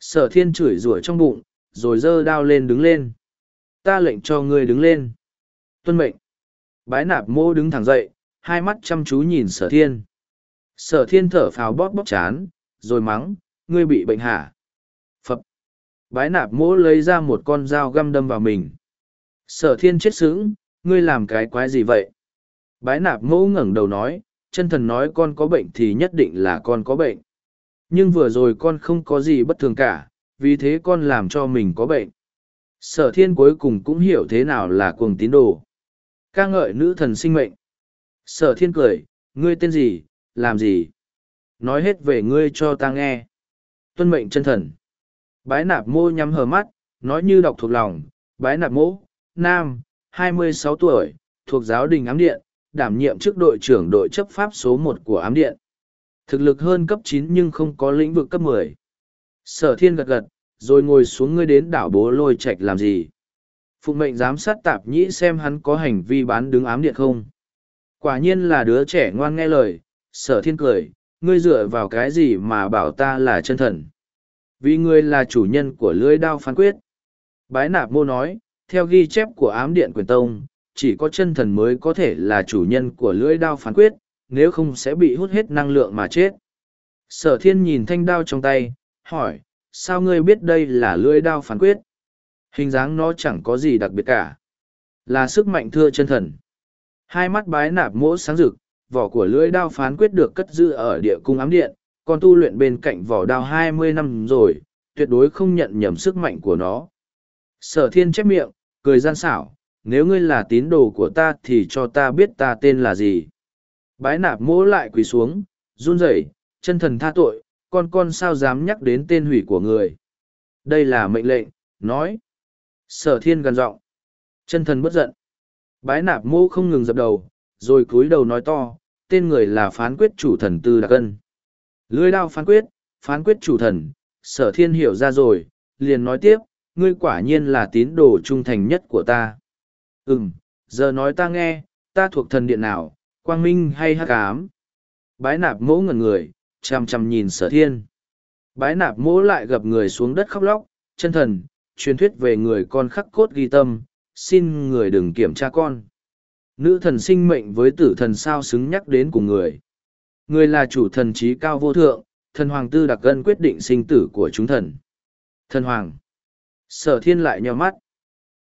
Sở thiên chửi rủa trong bụng, rồi giơ đao lên đứng lên. Ta lệnh cho ngươi đứng lên. Tuân mệnh. Bái nạp mô đứng thẳng dậy, hai mắt chăm chú nhìn sở thiên. Sở thiên thở phào bóp bóp chán, rồi mắng, ngươi bị bệnh hả? Phập. Bái nạp mô lấy ra một con dao găm đâm vào mình. Sở thiên chết sững, ngươi làm cái quái gì vậy? Bái nạp mô ngẩng đầu nói, chân thần nói con có bệnh thì nhất định là con có bệnh. Nhưng vừa rồi con không có gì bất thường cả, vì thế con làm cho mình có bệnh. Sở thiên cuối cùng cũng hiểu thế nào là cuồng tín đồ. ca ngợi nữ thần sinh mệnh. Sở thiên cười, ngươi tên gì, làm gì? Nói hết về ngươi cho ta nghe. Tuân mệnh chân thần. Bái nạp mô nhắm hờ mắt, nói như đọc thuộc lòng. Bái nạp mô, nam, 26 tuổi, thuộc giáo đình ám điện, đảm nhiệm chức đội trưởng đội chấp pháp số một của ám điện. Thực lực hơn cấp chín nhưng không có lĩnh vực cấp mười. Sở thiên gật gật, rồi ngồi xuống ngươi đến đảo bố lôi Trạch làm gì? Phụng mệnh giám sát tạp nhĩ xem hắn có hành vi bán đứng ám điện không? Quả nhiên là đứa trẻ ngoan nghe lời sở thiên cười ngươi dựa vào cái gì mà bảo ta là chân thần? Vì ngươi là chủ nhân của lưới đao phán quyết. Bái nạp mô nói theo ghi chép của ám điện quyền tông chỉ có chân thần mới có thể là chủ nhân của lưỡi đao phán quyết nếu không sẽ bị hút hết năng lượng mà chết. Sở thiên nhìn thanh đao trong tay, hỏi, sao ngươi biết đây là lưỡi đao phán quyết? Hình dáng nó chẳng có gì đặc biệt cả. Là sức mạnh thưa chân thần. Hai mắt bái nạp mỗ sáng rực, vỏ của lưỡi đao phán quyết được cất giữ ở địa cung ám điện, còn tu luyện bên cạnh vỏ đao hai mươi năm rồi, tuyệt đối không nhận nhầm sức mạnh của nó. Sở thiên chép miệng, cười gian xảo, nếu ngươi là tín đồ của ta thì cho ta biết ta tên là gì? Bái nạp mỗ lại quỳ xuống, run rẩy, chân thần tha tội, con con sao dám nhắc đến tên hủy của người. Đây là mệnh lệnh, nói. Sở thiên gần giọng. Chân thần bất giận. Bái nạp mô không ngừng dập đầu, rồi cúi đầu nói to, tên người là phán quyết chủ thần tư đặc ân. Lưới đao phán quyết phán quyết chủ thần, sở thiên hiểu ra rồi, liền nói tiếp, ngươi quả nhiên là tín đồ trung thành nhất của ta. Ừm, giờ nói ta nghe, ta thuộc thần điện nào quang minh hay hắc ám? Bái nạp mỗ ngẩn người, chằm chằm nhìn sở thiên. Bái nạp mỗ lại gập người xuống đất khóc lóc, chân thần, truyền thuyết về người con khắc cốt ghi tâm, xin người đừng kiểm tra con. Nữ thần sinh mệnh với tử thần sao xứng nhắc đến cùng người. Người là chủ thần trí cao vô thượng, thần hoàng tư đặc gân quyết định sinh tử của chúng thần. Thần hoàng. Sở thiên lại nheo mắt.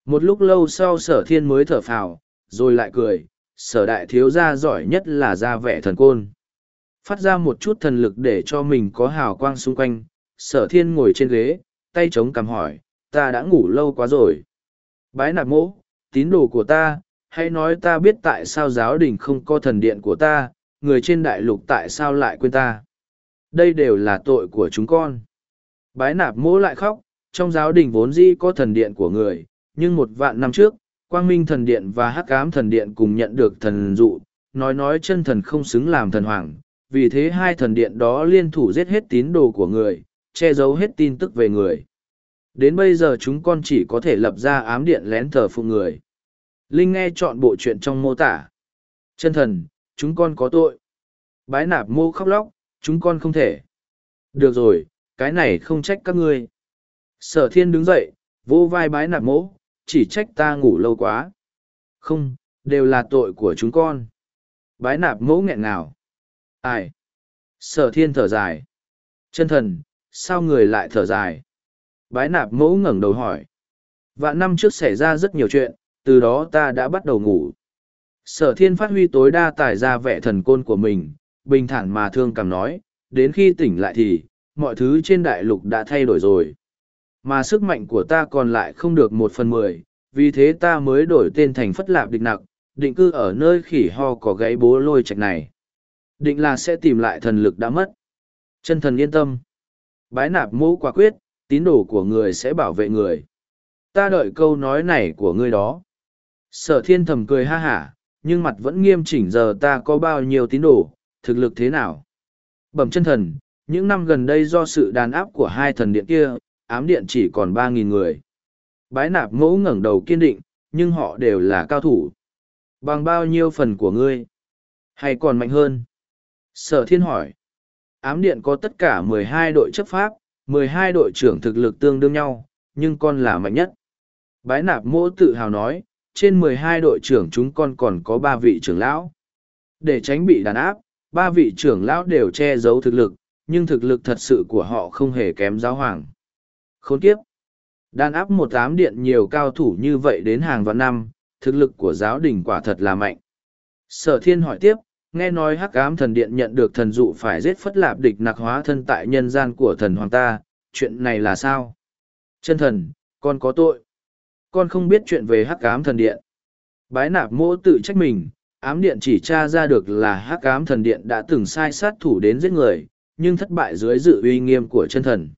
Một lúc lâu sau sở thiên mới thở phào, rồi lại cười sở đại thiếu gia giỏi nhất là ra vẻ thần côn. Phát ra một chút thần lực để cho mình có hào quang xung quanh, sở thiên ngồi trên ghế, tay chống cằm hỏi, ta đã ngủ lâu quá rồi. Bái nạp mỗ, tín đồ của ta, hãy nói ta biết tại sao giáo đình không có thần điện của ta, người trên đại lục tại sao lại quên ta. Đây đều là tội của chúng con. Bái nạp mỗ lại khóc, trong giáo đình vốn dĩ có thần điện của người, nhưng một vạn năm trước quang minh thần điện và hắc ám thần điện cùng nhận được thần dụ, nói nói chân thần không xứng làm thần hoàng, vì thế hai thần điện đó liên thủ giết hết tín đồ của người, che giấu hết tin tức về người. Đến bây giờ chúng con chỉ có thể lập ra ám điện lén thờ phụ người. Linh nghe chọn bộ chuyện trong mô tả. Chân thần, chúng con có tội. Bái nạp mô khóc lóc, chúng con không thể. Được rồi, cái này không trách các ngươi. Sở thiên đứng dậy vô vai bái nạp mỗ chỉ trách ta ngủ lâu quá. Không, đều là tội của chúng con. Bái nạp mẫu nghẹn nào ai? Sở thiên thở dài. Chân thần, sao người lại thở dài? Bái nạp mẫu ngẩng đầu hỏi. Vạn năm trước xảy ra rất nhiều chuyện, từ đó ta đã bắt đầu ngủ. Sở thiên phát huy tối đa tài ra vẻ thần côn của mình, bình thản mà thương cảm nói, đến khi tỉnh lại thì, mọi thứ trên đại lục đã thay đổi rồi mà sức mạnh của ta còn lại không được một phần mười, vì thế ta mới đổi tên thành phất lạp địch nặc, định cư ở nơi khỉ ho có gáy bố lôi trạch này. Định là sẽ tìm lại thần lực đã mất. Chân thần yên tâm. Bái nạp mẫu quả quyết, tín đồ của người sẽ bảo vệ người. Ta đợi câu nói này của ngươi đó. Sở thiên thầm cười ha hả, nhưng mặt vẫn nghiêm chỉnh giờ ta có bao nhiêu tín đồ, thực lực thế nào? Bẩm chân thần, những năm gần đây do sự đàn áp của hai thần điện kia ám điện chỉ còn ba nghìn người. Bái nạp mẫu ngẩng đầu kiên định, nhưng họ đều là cao thủ. Bằng bao nhiêu phần của ngươi? Hay còn mạnh hơn? Sở thiên hỏi. Ám điện có tất cả mười hai đội chấp pháp, mười hai đội trưởng thực lực tương đương nhau, nhưng con là mạnh nhất. Bái nạp mỗ tự hào nói, trên mười hai đội trưởng chúng con còn có ba vị trưởng lão. Để tránh bị đàn áp, ba vị trưởng lão đều che giấu thực lực, nhưng thực lực thật sự của họ không hề kém giáo hoàng khốn kiếp. Đàn áp một ám điện nhiều cao thủ như vậy đến hàng vạn năm, thực lực của giáo đình quả thật là mạnh. Sở thiên hỏi tiếp, nghe nói hắc ám thần điện nhận được thần dụ phải giết phất lạp địch nặc hóa thân tại nhân gian của thần hoàng ta, chuyện này là sao? Chân thần, con có tội. Con không biết chuyện về hắc ám thần điện. Bái nạp mỗ tự trách mình, ám điện chỉ tra ra được là hắc ám thần điện đã từng sai sát thủ đến giết người, nhưng thất bại dưới dự uy nghiêm của chân thần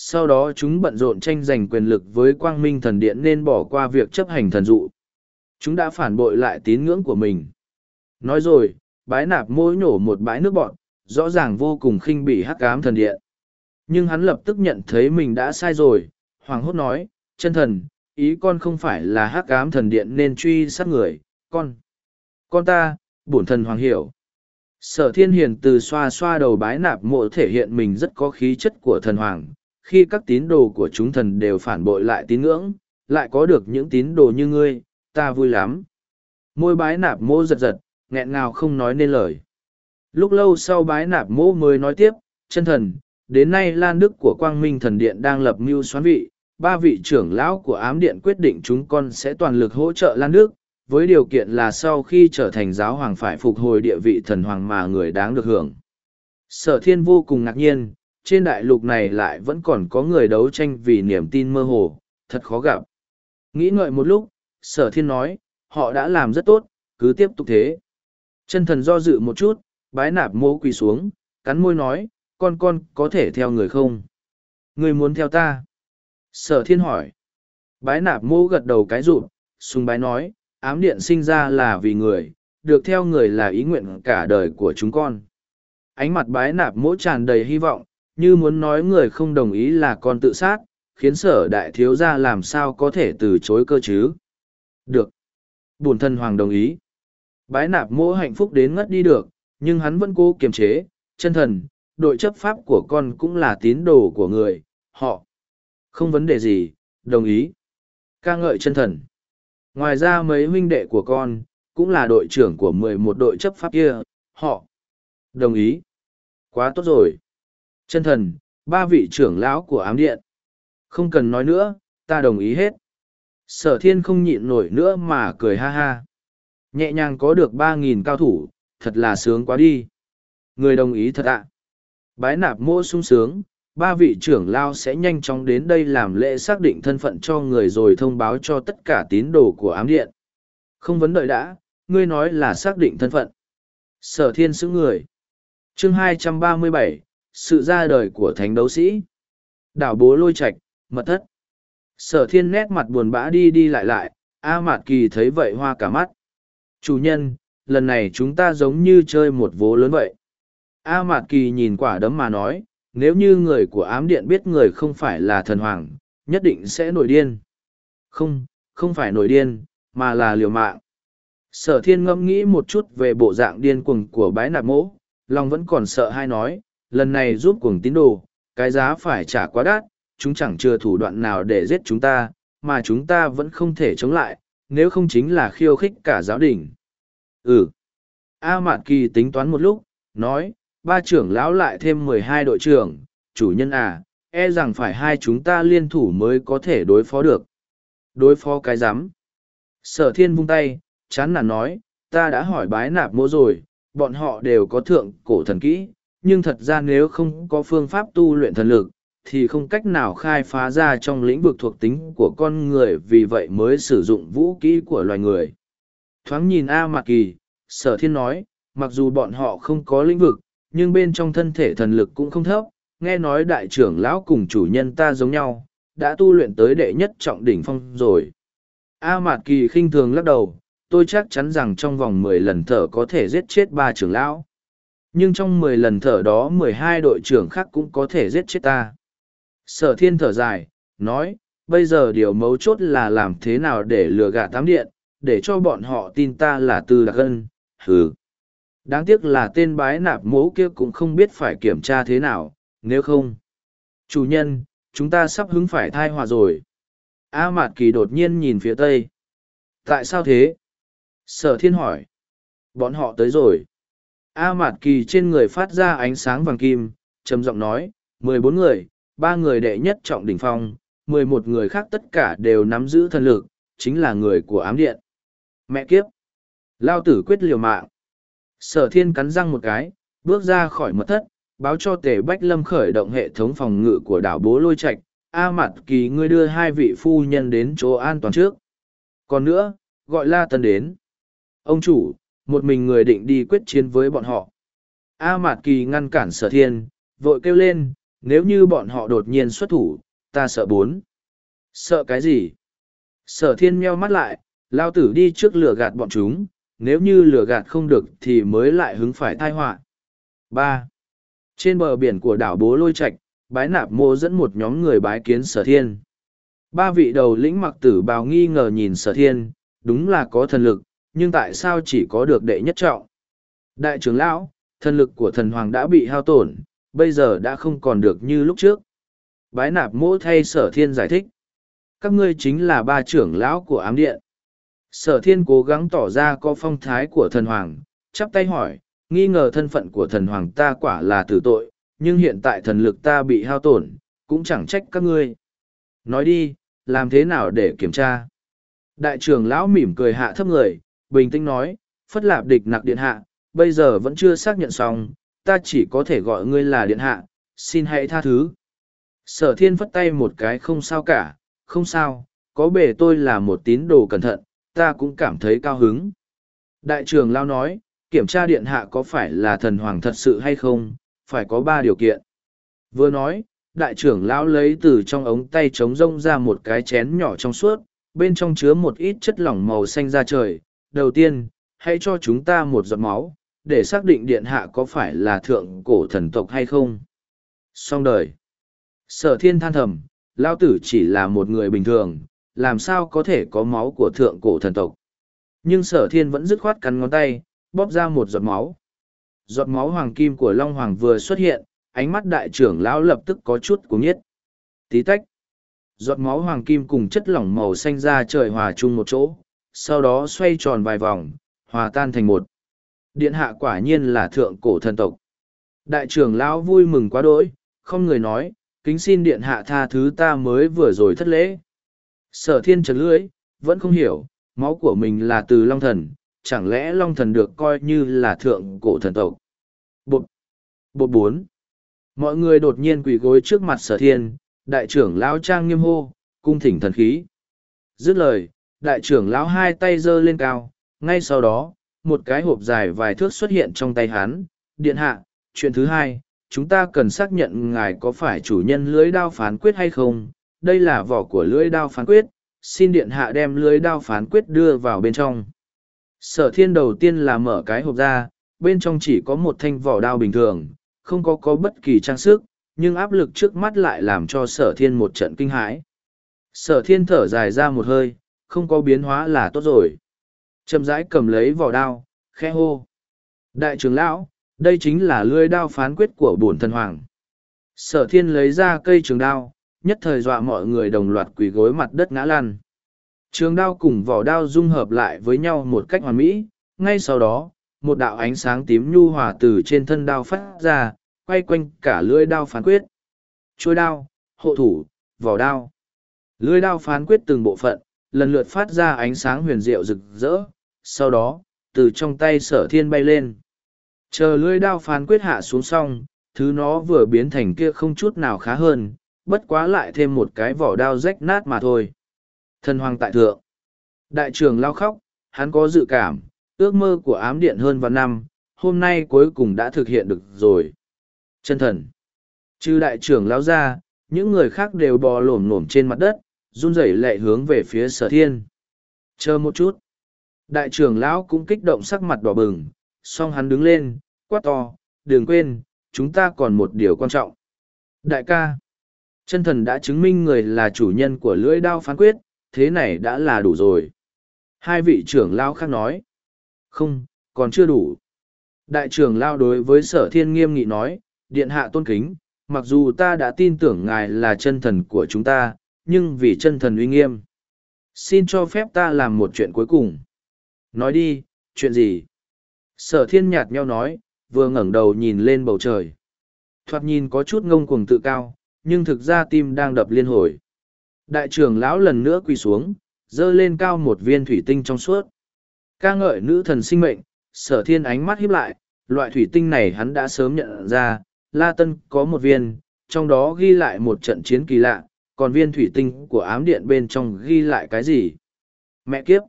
sau đó chúng bận rộn tranh giành quyền lực với quang minh thần điện nên bỏ qua việc chấp hành thần dụ chúng đã phản bội lại tín ngưỡng của mình nói rồi bái nạp môi nhổ một bãi nước bọn rõ ràng vô cùng khinh bỉ hắc ám thần điện Nhưng hắn lập tức nhận thấy mình đã sai rồi, hoàng hốt nói, chân thần, ý con không phải là hắc ám thần điện nên truy sát người, con. Con ta, bổn thần hoàng hiểu. Sở thiên hiền từ xoa xoa đầu bái nạp mộ thể hiện mình rất có khí chất của thần hoàng, khi các tín đồ của chúng thần đều phản bội lại tín ngưỡng, lại có được những tín đồ như ngươi, ta vui lắm. Môi bái nạp mô giật giật, nghẹn ngào không nói nên lời. Lúc lâu sau bái nạp mô mới nói tiếp, chân thần, đến nay Lan Đức của Quang Minh Thần Điện đang lập mưu xoán vị, ba vị trưởng lão của ám điện quyết định chúng con sẽ toàn lực hỗ trợ Lan Đức, với điều kiện là sau khi trở thành giáo hoàng phải phục hồi địa vị thần hoàng mà người đáng được hưởng. Sở thiên vô cùng ngạc nhiên, trên đại lục này lại vẫn còn có người đấu tranh vì niềm tin mơ hồ, thật khó gặp. Nghĩ ngợi một lúc, sở thiên nói, họ đã làm rất tốt, cứ tiếp tục thế. Chân thần do dự một chút, bái nạp mô quỳ xuống, cắn môi nói, con con có thể theo người không? Người muốn theo ta? Sở thiên hỏi. Bái nạp mô gật đầu cái rụt, sùng bái nói, ám điện sinh ra là vì người, được theo người là ý nguyện cả đời của chúng con. Ánh mặt bái nạp mỗ tràn đầy hy vọng, như muốn nói người không đồng ý là con tự sát, khiến sở đại thiếu gia làm sao có thể từ chối cơ chứ. Được. bổn thân hoàng đồng ý. Bái nạp mỗ hạnh phúc đến ngất đi được, nhưng hắn vẫn cố kiềm chế, chân thần, đội chấp pháp của con cũng là tín đồ của người, họ. Không vấn đề gì, đồng ý. ca ngợi chân thần. Ngoài ra mấy huynh đệ của con, cũng là đội trưởng của mười một đội chấp pháp kia, họ. Đồng ý. Quá tốt rồi. Chân thần, ba vị trưởng lão của ám điện. Không cần nói nữa, ta đồng ý hết. Sở thiên không nhịn nổi nữa mà cười ha ha. Nhẹ nhàng có được ba nghìn cao thủ, thật là sướng quá đi. Người đồng ý thật ạ. Bái nạp mô sung sướng, ba vị trưởng lao sẽ nhanh chóng đến đây làm lễ xác định thân phận cho người rồi thông báo cho tất cả tín đồ của ám điện. Không vấn đợi đã, ngươi nói là xác định thân phận. Sở thiên xứ người. chương 237, sự ra đời của thánh đấu sĩ. Đảo bố lôi Trạch mật thất. Sở thiên nét mặt buồn bã đi đi lại lại, A Mạt Kỳ thấy vậy hoa cả mắt. Chủ nhân, lần này chúng ta giống như chơi một vố lớn vậy. A Mạt Kỳ nhìn quả đấm mà nói, nếu như người của ám điện biết người không phải là thần hoàng, nhất định sẽ nổi điên. Không, không phải nổi điên, mà là liều mạng. Sở thiên ngẫm nghĩ một chút về bộ dạng điên cuồng của bái nạp mỗ, lòng vẫn còn sợ hay nói, lần này giúp cuồng tín đồ, cái giá phải trả quá đắt, chúng chẳng chưa thủ đoạn nào để giết chúng ta, mà chúng ta vẫn không thể chống lại, nếu không chính là khiêu khích cả giáo đình. Ừ. A Mạn Kỳ tính toán một lúc, nói, ba trưởng lão lại thêm mười hai đội trưởng, chủ nhân à, e rằng phải hai chúng ta liên thủ mới có thể đối phó được. Đối phó cái giám. Sở thiên vung tay, chán nản nói, ta đã hỏi bái nạp mô rồi, bọn họ đều có thượng cổ thần kỹ, nhưng thật ra nếu không có phương pháp tu luyện thần lực, thì không cách nào khai phá ra trong lĩnh vực thuộc tính của con người vì vậy mới sử dụng vũ kỹ của loài người. Thoáng nhìn A Mạc Kỳ, sở thiên nói, mặc dù bọn họ không có lĩnh vực, nhưng bên trong thân thể thần lực cũng không thấp, nghe nói đại trưởng lão cùng chủ nhân ta giống nhau, đã tu luyện tới đệ nhất trọng đỉnh phong rồi. A Mạt Kỳ khinh thường lắc đầu, tôi chắc chắn rằng trong vòng mười lần thở có thể giết chết ba trưởng lão. Nhưng trong mười lần thở đó mười hai đội trưởng khác cũng có thể giết chết ta. Sở thiên thở dài, nói, bây giờ điều mấu chốt là làm thế nào để lừa gạt tám điện, để cho bọn họ tin ta là Tư Đặc Ân, hừ. Đáng tiếc là tên bái nạp mố kia cũng không biết phải kiểm tra thế nào, nếu không. Chủ nhân, chúng ta sắp hứng phải thai họa rồi. A Mạt Kỳ đột nhiên nhìn phía tây. Tại sao thế? Sở thiên hỏi. Bọn họ tới rồi. A Mạt Kỳ trên người phát ra ánh sáng vàng kim, trầm giọng nói, mười bốn người, ba người đệ nhất trọng đỉnh phong, mười một người khác tất cả đều nắm giữ thần lực, chính là người của ám điện. Mẹ kiếp! Lao tử quyết liều mạng. Sở thiên cắn răng một cái, bước ra khỏi mật thất, báo cho tề bách lâm khởi động hệ thống phòng ngự của đảo bố lôi Trạch. A Mạt kỳ ngươi đưa hai vị phu nhân đến chỗ an toàn trước. Còn nữa, gọi La Tân đến. Ông chủ, một mình người định đi quyết chiến với bọn họ. A Mạt Kỳ ngăn cản sở thiên, vội kêu lên, nếu như bọn họ đột nhiên xuất thủ, ta sợ bốn. Sợ cái gì? Sở thiên meo mắt lại, lao tử đi trước lửa gạt bọn chúng, nếu như lửa gạt không được thì mới lại hứng phải thai họa. ba Trên bờ biển của đảo Bố Lôi Trạch, bái nạp mô dẫn một nhóm người bái kiến sở thiên. Ba vị đầu lĩnh mặc tử bào nghi ngờ nhìn sở thiên, đúng là có thần lực, nhưng tại sao chỉ có được đệ nhất trọng? Đại trưởng lão, thần lực của thần hoàng đã bị hao tổn, bây giờ đã không còn được như lúc trước. Bái nạp mỗ thay sở thiên giải thích. Các ngươi chính là ba trưởng lão của ám điện. Sở thiên cố gắng tỏ ra có phong thái của thần hoàng, chắp tay hỏi, nghi ngờ thân phận của thần hoàng ta quả là tử tội, nhưng hiện tại thần lực ta bị hao tổn, cũng chẳng trách các ngươi. Nói đi, làm thế nào để kiểm tra? Đại trưởng lão mỉm cười hạ thấp người, bình tĩnh nói, phất lạp địch nặc điện hạ, bây giờ vẫn chưa xác nhận xong, ta chỉ có thể gọi ngươi là điện hạ, xin hãy tha thứ. Sở thiên phất tay một cái không sao cả, không sao, có bề tôi là một tín đồ cẩn thận, ta cũng cảm thấy cao hứng. Đại trưởng lão nói, kiểm tra điện hạ có phải là thần hoàng thật sự hay không, phải có ba điều kiện. Vừa nói, đại trưởng lão lấy từ trong ống tay trống rông ra một cái chén nhỏ trong suốt, bên trong chứa một ít chất lỏng màu xanh ra trời. Đầu tiên, hãy cho chúng ta một giọt máu, để xác định điện hạ có phải là thượng cổ thần tộc hay không. Xong đời. Sở thiên than thầm, lao tử chỉ là một người bình thường, làm sao có thể có máu của thượng cổ thần tộc. Nhưng sở thiên vẫn dứt khoát cắn ngón tay, bóp ra một giọt máu. Giọt máu hoàng kim của Long Hoàng vừa xuất hiện, ánh mắt đại trưởng lão lập tức có chút cuống nhiết. Tí tách. Giọt máu hoàng kim cùng chất lỏng màu xanh ra trời hòa chung một chỗ, sau đó xoay tròn vài vòng, hòa tan thành một. Điện hạ quả nhiên là thượng cổ thần tộc. Đại trưởng lão vui mừng quá đỗi, không người nói, kính xin điện hạ tha thứ ta mới vừa rồi thất lễ. Sở thiên trật lưỡi, vẫn không hiểu, máu của mình là từ long thần, chẳng lẽ long thần được coi như là thượng cổ thần tộc. Bột, bột bốn. Mọi người đột nhiên quỳ gối trước mặt sở thiên, đại trưởng lão trang nghiêm hô, cung thỉnh thần khí. Dứt lời, đại trưởng lão hai tay giơ lên cao, ngay sau đó, một cái hộp dài vài thước xuất hiện trong tay hắn. Điện hạ, chuyện thứ hai, chúng ta cần xác nhận ngài có phải chủ nhân lưới đao phán quyết hay không. Đây là vỏ của lưới đao phán quyết, xin điện hạ đem lưới đao phán quyết đưa vào bên trong. Sở thiên đầu tiên là mở cái hộp ra, bên trong chỉ có một thanh vỏ đao bình thường, không có có bất kỳ trang sức, nhưng áp lực trước mắt lại làm cho sở thiên một trận kinh hãi. Sở thiên thở dài ra một hơi, không có biến hóa là tốt rồi. Chậm rãi cầm lấy vỏ đao, khẽ hô. Đại trưởng lão, đây chính là lưỡi đao phán quyết của bổn thần hoàng. Sở thiên lấy ra cây trường đao, nhất thời dọa mọi người đồng loạt quỳ gối mặt đất ngã lăn. Trường đao cùng vỏ đao dung hợp lại với nhau một cách hoàn mỹ, ngay sau đó, một đạo ánh sáng tím nhu hòa từ trên thân đao phát ra, quay quanh cả lưỡi đao phán quyết. Chuôi đao, hộ thủ, vỏ đao. Lưỡi đao phán quyết từng bộ phận, lần lượt phát ra ánh sáng huyền diệu rực rỡ, sau đó, từ trong tay sở thiên bay lên. Chờ lưỡi đao phán quyết hạ xuống xong, thứ nó vừa biến thành kia không chút nào khá hơn, bất quá lại thêm một cái vỏ đao rách nát mà thôi. Thần hoàng tại thượng. Đại trưởng lao khóc, hắn có dự cảm, ước mơ của ám điện hơn vạn năm, hôm nay cuối cùng đã thực hiện được rồi. Chân thần. Chư đại trưởng lao ra, những người khác đều bò lổm lổm trên mặt đất, run rẩy lệ hướng về phía sở thiên. Chờ một chút. Đại trưởng lão cũng kích động sắc mặt đỏ bừng, song hắn đứng lên, quát to, đừng quên, chúng ta còn một điều quan trọng. Đại ca, chân thần đã chứng minh người là chủ nhân của lưỡi đao phán quyết, thế này đã là đủ rồi. Hai vị trưởng lão khác nói. Không, còn chưa đủ. Đại trưởng lão đối với sở thiên nghiêm nghị nói, điện hạ tôn kính, mặc dù ta đã tin tưởng ngài là chân thần của chúng ta, nhưng vì chân thần uy nghiêm. Xin cho phép ta làm một chuyện cuối cùng. Nói đi, chuyện gì? Sở thiên nhạt nhau nói, vừa ngẩng đầu nhìn lên bầu trời. Thoạt nhìn có chút ngông cuồng tự cao, nhưng thực ra tim đang đập liên hồi. Đại trưởng lão lần nữa quỳ xuống, dơ lên cao một viên thủy tinh trong suốt. ca ngợi nữ thần sinh mệnh, sở thiên ánh mắt híp lại, loại thủy tinh này hắn đã sớm nhận ra, La Tân có một viên, trong đó ghi lại một trận chiến kỳ lạ, còn viên thủy tinh của ám điện bên trong ghi lại cái gì? Mẹ kiếp!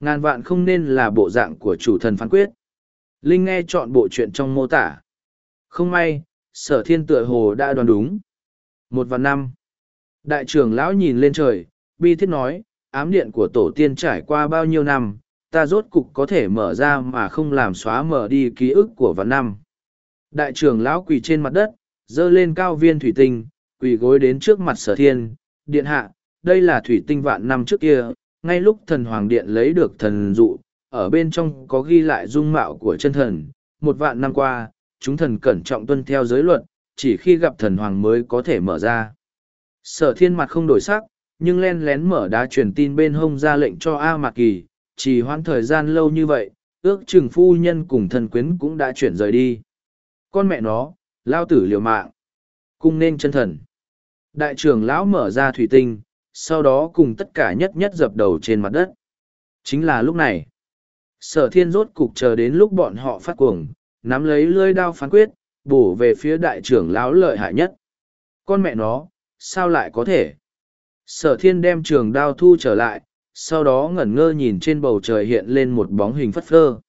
Ngàn vạn không nên là bộ dạng của chủ thần phán quyết. Linh nghe chọn bộ chuyện trong mô tả. Không may, sở thiên tựa hồ đã đoán đúng. Một và năm. Đại trưởng lão nhìn lên trời, bi thiết nói, ám điện của tổ tiên trải qua bao nhiêu năm, ta rốt cục có thể mở ra mà không làm xóa mở đi ký ức của vạn năm. Đại trưởng lão quỳ trên mặt đất, dơ lên cao viên thủy tinh, quỳ gối đến trước mặt sở thiên, điện hạ, đây là thủy tinh vạn năm trước kia, ngay lúc thần hoàng điện lấy được thần dụ, ở bên trong có ghi lại dung mạo của chân thần, một vạn năm qua, chúng thần cẩn trọng tuân theo giới luật, chỉ khi gặp thần hoàng mới có thể mở ra. Sở thiên mặt không đổi sắc, nhưng len lén mở đá truyền tin bên hông ra lệnh cho A Mạc Kỳ, chỉ hoãn thời gian lâu như vậy, ước chừng phu nhân cùng thần quyến cũng đã chuyển rời đi. Con mẹ nó, lao tử liều mạng. Cung nên chân thần. Đại trưởng lão mở ra thủy tinh, sau đó cùng tất cả nhất nhất dập đầu trên mặt đất. Chính là lúc này. Sở thiên rốt cục chờ đến lúc bọn họ phát cuồng, nắm lấy lưỡi đao phán quyết, bổ về phía đại trưởng lão lợi hại nhất. Con mẹ nó, sao lại có thể? Sở thiên đem trường đao thu trở lại, sau đó ngẩn ngơ nhìn trên bầu trời hiện lên một bóng hình phất phơ.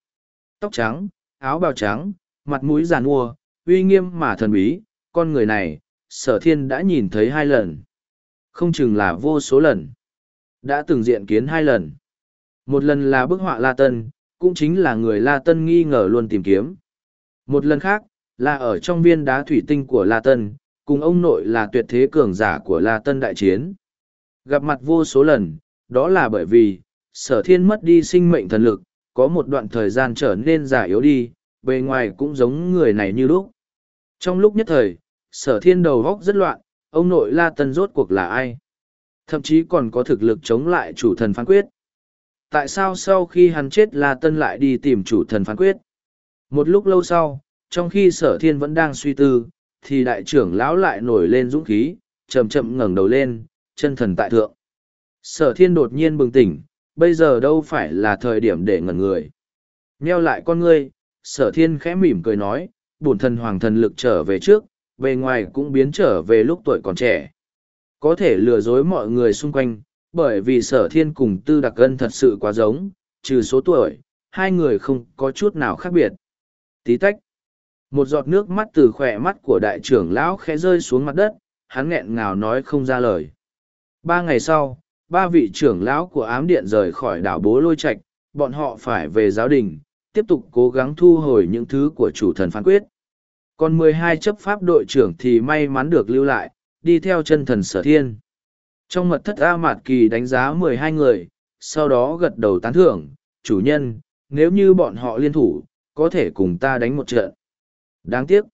Tóc trắng, áo bào trắng, mặt mũi giàn mua, uy nghiêm mà thần bí, con người này, sở thiên đã nhìn thấy hai lần. Không chừng là vô số lần. Đã từng diện kiến hai lần. Một lần là bức họa La Tân, cũng chính là người La Tân nghi ngờ luôn tìm kiếm. Một lần khác, là ở trong viên đá thủy tinh của La Tân, cùng ông nội là tuyệt thế cường giả của La Tân đại chiến. Gặp mặt vô số lần, đó là bởi vì, sở thiên mất đi sinh mệnh thần lực, có một đoạn thời gian trở nên giả yếu đi, bề ngoài cũng giống người này như lúc. Trong lúc nhất thời, sở thiên đầu góc rất loạn, ông nội La Tân rốt cuộc là ai? Thậm chí còn có thực lực chống lại chủ thần phán quyết. Tại sao sau khi hắn chết La Tân lại đi tìm chủ thần phán quyết? Một lúc lâu sau, trong khi sở thiên vẫn đang suy tư, thì đại trưởng lão lại nổi lên dũng khí, chậm chậm ngẩng đầu lên, chân thần tại thượng. Sở thiên đột nhiên bừng tỉnh, bây giờ đâu phải là thời điểm để ngẩn người. Nheo lại con ngươi, sở thiên khẽ mỉm cười nói, bổn thần hoàng thần lực trở về trước, bề ngoài cũng biến trở về lúc tuổi còn trẻ. Có thể lừa dối mọi người xung quanh, bởi vì sở thiên cùng tư đặc ân thật sự quá giống, trừ số tuổi, hai người không có chút nào khác biệt. Tí tách. Một giọt nước mắt từ khỏe mắt của đại trưởng lão khẽ rơi xuống mặt đất, hắn nghẹn ngào nói không ra lời. Ba ngày sau, ba vị trưởng lão của ám điện rời khỏi đảo bố lôi Trạch, bọn họ phải về giáo đình, tiếp tục cố gắng thu hồi những thứ của chủ thần phán quyết. Còn mười hai chấp pháp đội trưởng thì may mắn được lưu lại, đi theo chân thần sở thiên. Trong mật thất A Mạt Kỳ đánh giá mười hai người, sau đó gật đầu tán thưởng, chủ nhân, nếu như bọn họ liên thủ, có thể cùng ta đánh một trận. Đáng tiếc.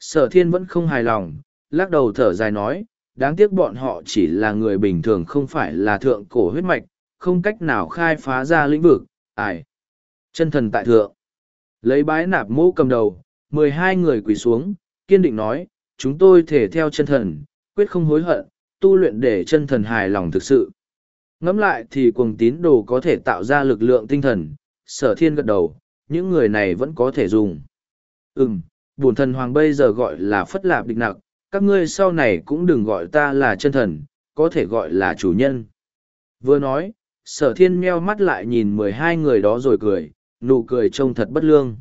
Sở thiên vẫn không hài lòng, lắc đầu thở dài nói, đáng tiếc bọn họ chỉ là người bình thường không phải là thượng cổ huyết mạch, không cách nào khai phá ra lĩnh vực, ải. Chân thần tại thượng. Lấy bái nạp mũ cầm đầu, mười hai người quỳ xuống, kiên định nói, chúng tôi thể theo chân thần, quyết không hối hận, tu luyện để chân thần hài lòng thực sự. Ngẫm lại thì cuồng tín đồ có thể tạo ra lực lượng tinh thần, sở thiên gật đầu, những người này vẫn có thể dùng. Ừm, bổn thần hoàng bây giờ gọi là phất lạp địch nặc, các ngươi sau này cũng đừng gọi ta là chân thần, có thể gọi là chủ nhân. Vừa nói, sở thiên meo mắt lại nhìn mười hai người đó rồi cười, nụ cười trông thật bất lương.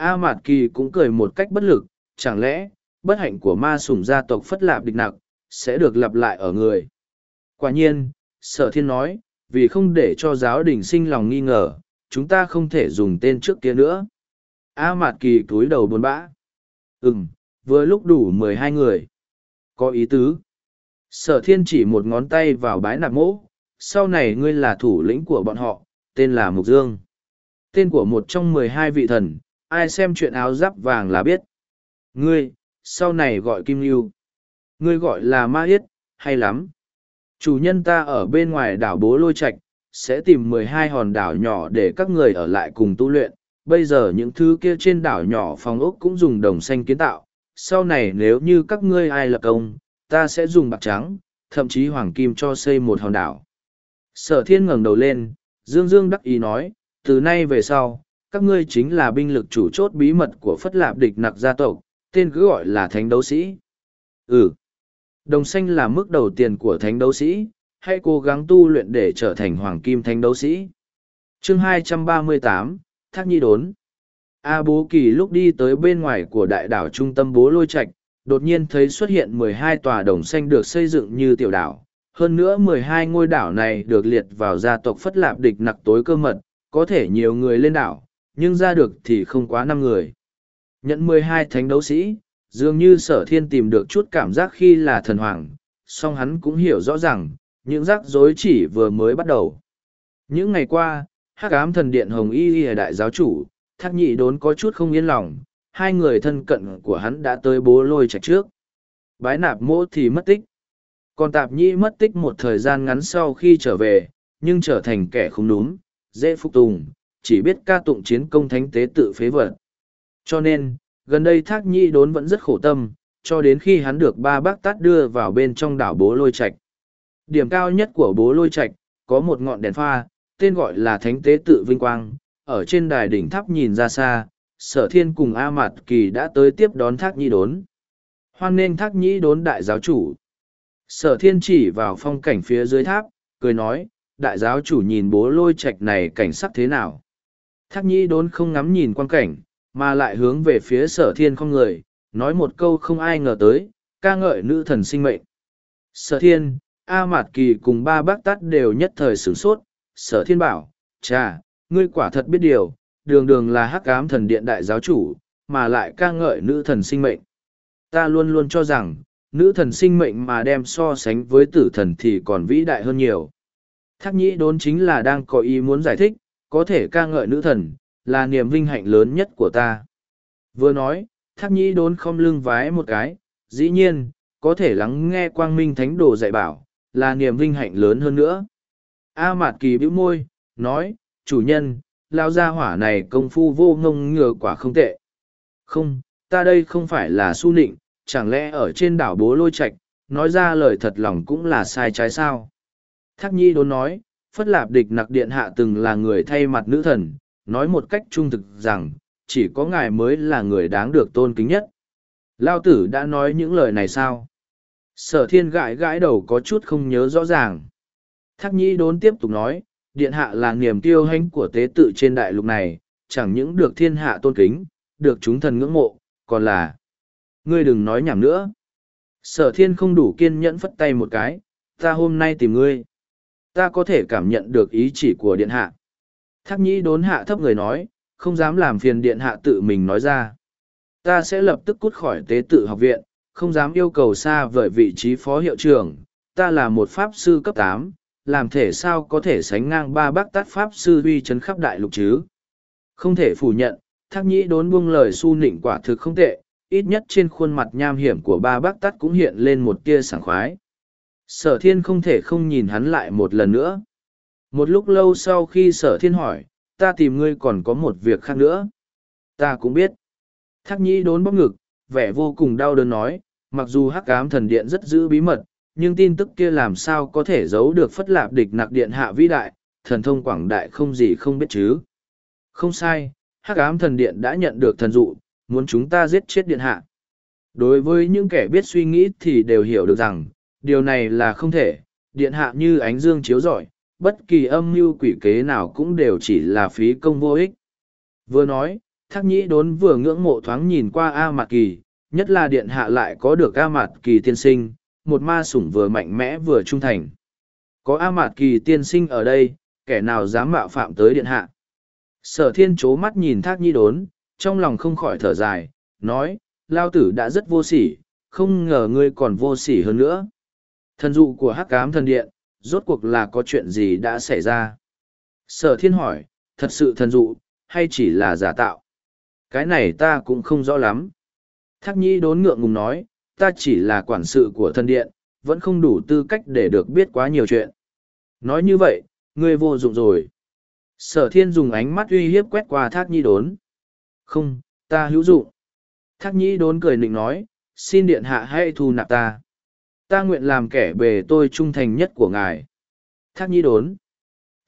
A Mạt Kỳ cũng cười một cách bất lực, chẳng lẽ, bất hạnh của ma sủng gia tộc phất lạp địch nặc, sẽ được lặp lại ở người. Quả nhiên, sở thiên nói, vì không để cho giáo đình sinh lòng nghi ngờ, chúng ta không thể dùng tên trước kia nữa. A Mạt Kỳ cúi đầu buồn bã. Ừm, vừa lúc đủ mười hai người. Có ý tứ. Sở thiên chỉ một ngón tay vào bái nạp mỗ, sau này ngươi là thủ lĩnh của bọn họ, tên là Mục Dương. Tên của một trong mười hai vị thần, ai xem chuyện áo giáp vàng là biết. Ngươi, sau này gọi Kim Ngưu. Ngươi gọi là Ma Yết, hay lắm. Chủ nhân ta ở bên ngoài đảo Bố Lôi Trạch, sẽ tìm mười hai hòn đảo nhỏ để các người ở lại cùng tu luyện. Bây giờ những thứ kia trên đảo nhỏ phòng ốc cũng dùng đồng xanh kiến tạo. Sau này nếu như các ngươi ai lập công, ta sẽ dùng bạc trắng, thậm chí hoàng kim cho xây một hòn đảo. Sở thiên ngẩng đầu lên, Dương Dương đắc ý nói, từ nay về sau, các ngươi chính là binh lực chủ chốt bí mật của phất lạp địch nặc gia tộc, tên cứ gọi là thánh đấu sĩ. Ừ. Đồng xanh là mức đầu tiền của thánh đấu sĩ, hãy cố gắng tu luyện để trở thành hoàng kim thánh đấu sĩ. chương 238, Thác Nhi Đốn A Bố Kỳ lúc đi tới bên ngoài của đại đảo trung tâm Bố Lôi Trạch, đột nhiên thấy xuất hiện mười hai tòa đồng xanh được xây dựng như tiểu đảo. Hơn nữa mười hai ngôi đảo này được liệt vào gia tộc Phất Lạp địch nặc tối cơ mật, có thể nhiều người lên đảo, nhưng ra được thì không quá năm người. Nhận mười hai thánh đấu sĩ, dường như sở thiên tìm được chút cảm giác khi là thần hoàng, song hắn cũng hiểu rõ rằng, những rắc rối chỉ vừa mới bắt đầu. Những ngày qua, hắc ám thần điện Hồng Y Y đại giáo chủ, thác nhị đốn có chút không yên lòng, hai người thân cận của hắn đã tới bố lôi trạch trước. Bái nạp mỗ thì mất tích. Còn tạp nhĩ mất tích một thời gian ngắn sau khi trở về, nhưng trở thành kẻ không đúng, dễ phục tùng, chỉ biết ca tụng chiến công thánh tế tự phế vật. Cho nên, gần đây thác nhĩ đốn vẫn rất khổ tâm, cho đến khi hắn được ba bác tát đưa vào bên trong đảo bố lôi trạch. Điểm cao nhất của bố lôi trạch, có một ngọn đèn pha, tên gọi là thánh tế tự vinh quang, ở trên đài đỉnh tháp nhìn ra xa, sở thiên cùng A Mạt Kỳ đã tới tiếp đón thác nhĩ đốn. Hoan nên thác nhĩ đốn đại giáo chủ. Sở thiên chỉ vào phong cảnh phía dưới tháp, cười nói, đại giáo chủ nhìn bố lôi trạch này cảnh sắc thế nào. Thác nhĩ đốn không ngắm nhìn quan cảnh, mà lại hướng về phía sở thiên không người, nói một câu không ai ngờ tới, ca ngợi nữ thần sinh mệnh. Sở thiên, A Mạt Kỳ cùng ba bác tát đều nhất thời sửng sốt, sở thiên bảo, cha, ngươi quả thật biết điều, đường đường là hắc ám thần điện đại giáo chủ, mà lại ca ngợi nữ thần sinh mệnh. Ta luôn luôn cho rằng, nữ thần sinh mệnh mà đem so sánh với tử thần thì còn vĩ đại hơn nhiều. Thác nhĩ đốn chính là đang có ý muốn giải thích, có thể ca ngợi nữ thần, là niềm vinh hạnh lớn nhất của ta. Vừa nói, thác nhĩ đốn không lưng vái một cái, dĩ nhiên, có thể lắng nghe quang minh thánh đồ dạy bảo, là niềm vinh hạnh lớn hơn nữa. A Mạt Kỳ bĩu môi, nói, chủ nhân, lao ra hỏa này công phu vô ngông ngừa quả không tệ. Không, ta đây không phải là su nịnh, chẳng lẽ ở trên đảo bố lôi Trạch nói ra lời thật lòng cũng là sai trái sao? Thác nhi đốn nói, Phất Lạp Địch Nặc Điện Hạ từng là người thay mặt nữ thần, nói một cách trung thực rằng, chỉ có ngài mới là người đáng được tôn kính nhất. Lao tử đã nói những lời này sao? Sở thiên gãi gãi đầu có chút không nhớ rõ ràng. Thác Nhĩ đốn tiếp tục nói, điện hạ là niềm tiêu hãnh của tế tự trên đại lục này, chẳng những được thiên hạ tôn kính, được chúng thần ngưỡng mộ, còn là... Ngươi đừng nói nhảm nữa. Sở thiên không đủ kiên nhẫn phất tay một cái, ta hôm nay tìm ngươi. Ta có thể cảm nhận được ý chỉ của điện hạ. Thác nhĩ đốn hạ thấp người nói, không dám làm phiền điện hạ tự mình nói ra. Ta sẽ lập tức cút khỏi tế tự học viện, không dám yêu cầu xa vời vị trí phó hiệu trưởng. Ta là một pháp sư cấp tám, làm thể sao có thể sánh ngang ba bác tát pháp sư uy chấn khắp đại lục chứ. Không thể phủ nhận, thác nhĩ đốn buông lời su nịnh quả thực không tệ, ít nhất trên khuôn mặt nham hiểm của ba bác tát cũng hiện lên một tia sảng khoái. Sở thiên không thể không nhìn hắn lại một lần nữa. Một lúc lâu sau khi sở thiên hỏi, ta tìm ngươi còn có một việc khác nữa. Ta cũng biết. Thác nhĩ đốn bóp ngực, vẻ vô cùng đau đớn nói, mặc dù hắc ám thần điện rất giữ bí mật, nhưng tin tức kia làm sao có thể giấu được phất lạp địch nặc điện hạ vĩ đại, thần thông quảng đại không gì không biết chứ. Không sai, hắc ám thần điện đã nhận được thần dụ, muốn chúng ta giết chết điện hạ. Đối với những kẻ biết suy nghĩ thì đều hiểu được rằng, điều này là không thể, điện hạ như ánh dương chiếu rọi, bất kỳ âm mưu quỷ kế nào cũng đều chỉ là phí công vô ích. Vừa nói, thác nhĩ đốn vừa ngưỡng mộ thoáng nhìn qua A Mạt Kỳ, nhất là điện hạ lại có được A Mạt Kỳ tiên sinh, một ma sủng vừa mạnh mẽ vừa trung thành. Có A Mạt Kỳ tiên sinh ở đây, kẻ nào dám mạo phạm tới điện hạ. Sở thiên chố mắt nhìn thác Nhĩ đốn, trong lòng không khỏi thở dài, nói, lao tử đã rất vô sỉ, không ngờ ngươi còn vô sỉ hơn nữa. Thần dụ của hắc cám thần điện, rốt cuộc là có chuyện gì đã xảy ra? Sở thiên hỏi, thật sự thần dụ, hay chỉ là giả tạo? Cái này ta cũng không rõ lắm. Thác nhi đốn ngượng ngùng nói, ta chỉ là quản sự của thần điện, vẫn không đủ tư cách để được biết quá nhiều chuyện. Nói như vậy, ngươi vô dụng rồi. Sở thiên dùng ánh mắt uy hiếp quét qua thác nhi đốn. Không, ta hữu dụng. Thác nhi đốn cười nịnh nói, xin điện hạ hãy thu nạp ta. Ta nguyện làm kẻ bề tôi trung thành nhất của ngài. Thác nhi đốn.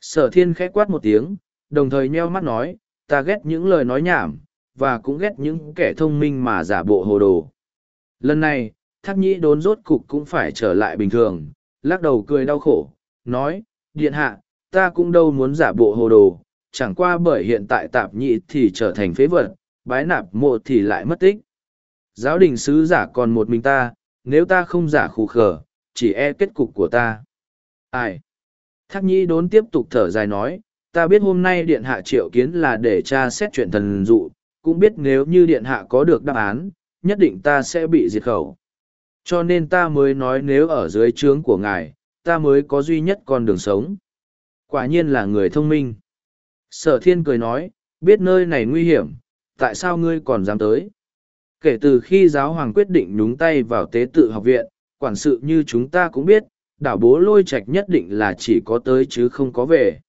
Sở thiên khẽ quát một tiếng, đồng thời nheo mắt nói, ta ghét những lời nói nhảm, và cũng ghét những kẻ thông minh mà giả bộ hồ đồ. Lần này, thác Nhi đốn rốt cục cũng phải trở lại bình thường, lắc đầu cười đau khổ, nói, điện hạ, ta cũng đâu muốn giả bộ hồ đồ, chẳng qua bởi hiện tại tạp nhị thì trở thành phế vật, bái nạp mộ thì lại mất tích. Giáo đình sứ giả còn một mình ta, nếu ta không giả khù khờ, chỉ e kết cục của ta. Ai? Thác nhĩ đốn tiếp tục thở dài nói, ta biết hôm nay điện hạ triệu kiến là để tra xét chuyện thần dụ, cũng biết nếu như điện hạ có được đáp án, nhất định ta sẽ bị diệt khẩu. Cho nên ta mới nói nếu ở dưới trướng của ngài, ta mới có duy nhất con đường sống. Quả nhiên là người thông minh. Sở thiên cười nói, biết nơi này nguy hiểm, tại sao ngươi còn dám tới? Kể từ khi giáo hoàng quyết định nhúng tay vào tế tự học viện, quản sự như chúng ta cũng biết, đảo bố lôi Trạch nhất định là chỉ có tới chứ không có về.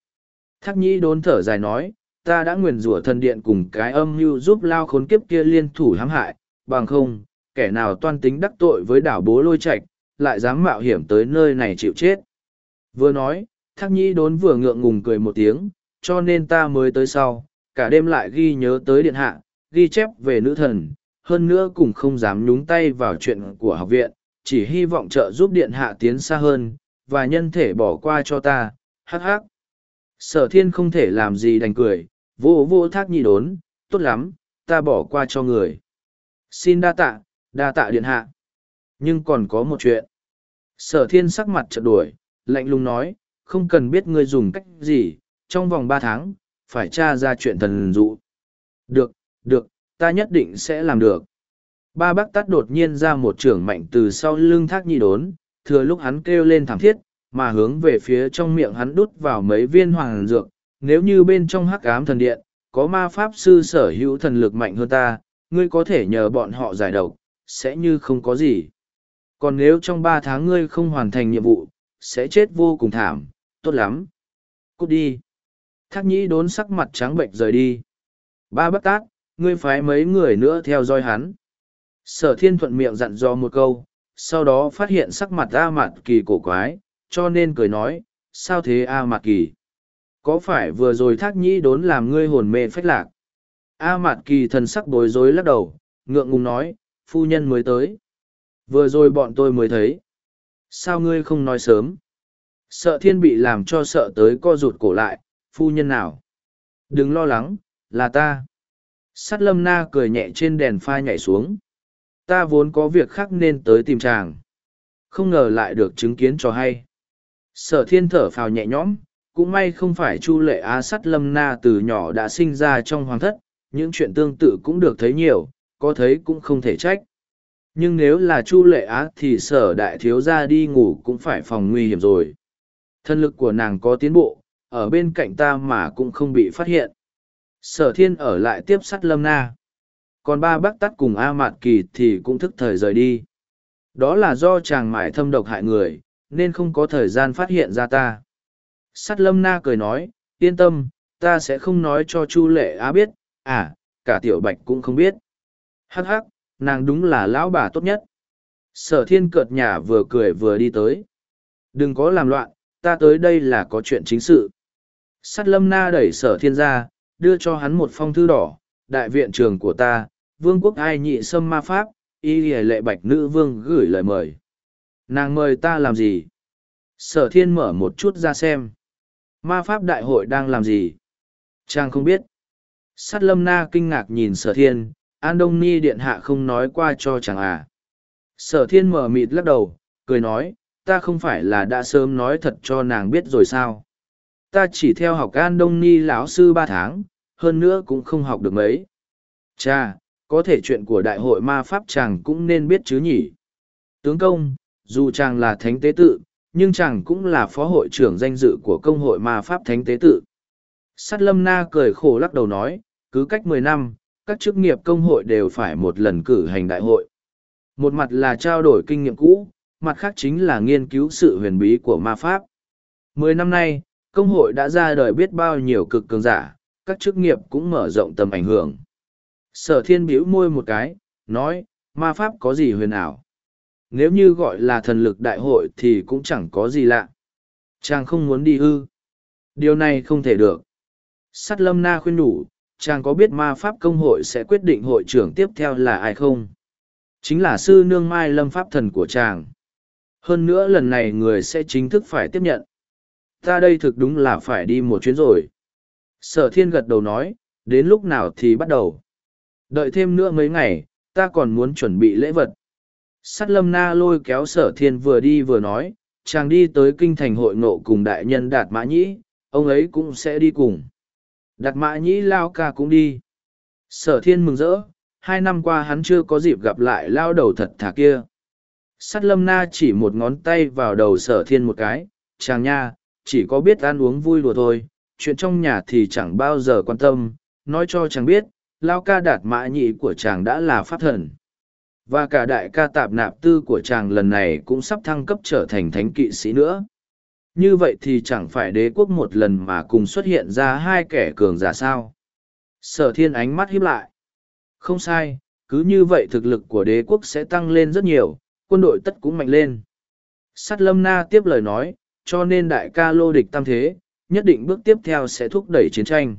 Thác nhĩ đốn thở dài nói, ta đã nguyền rủa thần điện cùng cái âm mưu giúp lao khốn kiếp kia liên thủ hãm hại, bằng không, kẻ nào toan tính đắc tội với đảo bố lôi Trạch, lại dám mạo hiểm tới nơi này chịu chết. Vừa nói, thác nhĩ đốn vừa ngượng ngùng cười một tiếng, cho nên ta mới tới sau, cả đêm lại ghi nhớ tới điện hạ, ghi chép về nữ thần, hơn nữa cũng không dám nhúng tay vào chuyện của học viện, chỉ hy vọng trợ giúp điện hạ tiến xa hơn, và nhân thể bỏ qua cho ta, hắc hắc. Sở thiên không thể làm gì đành cười, vô vô thác nhị đốn, tốt lắm, ta bỏ qua cho người. Xin đa tạ, đa tạ điện hạ. Nhưng còn có một chuyện. Sở thiên sắc mặt chợt đuổi, lạnh lùng nói, không cần biết ngươi dùng cách gì, trong vòng ba tháng, phải tra ra chuyện thần dụ. Được, được, ta nhất định sẽ làm được. Ba bác tắt đột nhiên ra một trưởng mạnh từ sau lưng thác nhị đốn, thừa lúc hắn kêu lên thảm thiết, mà hướng về phía trong miệng hắn đút vào mấy viên hoàng dược. Nếu như bên trong hắc ám thần điện, có ma pháp sư sở hữu thần lực mạnh hơn ta, ngươi có thể nhờ bọn họ giải độc, sẽ như không có gì. Còn nếu trong ba tháng ngươi không hoàn thành nhiệm vụ, sẽ chết vô cùng thảm, tốt lắm. Cút đi. Thác nhĩ đốn sắc mặt trắng bệnh rời đi. Ba bất tác, ngươi phái mấy người nữa theo dõi hắn. Sở thiên thuận miệng dặn dò một câu, sau đó phát hiện sắc mặt A Mạt Kỳ cổ quái, cho nên cười nói, sao thế A Mạt Kỳ? Có phải vừa rồi thác nhĩ đốn làm ngươi hồn mê phách lạc? A Mạt Kỳ thần sắc bối rối lắc đầu, ngượng ngùng nói, phu nhân mới tới. Vừa rồi bọn tôi mới thấy. Sao ngươi không nói sớm? Sợ thiên bị làm cho sợ tới co rụt cổ lại, phu nhân nào? Đừng lo lắng, là ta. Sắt lâm na cười nhẹ trên đèn pha nhảy xuống. Ta vốn có việc khác nên tới tìm chàng. Không ngờ lại được chứng kiến cho hay. Sở thiên thở phào nhẹ nhõm, cũng may không phải chu lệ á sắt lâm na từ nhỏ đã sinh ra trong hoàng thất, những chuyện tương tự cũng được thấy nhiều, có thấy cũng không thể trách. Nhưng nếu là chu lệ á thì sở đại thiếu ra đi ngủ cũng phải phòng nguy hiểm rồi. Thân lực của nàng có tiến bộ, ở bên cạnh ta mà cũng không bị phát hiện. Sở thiên ở lại tiếp sắt lâm na. Còn ba bác tắt cùng A Mạt Kỳ thì cũng thức thời rời đi. Đó là do chàng mải thâm độc hại người, nên không có thời gian phát hiện ra ta. Sắt lâm na cười nói, yên tâm, ta sẽ không nói cho Chu Lệ Á biết, à, cả tiểu bạch cũng không biết. Hắc hắc, nàng đúng là lão bà tốt nhất. Sở thiên cợt nhả vừa cười vừa đi tới. Đừng có làm loạn, ta tới đây là có chuyện chính sự. Sắt lâm na đẩy sở thiên ra, đưa cho hắn một phong thư đỏ, đại viện trường của ta, vương quốc ai nhị sâm ma pháp, y lệ bạch nữ vương gửi lời mời. Nàng mời ta làm gì? Sở thiên mở một chút ra xem. Ma pháp đại hội đang làm gì? Trang không biết. Sát lâm na kinh ngạc nhìn sở thiên, An Đông Ni điện hạ không nói qua cho chàng à. Sở thiên mở mịt lắc đầu, cười nói, ta không phải là đã sớm nói thật cho nàng biết rồi sao. Ta chỉ theo học An Đông Ni lão sư ba tháng, hơn nữa cũng không học được mấy. Cha, có thể chuyện của đại hội ma pháp chàng cũng nên biết chứ nhỉ. Tướng công, dù chàng là thánh tế tự, nhưng chàng cũng là phó hội trưởng danh dự của công hội ma pháp thánh tế tự. Sát lâm na cười khổ lắc đầu nói, cứ cách mười năm, các chức nghiệp công hội đều phải một lần cử hành đại hội. Một mặt là trao đổi kinh nghiệm cũ, mặt khác chính là nghiên cứu sự huyền bí của ma pháp. Mười năm nay, công hội đã ra đời biết bao nhiêu cực cường giả, các chức nghiệp cũng mở rộng tầm ảnh hưởng. Sở thiên Biểu môi một cái, nói, ma pháp có gì huyền ảo. Nếu như gọi là thần lực đại hội thì cũng chẳng có gì lạ. Chàng không muốn đi ư. Điều này không thể được. Sắt lâm na khuyên đủ, chàng có biết ma pháp công hội sẽ quyết định hội trưởng tiếp theo là ai không? Chính là sư nương mai lâm pháp thần của chàng. Hơn nữa lần này người sẽ chính thức phải tiếp nhận. Ta đây thực đúng là phải đi một chuyến rồi. Sở thiên gật đầu nói, đến lúc nào thì bắt đầu. Đợi thêm nữa mấy ngày, ta còn muốn chuẩn bị lễ vật. Sắt lâm na lôi kéo sở thiên vừa đi vừa nói, chàng đi tới kinh thành hội ngộ cùng đại nhân Đạt Mã Nhĩ, ông ấy cũng sẽ đi cùng. Đạt Mã Nhĩ lao ca cũng đi. Sở thiên mừng rỡ, hai năm qua hắn chưa có dịp gặp lại lao đầu thật thà kia. Sắt lâm na chỉ một ngón tay vào đầu sở thiên một cái, chàng nha, chỉ có biết ăn uống vui đùa thôi, chuyện trong nhà thì chẳng bao giờ quan tâm, nói cho chàng biết, lao ca đạt mã nhị của chàng đã là pháp thần. Và cả đại ca tạp nạp tư của chàng lần này cũng sắp thăng cấp trở thành thánh kỵ sĩ nữa. Như vậy thì chẳng phải đế quốc một lần mà cùng xuất hiện ra hai kẻ cường giả sao. Sở thiên ánh mắt híp lại. Không sai, cứ như vậy thực lực của đế quốc sẽ tăng lên rất nhiều, quân đội tất cũng mạnh lên. Sắt lâm na tiếp lời nói, cho nên đại ca lô địch tam thế, nhất định bước tiếp theo sẽ thúc đẩy chiến tranh.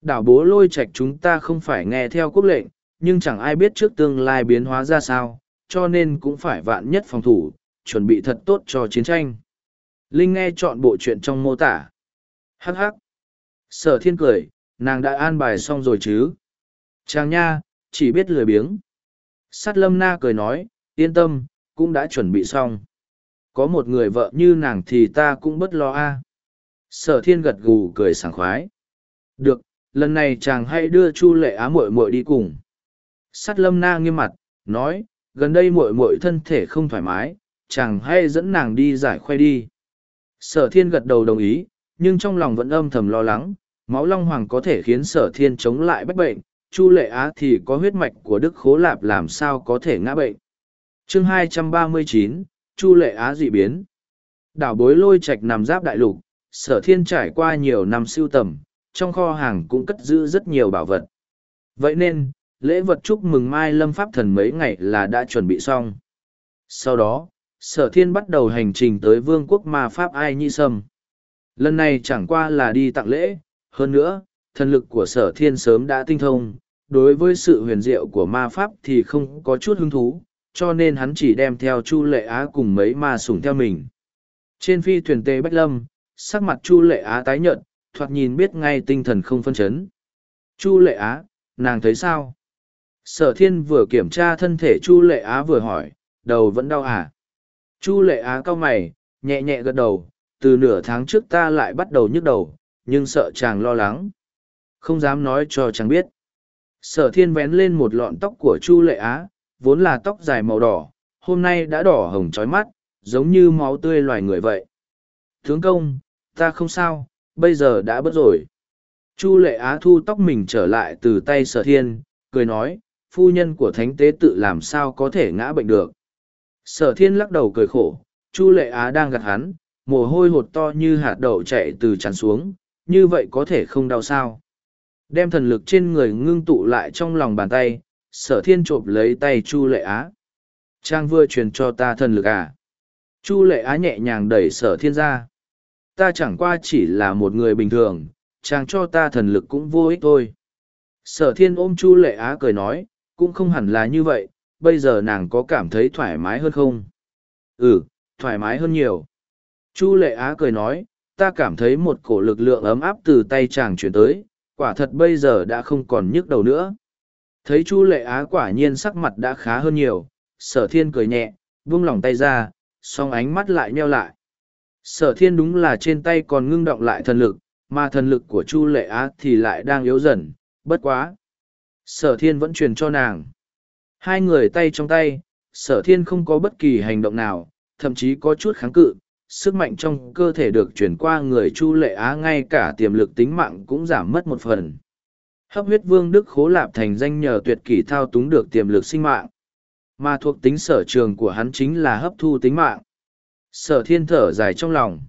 Đảo bố lôi Trạch chúng ta không phải nghe theo quốc lệnh, nhưng chẳng ai biết trước tương lai biến hóa ra sao, cho nên cũng phải vạn nhất phòng thủ, chuẩn bị thật tốt cho chiến tranh. Linh nghe chọn bộ chuyện trong mô tả. Hắc hắc. Sở thiên cười, nàng đã an bài xong rồi chứ. Chàng nha, chỉ biết lười biếng. Sát lâm na cười nói, yên tâm, cũng đã chuẩn bị xong. Có một người vợ như nàng thì ta cũng bất lo a. Sở thiên gật gù cười sảng khoái. Được, lần này chàng hãy đưa chu lệ á muội muội đi cùng. Sát lâm na nghiêm mặt, nói, gần đây muội muội thân thể không thoải mái, chàng hãy dẫn nàng đi giải khoai đi. Sở thiên gật đầu đồng ý, nhưng trong lòng vẫn âm thầm lo lắng, máu long hoàng có thể khiến sở thiên chống lại bách bệnh, Chu Lệ Á thì có huyết mạch của Đức Khố Lạp làm sao có thể ngã bệnh. chương 239, Chu Lệ Á dị biến. Đảo bối lôi Trạch nằm giáp đại lục, sở thiên trải qua nhiều năm sưu tầm, trong kho hàng cũng cất giữ rất nhiều bảo vật. Vậy nên, lễ vật chúc mừng Mai Lâm Pháp Thần mấy ngày là đã chuẩn bị xong. Sau đó, sở thiên bắt đầu hành trình tới vương quốc ma Pháp Ai Nhi Sâm. Lần này chẳng qua là đi tặng lễ, hơn nữa, thần lực của sở thiên sớm đã tinh thông, đối với sự huyền diệu của ma pháp thì không có chút hứng thú, cho nên hắn chỉ đem theo Chu Lệ Á cùng mấy ma sủng theo mình. Trên phi thuyền tê Bách Lâm, sắc mặt Chu Lệ Á tái nhợt, thoạt nhìn biết ngay tinh thần không phân chấn. Chu Lệ Á, nàng thấy sao? Sở thiên vừa kiểm tra thân thể Chu Lệ Á vừa hỏi, đầu vẫn đau à? Chu Lệ Á cau mày, nhẹ nhẹ gật đầu, từ nửa tháng trước ta lại bắt đầu nhức đầu, nhưng sợ chàng lo lắng. Không dám nói cho chàng biết. Sở thiên vén lên một lọn tóc của Chu Lệ Á, vốn là tóc dài màu đỏ, hôm nay đã đỏ hồng trói mắt, giống như máu tươi loài người vậy. Tướng công, ta không sao, bây giờ đã bớt rồi. Chu Lệ Á thu tóc mình trở lại từ tay sở thiên, cười nói, phu nhân của thánh tế tự làm sao có thể ngã bệnh được. Sở thiên lắc đầu cười khổ, Chu Lệ Á đang gặt hắn, mồ hôi hột to như hạt đậu chạy từ tràn xuống, như vậy có thể không đau sao đem thần lực trên người ngưng tụ lại trong lòng bàn tay sở thiên chộp lấy tay chu lệ á trang vừa truyền cho ta thần lực à chu lệ á nhẹ nhàng đẩy sở thiên ra ta chẳng qua chỉ là một người bình thường chàng cho ta thần lực cũng vô ích thôi sở thiên ôm chu lệ á cười nói cũng không hẳn là như vậy bây giờ nàng có cảm thấy thoải mái hơn không ừ thoải mái hơn nhiều chu lệ á cười nói ta cảm thấy một cổ lực lượng ấm áp từ tay chàng chuyển tới quả thật bây giờ đã không còn nhức đầu nữa. Thấy Chu Lệ Á quả nhiên sắc mặt đã khá hơn nhiều, sở thiên cười nhẹ, buông lỏng tay ra, song ánh mắt lại nheo lại. Sở thiên đúng là trên tay còn ngưng động lại thần lực, mà thần lực của Chu Lệ Á thì lại đang yếu dần, bất quá. Sở thiên vẫn truyền cho nàng. Hai người tay trong tay, sở thiên không có bất kỳ hành động nào, thậm chí có chút kháng cự, sức mạnh trong cơ thể được chuyển qua người Chu Lệ Á ngay cả tiềm lực tính mạng cũng giảm mất một phần. Hấp huyết vương Đức Khố Lạp thành danh nhờ tuyệt kỷ thao túng được tiềm lực sinh mạng. Mà thuộc tính sở trường của hắn chính là hấp thu tính mạng. Sở thiên thở dài trong lòng.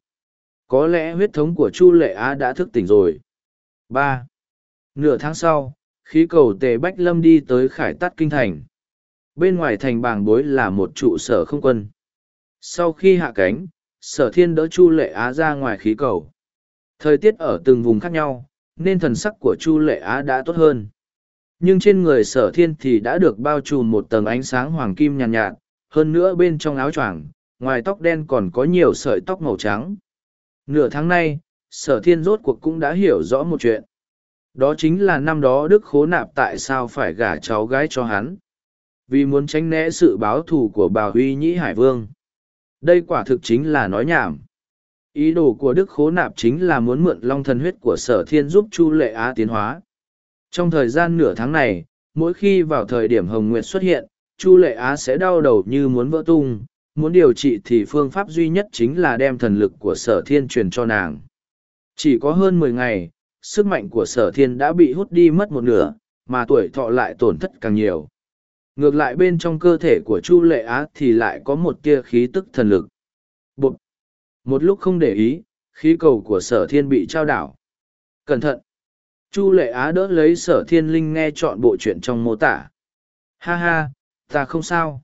Có lẽ huyết thống của Chu Lệ Á đã thức tỉnh rồi. ba Nửa tháng sau, khí cầu tề Bách Lâm đi tới khải tắt kinh thành. Bên ngoài thành bàng bối là một trụ sở không quân. Sau khi hạ cánh, sở thiên đỡ chu lệ á ra ngoài khí cầu thời tiết ở từng vùng khác nhau nên thần sắc của chu lệ á đã tốt hơn nhưng trên người sở thiên thì đã được bao trùm một tầng ánh sáng hoàng kim nhàn nhạt, nhạt hơn nữa bên trong áo choàng ngoài tóc đen còn có nhiều sợi tóc màu trắng nửa tháng nay sở thiên rốt cuộc cũng đã hiểu rõ một chuyện đó chính là năm đó đức khố nạp tại sao phải gả cháu gái cho hắn vì muốn tránh né sự báo thù của bà huy nhĩ hải vương đây quả thực chính là nói nhảm. Ý đồ của Đức Khố Nạp chính là muốn mượn long thần huyết của sở thiên giúp Chu Lệ Á tiến hóa. Trong thời gian nửa tháng này, mỗi khi vào thời điểm Hồng Nguyệt xuất hiện, Chu Lệ Á sẽ đau đầu như muốn vỡ tung, muốn điều trị thì phương pháp duy nhất chính là đem thần lực của sở thiên truyền cho nàng. Chỉ có hơn mười ngày, sức mạnh của sở thiên đã bị hút đi mất một nửa, mà tuổi thọ lại tổn thất càng nhiều. Ngược lại bên trong cơ thể của Chu Lệ Á thì lại có một tia khí tức thần lực. Bụt! Một lúc không để ý, khí cầu của sở thiên bị trao đảo. Cẩn thận! Chu Lệ Á đỡ lấy sở thiên linh nghe chọn bộ chuyện trong mô tả. Ha ha, ta không sao.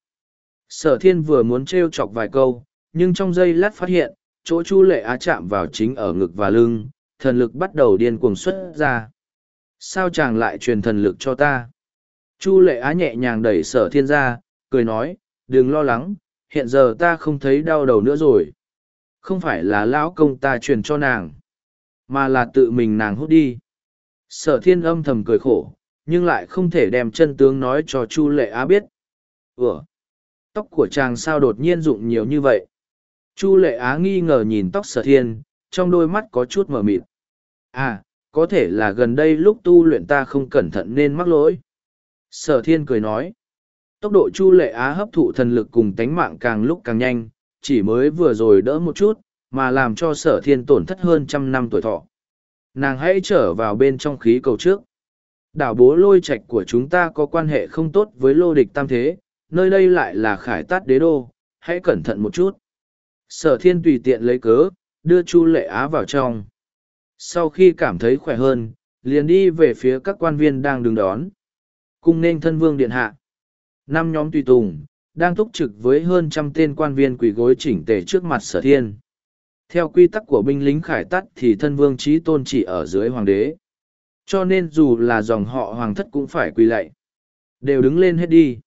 Sở thiên vừa muốn trêu chọc vài câu, nhưng trong giây lát phát hiện, chỗ Chu Lệ Á chạm vào chính ở ngực và lưng, thần lực bắt đầu điên cuồng xuất ra. Sao chàng lại truyền thần lực cho ta? Chu Lệ Á nhẹ nhàng đẩy sở thiên ra, cười nói, đừng lo lắng, hiện giờ ta không thấy đau đầu nữa rồi. Không phải là lão công ta truyền cho nàng, mà là tự mình nàng hút đi. Sở thiên âm thầm cười khổ, nhưng lại không thể đem chân tướng nói cho Chu Lệ Á biết. Ủa? Tóc của chàng sao đột nhiên rụng nhiều như vậy? Chu Lệ Á nghi ngờ nhìn tóc sở thiên, trong đôi mắt có chút mờ mịt. À, có thể là gần đây lúc tu luyện ta không cẩn thận nên mắc lỗi. Sở thiên cười nói. Tốc độ Chu Lệ Á hấp thụ thần lực cùng tánh mạng càng lúc càng nhanh, chỉ mới vừa rồi đỡ một chút, mà làm cho sở thiên tổn thất hơn trăm năm tuổi thọ. Nàng hãy trở vào bên trong khí cầu trước. Đảo bố lôi Trạch của chúng ta có quan hệ không tốt với lô địch tam thế, nơi đây lại là khải tát đế đô, hãy cẩn thận một chút. Sở thiên tùy tiện lấy cớ, đưa Chu Lệ Á vào trong. Sau khi cảm thấy khỏe hơn, liền đi về phía các quan viên đang đứng đón. Cung nên thân vương điện hạ. Năm nhóm tùy tùng, đang túc trực với hơn trăm tên quan viên quỳ gối chỉnh tề trước mặt sở thiên. Theo quy tắc của binh lính khải tắt thì thân vương trí tôn chỉ ở dưới hoàng đế. Cho nên dù là dòng họ hoàng thất cũng phải quỳ lạy. Đều đứng lên hết đi.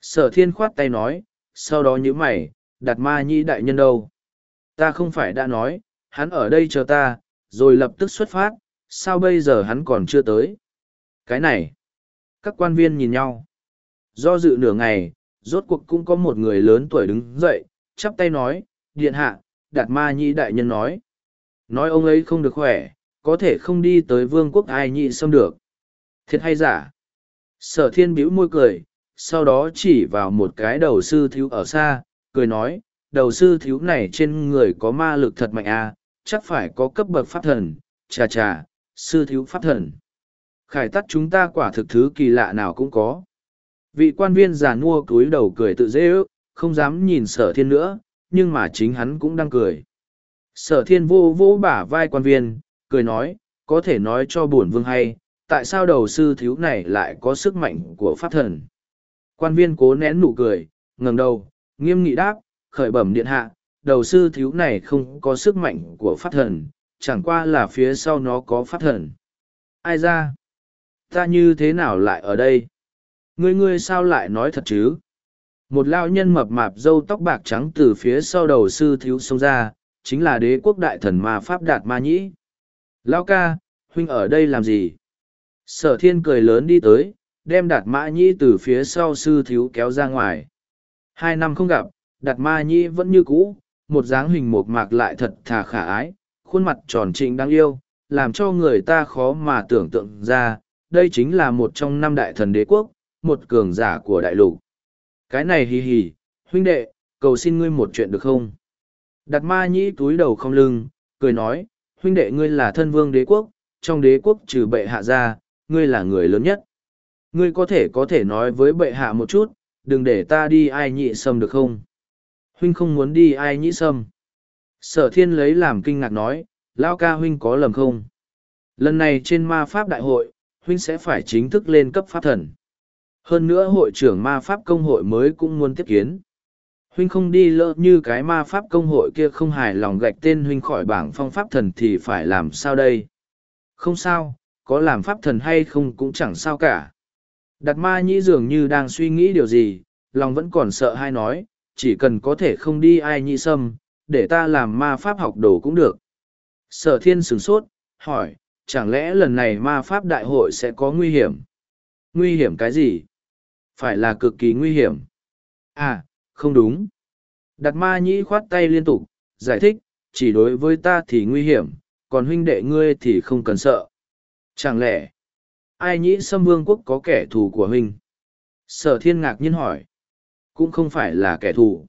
Sở thiên khoát tay nói, sau đó nhíu mày, đặt ma nhĩ đại nhân đâu. Ta không phải đã nói, hắn ở đây chờ ta, rồi lập tức xuất phát, sao bây giờ hắn còn chưa tới? Cái này, các quan viên nhìn nhau. Do dự nửa ngày, rốt cuộc cũng có một người lớn tuổi đứng dậy, chắp tay nói, điện hạ, đạt ma nhĩ đại nhân nói. Nói ông ấy không được khỏe, có thể không đi tới vương quốc ai nhị xâm được. Thiệt hay giả? Sở thiên bĩu môi cười, sau đó chỉ vào một cái đầu sư thiếu ở xa, cười nói, đầu sư thiếu này trên người có ma lực thật mạnh à, chắc phải có cấp bậc pháp thần, chà chà, sư thiếu pháp thần. Khải tắt chúng ta quả thực thứ kỳ lạ nào cũng có. Vị quan viên già nua cúi đầu cười tự dễ ước, không dám nhìn sở thiên nữa, nhưng mà chính hắn cũng đang cười. Sở thiên vô vô bả vai quan viên, cười nói, có thể nói cho bổn vương hay, tại sao đầu sư thiếu này lại có sức mạnh của pháp thần. Quan viên cố nén nụ cười, ngẩng đầu, nghiêm nghị đáp, khởi bẩm điện hạ, đầu sư thiếu này không có sức mạnh của pháp thần, chẳng qua là phía sau nó có pháp thần. Ai ra? Ta như thế nào lại ở đây? Ngươi ngươi sao lại nói thật chứ? Một lao nhân mập mạp râu tóc bạc trắng từ phía sau đầu sư thiếu xông ra, chính là đế quốc đại thần ma pháp đạt ma nhĩ. Lao ca, huynh ở đây làm gì? Sở thiên cười lớn đi tới, đem đạt mã nhĩ từ phía sau sư thiếu kéo ra ngoài. Hai năm không gặp, đạt ma nhĩ vẫn như cũ, một dáng hình mộc mạc lại thật thà khả ái, khuôn mặt tròn trịnh đáng yêu, làm cho người ta khó mà tưởng tượng ra, đây chính là một trong năm đại thần đế quốc, một cường giả của đại lục. Cái này hì hì, huynh đệ, cầu xin ngươi một chuyện được không? Đặt ma nhĩ túi đầu không lưng, cười nói, huynh đệ ngươi là thân vương đế quốc, trong đế quốc trừ bệ hạ ra, ngươi là người lớn nhất. Ngươi có thể có thể nói với bệ hạ một chút, đừng để ta đi ai nhị sâm được không? Huynh không muốn đi ai nhị sâm. Sở thiên lấy làm kinh ngạc nói, Lão ca huynh có lầm không? Lần này trên ma pháp đại hội, huynh sẽ phải chính thức lên cấp pháp thần. Hơn nữa hội trưởng ma pháp công hội mới cũng muốn tiếp kiến. Huynh không đi lỡ như cái ma pháp công hội kia không hài lòng gạch tên huynh khỏi bảng phong pháp thần thì phải làm sao đây? Không sao, có làm pháp thần hay không cũng chẳng sao cả. Đạt ma nhĩ dường như đang suy nghĩ điều gì, lòng vẫn còn sợ hay nói, chỉ cần có thể không đi ai nhị sâm, để ta làm ma pháp học đồ cũng được. Sở thiên sửng sốt, hỏi, chẳng lẽ lần này ma pháp đại hội sẽ có nguy hiểm? Nguy hiểm cái gì? Phải là cực kỳ nguy hiểm. À, không đúng. Đạt ma nhĩ khoát tay liên tục, giải thích, chỉ đối với ta thì nguy hiểm, còn huynh đệ ngươi thì không cần sợ. Chẳng lẽ, Ai nhĩ xâm vương quốc có kẻ thù của huynh? Sở thiên ngạc nhiên hỏi. Cũng không phải là kẻ thù.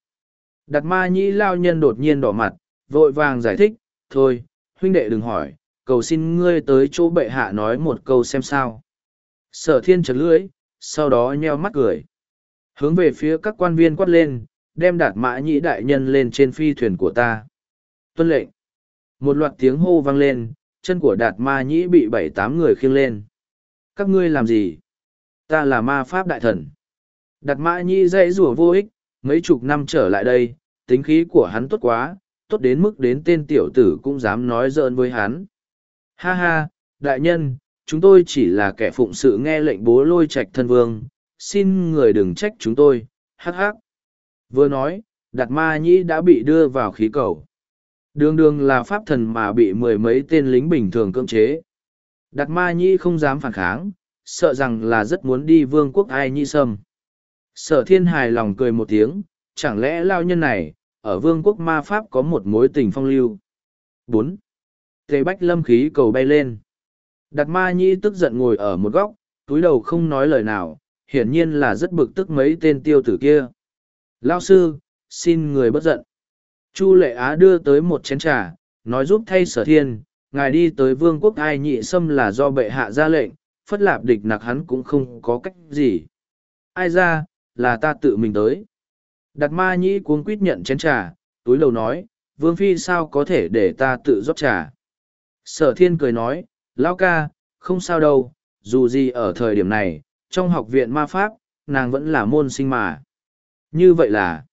Đặt ma nhĩ lao nhân đột nhiên đỏ mặt, vội vàng giải thích, thôi, huynh đệ đừng hỏi, cầu xin ngươi tới chỗ bệ hạ nói một câu xem sao. Sở thiên chật lưỡi, sau đó nheo mắt cười. Hướng về phía các quan viên quát lên, đem đạt mã nhĩ đại nhân lên trên phi thuyền của ta. Tuân lệnh. Một loạt tiếng hô vang lên, chân của đạt ma nhĩ bị bảy tám người khiêng lên. Các ngươi làm gì? Ta là ma pháp đại thần. đặt mã nhĩ dãy rủa vô ích, mấy chục năm trở lại đây, tính khí của hắn tốt quá, tốt đến mức đến tên tiểu tử cũng dám nói dợn với hắn. Ha ha, đại nhân, chúng tôi chỉ là kẻ phụng sự nghe lệnh bố lôi Trạch thân vương, xin người đừng trách chúng tôi, hắc hắc. Vừa nói, đạt ma nhĩ đã bị đưa vào khí cầu. Đường đường là pháp thần mà bị mười mấy tên lính bình thường cưỡng chế. Đạt ma nhĩ không dám phản kháng, sợ rằng là rất muốn đi vương quốc ai nhĩ sâm. Sở thiên hài lòng cười một tiếng, chẳng lẽ lao nhân này, ở vương quốc ma pháp có một mối tình phong lưu. bốn Tề bách lâm khí cầu bay lên. Đạt ma nhĩ tức giận ngồi ở một góc, túi đầu không nói lời nào, hiển nhiên là rất bực tức mấy tên tiêu tử kia. Lao sư, xin người bất giận. Chu lệ á đưa tới một chén trà, nói giúp thay sở thiên, ngài đi tới vương quốc ai nhị xâm là do bệ hạ ra lệnh, phất lạp địch nặc hắn cũng không có cách gì. Ai ra, là ta tự mình tới. Đặt ma nhĩ cuống quýt nhận chén trà, túi lầu nói, vương phi sao có thể để ta tự rót trà. Sở thiên cười nói, lão ca, không sao đâu, dù gì ở thời điểm này, trong học viện ma pháp, nàng vẫn là môn sinh mà. Như vậy là,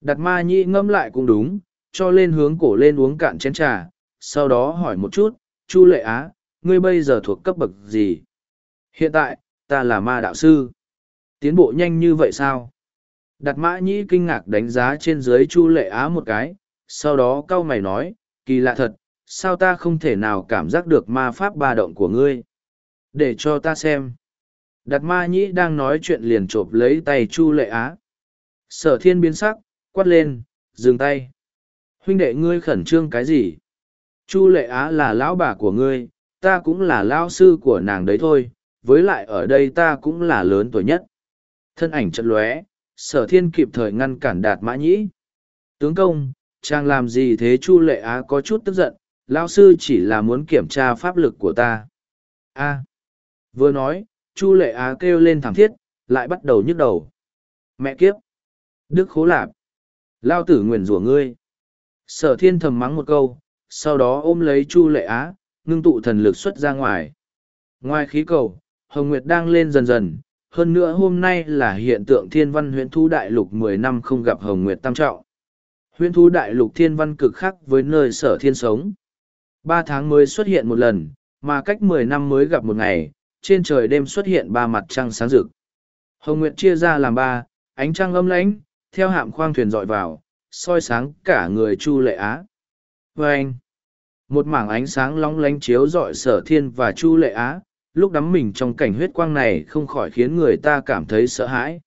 đặt ma nhĩ ngẫm lại cũng đúng, cho lên hướng cổ lên uống cạn chén trà, sau đó hỏi một chút, Chu lệ á, ngươi bây giờ thuộc cấp bậc gì? Hiện tại, ta là ma đạo sư. Tiến bộ nhanh như vậy sao? Đặt mã nhĩ kinh ngạc đánh giá trên dưới Chu lệ á một cái, sau đó cau mày nói, kỳ lạ thật, sao ta không thể nào cảm giác được ma pháp ba động của ngươi? Để cho ta xem. Đặt ma nhĩ đang nói chuyện liền chộp lấy tay Chu lệ á. Sở thiên biến sắc, quát lên, dừng tay. Huynh đệ ngươi khẩn trương cái gì? Chu lệ á là lão bà của ngươi, ta cũng là lão sư của nàng đấy thôi, với lại ở đây ta cũng là lớn tuổi nhất. Thân ảnh chật lóe, sở thiên kịp thời ngăn cản đạt mã nhĩ. Tướng công, chàng làm gì thế Chu lệ á có chút tức giận, lão sư chỉ là muốn kiểm tra pháp lực của ta. a vừa nói, Chu lệ á kêu lên thảm thiết, lại bắt đầu nhức đầu. Mẹ kiếp! Đức khố lạp! Lao tử nguyền rủa ngươi! Sở thiên thầm mắng một câu, sau đó ôm lấy Chu lệ á, ngưng tụ thần lực xuất ra ngoài. Ngoài khí cầu, Hồng Nguyệt đang lên dần dần, hơn nữa hôm nay là hiện tượng thiên văn huyện thu đại lục mười năm không gặp Hồng Nguyệt tam trọng. Huyện thu đại lục thiên văn cực khác với nơi sở thiên sống. Ba tháng mới xuất hiện một lần, mà cách mười năm mới gặp một ngày, trên trời đêm xuất hiện ba mặt trăng sáng rực. Hồng Nguyệt chia ra làm ba, ánh trăng âm lãnh, theo hạm khoang thuyền dọi vào, soi sáng cả người Chu Lệ Á. Và anh, một mảng ánh sáng long lánh chiếu rọi sở thiên và Chu Lệ Á, lúc đắm mình trong cảnh huyết quang này không khỏi khiến người ta cảm thấy sợ hãi.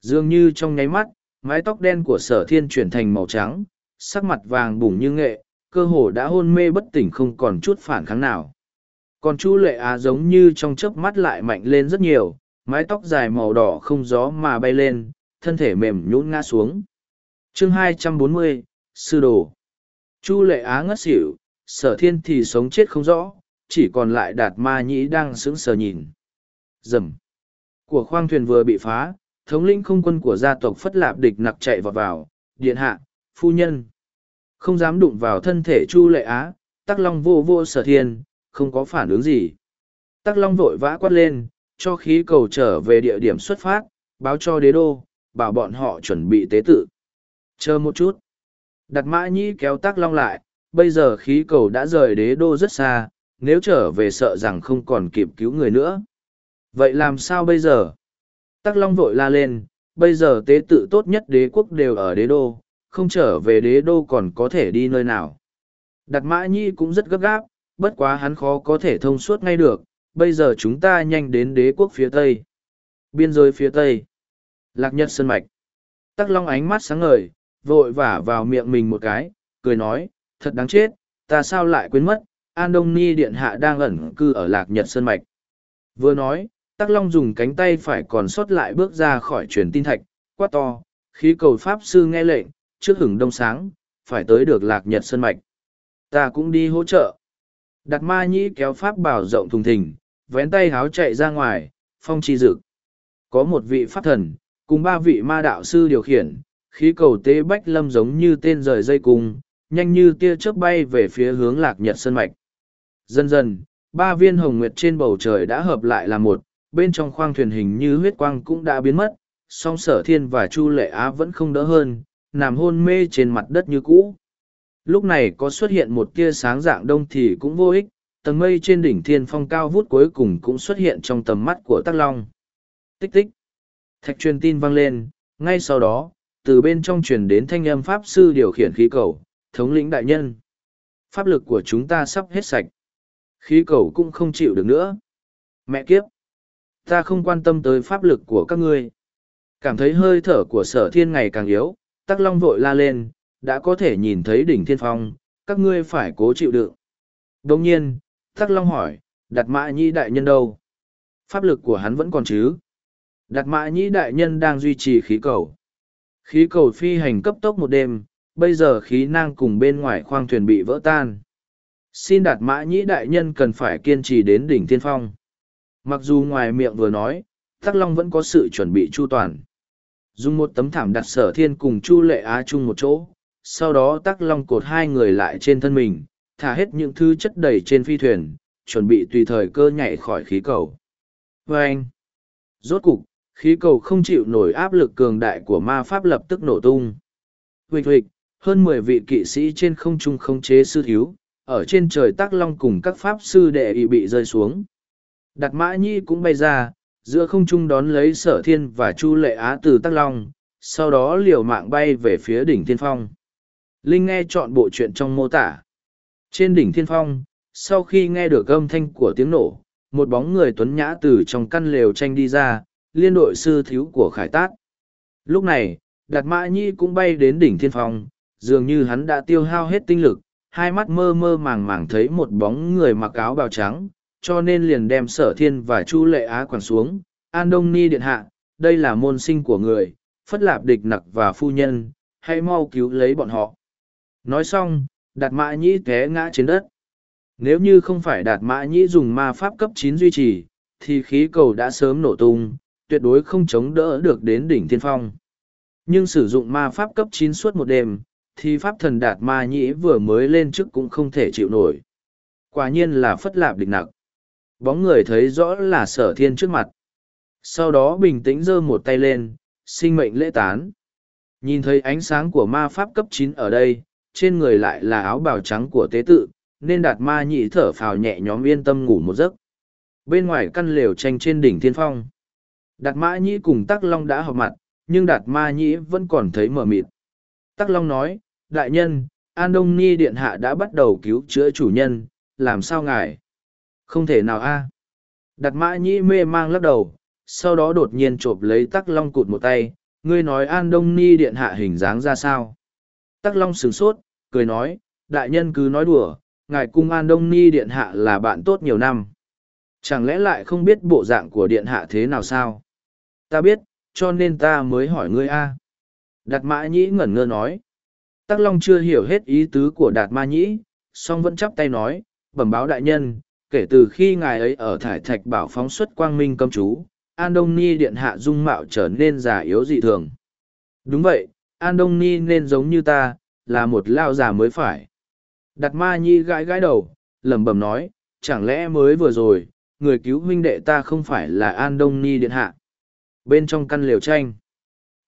Dường như trong nháy mắt, mái tóc đen của sở thiên chuyển thành màu trắng, sắc mặt vàng bùng như nghệ, cơ hồ đã hôn mê bất tỉnh không còn chút phản kháng nào. Còn Chu Lệ Á giống như trong chớp mắt lại mạnh lên rất nhiều, mái tóc dài màu đỏ không gió mà bay lên, thân thể mềm nhũn ngã xuống. Chương 240, Sư Đồ Chu Lệ Á ngất xỉu, sở thiên thì sống chết không rõ, chỉ còn lại đạt ma nhĩ đang sững sờ nhìn. Dầm. Của khoang thuyền vừa bị phá, thống lĩnh không quân của gia tộc Phất Lạp địch nặc chạy vào vào, điện hạ, phu nhân. Không dám đụng vào thân thể Chu Lệ Á, Tắc Long vô vô sở thiên, không có phản ứng gì. Tắc Long vội vã quát lên, cho khí cầu trở về địa điểm xuất phát, báo cho đế đô, bảo bọn họ chuẩn bị tế tự. Chờ một chút. Đặt mã nhĩ kéo Tắc Long lại, bây giờ khí cầu đã rời đế đô rất xa, nếu trở về sợ rằng không còn kịp cứu người nữa. Vậy làm sao bây giờ? Tắc Long vội la lên, bây giờ tế tự tốt nhất đế quốc đều ở đế đô, không trở về đế đô còn có thể đi nơi nào. Đặt mã nhi cũng rất gấp gáp, bất quá hắn khó có thể thông suốt ngay được, bây giờ chúng ta nhanh đến đế quốc phía tây. Biên giới phía tây. Lạc nhật sơn mạch. Tắc Long ánh mắt sáng ngời, vội vả vào miệng mình một cái, cười nói, thật đáng chết, ta sao lại quên mất, An Đông Ni Điện Hạ đang ẩn cư ở Lạc Nhật Sơn Mạch. Vừa nói, Tắc Long dùng cánh tay phải còn sót lại bước ra khỏi truyền tin thạch, quát to, khí cầu Pháp Sư nghe lệnh, trước hửng đông sáng, phải tới được lạc nhật sơn mạch. Ta cũng đi hỗ trợ. Đặt ma nhĩ kéo Pháp bảo rộng thùng thình, vén tay háo chạy ra ngoài, phong chi dực. Có một vị Pháp thần, cùng ba vị ma đạo sư điều khiển, khí cầu tế bách lâm giống như tên rời dây cung, nhanh như tia chớp bay về phía hướng lạc nhật sân mạch. Dần dần, ba viên hồng nguyệt trên bầu trời đã hợp lại là một, bên trong khoang thuyền hình như huyết quang cũng đã biến mất, song sở thiên và chu lệ á vẫn không đỡ hơn, nằm hôn mê trên mặt đất như cũ. Lúc này có xuất hiện một tia sáng dạng đông thì cũng vô ích, tầng mây trên đỉnh thiên phong cao vút cuối cùng cũng xuất hiện trong tầm mắt của Tắc Long. Tích tích. Thạch truyền tin vang lên, ngay sau đó, từ bên trong truyền đến thanh âm Pháp Sư điều khiển khí cầu, thống lĩnh đại nhân. Pháp lực của chúng ta sắp hết sạch. Khí cầu cũng không chịu được nữa. Mẹ kiếp! Ta không quan tâm tới pháp lực của các ngươi. Cảm thấy hơi thở của sở thiên ngày càng yếu, tắc long vội la lên, đã có thể nhìn thấy đỉnh thiên phong, các ngươi phải cố chịu đựng. Đồng nhiên, tắc long hỏi, đặt mã nhi đại nhân đâu? Pháp lực của hắn vẫn còn chứ? Đặt mã nhĩ đại nhân đang duy trì khí cầu. Khí cầu phi hành cấp tốc một đêm, bây giờ khí năng cùng bên ngoài khoang thuyền bị vỡ tan. Xin đạt mã nhĩ đại nhân cần phải kiên trì đến đỉnh thiên phong. Mặc dù ngoài miệng vừa nói, Tắc Long vẫn có sự chuẩn bị chu toàn. Dùng một tấm thảm đặt sở thiên cùng Chu Lệ Á chung một chỗ, sau đó Tắc Long cột hai người lại trên thân mình, thả hết những thứ chất đầy trên phi thuyền, chuẩn bị tùy thời cơ nhảy khỏi khí cầu. vê anh, rốt cục, khí cầu không chịu nổi áp lực cường đại của ma pháp lập tức nổ tung. Huỵch huỵch, hơn mười vị kỵ sĩ trên không trung không chế sư thiếu, ở trên trời Tắc Long cùng các pháp sư đệ y bị rơi xuống. Đặt mã nhi cũng bay ra, giữa không trung đón lấy sở thiên và chu lệ á từ tắc long sau đó liều mạng bay về phía đỉnh thiên phong linh nghe chọn bộ chuyện trong mô tả trên đỉnh thiên phong sau khi nghe được âm thanh của tiếng nổ một bóng người tuấn nhã từ trong căn lều tranh đi ra liên đội sư thiếu của khải tát. Lúc này, đạt mã nhi cũng bay đến đỉnh thiên phong, dường như hắn đã tiêu hao hết tinh lực, hai mắt mơ mơ màng màng thấy một bóng người mặc áo bào trắng, cho nên liền đem sở thiên và chu lệ á quẳng xuống. An đông ni điện hạ, đây là môn sinh của người, phất lạp địch nặc và phu nhân, hãy mau cứu lấy bọn họ. Nói xong, đạt mã nhĩ té ngã trên đất. Nếu như không phải đạt mã nhĩ dùng ma pháp cấp chín duy trì, thì khí cầu đã sớm nổ tung tuyệt đối không chống đỡ được đến đỉnh thiên phong nhưng sử dụng ma pháp cấp chín suốt một đêm thì pháp thần đạt ma nhĩ vừa mới lên chức cũng không thể chịu nổi quả nhiên là phất lạp địch nặc Bóng người thấy rõ là sở thiên trước mặt. Sau đó bình tĩnh giơ một tay lên, sinh mệnh lễ tán. Nhìn thấy ánh sáng của ma pháp cấp chín ở đây, trên người lại là áo bào trắng của tế tự, nên đạt ma nhị thở phào nhẹ nhõm yên tâm ngủ một giấc. Bên ngoài căn lều tranh trên đỉnh thiên phong. Đạt Mã nhĩ cùng Tắc Long đã họp mặt, nhưng Đạt ma nhĩ vẫn còn thấy mờ mịt. Tắc Long nói, đại nhân, An Đông Ni Điện Hạ đã bắt đầu cứu chữa chủ nhân, làm sao ngài? Không thể nào a Đạt mã nhĩ mê mang lắc đầu, sau đó đột nhiên chộp lấy tắc long cụt một tay, ngươi nói an đông ni điện hạ hình dáng ra sao. Tắc long sửng sốt, cười nói, đại nhân cứ nói đùa, ngài cung an đông ni điện hạ là bạn tốt nhiều năm. Chẳng lẽ lại không biết bộ dạng của điện hạ thế nào sao? Ta biết, cho nên ta mới hỏi ngươi a. Đạt mã nhĩ ngẩn ngơ nói. Tắc Long chưa hiểu hết ý tứ của Đạt Ma Nhĩ, song vẫn chắp tay nói, bẩm báo đại nhân, kể từ khi ngài ấy ở thải thạch bảo phóng xuất quang minh công chú an đông ni điện hạ dung mạo trở nên già yếu dị thường đúng vậy an đông ni nên giống như ta là một lao già mới phải đặt ma nhi gãi gãi đầu lẩm bẩm nói chẳng lẽ mới vừa rồi người cứu huynh đệ ta không phải là an đông ni điện hạ bên trong căn liều tranh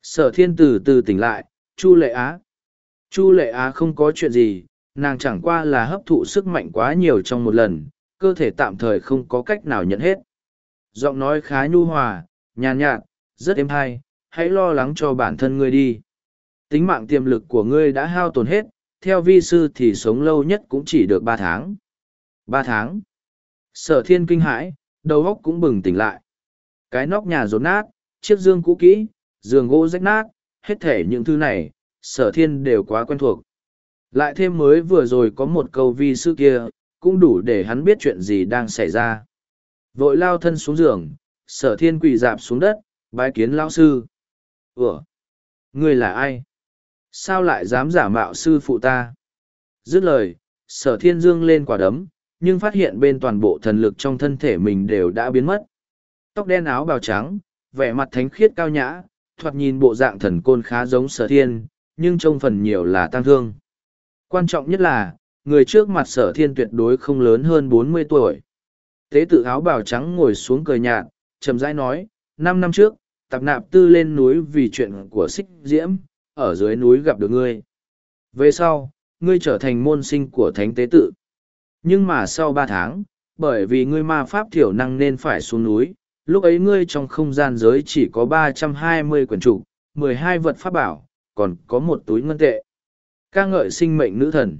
sở thiên từ từ tỉnh lại chu lệ á chu lệ á không có chuyện gì nàng chẳng qua là hấp thụ sức mạnh quá nhiều trong một lần cơ thể tạm thời không có cách nào nhận hết. Giọng nói khá nhu hòa, nhàn nhạt, rất êm hay, hãy lo lắng cho bản thân ngươi đi. Tính mạng tiềm lực của ngươi đã hao tổn hết, theo vi sư thì sống lâu nhất cũng chỉ được ba tháng. Ba tháng. Sở thiên kinh hãi, đầu óc cũng bừng tỉnh lại. Cái nóc nhà rốn nát, chiếc dương cũ kỹ, giường gỗ rách nát, hết thể những thứ này, sở thiên đều quá quen thuộc. Lại thêm mới vừa rồi có một câu vi sư kia, cũng đủ để hắn biết chuyện gì đang xảy ra. Vội lao thân xuống giường, sở thiên quỳ dạp xuống đất, bái kiến lao sư. Ủa? Ngươi là ai? Sao lại dám giả mạo sư phụ ta? Dứt lời, sở thiên dương lên quả đấm, nhưng phát hiện bên toàn bộ thần lực trong thân thể mình đều đã biến mất. Tóc đen áo bào trắng, vẻ mặt thánh khiết cao nhã, thoạt nhìn bộ dạng thần côn khá giống sở thiên, nhưng trông phần nhiều là tăng thương. Quan trọng nhất là, người trước mặt sở thiên tuyệt đối không lớn hơn bốn mươi tuổi. Tế tự áo bào trắng ngồi xuống cười nhạt, chậm rãi nói, năm năm trước, tạp nạp tư lên núi vì chuyện của xích diễm, ở dưới núi gặp được ngươi. Về sau, ngươi trở thành môn sinh của thánh tế tự. Nhưng mà sau ba tháng, bởi vì ngươi ma pháp thiểu năng nên phải xuống núi, lúc ấy ngươi trong không gian giới chỉ có ba trăm hai mươi quyển trục, mười hai vật pháp bảo, còn có một túi ngân tệ. ca ngợi sinh mệnh nữ thần.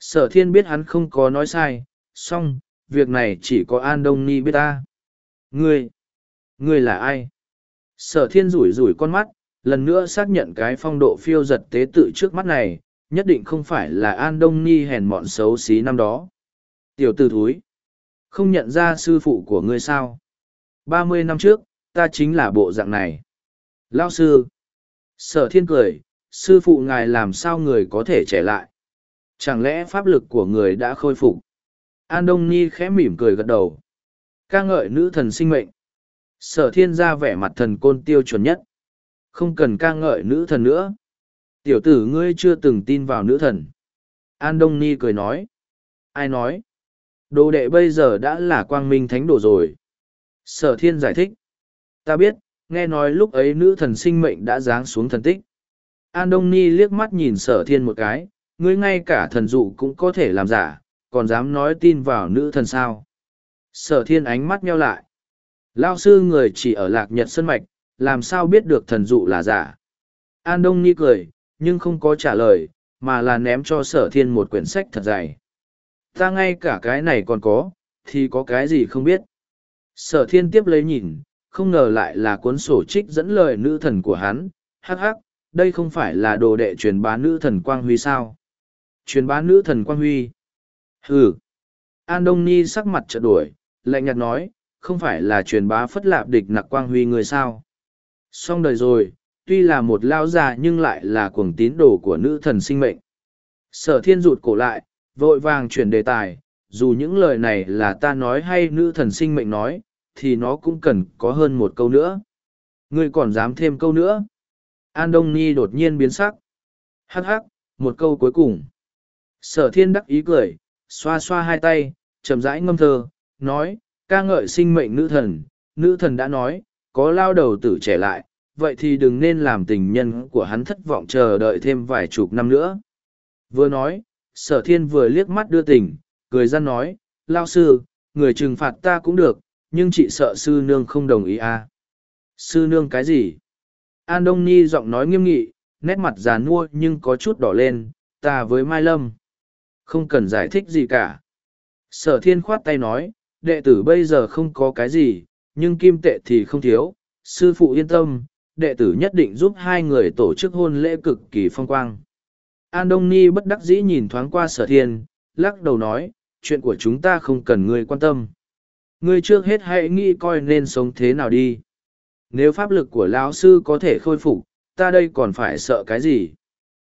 Sở thiên biết hắn không có nói sai, song, việc này chỉ có An Đông Ni biết ta. Ngươi, ngươi là ai? Sở thiên rủi rủi con mắt, lần nữa xác nhận cái phong độ phiêu giật tế tự trước mắt này, nhất định không phải là An Đông Ni hèn mọn xấu xí năm đó. Tiểu tử thúi, không nhận ra sư phụ của ngươi sao? Ba mươi năm trước, ta chính là bộ dạng này. Lao sư, sở thiên cười, sư phụ ngài làm sao người có thể trẻ lại? Chẳng lẽ pháp lực của người đã khôi phục? An Đông Ni khẽ mỉm cười gật đầu. ca ngợi nữ thần sinh mệnh. Sở thiên ra vẻ mặt thần côn tiêu chuẩn nhất. Không cần ca ngợi nữ thần nữa. Tiểu tử ngươi chưa từng tin vào nữ thần. An Đông Ni cười nói. Ai nói? Đồ đệ bây giờ đã là quang minh thánh đồ rồi. Sở thiên giải thích. Ta biết, nghe nói lúc ấy nữ thần sinh mệnh đã giáng xuống thần tích. An Đông Ni liếc mắt nhìn sở thiên một cái, ngươi ngay cả thần dụ cũng có thể làm giả, còn dám nói tin vào nữ thần sao. Sở thiên ánh mắt nheo lại. Lao sư người chỉ ở lạc nhật sân mạch, làm sao biết được thần dụ là giả. An Đông Ni cười, nhưng không có trả lời, mà là ném cho sở thiên một quyển sách thật dày. Ta ngay cả cái này còn có, thì có cái gì không biết. Sở thiên tiếp lấy nhìn, không ngờ lại là cuốn sổ trích dẫn lời nữ thần của hắn. Hắc hắc, đây không phải là đồ đệ truyền bá nữ thần Quang Huy sao? Truyền bá nữ thần Quang Huy. Hừ. An Đông Ni sắc mặt chợt đuổi, lạnh nhạt nói, không phải là truyền bá phất lạp địch nặc Quang Huy người sao? Xong đời rồi, tuy là một lao già nhưng lại là cuồng tín đồ của nữ thần sinh mệnh. Sở thiên rụt cổ lại, vội vàng chuyển đề tài, dù những lời này là ta nói hay nữ thần sinh mệnh nói, thì nó cũng cần có hơn một câu nữa. Ngươi còn dám thêm câu nữa? An Đông Ni đột nhiên biến sắc. Hắc hắc, một câu cuối cùng. Sở thiên đắc ý cười, xoa xoa hai tay, chậm rãi ngâm thơ, nói, ca ngợi sinh mệnh nữ thần, nữ thần đã nói, có lao đầu tử trẻ lại, vậy thì đừng nên làm tình nhân của hắn thất vọng chờ đợi thêm vài chục năm nữa. Vừa nói, sở thiên vừa liếc mắt đưa tình, cười gian nói, lao sư, người trừng phạt ta cũng được, nhưng chị sợ sư nương không đồng ý à. Sư nương cái gì? An Đông Nhi giọng nói nghiêm nghị, nét mặt già nua nhưng có chút đỏ lên, ta với Mai Lâm. Không cần giải thích gì cả. Sở thiên khoát tay nói, đệ tử bây giờ không có cái gì, nhưng kim tệ thì không thiếu. Sư phụ yên tâm, đệ tử nhất định giúp hai người tổ chức hôn lễ cực kỳ phong quang. An Đông Ni bất đắc dĩ nhìn thoáng qua sở thiên, lắc đầu nói, chuyện của chúng ta không cần ngươi quan tâm. Ngươi trước hết hãy nghĩ coi nên sống thế nào đi. Nếu pháp lực của lão sư có thể khôi phục, ta đây còn phải sợ cái gì?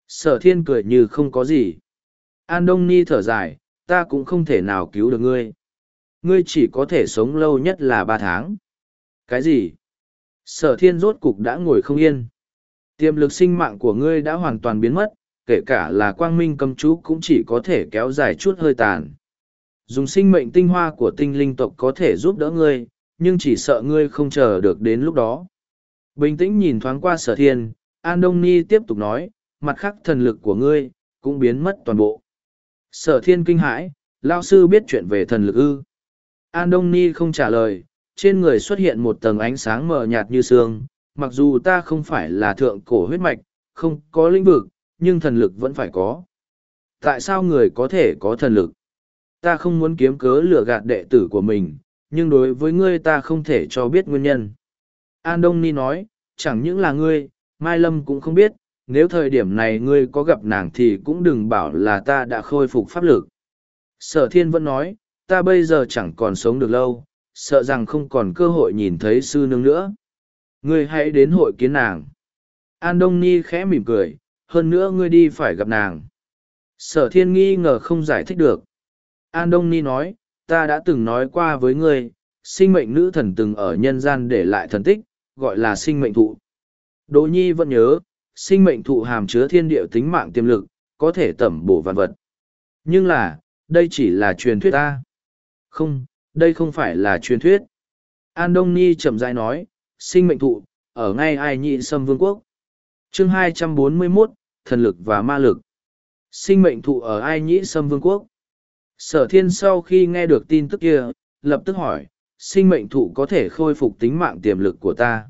Sở thiên cười như không có gì. An Đông Ni thở dài, ta cũng không thể nào cứu được ngươi. Ngươi chỉ có thể sống lâu nhất là ba tháng. Cái gì? Sở thiên rốt cục đã ngồi không yên. Tiềm lực sinh mạng của ngươi đã hoàn toàn biến mất, kể cả là quang minh cầm chú cũng chỉ có thể kéo dài chút hơi tàn. Dùng sinh mệnh tinh hoa của tinh linh tộc có thể giúp đỡ ngươi, nhưng chỉ sợ ngươi không chờ được đến lúc đó. Bình tĩnh nhìn thoáng qua sở thiên, An Đông Ni tiếp tục nói, mặt khác thần lực của ngươi, cũng biến mất toàn bộ. Sở thiên kinh hãi, lao sư biết chuyện về thần lực ư. An Đông Ni không trả lời, trên người xuất hiện một tầng ánh sáng mờ nhạt như sương, mặc dù ta không phải là thượng cổ huyết mạch, không có lĩnh vực, nhưng thần lực vẫn phải có. Tại sao người có thể có thần lực? Ta không muốn kiếm cớ lừa gạt đệ tử của mình, nhưng đối với ngươi ta không thể cho biết nguyên nhân. An Đông Ni nói, chẳng những là ngươi, Mai Lâm cũng không biết, nếu thời điểm này ngươi có gặp nàng thì cũng đừng bảo là ta đã khôi phục pháp lực. Sở thiên vẫn nói, ta bây giờ chẳng còn sống được lâu, sợ rằng không còn cơ hội nhìn thấy sư nương nữa. Ngươi hãy đến hội kiến nàng. An Đông Ni khẽ mỉm cười, hơn nữa ngươi đi phải gặp nàng. Sở thiên nghi ngờ không giải thích được. An Đông Ni nói, ta đã từng nói qua với ngươi, sinh mệnh nữ thần từng ở nhân gian để lại thần tích, gọi là sinh mệnh thụ. Đỗ Nhi vẫn nhớ, sinh mệnh thụ hàm chứa thiên địa tính mạng tiềm lực, có thể tẩm bổ vạn vật. Nhưng là, đây chỉ là truyền thuyết ta. Không, đây không phải là truyền thuyết. An Đông Ni chậm rãi nói, sinh mệnh thụ, ở ngay ai nhị sâm vương quốc. chương 241, thần lực và ma lực. Sinh mệnh thụ ở ai nhĩ sâm vương quốc. Sở thiên sau khi nghe được tin tức kia, lập tức hỏi, sinh mệnh thụ có thể khôi phục tính mạng tiềm lực của ta.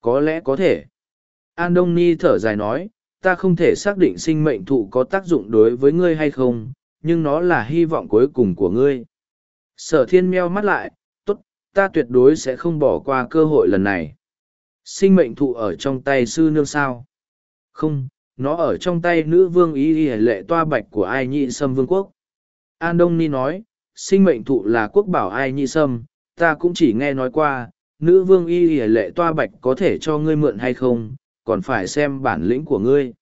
Có lẽ có thể. An Đông Ni thở dài nói, ta không thể xác định sinh mệnh thụ có tác dụng đối với ngươi hay không, nhưng nó là hy vọng cuối cùng của ngươi. Sở thiên meo mắt lại, tốt, ta tuyệt đối sẽ không bỏ qua cơ hội lần này. Sinh mệnh thụ ở trong tay sư nương sao? Không, nó ở trong tay nữ vương ý y lệ toa bạch của ai nhị sâm vương quốc. An Đông Ni nói, sinh mệnh thụ là quốc bảo ai nhị sâm, ta cũng chỉ nghe nói qua, nữ vương y hề lệ toa bạch có thể cho ngươi mượn hay không, còn phải xem bản lĩnh của ngươi.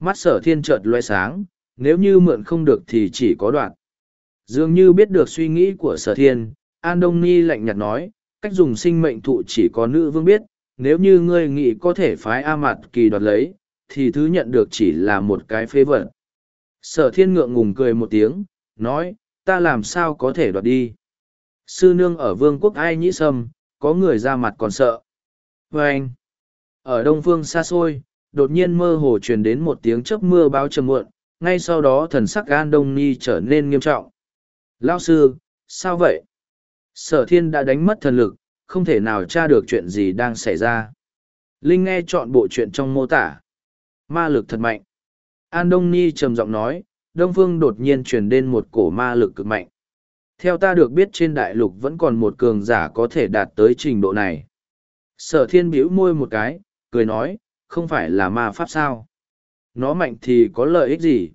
Mắt sở thiên chợt loe sáng, nếu như mượn không được thì chỉ có đoạn. Dường như biết được suy nghĩ của sở thiên, An Đông Ni lạnh nhạt nói, cách dùng sinh mệnh thụ chỉ có nữ vương biết, nếu như ngươi nghĩ có thể phái A Mạt kỳ đoạt lấy, thì thứ nhận được chỉ là một cái phế vật. Sở thiên ngượng ngùng cười một tiếng, nói, ta làm sao có thể đoạt đi. Sư nương ở vương quốc ai nhĩ sâm, có người ra mặt còn sợ. Và anh, ở đông phương xa xôi, đột nhiên mơ hồ truyền đến một tiếng chớp mưa báo trầm muộn, ngay sau đó thần sắc gan đông ni trở nên nghiêm trọng. Lao sư, sao vậy? Sở thiên đã đánh mất thần lực, không thể nào tra được chuyện gì đang xảy ra. Linh nghe chọn bộ chuyện trong mô tả. Ma lực thật mạnh. An Đông Ni trầm giọng nói, Đông Phương đột nhiên truyền đến một cổ ma lực cực mạnh. Theo ta được biết trên đại lục vẫn còn một cường giả có thể đạt tới trình độ này. Sở thiên bĩu môi một cái, cười nói, không phải là ma pháp sao. Nó mạnh thì có lợi ích gì?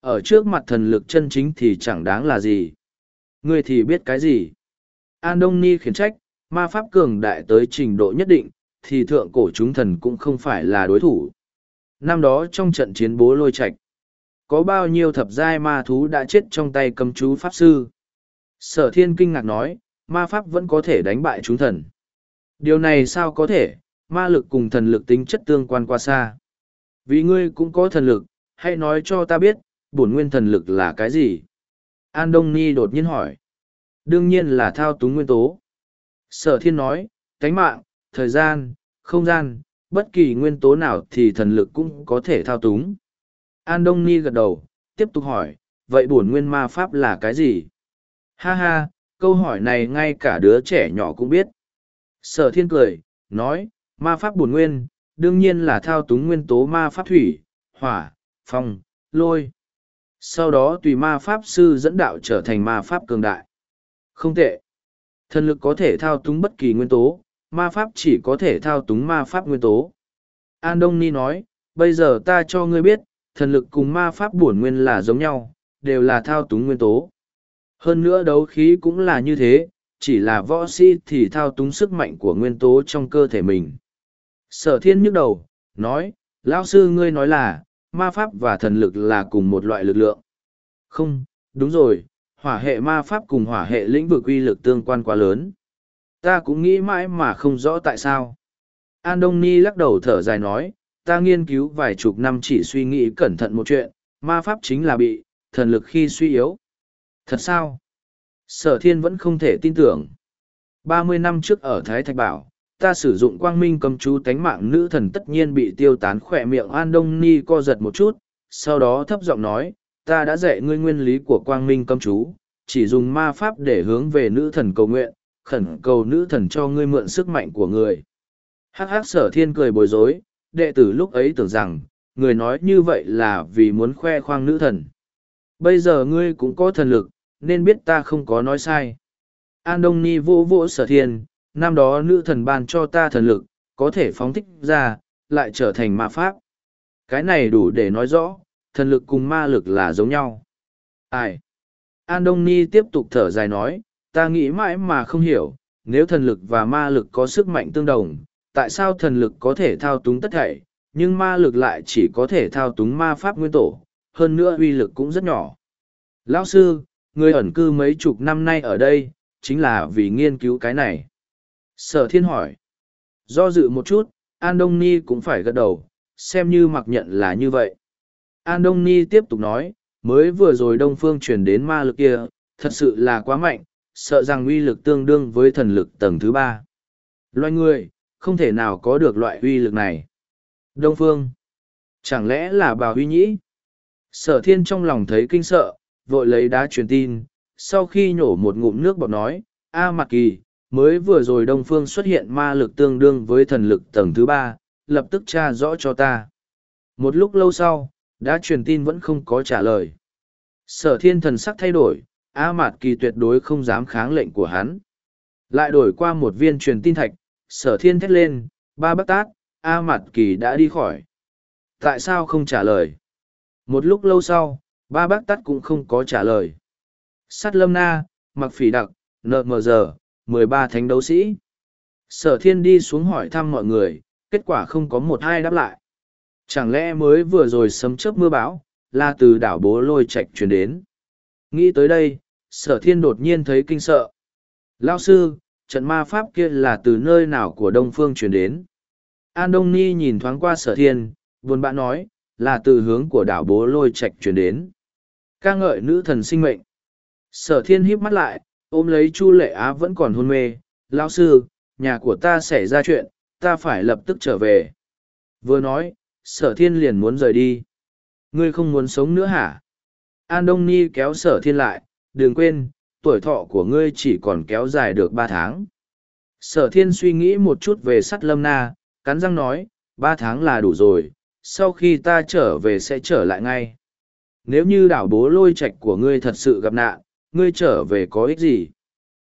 Ở trước mặt thần lực chân chính thì chẳng đáng là gì. Ngươi thì biết cái gì? An Đông Ni khiển trách, ma pháp cường đại tới trình độ nhất định, thì thượng cổ chúng thần cũng không phải là đối thủ. Năm đó trong trận chiến bố lôi Trạch, có bao nhiêu thập giai ma thú đã chết trong tay cầm chú pháp sư? Sở thiên kinh ngạc nói, ma pháp vẫn có thể đánh bại chúng thần. Điều này sao có thể, ma lực cùng thần lực tính chất tương quan qua xa. Vì ngươi cũng có thần lực, hãy nói cho ta biết, bổn nguyên thần lực là cái gì? An Đông Ni đột nhiên hỏi. Đương nhiên là thao túng nguyên tố. Sở thiên nói, cánh mạng, thời gian, không gian, bất kỳ nguyên tố nào thì thần lực cũng có thể thao túng. An Đông Ni gật đầu, tiếp tục hỏi, vậy bổn nguyên ma pháp là cái gì? Ha ha, câu hỏi này ngay cả đứa trẻ nhỏ cũng biết. Sở thiên cười, nói, ma pháp bổn nguyên, đương nhiên là thao túng nguyên tố ma pháp thủy, hỏa, phong, lôi. Sau đó tùy ma pháp sư dẫn đạo trở thành ma pháp cường đại. Không tệ. Thần lực có thể thao túng bất kỳ nguyên tố, ma pháp chỉ có thể thao túng ma pháp nguyên tố. An Đông Ni nói, bây giờ ta cho ngươi biết, thần lực cùng ma pháp bổn nguyên là giống nhau, đều là thao túng nguyên tố. Hơn nữa đấu khí cũng là như thế, chỉ là võ sĩ thì thao túng sức mạnh của nguyên tố trong cơ thể mình. Sở thiên nhức đầu, nói, lão sư ngươi nói là, ma pháp và thần lực là cùng một loại lực lượng. Không, đúng rồi, hỏa hệ ma pháp cùng hỏa hệ lĩnh vực uy lực tương quan quá lớn. Ta cũng nghĩ mãi mà không rõ tại sao. An Đông Ni lắc đầu thở dài nói, ta nghiên cứu vài chục năm chỉ suy nghĩ cẩn thận một chuyện, ma pháp chính là bị, thần lực khi suy yếu. Thật sao? Sở thiên vẫn không thể tin tưởng. Ba mươi năm trước ở Thái Thạch Bảo, ta sử dụng quang minh cầm chú tánh mạng nữ thần tất nhiên bị tiêu tán khỏe miệng An Đông Ni co giật một chút, sau đó thấp giọng nói, ta đã dạy ngươi nguyên lý của quang minh cầm chú, chỉ dùng ma pháp để hướng về nữ thần cầu nguyện, khẩn cầu nữ thần cho ngươi mượn sức mạnh của người. Hắc hắc sở thiên cười bối rối, đệ tử lúc ấy tưởng rằng, người nói như vậy là vì muốn khoe khoang nữ thần. Bây giờ ngươi cũng có thần lực, nên biết ta không có nói sai. An Đông Ni vô vô sở thiên, năm đó nữ thần ban cho ta thần lực, có thể phóng thích ra, lại trở thành ma pháp. Cái này đủ để nói rõ, thần lực cùng ma lực là giống nhau. Ai? An Đông Ni tiếp tục thở dài nói, ta nghĩ mãi mà không hiểu, nếu thần lực và ma lực có sức mạnh tương đồng, tại sao thần lực có thể thao túng tất thảy, nhưng ma lực lại chỉ có thể thao túng ma pháp nguyên tổ, hơn nữa uy lực cũng rất nhỏ. Lão sư, người ẩn cư mấy chục năm nay ở đây, chính là vì nghiên cứu cái này. Sở thiên hỏi. Do dự một chút, An Đông Ni cũng phải gật đầu, xem như mặc nhận là như vậy. An Đông Ni tiếp tục nói, mới vừa rồi Đông Phương truyền đến ma lực kia, thật sự là quá mạnh, sợ rằng uy lực tương đương với thần lực tầng thứ ba. Loài người, không thể nào có được loại uy lực này. Đông Phương, chẳng lẽ là bà huy nhĩ? Sở thiên trong lòng thấy kinh sợ, vội lấy đá truyền tin, sau khi nhổ một ngụm nước bọt nói, A Mạc Kỳ, mới vừa rồi Đông Phương xuất hiện ma lực tương đương với thần lực tầng thứ ba, lập tức tra rõ cho ta. Một lúc lâu sau, đã truyền tin vẫn không có trả lời. Sở thiên thần sắc thay đổi, A Mạt Kỳ tuyệt đối không dám kháng lệnh của hắn. Lại đổi qua một viên truyền tin thạch, sở thiên thét lên, ba bác tát, A Mạt Kỳ đã đi khỏi. Tại sao không trả lời? Một lúc lâu sau, ba bác tát cũng không có trả lời. Sắt lâm na, mặc phỉ đặc, nợ mờ giờ, mười ba thánh đấu sĩ. Sở thiên đi xuống hỏi thăm mọi người, kết quả không có một hai đáp lại. Chẳng lẽ mới vừa rồi sấm chớp mưa bão, là từ đảo bố lôi Trạch truyền đến. Nghĩ tới đây, sở thiên đột nhiên thấy kinh sợ. Lao sư, trận ma pháp kia là từ nơi nào của Đông Phương truyền đến. An Đông Ni nhìn thoáng qua sở thiên, buồn bã nói, là từ hướng của đảo bố lôi Trạch truyền đến. ca ngợi nữ thần sinh mệnh. Sở thiên híp mắt lại, ôm lấy Chu Lệ Á vẫn còn hôn mê. Lao sư, nhà của ta xảy ra chuyện, ta phải lập tức trở về. Vừa nói, sở thiên liền muốn rời đi. Ngươi không muốn sống nữa hả? An Đông Ni kéo sở thiên lại, đừng quên, tuổi thọ của ngươi chỉ còn kéo dài được ba tháng. Sở thiên suy nghĩ một chút về sắt lâm na, cắn răng nói, ba tháng là đủ rồi, sau khi ta trở về sẽ trở lại ngay. Nếu như đảo bố lôi Trạch của ngươi thật sự gặp nạn, ngươi trở về có ích gì?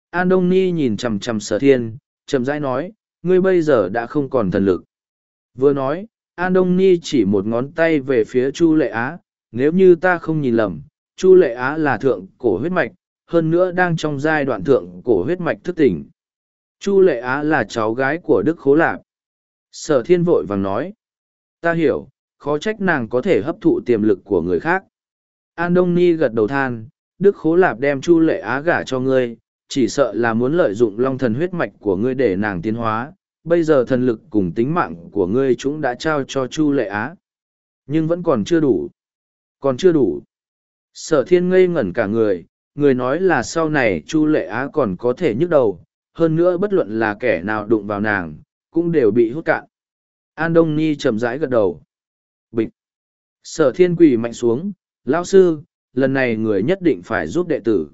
An Đông Ni nhìn chầm chầm sở thiên, chầm rãi nói, ngươi bây giờ đã không còn thần lực. Vừa nói, An Đông Ni chỉ một ngón tay về phía Chu Lệ Á, nếu như ta không nhìn lầm, Chu Lệ Á là thượng cổ huyết mạch, hơn nữa đang trong giai đoạn thượng cổ huyết mạch thức tỉnh. Chu Lệ Á là cháu gái của Đức Khố Lạp. Sở thiên vội vàng nói, ta hiểu, khó trách nàng có thể hấp thụ tiềm lực của người khác. An Đông Ni gật đầu than, Đức Khố Lạp đem Chu Lệ Á gả cho ngươi, chỉ sợ là muốn lợi dụng long thần huyết mạch của ngươi để nàng tiến hóa, bây giờ thần lực cùng tính mạng của ngươi chúng đã trao cho Chu Lệ Á. Nhưng vẫn còn chưa đủ. Còn chưa đủ. Sở thiên ngây ngẩn cả người, người nói là sau này Chu Lệ Á còn có thể nhức đầu, hơn nữa bất luận là kẻ nào đụng vào nàng, cũng đều bị hút cạn. An Đông Ni chậm rãi gật đầu. Bịch. Sở thiên quỳ mạnh xuống, lão sư, lần này người nhất định phải giúp đệ tử.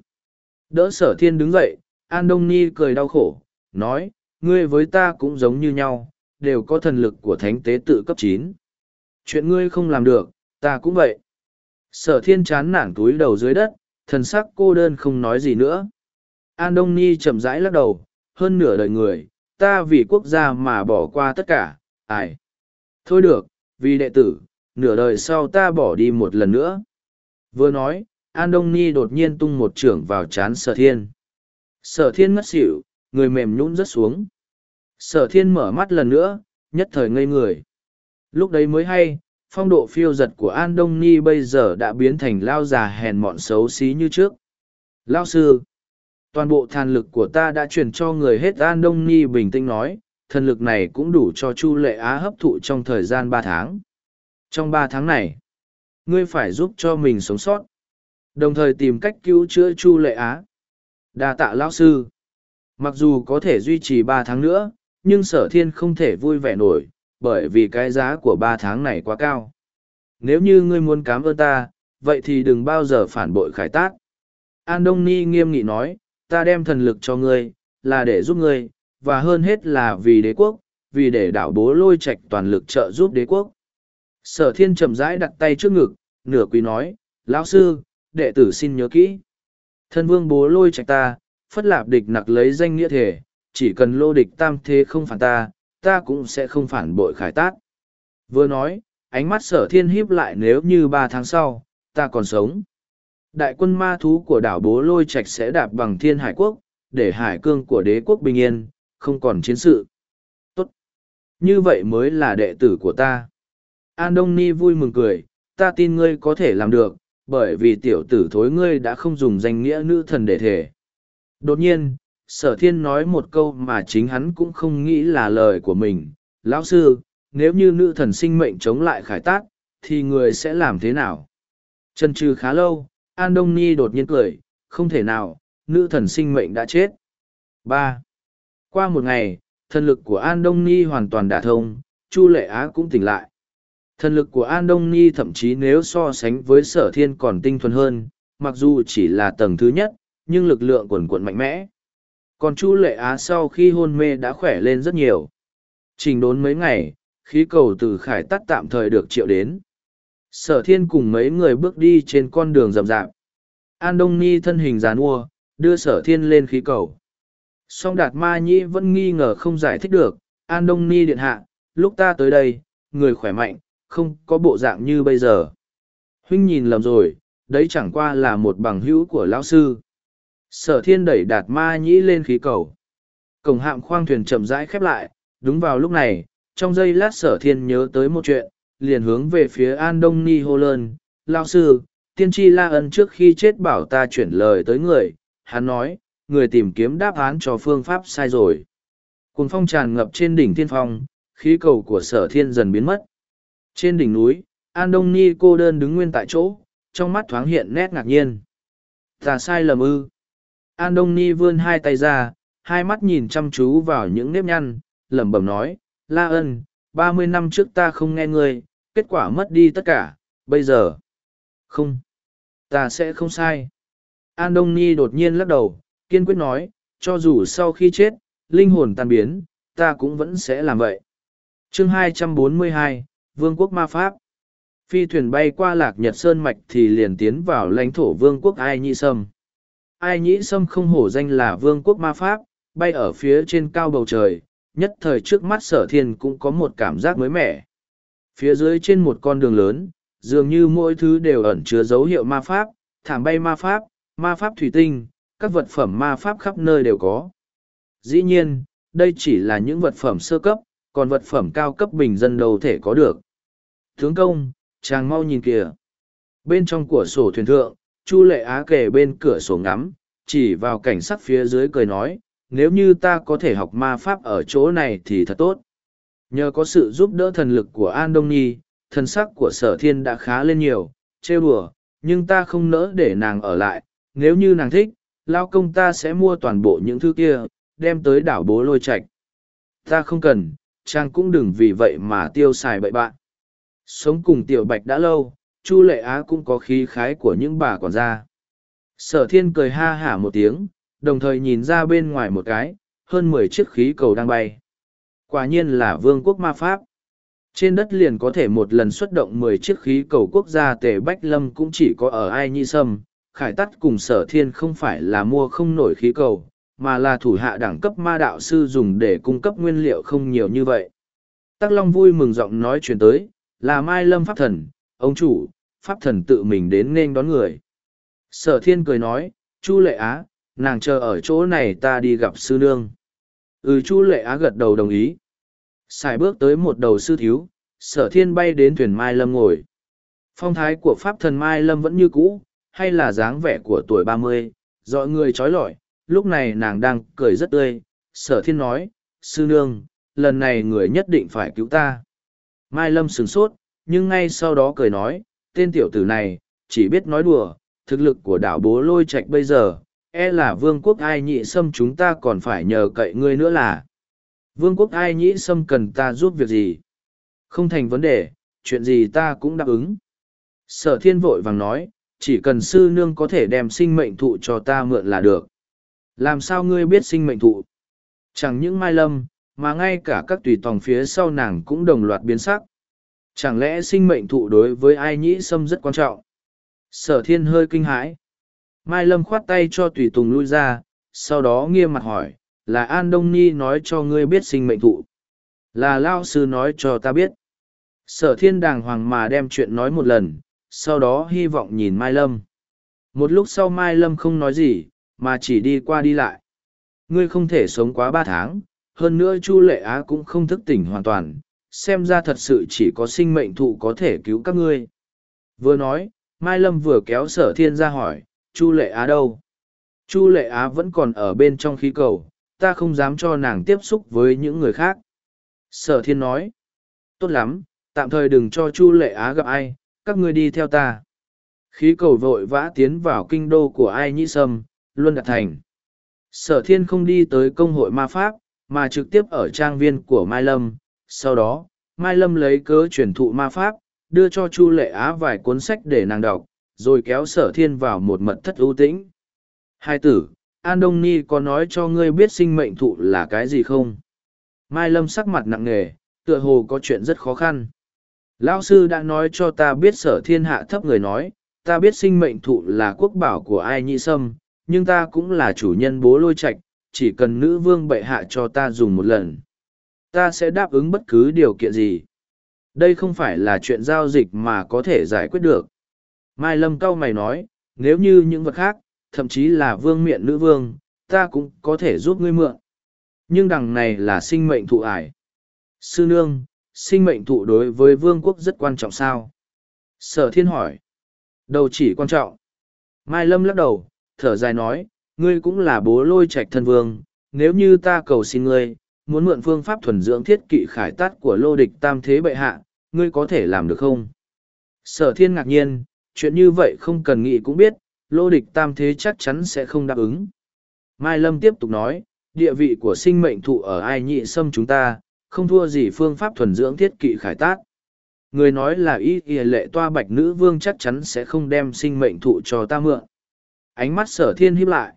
Đỡ sở thiên đứng dậy, An Đông Ni cười đau khổ, nói, ngươi với ta cũng giống như nhau, đều có thần lực của thánh tế tự cấp chín. Chuyện ngươi không làm được, ta cũng vậy. Sở thiên chán nản túi đầu dưới đất, thần sắc cô đơn không nói gì nữa. An Đông Ni chậm rãi lắc đầu, hơn nửa đời người, ta vì quốc gia mà bỏ qua tất cả, ai. Thôi được, vì đệ tử, nửa đời sau ta bỏ đi một lần nữa. Vừa nói, An Đông Ni đột nhiên tung một trưởng vào chán sở thiên. Sở thiên ngất xỉu, người mềm nhũn rất xuống. Sở thiên mở mắt lần nữa, nhất thời ngây người. Lúc đấy mới hay, phong độ phiêu giật của An Đông Ni bây giờ đã biến thành lao già hèn mọn xấu xí như trước. Lao sư, toàn bộ than lực của ta đã chuyển cho người hết An Đông Ni bình tĩnh nói, thần lực này cũng đủ cho Chu Lệ Á hấp thụ trong thời gian ba tháng. Trong ba tháng này, ngươi phải giúp cho mình sống sót, đồng thời tìm cách cứu chữa Chu Lệ Á. Đa tạ lão sư. Mặc dù có thể duy trì ba tháng nữa, nhưng sở thiên không thể vui vẻ nổi, bởi vì cái giá của ba tháng này quá cao. Nếu như ngươi muốn cảm ơn ta, vậy thì đừng bao giờ phản bội khải tác. An Đông Ni nghiêm nghị nói, ta đem thần lực cho ngươi, là để giúp ngươi, và hơn hết là vì đế quốc, vì để đảo bố lôi Trạch toàn lực trợ giúp đế quốc. Sở thiên chậm rãi đặt tay trước ngực, nửa quý nói, lão sư, đệ tử xin nhớ kỹ. Thân vương bố lôi Trạch ta, phất lạp địch nặc lấy danh nghĩa thể, chỉ cần lô địch tam thế không phản ta, ta cũng sẽ không phản bội khải tát. Vừa nói, ánh mắt sở thiên híp lại nếu như ba tháng sau, ta còn sống. Đại quân ma thú của đảo Bố Lôi Trạch sẽ đạp bằng thiên hải quốc, để hải cương của đế quốc bình yên, không còn chiến sự. Tốt! Như vậy mới là đệ tử của ta. An Đông Ni vui mừng cười, ta tin ngươi có thể làm được, bởi vì tiểu tử thối ngươi đã không dùng danh nghĩa nữ thần để thể. Đột nhiên, sở thiên nói một câu mà chính hắn cũng không nghĩ là lời của mình. Lão sư, nếu như nữ thần sinh mệnh chống lại khải tát, thì người sẽ làm thế nào? Trần trừ khá lâu, An Đông Ni đột nhiên cười, không thể nào, nữ thần sinh mệnh đã chết. ba Qua một ngày, thần lực của An Đông Ni hoàn toàn đả thông, Chu Lệ Á cũng tỉnh lại. Thần lực của An Đông Ni thậm chí nếu so sánh với sở thiên còn tinh thuần hơn, mặc dù chỉ là tầng thứ nhất, nhưng lực lượng quần quận mạnh mẽ. Còn Chu Lệ Á sau khi hôn mê đã khỏe lên rất nhiều. Trình đốn mấy ngày, khí cầu từ khải tắt tạm thời được triệu đến. Sở thiên cùng mấy người bước đi trên con đường rậm rạp. An Đông Ni thân hình giàn mua, đưa sở thiên lên khí cầu. Song Đạt Ma Nhĩ vẫn nghi ngờ không giải thích được, An Đông Ni điện hạ, lúc ta tới đây, người khỏe mạnh, không có bộ dạng như bây giờ. Huynh nhìn lầm rồi, đấy chẳng qua là một bằng hữu của lão sư. Sở thiên đẩy Đạt Ma Nhĩ lên khí cầu. Cổng hạm khoang thuyền chậm rãi khép lại, đúng vào lúc này, trong giây lát sở thiên nhớ tới một chuyện, liền hướng về phía An Đông Ni hô lơn. Lão sư, tiên tri la ân trước khi chết bảo ta chuyển lời tới người, hắn nói, người tìm kiếm đáp án cho phương pháp sai rồi. Cùng phong tràn ngập trên đỉnh thiên phong, khí cầu của sở thiên dần biến mất. Trên đỉnh núi, An Đông Ni cô đơn đứng nguyên tại chỗ, trong mắt thoáng hiện nét ngạc nhiên. Ta sai lầm ư. An Đông Ni vươn hai tay ra, hai mắt nhìn chăm chú vào những nếp nhăn, lẩm bẩm nói, La ân, ba mươi năm trước ta không nghe ngươi, kết quả mất đi tất cả, bây giờ. Không, ta sẽ không sai. An Đông Ni đột nhiên lắc đầu, kiên quyết nói, cho dù sau khi chết, linh hồn tan biến, ta cũng vẫn sẽ làm vậy. chương 242, Vương quốc Ma Pháp Phi thuyền bay qua lạc Nhật Sơn Mạch thì liền tiến vào lãnh thổ Vương quốc Ai Nhi Sâm. Ai Nhĩ Sâm không hổ danh là Vương quốc Ma Pháp, bay ở phía trên cao bầu trời, nhất thời trước mắt sở thiên cũng có một cảm giác mới mẻ. Phía dưới trên một con đường lớn, dường như mỗi thứ đều ẩn chứa dấu hiệu ma pháp, thảm bay ma pháp, ma pháp thủy tinh, các vật phẩm ma pháp khắp nơi đều có. Dĩ nhiên, đây chỉ là những vật phẩm sơ cấp, còn vật phẩm cao cấp bình dân đâu thể có được. Tướng công, chàng mau nhìn kìa. Bên trong của sổ thuyền thượng, Chu Lệ Á kề bên cửa sổ ngắm, chỉ vào cảnh sắc phía dưới cười nói, nếu như ta có thể học ma pháp ở chỗ này thì thật tốt. Nhờ có sự giúp đỡ thần lực của An Đông Nhi, thần sắc của sở thiên đã khá lên nhiều, trêu đùa, nhưng ta không nỡ để nàng ở lại, nếu như nàng thích, lao công ta sẽ mua toàn bộ những thứ kia, đem tới đảo bố lôi Trạch. Ta không cần, chàng cũng đừng vì vậy mà tiêu xài bậy bạn. Sống cùng tiểu bạch đã lâu, Chu Lệ Á cũng có khí khái của những bà còn ra. Sở thiên cười ha hả một tiếng, đồng thời nhìn ra bên ngoài một cái, hơn mười chiếc khí cầu đang bay. Quả nhiên là vương quốc ma pháp. Trên đất liền có thể một lần xuất động mười chiếc khí cầu quốc gia tề Bách Lâm cũng chỉ có ở Ai Nhi Sâm, khải tắt cùng sở thiên không phải là mua không nổi khí cầu, mà là thủ hạ đẳng cấp ma đạo sư dùng để cung cấp nguyên liệu không nhiều như vậy. Tắc Long vui mừng giọng nói chuyện tới, là Mai Lâm Pháp Thần, ông chủ, Pháp Thần tự mình đến nên đón người. Sở thiên cười nói, Chu Lệ Á, nàng chờ ở chỗ này ta đi gặp sư nương. Ừ Chu Lệ Á gật đầu đồng ý. Xài bước tới một đầu sư thiếu, sở thiên bay đến thuyền Mai Lâm ngồi. Phong thái của Pháp Thần Mai Lâm vẫn như cũ, hay là dáng vẻ của tuổi ba mươi, dọi người trói lọi, lúc này nàng đang cười rất tươi, sở thiên nói, sư nương, lần này người nhất định phải cứu ta. Mai Lâm sửng sốt, nhưng ngay sau đó cười nói, tên tiểu tử này, chỉ biết nói đùa, thực lực của đảo bố lôi Trạch bây giờ, e là vương quốc ai nhị xâm chúng ta còn phải nhờ cậy ngươi nữa là. Vương quốc ai nhị xâm cần ta giúp việc gì? Không thành vấn đề, chuyện gì ta cũng đáp ứng. Sở thiên vội vàng nói, chỉ cần sư nương có thể đem sinh mệnh thụ cho ta mượn là được. Làm sao ngươi biết sinh mệnh thụ? Chẳng những mai lâm, mà ngay cả các tùy tòng phía sau nàng cũng đồng loạt biến sắc. Chẳng lẽ sinh mệnh thụ đối với ai nhĩ sâm rất quan trọng? Sở thiên hơi kinh hãi. Mai lâm khoát tay cho tùy tùng lui ra, sau đó nghiêm mặt hỏi, là An Đông Ni nói cho ngươi biết sinh mệnh thụ. Là Lao Sư nói cho ta biết. Sở thiên đàng hoàng mà đem chuyện nói một lần, sau đó hy vọng nhìn Mai Lâm. Một lúc sau Mai Lâm không nói gì, mà chỉ đi qua đi lại. ngươi không thể sống quá ba tháng, hơn nữa Chu Lệ Á cũng không thức tỉnh hoàn toàn, xem ra thật sự chỉ có sinh mệnh thụ có thể cứu các ngươi. Vừa nói, Mai Lâm vừa kéo sở thiên ra hỏi, Chu Lệ Á đâu? Chu Lệ Á vẫn còn ở bên trong khí cầu, ta không dám cho nàng tiếp xúc với những người khác. Sở thiên nói, tốt lắm, tạm thời đừng cho Chu Lệ Á gặp ai, các ngươi đi theo ta. Khí cầu vội vã tiến vào kinh đô của ai nhĩ sâm, luôn đặt thành. Sở thiên không đi tới công hội ma pháp, mà trực tiếp ở trang viên của Mai Lâm. Sau đó, Mai Lâm lấy cớ truyền thụ ma pháp, đưa cho Chu Lệ Á vài cuốn sách để nàng đọc, rồi kéo sở thiên vào một mật thất ưu tĩnh. Hai tử, An Đông Ni có nói cho ngươi biết sinh mệnh thụ là cái gì không? Mai Lâm sắc mặt nặng nề, tựa hồ có chuyện rất khó khăn. Lão sư đã nói cho ta biết sở thiên hạ thấp người nói, ta biết sinh mệnh thụ là quốc bảo của ai nhị sâm, nhưng ta cũng là chủ nhân bố lôi Trạch, chỉ cần nữ vương bệ hạ cho ta dùng một lần. Ta sẽ đáp ứng bất cứ điều kiện gì. Đây không phải là chuyện giao dịch mà có thể giải quyết được. Mai Lâm cao mày nói, nếu như những vật khác, thậm chí là vương miện nữ vương, ta cũng có thể giúp ngươi mượn. Nhưng đằng này là sinh mệnh thụ ải. Sư nương, sinh mệnh thụ đối với vương quốc rất quan trọng sao? Sở thiên hỏi. Đầu chỉ quan trọng. Mai Lâm lắc đầu, thở dài nói, ngươi cũng là bố lôi trạch thân vương, nếu như ta cầu xin ngươi, muốn mượn phương pháp thuần dưỡng thiết kỵ khải tát của lô địch tam thế bệ hạ, ngươi có thể làm được không? Sở thiên ngạc nhiên, chuyện như vậy không cần nghĩ cũng biết, lô địch tam thế chắc chắn sẽ không đáp ứng. Mai Lâm tiếp tục nói, địa vị của sinh mệnh thụ ở ai nhị xâm chúng ta, không thua gì phương pháp thuần dưỡng thiết kỵ khải tát. Người nói là ý kìa lệ toa bạch nữ vương chắc chắn sẽ không đem sinh mệnh thụ cho ta mượn. Ánh mắt sở thiên hiếp lại.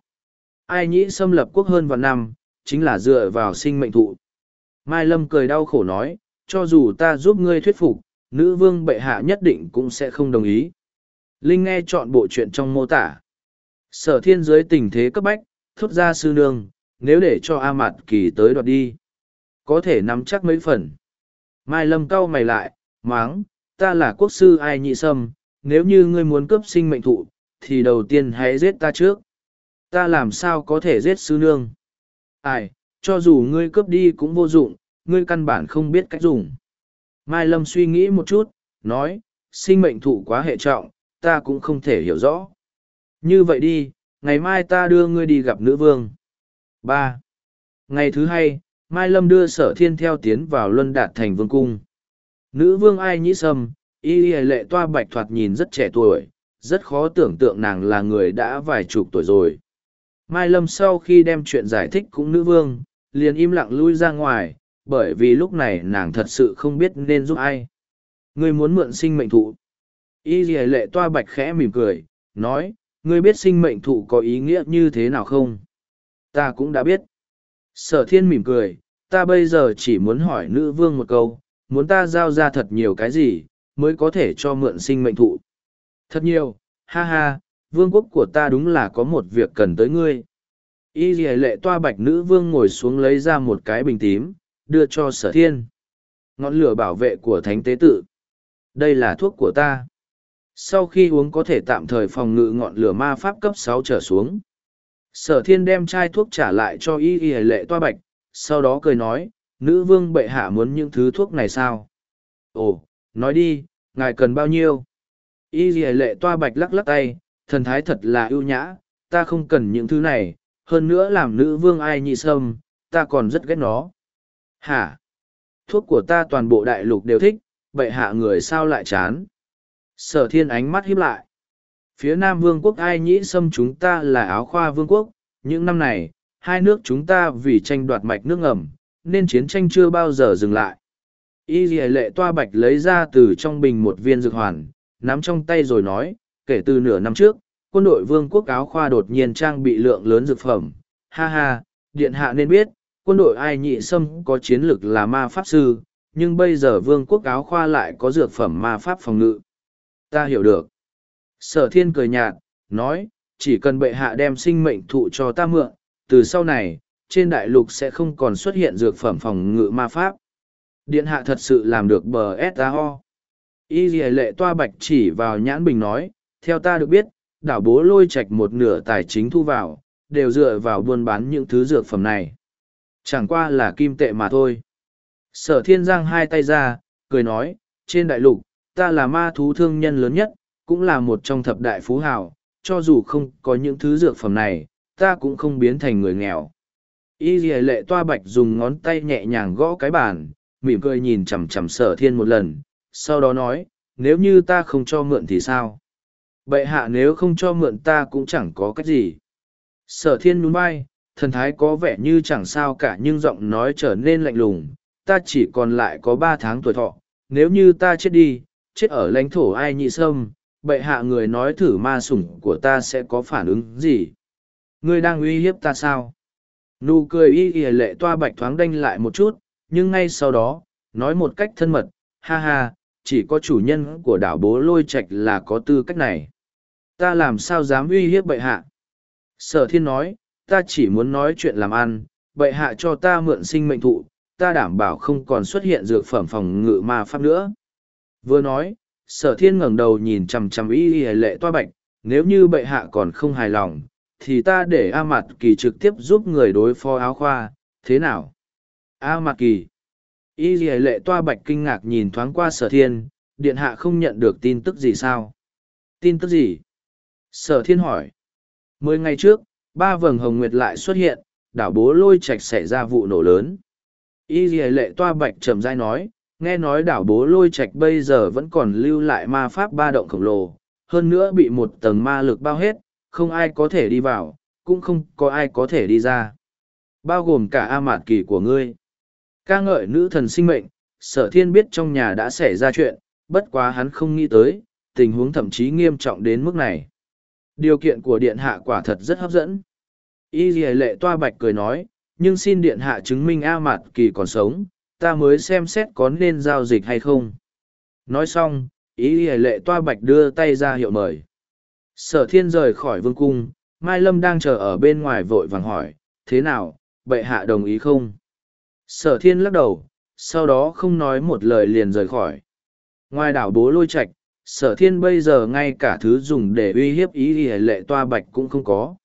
Ai nhĩ xâm lập quốc hơn vạn năm, chính là dựa vào sinh mệnh thụ. Mai Lâm cười đau khổ nói, cho dù ta giúp ngươi thuyết phục, nữ vương bệ hạ nhất định cũng sẽ không đồng ý. Linh nghe chọn bộ chuyện trong mô tả. Sở thiên dưới tình thế cấp bách, thốt ra sư nương, nếu để cho A Mạt Kỳ tới đoạt đi. Có thể nắm chắc mấy phần. Mai Lâm cau mày lại, máng, ta là quốc sư ai nhị sâm, nếu như ngươi muốn cướp sinh mệnh thụ, thì đầu tiên hãy giết ta trước. Ta làm sao có thể giết sư nương? Ai, cho dù ngươi cướp đi cũng vô dụng, ngươi căn bản không biết cách dùng. Mai Lâm suy nghĩ một chút, nói, sinh mệnh thụ quá hệ trọng, ta cũng không thể hiểu rõ. Như vậy đi, ngày mai ta đưa ngươi đi gặp nữ vương. ba Ngày thứ hai, Mai Lâm đưa sở thiên theo tiến vào luân đạt thành vương cung. Nữ vương ai nhĩ sâm, y lệ toa bạch thoạt nhìn rất trẻ tuổi, rất khó tưởng tượng nàng là người đã vài chục tuổi rồi. Mai Lâm sau khi đem chuyện giải thích cũng nữ vương, liền im lặng lui ra ngoài, bởi vì lúc này nàng thật sự không biết nên giúp ai. Ngươi muốn mượn sinh mệnh thụ. Y lệ toa bạch khẽ mỉm cười, nói, ngươi biết sinh mệnh thụ có ý nghĩa như thế nào không? Ta cũng đã biết. Sở thiên mỉm cười, ta bây giờ chỉ muốn hỏi nữ vương một câu, muốn ta giao ra thật nhiều cái gì, mới có thể cho mượn sinh mệnh thụ. Thật nhiều, ha ha, vương quốc của ta đúng là có một việc cần tới ngươi. Y dì lệ toa bạch nữ vương ngồi xuống lấy ra một cái bình tím, đưa cho sở thiên. Ngọn lửa bảo vệ của thánh tế tự. Đây là thuốc của ta. Sau khi uống có thể tạm thời phòng ngự ngọn lửa ma pháp cấp sáu trở xuống. Sở thiên đem chai thuốc trả lại cho y y lệ toa bạch, sau đó cười nói, nữ vương bệ hạ muốn những thứ thuốc này sao? Ồ, nói đi, ngài cần bao nhiêu? Y y lệ toa bạch lắc lắc tay, thần thái thật là ưu nhã, ta không cần những thứ này, hơn nữa làm nữ vương ai nhị sâm, ta còn rất ghét nó. Hả? Thuốc của ta toàn bộ đại lục đều thích, vậy hạ người sao lại chán? Sở thiên ánh mắt híp lại. Phía Nam Vương quốc ai nhĩ xâm chúng ta là áo khoa Vương quốc, những năm này, hai nước chúng ta vì tranh đoạt mạch nước ngầm, nên chiến tranh chưa bao giờ dừng lại. Y dì lệ toa bạch lấy ra từ trong bình một viên dược hoàn, nắm trong tay rồi nói, kể từ nửa năm trước, quân đội vương quốc áo khoa đột nhiên trang bị lượng lớn dược phẩm. Ha ha, điện hạ nên biết, quân đội ai nhị xâm có chiến lược là ma pháp sư, nhưng bây giờ vương quốc áo khoa lại có dược phẩm ma pháp phòng ngự. Ta hiểu được. Sở thiên cười nhạt, nói, chỉ cần bệ hạ đem sinh mệnh thụ cho ta mượn, từ sau này, trên đại lục sẽ không còn xuất hiện dược phẩm phòng ngự ma pháp. Điện hạ thật sự làm được bờ S.A.O. Y dì lệ toa bạch chỉ vào nhãn bình nói, theo ta được biết, đảo bố lôi Trạch một nửa tài chính thu vào, đều dựa vào buôn bán những thứ dược phẩm này. Chẳng qua là kim tệ mà thôi. Sở thiên giang hai tay ra, cười nói, trên đại lục, ta là ma thú thương nhân lớn nhất, cũng là một trong thập đại phú hào, cho dù không có những thứ dược phẩm này, ta cũng không biến thành người nghèo. Y dì lệ toa bạch dùng ngón tay nhẹ nhàng gõ cái bàn, mỉm cười nhìn chằm chằm sở thiên một lần, sau đó nói, nếu như ta không cho mượn thì sao? Bệ hạ nếu không cho mượn ta cũng chẳng có cách gì. Sở thiên nhún vai, thần thái có vẻ như chẳng sao cả nhưng giọng nói trở nên lạnh lùng, ta chỉ còn lại có ba tháng tuổi thọ, nếu như ta chết đi, chết ở lãnh thổ ai nhị sâm, bệ hạ người nói thử ma sủng của ta sẽ có phản ứng gì? Ngươi đang uy hiếp ta sao? Nụ cười y ỉa lệ toa bạch thoáng đanh lại một chút, nhưng ngay sau đó, nói một cách thân mật, ha ha, chỉ có chủ nhân của đảo bố lôi Trạch là có tư cách này. Ta làm sao dám uy hiếp bệ hạ? Sở thiên nói, ta chỉ muốn nói chuyện làm ăn, bệ hạ cho ta mượn sinh mệnh thụ, ta đảm bảo không còn xuất hiện dược phẩm phòng ngự ma pháp nữa. Vừa nói, sở thiên ngẩng đầu nhìn chằm chằm y y lệ toa bạch, nếu như bệ hạ còn không hài lòng, thì ta để A Mạt Kỳ trực tiếp giúp người đối phó áo khoa, thế nào? A Mạt Kỳ. Y y lệ toa bạch kinh ngạc nhìn thoáng qua sở thiên, điện hạ không nhận được tin tức gì sao? Tin tức gì? Sở thiên hỏi. Mười ngày trước, ba vầng hồng nguyệt lại xuất hiện, đảo bố lôi Trạch xảy ra vụ nổ lớn. Y dì lệ toa bạch trầm dai nói, nghe nói đảo bố lôi Trạch bây giờ vẫn còn lưu lại ma pháp ba động khổng lồ, hơn nữa bị một tầng ma lực bao hết, không ai có thể đi vào, cũng không có ai có thể đi ra. Bao gồm cả A Mạt Kỳ của ngươi. ca ngợi nữ thần sinh mệnh, sở thiên biết trong nhà đã xảy ra chuyện, bất quá hắn không nghĩ tới, tình huống thậm chí nghiêm trọng đến mức này. Điều kiện của điện hạ quả thật rất hấp dẫn. Y dì lệ toa bạch cười nói, nhưng xin điện hạ chứng minh A Mạt Kỳ còn sống, ta mới xem xét có nên giao dịch hay không. Nói xong, ý dì lệ toa bạch đưa tay ra hiệu mời. Sở thiên rời khỏi vương cung, Mai Lâm đang chờ ở bên ngoài vội vàng hỏi, thế nào, bệ hạ đồng ý không? Sở thiên lắc đầu, sau đó không nói một lời liền rời khỏi. Ngoài đảo bố lôi Trạch, sở thiên bây giờ ngay cả thứ dùng để uy hiếp ý ỉa lệ toa bạch cũng không có.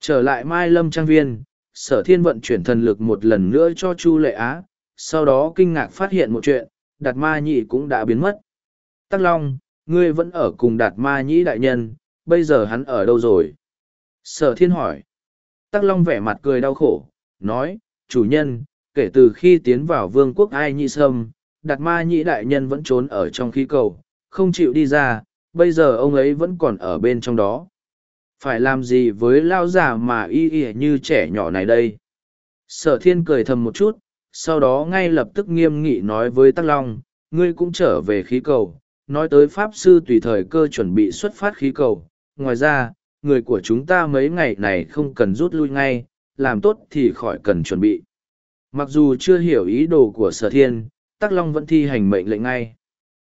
Trở lại Mai Lâm Trang Viên, sở thiên vận chuyển thần lực một lần nữa cho Chu Lệ Á, sau đó kinh ngạc phát hiện một chuyện, đạt ma nhị cũng đã biến mất. Tắc Long, ngươi vẫn ở cùng đạt ma nhĩ đại nhân, bây giờ hắn ở đâu rồi? Sở thiên hỏi. Tắc Long vẻ mặt cười đau khổ, nói, chủ nhân, kể từ khi tiến vào vương quốc ai nhị sâm, đạt ma nhĩ đại nhân vẫn trốn ở trong khí cầu, không chịu đi ra, bây giờ ông ấy vẫn còn ở bên trong đó. Phải làm gì với lao già mà y y như trẻ nhỏ này đây? Sở thiên cười thầm một chút, sau đó ngay lập tức nghiêm nghị nói với Tắc Long, ngươi cũng trở về khí cầu, nói tới Pháp Sư tùy thời cơ chuẩn bị xuất phát khí cầu. Ngoài ra, người của chúng ta mấy ngày này không cần rút lui ngay, làm tốt thì khỏi cần chuẩn bị. Mặc dù chưa hiểu ý đồ của sở thiên, Tắc Long vẫn thi hành mệnh lệnh ngay.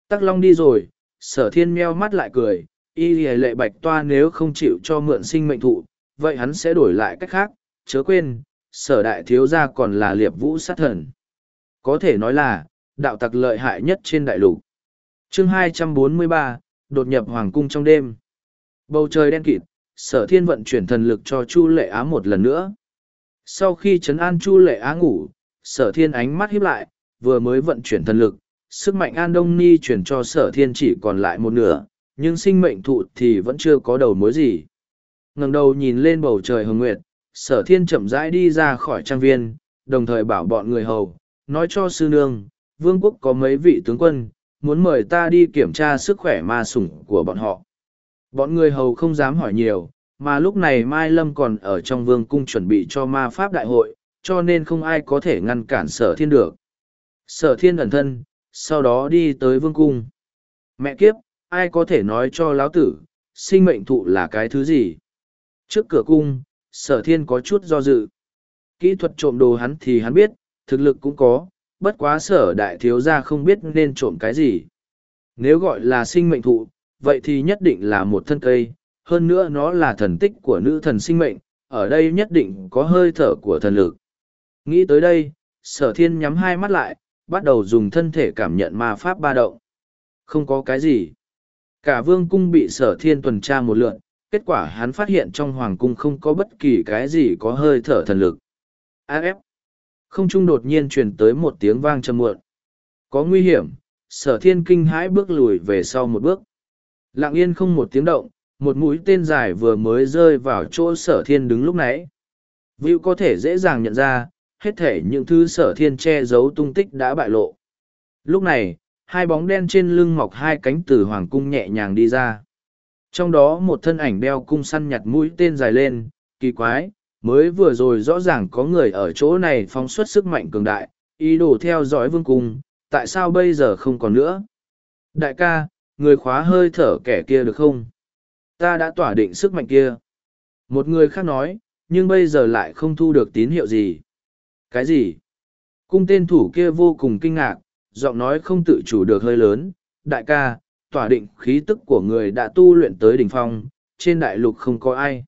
Tắc Long đi rồi, sở thiên meo mắt lại cười, y lệ bạch toa nếu không chịu cho mượn sinh mệnh thụ, vậy hắn sẽ đổi lại cách khác, chớ quên, sở đại thiếu gia còn là liệp vũ sát thần. Có thể nói là, đạo tặc lợi hại nhất trên đại lục. chương 243, đột nhập hoàng cung trong đêm. Bầu trời đen kịt, sở thiên vận chuyển thần lực cho Chu Lệ Á một lần nữa. Sau khi chấn an Chu Lệ Á ngủ, sở thiên ánh mắt híp lại, vừa mới vận chuyển thần lực, sức mạnh An Đông Ni chuyển cho sở thiên chỉ còn lại một nửa, nhưng sinh mệnh thụ thì vẫn chưa có đầu mối gì. ngẩng đầu nhìn lên bầu trời hồng nguyệt, sở thiên chậm rãi đi ra khỏi trang viên, đồng thời bảo bọn người hầu, nói cho sư nương, vương quốc có mấy vị tướng quân, muốn mời ta đi kiểm tra sức khỏe ma sủng của bọn họ. Bọn người hầu không dám hỏi nhiều, mà lúc này Mai Lâm còn ở trong vương cung chuẩn bị cho ma pháp đại hội, cho nên không ai có thể ngăn cản sở thiên được. Sở thiên ẩn thân, sau đó đi tới vương cung. Mẹ kiếp, ai có thể nói cho lão tử, sinh mệnh thụ là cái thứ gì? Trước cửa cung, sở thiên có chút do dự. Kỹ thuật trộm đồ hắn thì hắn biết, thực lực cũng có, bất quá sở đại thiếu gia không biết nên trộm cái gì. Nếu gọi là sinh mệnh thụ, vậy thì nhất định là một thân cây, hơn nữa nó là thần tích của nữ thần sinh mệnh, ở đây nhất định có hơi thở của thần lực. Nghĩ tới đây, sở thiên nhắm hai mắt lại, bắt đầu dùng thân thể cảm nhận ma pháp ba động. Không có cái gì. Cả vương cung bị sở thiên tuần tra một lượn, kết quả hắn phát hiện trong hoàng cung không có bất kỳ cái gì có hơi thở thần lực. AF. Không trung đột nhiên truyền tới một tiếng vang trầm muộn. Có nguy hiểm, sở thiên kinh hãi bước lùi về sau một bước. Lặng yên không một tiếng động, một mũi tên dài vừa mới rơi vào chỗ sở thiên đứng lúc nãy. Vưu có thể dễ dàng nhận ra, hết thể những thứ sở thiên che giấu tung tích đã bại lộ. Lúc này, hai bóng đen trên lưng mọc hai cánh từ hoàng cung nhẹ nhàng đi ra. Trong đó một thân ảnh đeo cung săn nhặt mũi tên dài lên, kỳ quái, mới vừa rồi rõ ràng có người ở chỗ này phóng xuất sức mạnh cường đại, ý đồ theo dõi vương cung, tại sao bây giờ không còn nữa? Đại ca, người khóa hơi thở kẻ kia được không? Ta đã tỏa định sức mạnh kia. Một người khác nói, nhưng bây giờ lại không thu được tín hiệu gì. Cái gì? Cung tên thủ kia vô cùng kinh ngạc, giọng nói không tự chủ được hơi lớn. Đại ca, tỏa định khí tức của người đã tu luyện tới đỉnh phong, trên đại lục không có ai.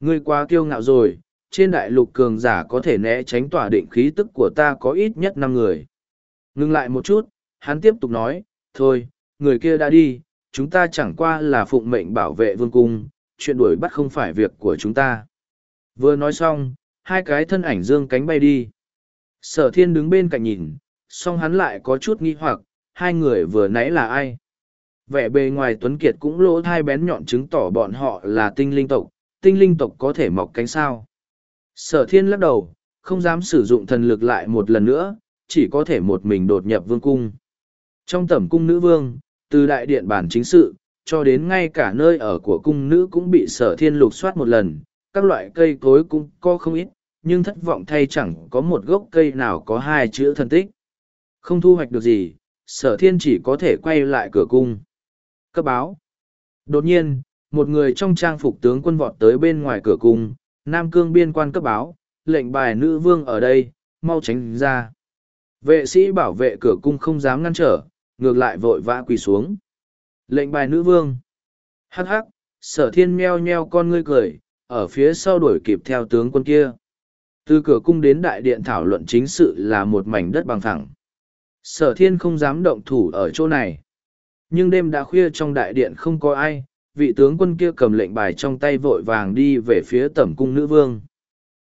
Ngươi quá kiêu ngạo rồi, trên đại lục cường giả có thể né tránh tỏa định khí tức của ta có ít nhất năm người. Ngưng lại một chút, hắn tiếp tục nói, thôi, người kia đã đi, chúng ta chẳng qua là phụng mệnh bảo vệ vương cung, chuyện đuổi bắt không phải việc của chúng ta. Vừa nói xong, hai cái thân ảnh dương cánh bay đi. Sở thiên đứng bên cạnh nhìn, song hắn lại có chút nghi hoặc, hai người vừa nãy là ai? Vẻ bề ngoài Tuấn Kiệt cũng lỗ thai bén nhọn chứng tỏ bọn họ là tinh linh tộc, tinh linh tộc có thể mọc cánh sao. Sở thiên lắc đầu, không dám sử dụng thần lực lại một lần nữa, chỉ có thể một mình đột nhập vương cung. Trong tẩm cung nữ vương, từ đại điện bản chính sự, cho đến ngay cả nơi ở của cung nữ cũng bị sở thiên lục soát một lần, các loại cây cối cũng có không ít, nhưng thất vọng thay chẳng có một gốc cây nào có hai chữ thần tích. Không thu hoạch được gì, sở thiên chỉ có thể quay lại cửa cung. Cấp báo. Đột nhiên, một người trong trang phục tướng quân vọt tới bên ngoài cửa cung, Nam Cương biên quan cấp báo, lệnh bài nữ vương ở đây, mau tránh ra. Vệ sĩ bảo vệ cửa cung không dám ngăn trở, ngược lại vội vã quỳ xuống. Lệnh bài nữ vương. Hắc hắc, sở thiên meo nheo con ngươi cười, ở phía sau đuổi kịp theo tướng quân kia. Từ cửa cung đến đại điện thảo luận chính sự là một mảnh đất bằng thẳng. Sở thiên không dám động thủ ở chỗ này. Nhưng đêm đã khuya trong đại điện không có ai, vị tướng quân kia cầm lệnh bài trong tay vội vàng đi về phía tẩm cung nữ vương.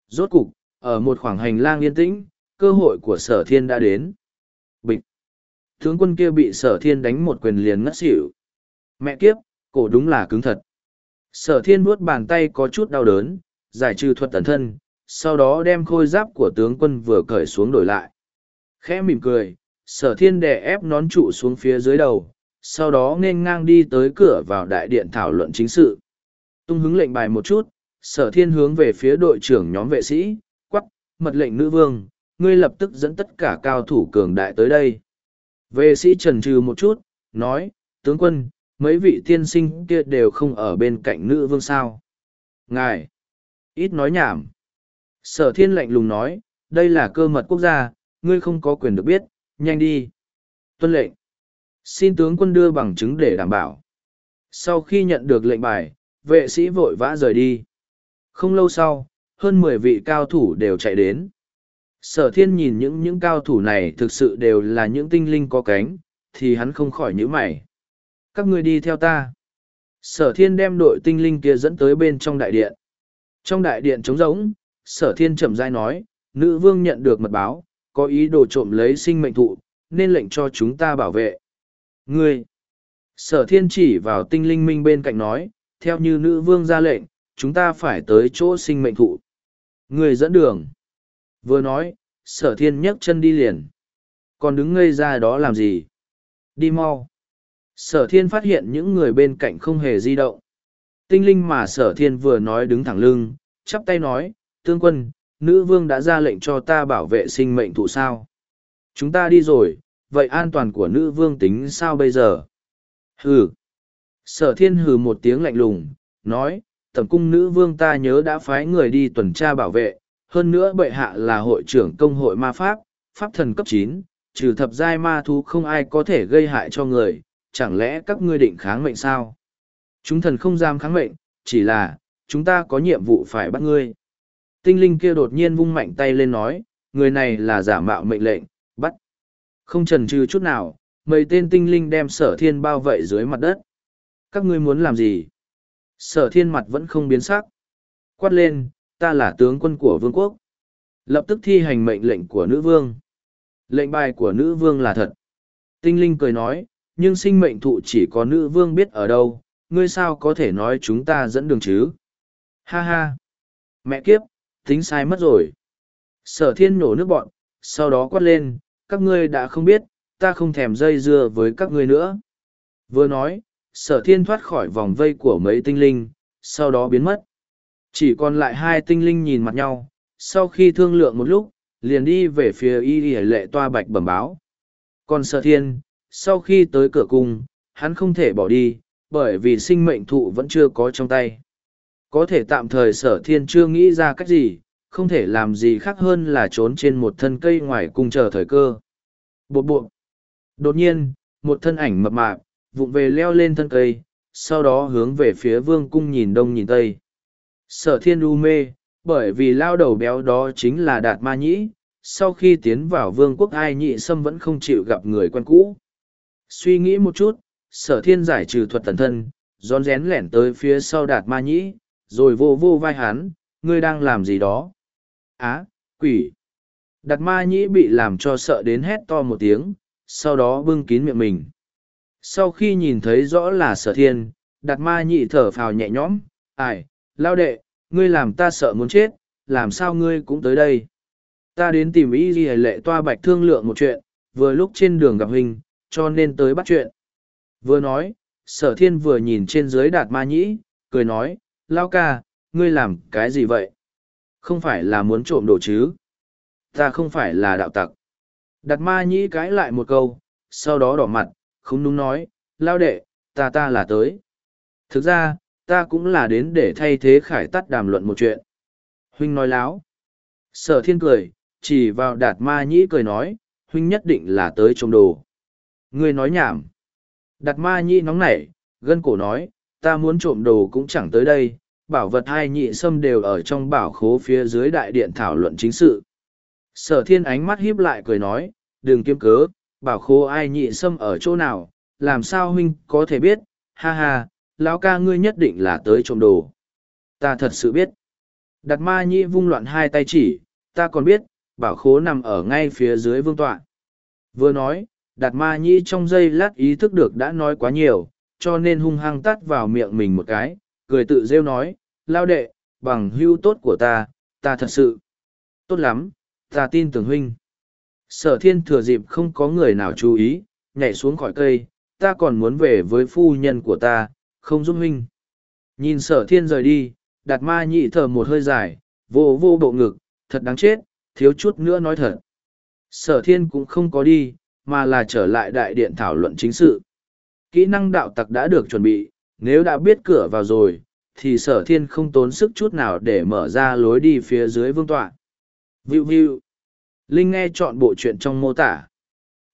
Rốt cục, ở một khoảng hành lang yên tĩnh, cơ hội của sở thiên đã đến. Bịch! Tướng quân kia bị sở thiên đánh một quyền liền ngất xỉu. Mẹ kiếp, cổ đúng là cứng thật. Sở thiên vuốt bàn tay có chút đau đớn, giải trừ thuật tẩn thân, sau đó đem khôi giáp của tướng quân vừa cởi xuống đổi lại. Khẽ mỉm cười, sở thiên đè ép nón trụ xuống phía dưới đầu, sau đó nên ngang đi tới cửa vào đại điện thảo luận chính sự. Tung hứng lệnh bài một chút, sở thiên hướng về phía đội trưởng nhóm vệ sĩ, quắc, mật lệnh nữ vương, ngươi lập tức dẫn tất cả cao thủ cường đại tới đây. Vệ sĩ trần trừ một chút, nói, tướng quân, mấy vị tiên sinh kia đều không ở bên cạnh nữ vương sao. Ngài, ít nói nhảm. Sở thiên lạnh lùng nói, đây là cơ mật quốc gia, ngươi không có quyền được biết, nhanh đi. Tuân lệnh. Xin tướng quân đưa bằng chứng để đảm bảo. Sau khi nhận được lệnh bài, vệ sĩ vội vã rời đi. Không lâu sau, hơn mười vị cao thủ đều chạy đến. Sở thiên nhìn những những cao thủ này thực sự đều là những tinh linh có cánh, thì hắn không khỏi nhíu mày. Các ngươi đi theo ta. Sở thiên đem đội tinh linh kia dẫn tới bên trong đại điện. Trong đại điện trống rỗng, sở thiên chậm rãi nói, nữ vương nhận được mật báo, có ý đồ trộm lấy sinh mệnh thụ, nên lệnh cho chúng ta bảo vệ. Ngươi! Sở thiên chỉ vào tinh linh minh bên cạnh nói, theo như nữ vương ra lệnh, chúng ta phải tới chỗ sinh mệnh thụ. Ngươi dẫn đường. Vừa nói, sở thiên nhấc chân đi liền. Còn đứng ngây ra đó làm gì? Đi mau. Sở thiên phát hiện những người bên cạnh không hề di động. Tinh linh mà sở thiên vừa nói đứng thẳng lưng, chắp tay nói, tương quân, nữ vương đã ra lệnh cho ta bảo vệ sinh mệnh thụ sao. Chúng ta đi rồi, vậy an toàn của nữ vương tính sao bây giờ? Hừ. Sở thiên hừ một tiếng lạnh lùng, nói, tầm cung nữ vương ta nhớ đã phái người đi tuần tra bảo vệ, hơn nữa bệ hạ là hội trưởng công hội ma pháp, pháp thần cấp chín, trừ thập giai ma thú không ai có thể gây hại cho người, chẳng lẽ các ngươi định kháng mệnh sao? Chúng thần không dám kháng mệnh, chỉ là, chúng ta có nhiệm vụ phải bắt ngươi. Tinh linh kia đột nhiên vung mạnh tay lên nói, người này là giả mạo mệnh lệnh, bắt. Không chần chừ chút nào, mấy tên tinh linh đem sở thiên bao vây dưới mặt đất. Các ngươi muốn làm gì? Sở thiên mặt vẫn không biến sắc. Quát lên, ta là tướng quân của vương quốc. Lập tức thi hành mệnh lệnh của nữ vương. Lệnh bài của nữ vương là thật. Tinh linh cười nói, nhưng sinh mệnh thụ chỉ có nữ vương biết ở đâu, ngươi sao có thể nói chúng ta dẫn đường chứ? Ha ha! Mẹ kiếp, tính sai mất rồi. Sở thiên nổ nước bọn, sau đó quát lên, các ngươi đã không biết, ta không thèm dây dưa với các ngươi nữa. Vừa nói, sở thiên thoát khỏi vòng vây của mấy tinh linh, sau đó biến mất. Chỉ còn lại hai tinh linh nhìn mặt nhau, sau khi thương lượng một lúc, liền đi về phía y y lệ toa bạch bẩm báo. Còn sở thiên, sau khi tới cửa cung, hắn không thể bỏ đi, bởi vì sinh mệnh thụ vẫn chưa có trong tay. Có thể tạm thời sở thiên chưa nghĩ ra cách gì, không thể làm gì khác hơn là trốn trên một thân cây ngoài cung chờ thời cơ. Bột bộ. Đột nhiên, một thân ảnh mập mạp, vụng về leo lên thân cây, sau đó hướng về phía vương cung nhìn đông nhìn tây. Sở thiên u mê, bởi vì lao đầu béo đó chính là Đạt Ma Nhĩ, sau khi tiến vào vương quốc ai nhị sâm vẫn không chịu gặp người quen cũ. Suy nghĩ một chút, sở thiên giải trừ thuật tần thân, rón rén lẻn tới phía sau Đạt Ma Nhĩ, rồi vô vô vai hắn, ngươi đang làm gì đó? Á, quỷ! Đạt Ma Nhĩ bị làm cho sợ đến hét to một tiếng, sau đó bưng kín miệng mình. Sau khi nhìn thấy rõ là sở thiên, Đạt Ma Nhĩ thở phào nhẹ nhõm, Ải, lao đệ, ngươi làm ta sợ muốn chết, làm sao ngươi cũng tới đây. Ta đến tìm ý ghi lệ toa bạch thương lượng một chuyện, vừa lúc trên đường gặp hình, cho nên tới bắt chuyện. Vừa nói, sở thiên vừa nhìn trên dưới đạt ma nhĩ, cười nói, lao ca, ngươi làm cái gì vậy? Không phải là muốn trộm đồ chứ? Ta không phải là đạo tặc. Đạt ma nhĩ cãi lại một câu, sau đó đỏ mặt, không đúng nói, lao đệ, ta ta là tới. Thực ra, ta cũng là đến để thay thế khải tắt đàm luận một chuyện. Huynh nói láo. Sở thiên cười, chỉ vào đạt ma nhĩ cười nói, huynh nhất định là tới trộm đồ. Ngươi nói nhảm. Đạt ma nhĩ nóng nảy, gân cổ nói, ta muốn trộm đồ cũng chẳng tới đây, bảo vật hai nhị sâm đều ở trong bảo khố phía dưới đại điện thảo luận chính sự. Sở thiên ánh mắt híp lại cười nói, đừng kiếm cớ, bảo khố ai nhị sâm ở chỗ nào, làm sao huynh có thể biết, ha ha, lão ca ngươi nhất định là tới trộm đồ. Ta thật sự biết. Đặt ma nhị vung loạn hai tay chỉ, ta còn biết, bảo khố nằm ở ngay phía dưới vương tọa. Vừa nói, Đạt ma nhĩ trong giây lát ý thức được đã nói quá nhiều, cho nên hung hăng tắt vào miệng mình một cái, cười tự rêu nói, lao đệ, bằng hưu tốt của ta, ta thật sự. Tốt lắm, ta tin tưởng huynh. Sở thiên thừa dịp không có người nào chú ý, nhảy xuống khỏi cây, ta còn muốn về với phu nhân của ta, không giúp huynh. Nhìn sở thiên rời đi, đạt ma nhị thở một hơi dài, vô vô bộ ngực, thật đáng chết, thiếu chút nữa nói thật. Sở thiên cũng không có đi, mà là trở lại đại điện thảo luận chính sự. Kỹ năng đạo tặc đã được chuẩn bị, nếu đã biết cửa vào rồi, thì sở thiên không tốn sức chút nào để mở ra lối đi phía dưới vương tọa. View view. Linh nghe chọn bộ chuyện trong mô tả.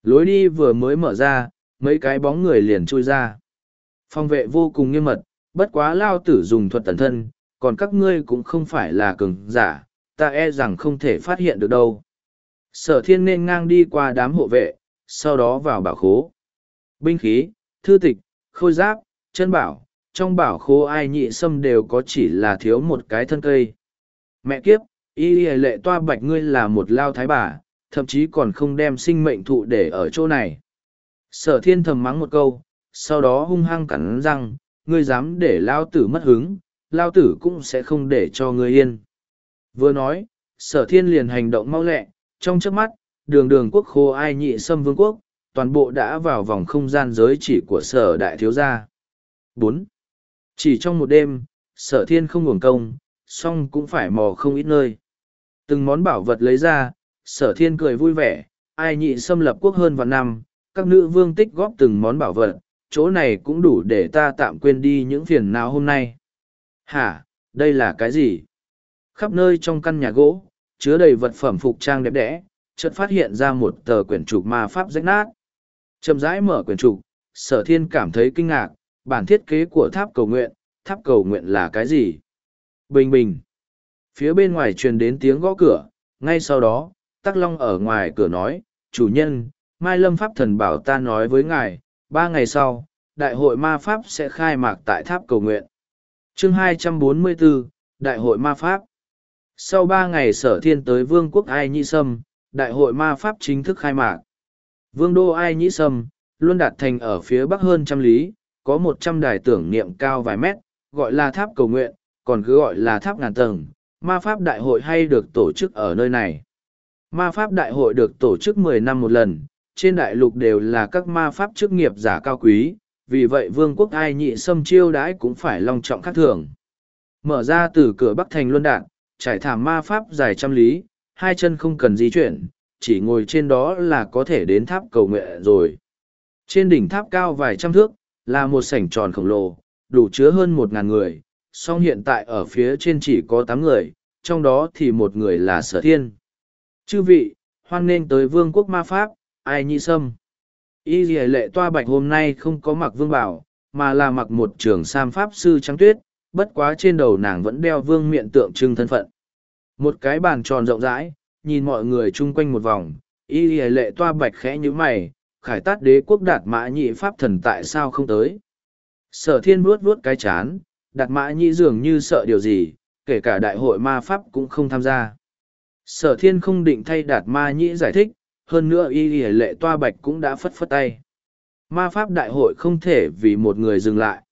Lối đi vừa mới mở ra, mấy cái bóng người liền chui ra. Phòng vệ vô cùng nghiêm mật, bất quá lao tử dùng thuật tẩn thân, còn các ngươi cũng không phải là cường giả, ta e rằng không thể phát hiện được đâu. Sở thiên nên ngang đi qua đám hộ vệ, sau đó vào bảo khố. Binh khí, thư tịch, khôi giáp, chân bảo, trong bảo khố ai nhị sâm đều có chỉ là thiếu một cái thân cây. Mẹ kiếp, y lệ toa bạch ngươi là một lao thái bà, thậm chí còn không đem sinh mệnh thụ để ở chỗ này. Sở thiên thầm mắng một câu, sau đó hung hăng cắn răng, ngươi dám để lao tử mất hứng, lao tử cũng sẽ không để cho ngươi yên. Vừa nói, sở thiên liền hành động mau lẹ, trong trước mắt, đường đường quốc khô ai nhị xâm vương quốc, toàn bộ đã vào vòng không gian giới chỉ của sở đại thiếu gia. bốn Chỉ trong một đêm, sở thiên không ngủng công, song cũng phải mò không ít nơi. Từng món bảo vật lấy ra, sở thiên cười vui vẻ, ai nhị xâm lập quốc hơn vạn năm, các nữ vương tích góp từng món bảo vật, chỗ này cũng đủ để ta tạm quên đi những phiền não hôm nay. Hả, đây là cái gì? Khắp nơi trong căn nhà gỗ, chứa đầy vật phẩm phục trang đẹp đẽ, chợt phát hiện ra một tờ quyển trục ma pháp rách nát. Chậm rãi mở quyển trục, sở thiên cảm thấy kinh ngạc, bản thiết kế của tháp cầu nguyện, tháp cầu nguyện là cái gì? Bình bình. Phía bên ngoài truyền đến tiếng gõ cửa, ngay sau đó, Tắc Long ở ngoài cửa nói, chủ nhân, Mai Lâm Pháp Thần bảo ta nói với ngài, ba ngày sau, đại hội ma pháp sẽ khai mạc tại tháp cầu nguyện. chương 244, Đại hội Ma Pháp Sau ba ngày sở thiên tới Vương quốc Ai Nhi Sâm, Đại hội Ma Pháp chính thức khai mạc. Vương đô Ai Nhĩ Sâm, luôn đạt thành ở phía bắc hơn trăm lý, có một trăm đài tưởng niệm cao vài mét, gọi là tháp cầu nguyện, còn cứ gọi là tháp ngàn tầng. Ma Pháp Đại hội hay được tổ chức ở nơi này. Ma Pháp Đại hội được tổ chức mười năm một lần, trên đại lục đều là các ma pháp chức nghiệp giả cao quý, vì vậy vương quốc ai nhị Sâm chiêu đãi cũng phải long trọng khác thường. Mở ra từ cửa Bắc Thành Luân Đạn, trải thảm ma pháp dài trăm lý, hai chân không cần di chuyển, chỉ ngồi trên đó là có thể đến tháp cầu nguyện rồi. Trên đỉnh tháp cao vài trăm thước, là một sảnh tròn khổng lồ, đủ chứa hơn một ngàn người, song hiện tại ở phía trên chỉ có tám người, trong đó thì một người là sở thiên. Chư vị, hoan nghênh tới vương quốc ma pháp, ai nhi sâm. Y dì lệ toa bạch hôm nay không có mặc vương bảo, mà là mặc một trường sam pháp sư trắng tuyết, bất quá trên đầu nàng vẫn đeo vương miệng tượng trưng thân phận. Một cái bàn tròn rộng rãi, nhìn mọi người chung quanh một vòng, y lệ toa bạch khẽ như mày, khải tát đế quốc đạt mã nhị pháp thần tại sao không tới. Sở thiên vuốt vuốt cái chán, đạt mã nhị dường như sợ điều gì, kể cả đại hội ma pháp cũng không tham gia. Sở thiên không định thay đạt ma nhị giải thích, hơn nữa y lệ toa bạch cũng đã phất phất tay. Ma pháp đại hội không thể vì một người dừng lại.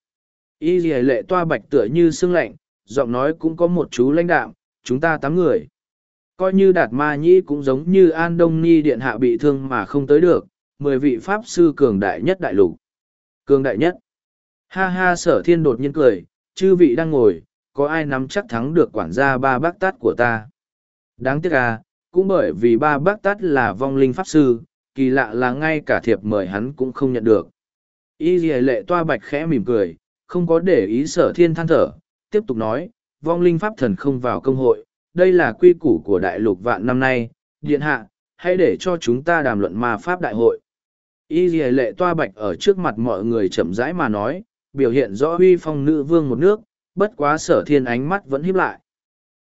Y y lệ toa bạch tựa như sương lạnh, giọng nói cũng có một chú lãnh đạm, chúng ta tám người. Coi như đạt ma nhĩ cũng giống như An Đông Ni điện hạ bị thương mà không tới được, mười vị pháp sư cường đại nhất đại lục. Cường đại nhất. Ha ha sở thiên đột nhiên cười, chư vị đang ngồi, có ai nắm chắc thắng được quản gia ba bác tát của ta. Đáng tiếc à, cũng bởi vì ba bác tát là vong linh pháp sư, kỳ lạ là ngay cả thiệp mời hắn cũng không nhận được. Y dì lệ toa bạch khẽ mỉm cười, không có để ý sở thiên than thở, tiếp tục nói, vong linh pháp thần không vào công hội, đây là quy củ của đại lục vạn năm nay, điện hạ, hãy để cho chúng ta đàm luận ma pháp đại hội. Y dì lệ toa bạch ở trước mặt mọi người chậm rãi mà nói, biểu hiện rõ huy phong nữ vương một nước, bất quá sở thiên ánh mắt vẫn híp lại.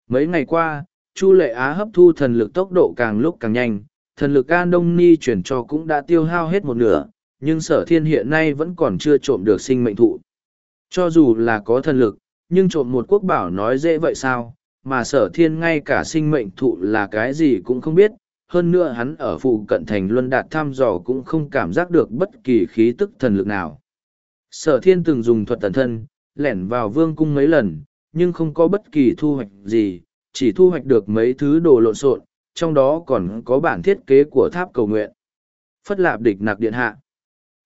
Mấy ngày qua, Chu lệ á hấp thu thần lực tốc độ càng lúc càng nhanh, thần lực An Đông Ni chuyển cho cũng đã tiêu hao hết một nửa, nhưng sở thiên hiện nay vẫn còn chưa trộm được sinh mệnh thụ. Cho dù là có thần lực, nhưng trộm một quốc bảo nói dễ vậy sao, mà sở thiên ngay cả sinh mệnh thụ là cái gì cũng không biết, hơn nữa hắn ở phụ cận thành luân đạt thăm dò cũng không cảm giác được bất kỳ khí tức thần lực nào. Sở thiên từng dùng thuật tần thân, lẻn vào vương cung mấy lần, nhưng không có bất kỳ thu hoạch gì, chỉ thu hoạch được mấy thứ đồ lộn xộn, trong đó còn có bản thiết kế của tháp cầu nguyện. Phất lạp địch nặc điện hạ.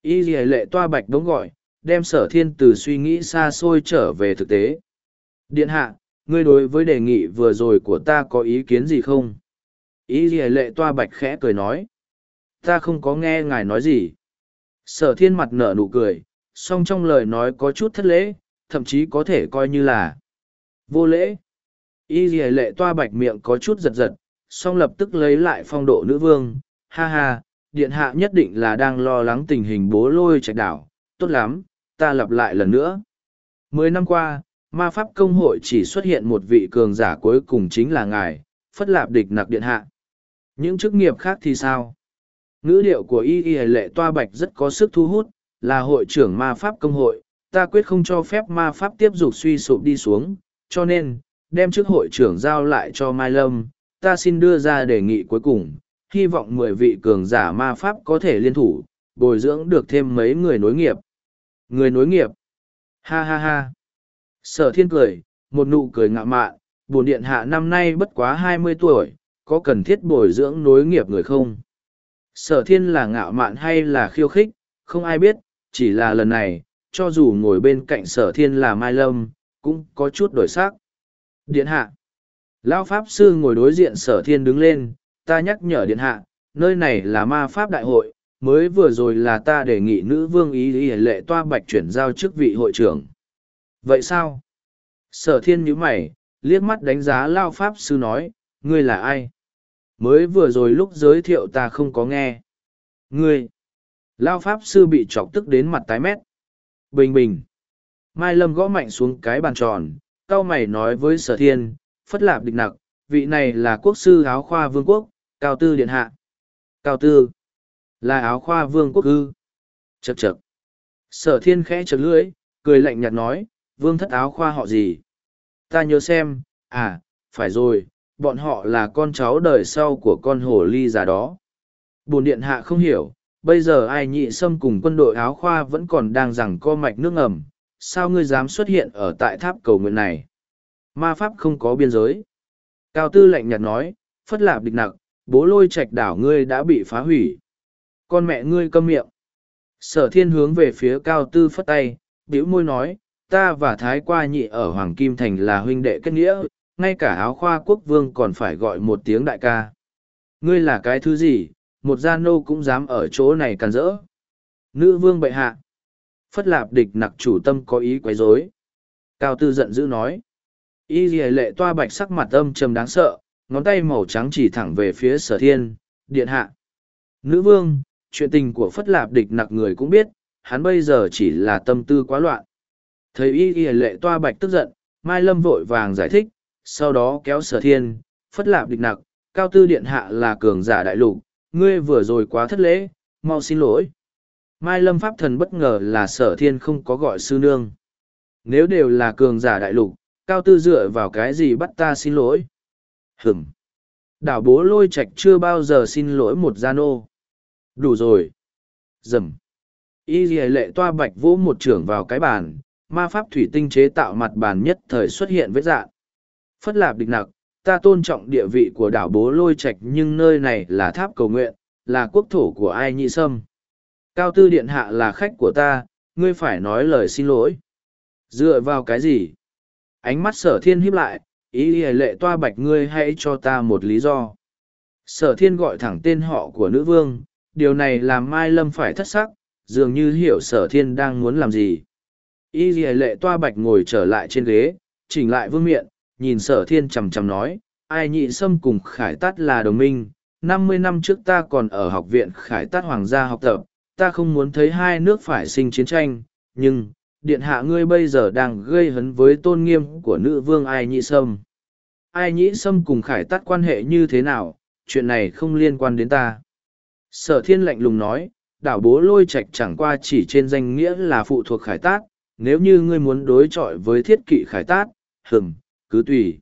Y dì lệ toa bạch đống gọi, đem sở thiên từ suy nghĩ xa xôi trở về thực tế. Điện hạ, ngươi đối với đề nghị vừa rồi của ta có ý kiến gì không? Y dì lệ toa bạch khẽ cười nói. Ta không có nghe ngài nói gì. Sở thiên mặt nở nụ cười, song trong lời nói có chút thất lễ, thậm chí có thể coi như là vô lễ. Y dì lệ toa bạch miệng có chút giật giật, song lập tức lấy lại phong độ nữ vương. Ha ha, điện hạ nhất định là đang lo lắng tình hình bố lôi trạch đảo. Tốt lắm, ta lặp lại lần nữa. Mười năm qua, ma pháp công hội chỉ xuất hiện một vị cường giả cuối cùng chính là ngài, phất lạp địch nặc điện hạ. Những chức nghiệp khác thì sao? Ngữ điệu của y y lệ toa bạch rất có sức thu hút, là hội trưởng ma pháp công hội, ta quyết không cho phép ma pháp tiếp tục suy sụp đi xuống, cho nên, đem chức hội trưởng giao lại cho Mai Lâm, ta xin đưa ra đề nghị cuối cùng, hy vọng mười vị cường giả ma pháp có thể liên thủ, bồi dưỡng được thêm mấy người nối nghiệp. Người nối nghiệp. Ha ha ha. Sở thiên cười, một nụ cười ngạo mạn, bổn điện hạ năm nay bất quá hai mươi tuổi, có cần thiết bồi dưỡng nối nghiệp người không? Sở thiên là ngạo mạn hay là khiêu khích, không ai biết, chỉ là lần này, cho dù ngồi bên cạnh sở thiên là Mai Lâm, cũng có chút đổi sắc. Điện hạ. Lão Pháp Sư ngồi đối diện sở thiên đứng lên, ta nhắc nhở điện hạ, nơi này là ma Pháp Đại hội, mới vừa rồi là ta đề nghị nữ vương ý ý lệ toa bạch chuyển giao chức vị hội trưởng. Vậy sao? Sở thiên nhữ mày, liếc mắt đánh giá Lao Pháp Sư nói, ngươi là ai? Mới vừa rồi lúc giới thiệu ta không có nghe. Ngươi! Lao Pháp Sư bị chọc tức đến mặt tái mét. Bình bình! Mai Lâm gõ mạnh xuống cái bàn tròn, cao mày nói với sở thiên, phất lạp địch nặc, vị này là quốc sư áo khoa vương quốc, cao tư điện hạ. Cao tư, là áo khoa vương quốc ư. chật chật Sở thiên khẽ chật lưỡi, cười lạnh nhạt nói, vương thất áo khoa họ gì? Ta nhớ xem, à, phải rồi, bọn họ là con cháu đời sau của con hồ ly già đó. Bồn điện hạ không hiểu, bây giờ ai nhị sâm cùng quân đội áo khoa vẫn còn đang rằng co mạch nước ngầm, sao ngươi dám xuất hiện ở tại tháp cầu nguyện này? Ma pháp không có biên giới. Cao tư lạnh nhạt nói, phất lạp địch nặc, bố lôi trạch đảo ngươi đã bị phá hủy. Con mẹ ngươi câm miệng. Sở thiên hướng về phía cao tư phất tay, bĩu môi nói, ta và Thái qua nhị ở Hoàng Kim Thành là huynh đệ kết nghĩa, ngay cả áo khoa quốc vương còn phải gọi một tiếng đại ca. Ngươi là cái thứ gì, một gia nô cũng dám ở chỗ này càn rỡ. Nữ vương bệ hạ. Phất lạp địch nặc chủ tâm có ý quấy rối. Cao tư giận dữ nói. Y dì lệ toa bạch sắc mặt âm trầm đáng sợ, ngón tay màu trắng chỉ thẳng về phía sở thiên, điện hạ. Nữ vương, chuyện tình của phất lạp địch nặc người cũng biết, hắn bây giờ chỉ là tâm tư quá loạn. Thấy y y lệ toa bạch tức giận, Mai Lâm vội vàng giải thích, sau đó kéo sở thiên, phất lạp địch nặc, cao tư điện hạ là cường giả đại lục, ngươi vừa rồi quá thất lễ, mau xin lỗi. Mai Lâm Pháp Thần bất ngờ là sở thiên không có gọi sư nương. Nếu đều là cường giả đại lục, cao tư dựa vào cái gì bắt ta xin lỗi? Hửm! Đảo bố lôi Trạch chưa bao giờ xin lỗi một gia nô. Đủ rồi! Dầm! Y dì lệ toa bạch vỗ một trưởng vào cái bàn, ma pháp thủy tinh chế tạo mặt bàn nhất thời xuất hiện vết dạn. Phất lạp địch nặc, ta tôn trọng địa vị của đảo bố lôi Trạch nhưng nơi này là tháp cầu nguyện, là quốc thổ của ai nhị sâm. Cao tư điện hạ là khách của ta, ngươi phải nói lời xin lỗi. Dựa vào cái gì? Ánh mắt sở thiên híp lại, ý ý lệ toa bạch ngươi hãy cho ta một lý do. Sở thiên gọi thẳng tên họ của nữ vương, điều này làm Mai Lâm phải thất sắc, dường như hiểu sở thiên đang muốn làm gì. Y lệ toa bạch ngồi trở lại trên ghế, chỉnh lại vương miện, nhìn sở thiên chầm chầm nói, ai nhị Sâm cùng khải tát là đồng minh, năm mươi năm trước ta còn ở học viện khải tát hoàng gia học tập, ta không muốn thấy hai nước phải sinh chiến tranh, nhưng, điện hạ ngươi bây giờ đang gây hấn với tôn nghiêm của nữ vương ai nhị sâm. Ai nhị sâm cùng khải tát quan hệ như thế nào, chuyện này không liên quan đến ta. Sở thiên lạnh lùng nói, đảo bố lôi Trạch chẳng qua chỉ trên danh nghĩa là phụ thuộc khải tát, nếu như ngươi muốn đối chọi với thiết kỵ khải tát, hừng, cứ tùy.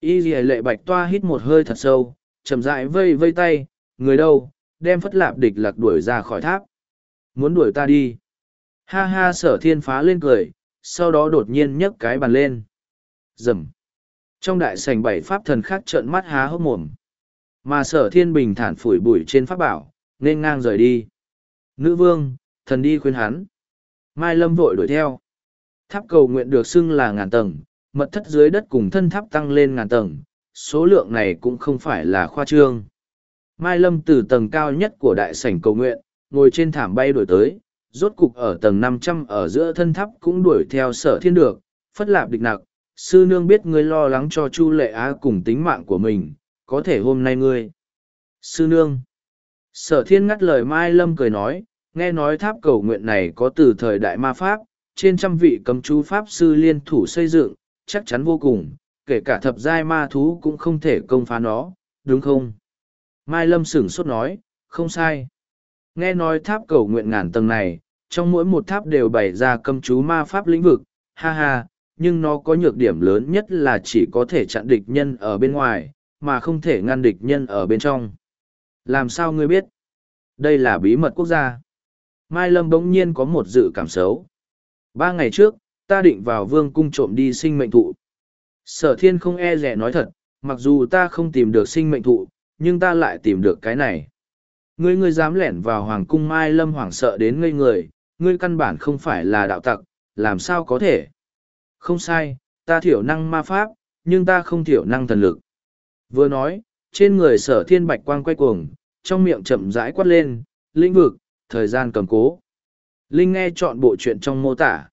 Y dì lệ bạch toa hít một hơi thật sâu, chậm rãi vây vây tay, người đâu, đem phất lạp địch lạc đuổi ra khỏi tháp. Muốn đuổi ta đi. Ha ha sở thiên phá lên cười, sau đó đột nhiên nhấc cái bàn lên. Dầm. Trong đại sảnh bảy pháp thần khác trợn mắt há hốc mồm. Mà sở thiên bình thản phủi bụi trên pháp bảo, nên ngang rời đi. Nữ vương, thần đi khuyên hắn. Mai Lâm vội đuổi theo. Tháp cầu nguyện được xưng là ngàn tầng, mật thất dưới đất cùng thân tháp tăng lên ngàn tầng, số lượng này cũng không phải là khoa trương. Mai Lâm từ tầng cao nhất của đại sảnh cầu nguyện, ngồi trên thảm bay đuổi tới, rốt cục ở tầng năm trăm ở giữa thân tháp cũng đuổi theo sở thiên được, phất lạp địch nặc. Sư nương biết ngươi lo lắng cho Chu Lệ Á cùng tính mạng của mình, có thể hôm nay ngươi. Sư nương. Sở thiên ngắt lời Mai Lâm cười nói, nghe nói tháp cầu nguyện này có từ thời đại ma Pháp, trên trăm vị cấm chú Pháp sư liên thủ xây dựng, chắc chắn vô cùng, kể cả thập giai ma thú cũng không thể công phá nó, đúng không? Mai Lâm sửng sốt nói, không sai. Nghe nói tháp cầu nguyện ngàn tầng này, trong mỗi một tháp đều bày ra cấm chú ma pháp lĩnh vực, ha ha, nhưng nó có nhược điểm lớn nhất là chỉ có thể chặn địch nhân ở bên ngoài, mà không thể ngăn địch nhân ở bên trong. Làm sao ngươi biết? Đây là bí mật quốc gia. Mai Lâm bỗng nhiên có một dự cảm xấu. Ba ngày trước, ta định vào vương cung trộm đi sinh mệnh thụ. Sở thiên không e rẻ nói thật, mặc dù ta không tìm được sinh mệnh thụ, nhưng ta lại tìm được cái này. Ngươi ngươi dám lẻn vào hoàng cung Mai Lâm hoảng sợ đến ngây người, ngươi căn bản không phải là đạo tặc, làm sao có thể? Không sai, ta thiểu năng ma pháp, nhưng ta không thiểu năng thần lực. Vừa nói, trên người sở thiên bạch quang quay cuồng, trong miệng chậm rãi quát lên, lĩnh vực, thời gian cầm cố. Linh nghe chọn bộ chuyện trong mô tả.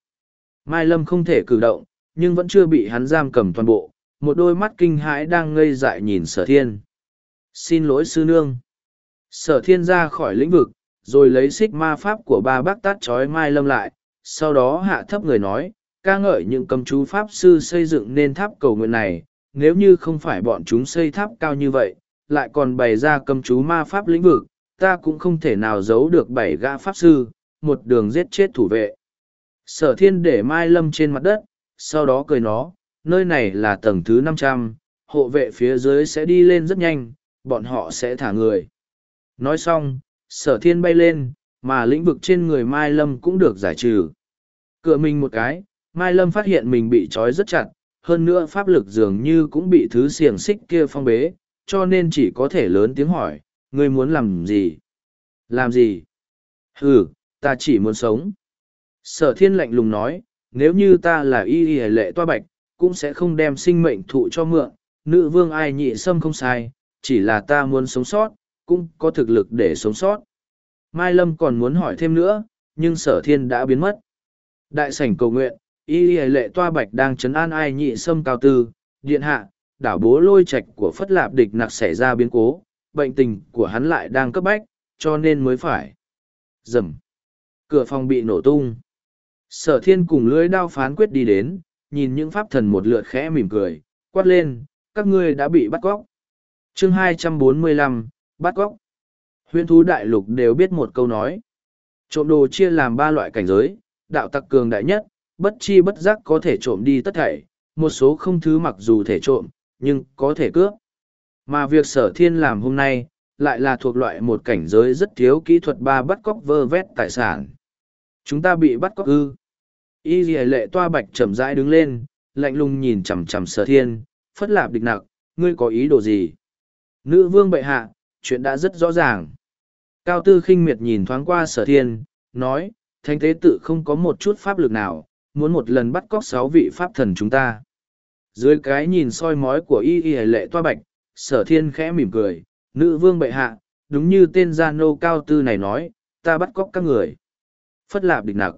Mai Lâm không thể cử động, nhưng vẫn chưa bị hắn giam cầm toàn bộ, một đôi mắt kinh hãi đang ngây dại nhìn sở thiên. Xin lỗi sư nương. Sở thiên ra khỏi lĩnh vực, rồi lấy xích ma pháp của ba bác tát trói Mai Lâm lại, sau đó hạ thấp người nói, ca ngợi những cầm chú pháp sư xây dựng nên tháp cầu nguyện này, nếu như không phải bọn chúng xây tháp cao như vậy, lại còn bày ra cầm chú ma pháp lĩnh vực, ta cũng không thể nào giấu được bảy gã pháp sư, một đường giết chết thủ vệ. Sở thiên để Mai Lâm trên mặt đất, sau đó cười nó, nơi này là tầng thứ năm trăm, hộ vệ phía dưới sẽ đi lên rất nhanh, bọn họ sẽ thả người. Nói xong, sở thiên bay lên, mà lĩnh vực trên người Mai Lâm cũng được giải trừ. Cựa mình một cái, Mai Lâm phát hiện mình bị trói rất chặt, hơn nữa pháp lực dường như cũng bị thứ xiềng xích kia phong bế, cho nên chỉ có thể lớn tiếng hỏi, ngươi muốn làm gì? Làm gì? Ừ, ta chỉ muốn sống. Sở thiên lạnh lùng nói, nếu như ta là y y lệ toa bạch, cũng sẽ không đem sinh mệnh thụ cho mượn, nữ vương ai nhị xâm không sai, chỉ là ta muốn sống sót, cũng có thực lực để sống sót. Mai Lâm còn muốn hỏi thêm nữa, nhưng sở thiên đã biến mất. Đại sảnh cầu nguyện, y y lệ toa bạch đang chấn an ai nhị xâm cao tư, điện hạ, đảo bố lôi Trạch của phất lạp địch nặc xảy ra biến cố, bệnh tình của hắn lại đang cấp bách, cho nên mới phải. Dầm. Cửa phòng bị nổ tung. Sở thiên cùng lưới đao phán quyết đi đến, nhìn những pháp thần một lượt khẽ mỉm cười, quát lên, các ngươi đã bị bắt cóc. chương 245, bắt cóc. Huyên thú đại lục đều biết một câu nói. Trộm đồ chia làm ba loại cảnh giới, đạo tặc cường đại nhất, bất chi bất giác có thể trộm đi tất thảy, một số không thứ mặc dù thể trộm, nhưng có thể cướp. Mà việc sở thiên làm hôm nay, lại là thuộc loại một cảnh giới rất thiếu kỹ thuật ba bắt cóc vơ vét tài sản. Chúng ta bị bắt cóc ư. Y dì lệ toa bạch chậm rãi đứng lên, lạnh lùng nhìn chằm chằm sở thiên, phất lạp địch nặc, ngươi có ý đồ gì? Nữ vương bệ hạ, chuyện đã rất rõ ràng. Cao tư khinh miệt nhìn thoáng qua sở thiên, nói, thánh tế tự không có một chút pháp lực nào, muốn một lần bắt cóc sáu vị pháp thần chúng ta. Dưới cái nhìn soi mói của y y lệ toa bạch, sở thiên khẽ mỉm cười, nữ vương bệ hạ, đúng như tên gia nô cao tư này nói, ta bắt cóc các người. Phất lạp địch nặc.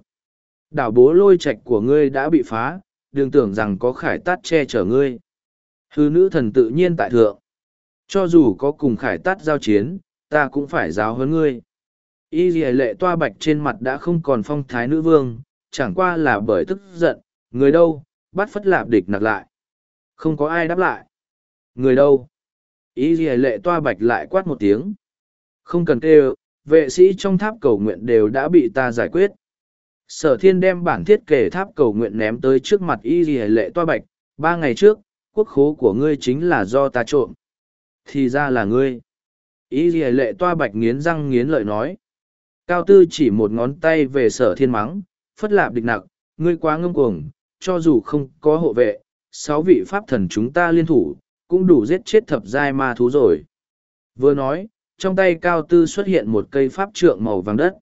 Đảo bố lôi Trạch của ngươi đã bị phá, đừng tưởng rằng có khải tát che chở ngươi. Hư nữ thần tự nhiên tại thượng. Cho dù có cùng khải tát giao chiến, ta cũng phải giáo hơn ngươi. Y dì lệ toa bạch trên mặt đã không còn phong thái nữ vương, chẳng qua là bởi tức giận, người đâu, bắt phất lạp địch nặc lại. Không có ai đáp lại. Người đâu? Ý dì lệ toa bạch lại quát một tiếng. Không cần kêu, vệ sĩ trong tháp cầu nguyện đều đã bị ta giải quyết. Sở thiên đem bản thiết kế tháp cầu nguyện ném tới trước mặt y dì lệ toa bạch. Ba ngày trước, quốc khố của ngươi chính là do ta trộm. Thì ra là ngươi. Y dì lệ toa bạch nghiến răng nghiến lợi nói. Cao tư chỉ một ngón tay về sở thiên mắng, phất lạp địch nặc, ngươi quá ngông cuồng, cho dù không có hộ vệ, sáu vị pháp thần chúng ta liên thủ, cũng đủ giết chết thập giai ma thú rồi. Vừa nói, trong tay cao tư xuất hiện một cây pháp trượng màu vàng đất.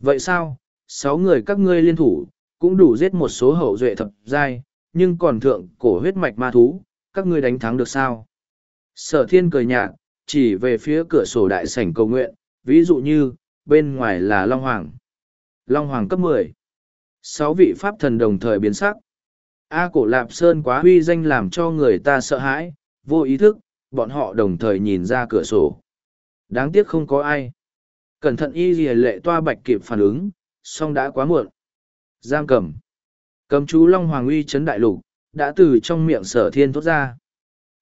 Vậy sao, sáu người các ngươi liên thủ, cũng đủ giết một số hậu duệ thập giai, nhưng còn thượng cổ huyết mạch ma thú, các ngươi đánh thắng được sao? Sở thiên cười nhạt, chỉ về phía cửa sổ đại sảnh cầu nguyện, ví dụ như, bên ngoài là Long Hoàng. Long Hoàng cấp mười Sáu vị pháp thần đồng thời biến sắc. A cổ lạp sơn quá huy danh làm cho người ta sợ hãi, vô ý thức, bọn họ đồng thời nhìn ra cửa sổ. Đáng tiếc không có ai. Cẩn thận y gì lệ toa bạch kịp phản ứng, song đã quá muộn. Giam cầm. Cầm chú Long Hoàng uy chấn đại lục, đã từ trong miệng sở thiên thốt ra.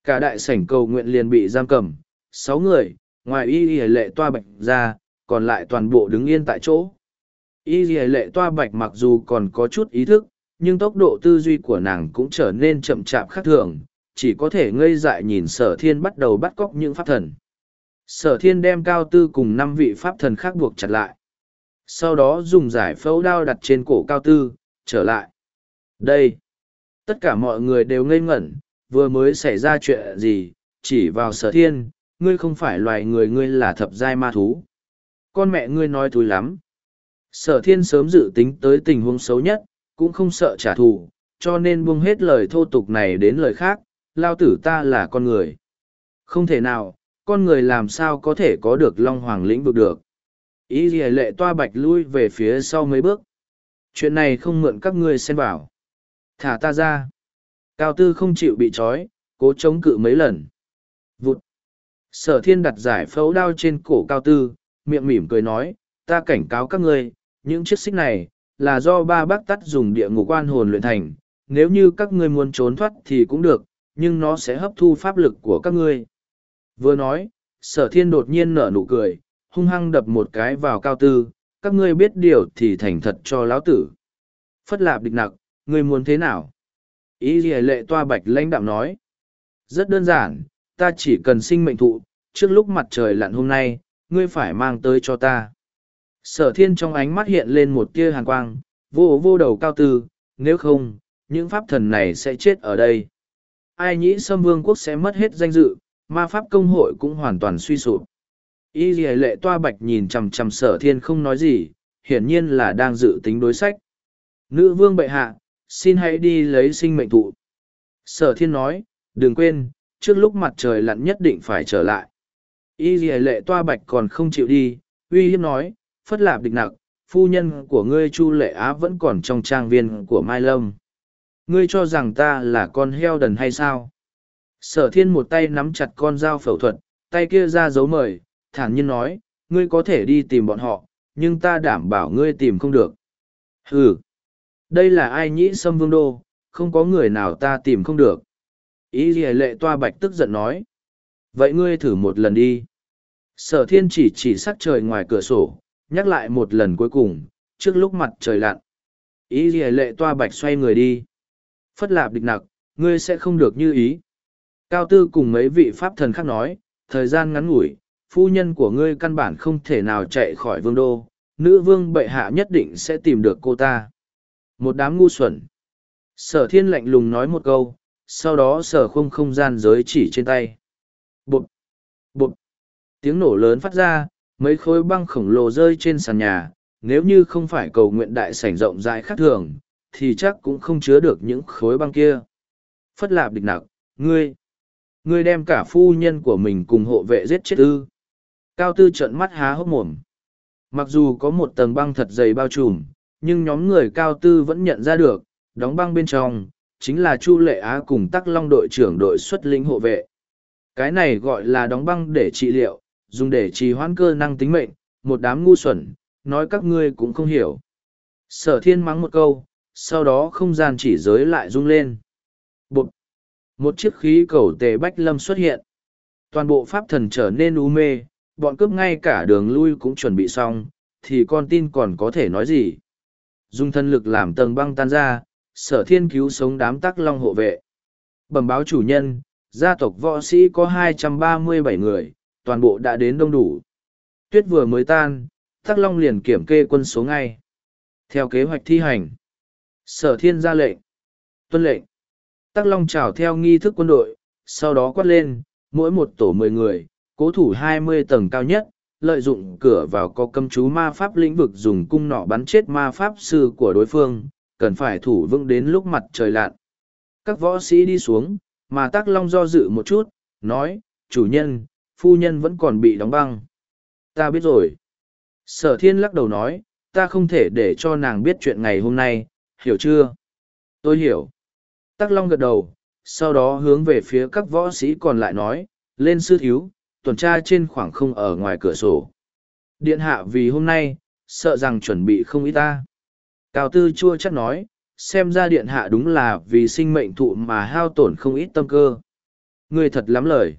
Cả đại sảnh cầu nguyện liền bị giam cầm, sáu người, ngoài y y lệ toa bạch ra, còn lại toàn bộ đứng yên tại chỗ. Y y lệ toa bạch mặc dù còn có chút ý thức, nhưng tốc độ tư duy của nàng cũng trở nên chậm chạp khác thường, chỉ có thể ngây dại nhìn sở thiên bắt đầu bắt cóc những pháp thần. Sở thiên đem cao tư cùng năm vị pháp thần khác buộc chặt lại. Sau đó dùng giải phẫu đao đặt trên cổ cao tư, trở lại. Đây! Tất cả mọi người đều ngây ngẩn, vừa mới xảy ra chuyện gì, chỉ vào sở thiên, ngươi không phải loài người ngươi là thập giai ma thú. Con mẹ ngươi nói thúi lắm. Sở thiên sớm dự tính tới tình huống xấu nhất, cũng không sợ trả thù, cho nên buông hết lời thô tục này đến lời khác, lao tử ta là con người. Không thể nào, con người làm sao có thể có được long hoàng lĩnh vực được. Ý gì lệ toa bạch lui về phía sau mấy bước. Chuyện này không mượn các ngươi xen vào. Thả ta ra. Cao tư không chịu bị trói, cố chống cự mấy lần. Vụt. Sở thiên đặt giải phẫu đao trên cổ cao tư, miệng mỉm cười nói, ta cảnh cáo các ngươi, những chiếc xích này, là do ba bác tắt dùng địa ngục quan hồn luyện thành, nếu như các ngươi muốn trốn thoát thì cũng được, nhưng nó sẽ hấp thu pháp lực của các ngươi. Vừa nói, sở thiên đột nhiên nở nụ cười, hung hăng đập một cái vào cao tư, các ngươi biết điều thì thành thật cho lão tử. Phất lạp địch nặc, ngươi muốn thế nào? ý gì lệ toa bạch lãnh đạm nói rất đơn giản ta chỉ cần sinh mệnh thụ trước lúc mặt trời lặn hôm nay ngươi phải mang tới cho ta sở thiên trong ánh mắt hiện lên một tia hàn quang vô vô đầu cao tư nếu không những pháp thần này sẽ chết ở đây ai nhĩ xâm vương quốc sẽ mất hết danh dự, ma pháp công hội cũng hoàn toàn suy sụp. Y dì lệ toa bạch nhìn chằm chằm sở thiên không nói gì, hiển nhiên là đang dự tính đối sách. Nữ vương bệ hạ, xin hãy đi lấy sinh mệnh thụ. Sở thiên nói, đừng quên, trước lúc mặt trời lặn nhất định phải trở lại. Y dì lệ toa bạch còn không chịu đi, uy hiếp nói, phất lạp địch nặc, phu nhân của ngươi chu lệ á vẫn còn trong trang viên của mai lâm ngươi cho rằng ta là con heo đần hay sao? Sở thiên một tay nắm chặt con dao phẫu thuật, tay kia ra dấu mời, thản nhiên nói, ngươi có thể đi tìm bọn họ, nhưng ta đảm bảo ngươi tìm không được. Ừ đây là ai nhĩ sâm vương đô, không có người nào ta tìm không được. Ý gì lệ toa bạch tức giận nói, vậy ngươi thử một lần đi. Sở thiên chỉ chỉ sắc trời ngoài cửa sổ, nhắc lại một lần cuối cùng, trước lúc mặt trời lặn. Ý gì lệ toa bạch xoay người đi phất lạp địch nặc, ngươi sẽ không được như ý cao tư cùng mấy vị pháp thần khác nói, thời gian ngắn ngủi, phu nhân của ngươi căn bản không thể nào chạy khỏi vương đô, nữ vương bệ hạ nhất định sẽ tìm được cô ta một đám ngu xuẩn sở thiên lạnh lùng nói một câu, sau đó sở không không gian giới chỉ trên tay Bụt! Bụt! tiếng nổ lớn phát ra, mấy khối băng khổng lồ rơi trên sàn nhà, nếu như không phải cầu nguyện đại sảnh rộng rãi khác thường thì chắc cũng không chứa được những khối băng kia. Phất lạp địch nặc, ngươi ngươi đem cả phu nhân của mình cùng hộ vệ giết chết ư. Cao tư trợn mắt há hốc mồm. Mặc dù có một tầng băng thật dày bao trùm, nhưng nhóm người cao tư vẫn nhận ra được, đóng băng bên trong, chính là chu lệ á cùng tắc long đội trưởng đội xuất lĩnh hộ vệ. Cái này gọi là đóng băng để trị liệu, dùng để trì hoãn cơ năng tính mệnh, một đám ngu xuẩn, nói các ngươi cũng không hiểu. Sở thiên mắng một câu sau đó không gian chỉ giới lại rung lên. Bột! một chiếc khí cầu tề bách lâm xuất hiện. Toàn bộ pháp thần trở nên u mê, bọn cướp ngay cả đường lui cũng chuẩn bị xong, thì con tin còn có thể nói gì? Dùng thân lực làm tầng băng tan ra, sở thiên cứu sống đám tắc long hộ vệ. Bẩm báo chủ nhân, gia tộc võ sĩ có 237 người, toàn bộ đã đến đông đủ. Tuyết vừa mới tan, tắc long liền kiểm kê quân số ngay. Theo kế hoạch thi hành sở thiên ra lệnh. Tuân lệnh. Tắc long trào theo nghi thức quân đội, sau đó quát lên, mỗi một tổ mười người, cố thủ hai mươi tầng cao nhất, lợi dụng cửa vào có cấm chú ma pháp lĩnh vực dùng cung nọ bắn chết ma pháp sư của đối phương, cần phải thủ vững đến lúc mặt trời lặn. Các võ sĩ đi xuống, mà tác long do dự một chút, nói, chủ nhân, phu nhân vẫn còn bị đóng băng. Ta biết rồi. Sở thiên lắc đầu nói, ta không thể để cho nàng biết chuyện ngày hôm nay hiểu chưa? Tôi hiểu. Tắc long gật đầu, sau đó hướng về phía các võ sĩ còn lại nói, lên sư thiếu, tuần tra trên khoảng không ở ngoài cửa sổ. Điện hạ vì hôm nay, sợ rằng chuẩn bị không ít ta. Cao tư chua chắc nói, xem ra điện hạ đúng là vì sinh mệnh thụ mà hao tổn không ít tâm cơ. Ngươi thật lắm lời.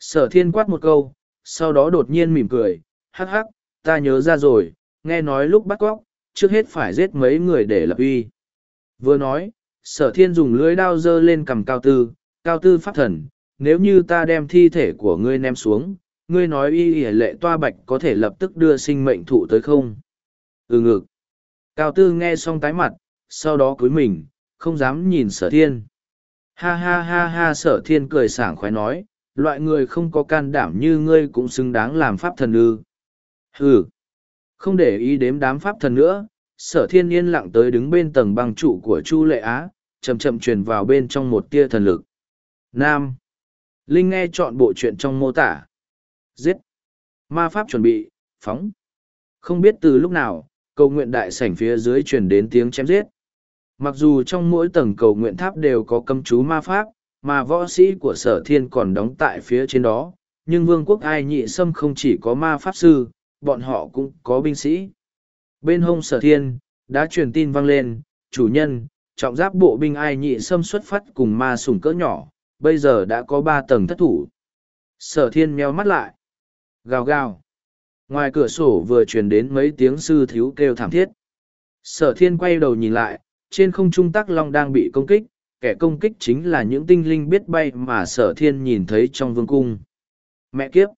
Sở thiên quát một câu, sau đó đột nhiên mỉm cười, hắc hắc, ta nhớ ra rồi, nghe nói lúc bắt cóc trước hết phải giết mấy người để lập uy. Vừa nói, sở thiên dùng lưới đao dơ lên cầm cao tư cao tư pháp thần, nếu như ta đem thi thể của ngươi ném xuống, ngươi nói y ỉa lệ toa bạch có thể lập tức đưa sinh mệnh thụ tới không? Ừ ngực. Cao tư nghe xong tái mặt, sau đó cúi mình, không dám nhìn sở thiên. Ha ha ha ha, sở thiên cười sảng khoái nói, loại người không có can đảm như ngươi cũng xứng đáng làm pháp thần ư. Ừ không để ý đếm đám pháp thần nữa, sở thiên yên lặng tới đứng bên tầng băng trụ của chu lệ á, chậm chậm truyền vào bên trong một tia thần lực. Nam. Linh nghe chọn bộ chuyện trong mô tả. Giết. Ma pháp chuẩn bị, phóng. Không biết từ lúc nào, cầu nguyện đại sảnh phía dưới truyền đến tiếng chém giết. Mặc dù trong mỗi tầng cầu nguyện tháp đều có cấm chú ma pháp, mà võ sĩ của sở thiên còn đóng tại phía trên đó, nhưng vương quốc ai nhị sâm không chỉ có ma pháp sư bọn họ cũng có binh sĩ. Bên hông sở thiên đã truyền tin vang lên chủ nhân trọng giáp bộ binh ai nhị sâm xuất phát cùng ma sùng cỡ nhỏ bây giờ đã có ba tầng thất thủ. Sở thiên meo mắt lại. Gào gào. Ngoài cửa sổ vừa truyền đến mấy tiếng sư thiếu kêu thảm thiết. Sở thiên quay đầu nhìn lại trên không trung tắc long đang bị công kích kẻ công kích chính là những tinh linh biết bay mà sở thiên nhìn thấy trong vương cung. Mẹ kiếp!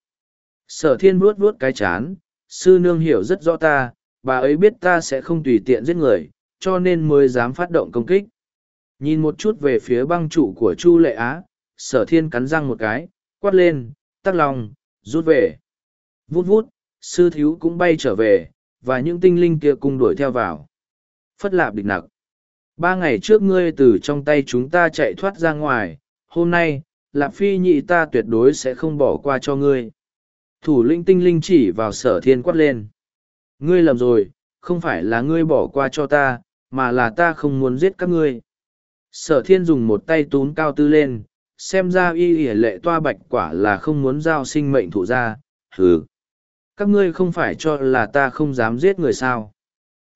Sở thiên vuốt vuốt cái chán, sư nương hiểu rất rõ ta, bà ấy biết ta sẽ không tùy tiện giết người, cho nên mới dám phát động công kích. Nhìn một chút về phía băng trụ của Chu Lệ Á, sở thiên cắn răng một cái, quát lên, tắc lòng, rút về. Vút vút, sư thiếu cũng bay trở về, và những tinh linh kia cùng đuổi theo vào. Phất lạp địch nặc. Ba ngày trước ngươi từ trong tay chúng ta chạy thoát ra ngoài, hôm nay, Lạp Phi nhị ta tuyệt đối sẽ không bỏ qua cho ngươi. Thủ linh tinh linh chỉ vào sở thiên quát lên. Ngươi lầm rồi, không phải là ngươi bỏ qua cho ta, mà là ta không muốn giết các ngươi. Sở thiên dùng một tay tún cao tư lên, xem ra y ỉa lệ toa bạch quả là không muốn giao sinh mệnh thụ ra, hừ. Các ngươi không phải cho là ta không dám giết người sao.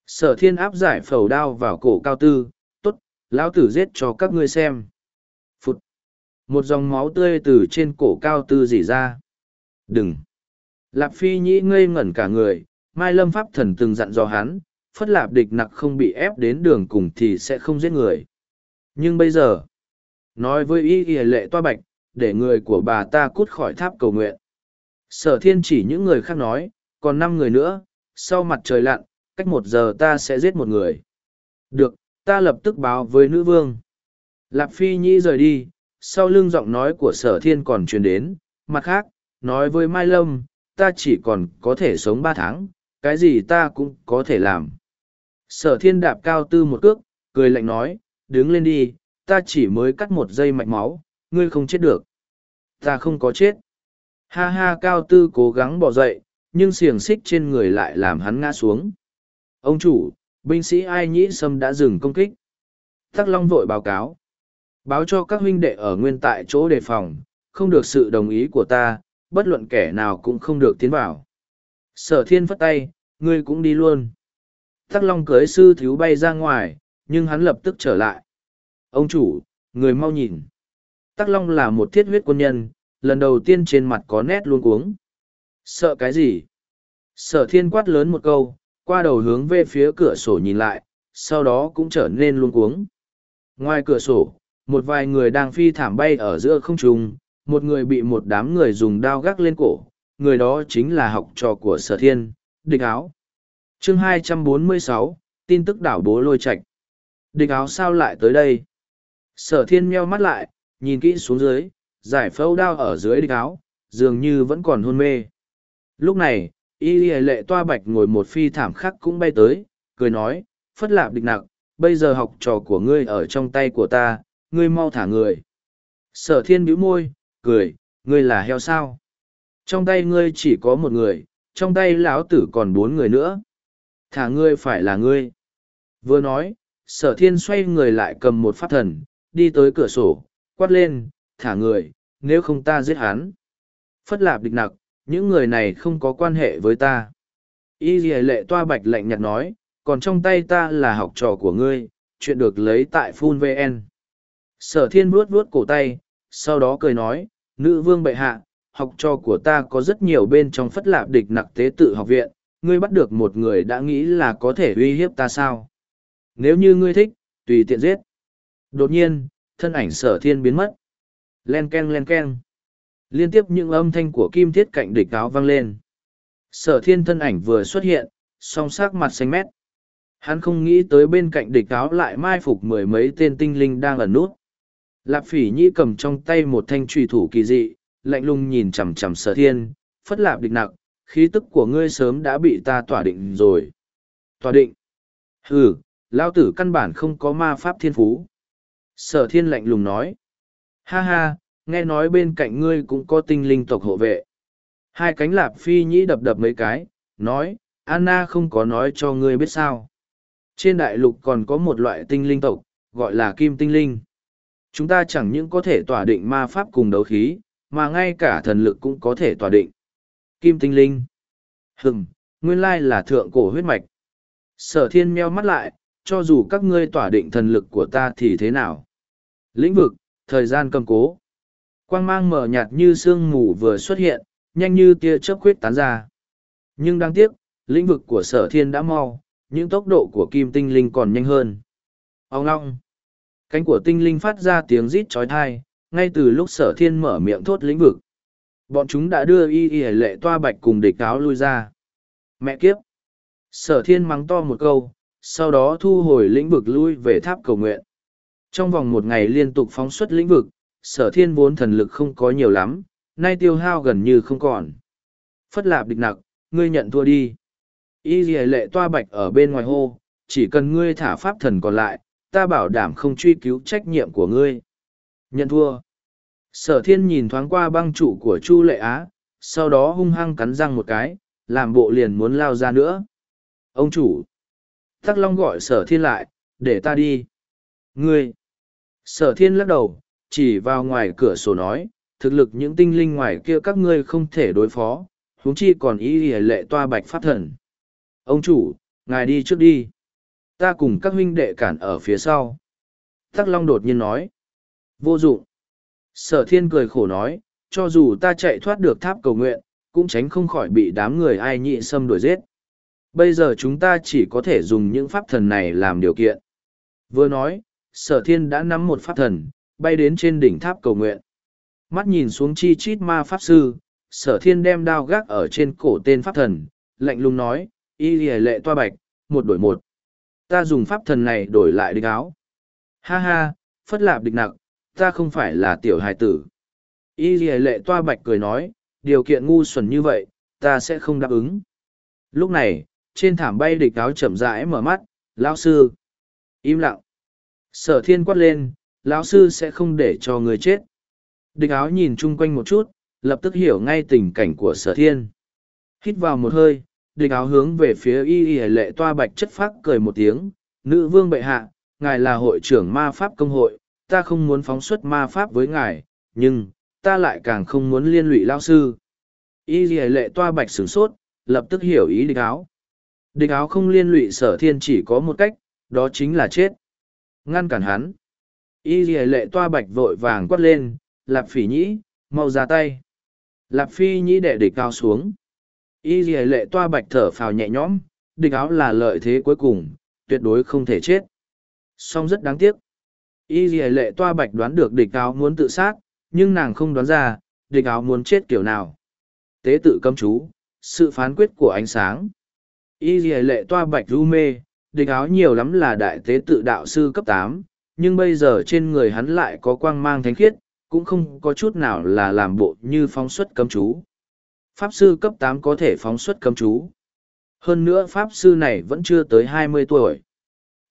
Sở thiên áp giải phẩu đao vào cổ cao tư, tốt, lão tử giết cho các ngươi xem. Phụt. Một dòng máu tươi từ trên cổ cao tư dỉ ra. Đừng. Lạp phi nhĩ ngây ngẩn cả người, Mai Lâm Pháp Thần từng dặn dò hắn, phất lạp địch nặc không bị ép đến đường cùng thì sẽ không giết người. Nhưng bây giờ, nói với y y lệ toa bạch, để người của bà ta cút khỏi tháp cầu nguyện. Sở thiên chỉ những người khác nói, còn năm người nữa, sau mặt trời lặn, cách một giờ ta sẽ giết một người. Được, ta lập tức báo với nữ vương. Lạp Phi Nhĩ rời đi, sau lưng giọng nói của sở thiên còn truyền đến, mặt khác, nói với Mai Lâm, ta chỉ còn có thể sống ba tháng, cái gì ta cũng có thể làm. Sở thiên đạp cao tư một cước, cười lạnh nói, đứng lên đi, ta chỉ mới cắt một dây mạch máu, ngươi không chết được. Ta không có chết. Ha ha cao tư cố gắng bỏ dậy, nhưng xiềng xích trên người lại làm hắn ngã xuống. Ông chủ, binh sĩ ai nhĩ sâm đã dừng công kích. Tắc Long vội báo cáo. Báo cho các huynh đệ ở nguyên tại chỗ đề phòng, không được sự đồng ý của ta, bất luận kẻ nào cũng không được tiến vào. Sở thiên phất tay, ngươi cũng đi luôn. Tắc Long cưới sư thiếu bay ra ngoài, nhưng hắn lập tức trở lại. Ông chủ, người mau nhìn. Tắc Long là một thiết huyết quân nhân, lần đầu tiên trên mặt có nét luôn cuống. Sợ cái gì? Sở thiên quát lớn một câu, qua đầu hướng về phía cửa sổ nhìn lại, sau đó cũng trở nên luôn cuống. Ngoài cửa sổ, một vài người đang phi thảm bay ở giữa không trung, một người bị một đám người dùng đao gác lên cổ, người đó chính là học trò của sở thiên, địch áo. chương 246, tin tức đảo bố lôi Trạch Địch áo sao lại tới đây? Sở thiên meo mắt lại, nhìn kỹ xuống dưới, giải phẫu đao ở dưới địch áo, dường như vẫn còn hôn mê. Lúc này, y lệ toa bạch ngồi một phi thảm khắc cũng bay tới, cười nói, phất lạp địch nặc, bây giờ học trò của ngươi ở trong tay của ta, ngươi mau thả người. Sở thiên bĩu môi, cười, ngươi là heo sao? Trong tay ngươi chỉ có một người, trong tay lão tử còn bốn người nữa. Thả ngươi phải là ngươi. Vừa nói, sở thiên xoay người lại cầm một pháp thần, đi tới cửa sổ, quát lên, thả người, nếu không ta giết hắn. Phất lạp địch nặc, những người này không có quan hệ với ta. Y dì lệ toa bạch lạnh nhạt nói, còn trong tay ta là học trò của ngươi, chuyện được lấy tại Phun VN. Sở thiên vuốt vuốt cổ tay, sau đó cười nói, nữ vương bệ hạ, học trò của ta có rất nhiều bên trong phất lạp địch nặc tế tự học viện, ngươi bắt được một người đã nghĩ là có thể uy hiếp ta sao. Nếu như ngươi thích, tùy tiện giết. Đột nhiên, thân ảnh sở thiên biến mất. Len ken len ken. Liên tiếp những âm thanh của kim thiết cạnh địch áo vang lên. Sở thiên thân ảnh vừa xuất hiện, song sắc mặt xanh mét. Hắn không nghĩ tới bên cạnh địch áo lại mai phục mười mấy tên tinh linh đang ẩn nút. Lạp phỉ nhi cầm trong tay một thanh trùy thủ kỳ dị, lạnh lùng nhìn chằm chằm sở thiên, phất lạp địch nặng, khí tức của ngươi sớm đã bị ta tỏa định rồi. Tỏa định? Ừ, lao tử căn bản không có ma pháp thiên phú. Sở thiên lạnh lùng nói. Ha ha, nghe nói bên cạnh ngươi cũng có tinh linh tộc hộ vệ. Hai cánh lạp phi nhĩ đập đập mấy cái, nói, Anna không có nói cho ngươi biết sao. Trên đại lục còn có một loại tinh linh tộc, gọi là kim tinh linh. Chúng ta chẳng những có thể tỏa định ma pháp cùng đấu khí, mà ngay cả thần lực cũng có thể tỏa định. Kim tinh linh. Hừm, nguyên lai là thượng cổ huyết mạch. Sở thiên meo mắt lại, cho dù các ngươi tỏa định thần lực của ta thì thế nào? Lĩnh vực, thời gian cầm cố. Quang mang mở nhạt như sương mù vừa xuất hiện, nhanh như tia chớp khuyết tán ra. Nhưng đáng tiếc, lĩnh vực của sở thiên đã mau, những tốc độ của kim tinh linh còn nhanh hơn. Ông long Cánh của tinh linh phát ra tiếng rít trói thai, ngay từ lúc sở thiên mở miệng thốt lĩnh vực. Bọn chúng đã đưa y y lệ toa bạch cùng địch áo lui ra. Mẹ kiếp! Sở thiên mắng to một câu, sau đó thu hồi lĩnh vực lui về tháp cầu nguyện. Trong vòng một ngày liên tục phóng xuất lĩnh vực, sở thiên vốn thần lực không có nhiều lắm, nay tiêu hao gần như không còn. Phất lạp địch nặc, ngươi nhận thua đi. Y dì lệ toa bạch ở bên ngoài hô, chỉ cần ngươi thả pháp thần còn lại, ta bảo đảm không truy cứu trách nhiệm của ngươi. Nhận thua. Sở thiên nhìn thoáng qua băng trụ của Chu Lệ Á, sau đó hung hăng cắn răng một cái, làm bộ liền muốn lao ra nữa. Ông chủ. Tắc Long gọi sở thiên lại, để ta đi. Ngươi. Sở thiên lắc đầu, chỉ vào ngoài cửa sổ nói, thực lực những tinh linh ngoài kia các ngươi không thể đối phó, huống chi còn ý hề lệ toa bạch pháp thần. Ông chủ, ngài đi trước đi. Ta cùng các huynh đệ cản ở phía sau. Tắc Long đột nhiên nói. Vô dụng. Sở thiên cười khổ nói, cho dù ta chạy thoát được tháp cầu nguyện, cũng tránh không khỏi bị đám người ai nhị xâm đuổi giết. Bây giờ chúng ta chỉ có thể dùng những pháp thần này làm điều kiện. Vừa nói, sở thiên đã nắm một pháp thần, bay đến trên đỉnh tháp cầu nguyện. Mắt nhìn xuống chi chít ma pháp sư, sở thiên đem đao gác ở trên cổ tên pháp thần, lạnh lùng nói, y lệ toa bạch, một đổi một. Ta dùng pháp thần này đổi lại địch áo. Ha ha, phất lạp địch nặng ta không phải là tiểu hài tử. Y lì lệ toa bạch cười nói, điều kiện ngu xuẩn như vậy, ta sẽ không đáp ứng. Lúc này, trên thảm bay địch áo chậm rãi mở mắt, lão sư. Im lặng. Sở thiên quát lên, lão sư sẽ không để cho người chết. Địch áo nhìn chung quanh một chút, lập tức hiểu ngay tình cảnh của sở thiên. Hít vào một hơi, địch áo hướng về phía y y lệ toa bạch chất phác cười một tiếng, nữ vương bệ hạ, ngài là hội trưởng ma pháp công hội, ta không muốn phóng xuất ma pháp với ngài, nhưng, ta lại càng không muốn liên lụy lao sư. Y y lệ toa bạch sửng sốt, lập tức hiểu ý địch áo. Địch áo không liên lụy sở thiên chỉ có một cách, đó chính là chết. Ngăn cản hắn. Y y lệ toa bạch vội vàng quát lên, lạp phỉ nhĩ, mau ra tay. Lạp phi nhĩ đệ địch cao xuống. Y dì lệ toa bạch thở phào nhẹ nhõm, địch áo là lợi thế cuối cùng, tuyệt đối không thể chết. Song rất đáng tiếc. Y dì lệ toa bạch đoán được địch áo muốn tự sát, nhưng nàng không đoán ra, địch áo muốn chết kiểu nào. Tế tự cấm chú, sự phán quyết của ánh sáng. Y dì lệ toa bạch ru mê, địch áo nhiều lắm là đại tế tự đạo sư cấp tám, nhưng bây giờ trên người hắn lại có quang mang thánh khiết, cũng không có chút nào là làm bộ như phóng xuất cấm chú. Pháp sư cấp tám có thể phóng xuất cấm chú. Hơn nữa Pháp sư này vẫn chưa tới hai mươi tuổi.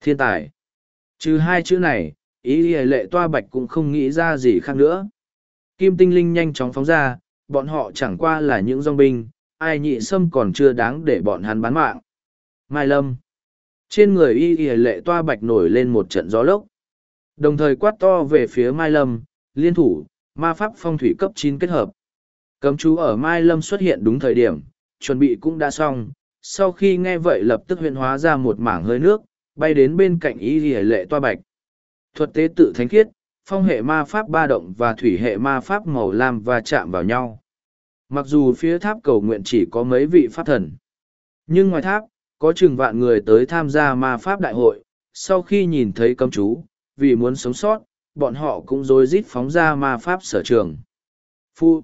Thiên tài. Trừ hai chữ này, ý lệ toa bạch cũng không nghĩ ra gì khác nữa. Kim tinh linh nhanh chóng phóng ra, bọn họ chẳng qua là những dòng binh, ai nhị sâm còn chưa đáng để bọn hắn bán mạng. Mai Lâm. Trên người y y lệ toa bạch nổi lên một trận gió lốc. Đồng thời quát to về phía Mai Lâm, liên thủ, ma pháp phong thủy cấp chín kết hợp. Cấm chú ở Mai Lâm xuất hiện đúng thời điểm, chuẩn bị cũng đã xong, sau khi nghe vậy lập tức huyện hóa ra một mảng hơi nước, bay đến bên cạnh y ghi lệ toa bạch. Thuật tế tự thánh khiết, phong hệ ma pháp ba động và thủy hệ ma pháp màu lam và chạm vào nhau. Mặc dù phía tháp cầu nguyện chỉ có mấy vị pháp thần, nhưng ngoài tháp, có chừng vạn người tới tham gia ma pháp đại hội, sau khi nhìn thấy cấm chú, vì muốn sống sót, bọn họ cũng rối rít phóng ra ma pháp sở trường. Phu,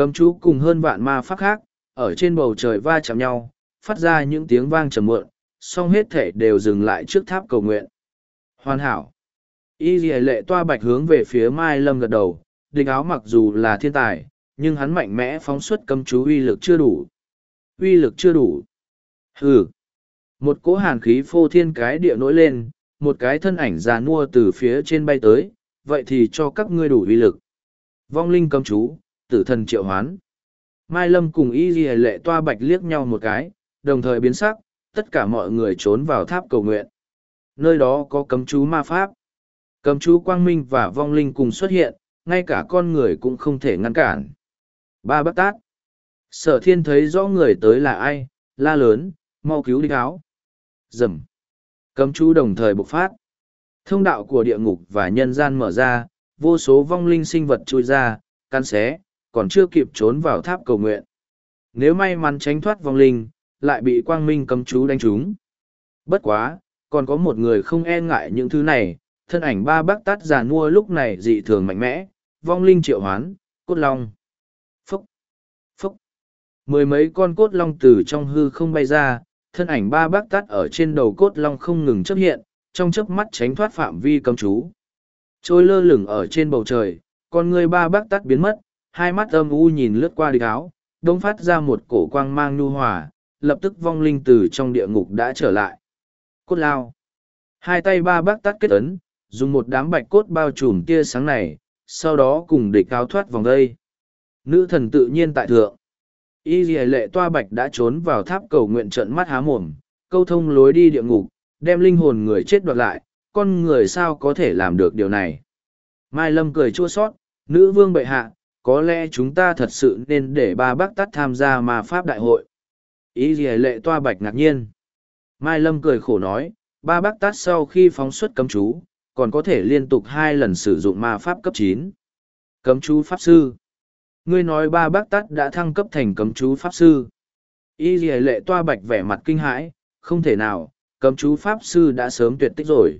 cấm chú cùng hơn vạn ma pháp khác, ở trên bầu trời va chạm nhau, phát ra những tiếng vang trầm mượn, song hết thể đều dừng lại trước tháp cầu nguyện. Hoàn hảo. Y dì lệ toa bạch hướng về phía Mai Lâm gật đầu, địch áo mặc dù là thiên tài, nhưng hắn mạnh mẽ phóng xuất cấm chú uy lực chưa đủ. Uy lực chưa đủ. Hừ. Một cỗ hàn khí phô thiên cái địa nổi lên, một cái thân ảnh già nua từ phía trên bay tới, vậy thì cho các ngươi đủ uy lực. Vong linh cấm chú, tử thần triệu hoán. Mai Lâm cùng Y Ghi lệ toa bạch liếc nhau một cái, đồng thời biến sắc, tất cả mọi người trốn vào tháp cầu nguyện. Nơi đó có cấm chú ma pháp. Cấm chú quang minh và vong linh cùng xuất hiện, ngay cả con người cũng không thể ngăn cản. Ba bắt tát. Sở thiên thấy rõ người tới là ai, la lớn, mau cứu đi áo. Dầm. Cấm chú đồng thời bộc phát. Thông đạo của địa ngục và nhân gian mở ra, vô số vong linh sinh vật chui ra, căn xé, còn chưa kịp trốn vào tháp cầu nguyện. Nếu may mắn tránh thoát vong linh, lại bị quang minh cấm chú đánh trúng. Bất quá, còn có một người không e ngại những thứ này, thân ảnh ba bác tát già nua lúc này dị thường mạnh mẽ, vong linh triệu hoán, cốt long. Phúc, phúc. Mười mấy con cốt long từ trong hư không bay ra, thân ảnh ba bác tát ở trên đầu cốt long không ngừng chấp hiện, trong chớp mắt tránh thoát phạm vi cấm chú. Trôi lơ lửng ở trên bầu trời, con người ba bác tát biến mất, hai mắt âm u nhìn lướt qua địch áo, đông phát ra một cổ quang mang nhu hòa, lập tức vong linh từ trong địa ngục đã trở lại. Cốt lao. Hai tay ba bác tát kết ấn, dùng một đám bạch cốt bao trùm tia sáng này, sau đó cùng địch áo thoát vòng đây. Nữ thần tự nhiên tại thượng. Y dì lệ toa bạch đã trốn vào tháp cầu nguyện trận mắt há mồm, câu thông lối đi địa ngục, đem linh hồn người chết đoạt lại, con người sao có thể làm được điều này. Mai Lâm cười chua sót, nữ vương bệ hạ, có lẽ chúng ta thật sự nên để ba bác tắt tham gia ma pháp đại hội. Ý gì lệ toa bạch ngạc nhiên. Mai Lâm cười khổ nói, ba bác tát sau khi phóng xuất cấm chú, còn có thể liên tục hai lần sử dụng ma pháp cấp chín. Cấm chú pháp sư. Ngươi nói ba bác tát đã thăng cấp thành cấm chú pháp sư. Y dì lệ toa bạch vẻ mặt kinh hãi, không thể nào, cấm chú pháp sư đã sớm tuyệt tích rồi.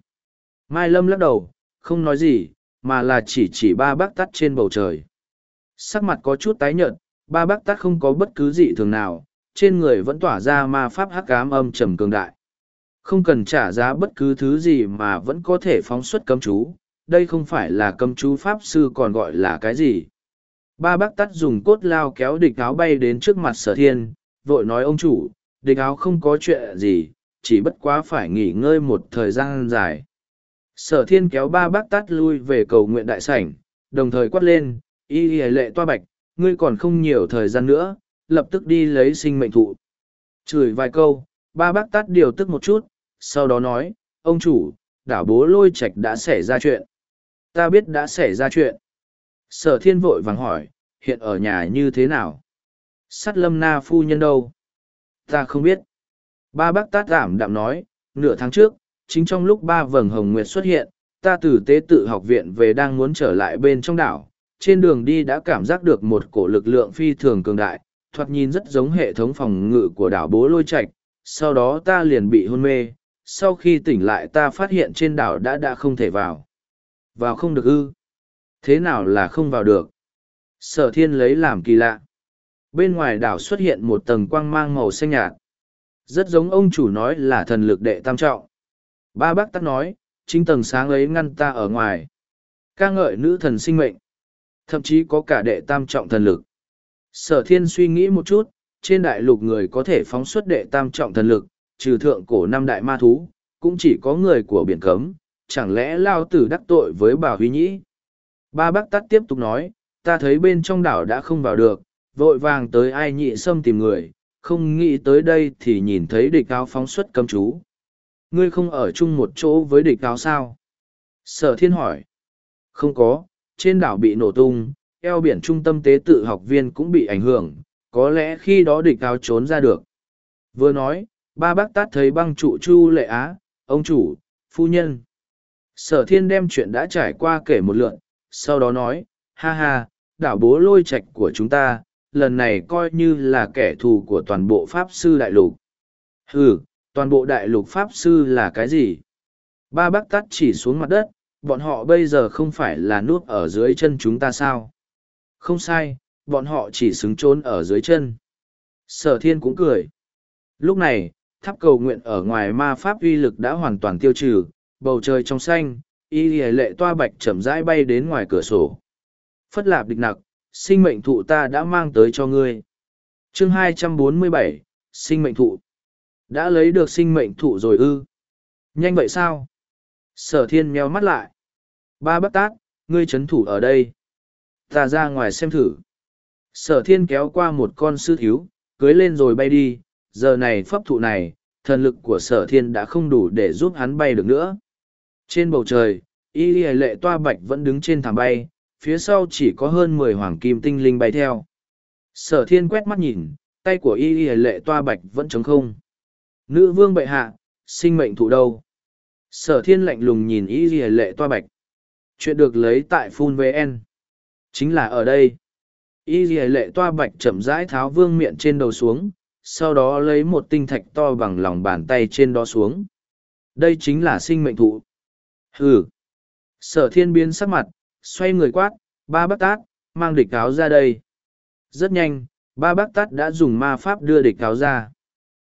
Mai Lâm lắc đầu, không nói gì, mà là chỉ chỉ ba bác tát trên bầu trời. Sắc mặt có chút tái nhợt, ba bác tát không có bất cứ gì thường nào, trên người vẫn tỏa ra ma pháp hắc ám âm trầm cường đại. Không cần trả giá bất cứ thứ gì mà vẫn có thể phóng xuất cấm chú, đây không phải là cấm chú pháp sư còn gọi là cái gì. Ba bác tát dùng cốt lao kéo địch áo bay đến trước mặt sở thiên, vội nói ông chủ, địch áo không có chuyện gì, chỉ bất quá phải nghỉ ngơi một thời gian dài. Sở thiên kéo ba bác tát lui về cầu nguyện đại sảnh, đồng thời quát lên, y lệ toa bạch, ngươi còn không nhiều thời gian nữa, lập tức đi lấy sinh mệnh thụ. Chửi vài câu, ba bác tắt điều tức một chút, sau đó nói, ông chủ, đảo bố lôi Trạch đã xảy ra chuyện. Ta biết đã xảy ra chuyện. Sở thiên vội vàng hỏi, hiện ở nhà như thế nào? Sắt lâm na phu nhân đâu? Ta không biết. Ba bác tát giảm đạm nói, nửa tháng trước, chính trong lúc ba vầng hồng nguyệt xuất hiện, ta từ tế tự học viện về đang muốn trở lại bên trong đảo. Trên đường đi đã cảm giác được một cổ lực lượng phi thường cường đại, thoạt nhìn rất giống hệ thống phòng ngự của đảo bố lôi Trạch. sau đó ta liền bị hôn mê, sau khi tỉnh lại ta phát hiện trên đảo đã đã không thể vào. Vào không được ư. Thế nào là không vào được? Sở thiên lấy làm kỳ lạ. Bên ngoài đảo xuất hiện một tầng quang mang màu xanh nhạt. Rất giống ông chủ nói là thần lực đệ tam trọng. Ba bác tắc nói, chính tầng sáng ấy ngăn ta ở ngoài. ca ngợi nữ thần sinh mệnh. Thậm chí có cả đệ tam trọng thần lực. Sở thiên suy nghĩ một chút, trên đại lục người có thể phóng xuất đệ tam trọng thần lực, trừ thượng cổ năm đại ma thú, cũng chỉ có người của biển cấm, chẳng lẽ lao tử đắc tội với bà Huy Nhĩ. Ba bác tắt tiếp tục nói, ta thấy bên trong đảo đã không vào được, vội vàng tới ai nhị xâm tìm người, không nghĩ tới đây thì nhìn thấy địch áo phóng xuất cấm chú. Ngươi không ở chung một chỗ với địch áo sao? Sở thiên hỏi. Không có, trên đảo bị nổ tung, eo biển trung tâm tế tự học viên cũng bị ảnh hưởng, có lẽ khi đó địch áo trốn ra được. Vừa nói, ba bác tát thấy băng trụ chu lệ á, ông chủ, phu nhân. Sở thiên đem chuyện đã trải qua kể một lượn, sau đó nói, ha ha, đảo bố lôi Trạch của chúng ta, lần này coi như là kẻ thù của toàn bộ Pháp Sư Đại Lục. Ừ, toàn bộ Đại Lục Pháp Sư là cái gì? Ba bác tắt chỉ xuống mặt đất, bọn họ bây giờ không phải là nuốt ở dưới chân chúng ta sao? Không sai, bọn họ chỉ xứng trốn ở dưới chân. Sở thiên cũng cười. Lúc này, tháp cầu nguyện ở ngoài ma pháp uy lực đã hoàn toàn tiêu trừ, bầu trời trong xanh, y lệ toa bạch chậm rãi bay đến ngoài cửa sổ. Phất lạp địch nặc, sinh mệnh thụ ta đã mang tới cho ngươi. chương 247, sinh mệnh thụ. Đã lấy được sinh mệnh thụ rồi ư. Nhanh vậy sao? Sở thiên meo mắt lại. Ba bác tát, ngươi chấn thủ ở đây. Ta ra ngoài xem thử. Sở thiên kéo qua một con sư thiếu, cưới lên rồi bay đi. Giờ này pháp thụ này, thần lực của sở thiên đã không đủ để giúp hắn bay được nữa. Trên bầu trời, y lệ toa bạch vẫn đứng trên thảm bay, phía sau chỉ có hơn mười hoàng kim tinh linh bay theo. Sở thiên quét mắt nhìn, tay của y y lệ toa bạch vẫn trống không. Nữ vương bệ hạ, sinh mệnh thụ đâu? Sở thiên lạnh lùng nhìn y y lệ toa bạch. Chuyện được lấy tại Phun VN. Chính là ở đây. Y y lệ toa bạch chậm rãi tháo vương miệng trên đầu xuống, sau đó lấy một tinh thạch to bằng lòng bàn tay trên đó xuống. Đây chính là sinh mệnh thụ. Hừ. Sở thiên biến sắc mặt, xoay người quát, ba bác tát, mang địch cáo ra đây. Rất nhanh, ba bác tát đã dùng ma pháp đưa địch cáo ra.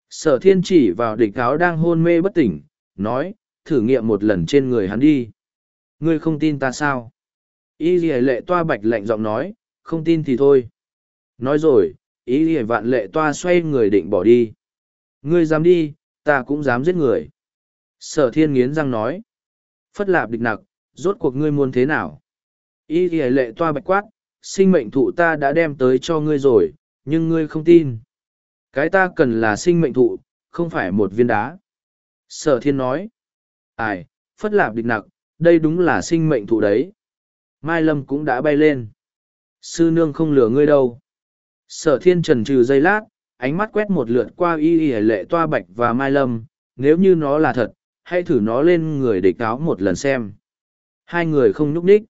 Sở thiên chỉ vào địch cáo đang hôn mê bất tỉnh, nói, thử nghiệm một lần trên người hắn đi. Ngươi không tin ta sao? Y dì lệ toa bạch lạnh giọng nói, không tin thì thôi. Nói rồi, y dì vạn lệ toa xoay người định bỏ đi. Ngươi dám đi, ta cũng dám giết người. Sở thiên nghiến răng nói. Phất lạp địch nặc, rốt cuộc ngươi muốn thế nào? Y dì lệ toa bạch quát, sinh mệnh thụ ta đã đem tới cho ngươi rồi, nhưng ngươi không tin. Cái ta cần là sinh mệnh thụ, không phải một viên đá. Sở thiên nói. Ai, phất lạp địch nặc, đây đúng là sinh mệnh thụ đấy. Mai Lâm cũng đã bay lên. Sư nương không lừa ngươi đâu. Sở thiên trần trừ giây lát, ánh mắt quét một lượt qua y y lệ toa bạch và Mai Lâm, nếu như nó là thật, hãy thử nó lên người địch áo một lần xem. Hai người không nhúc đích,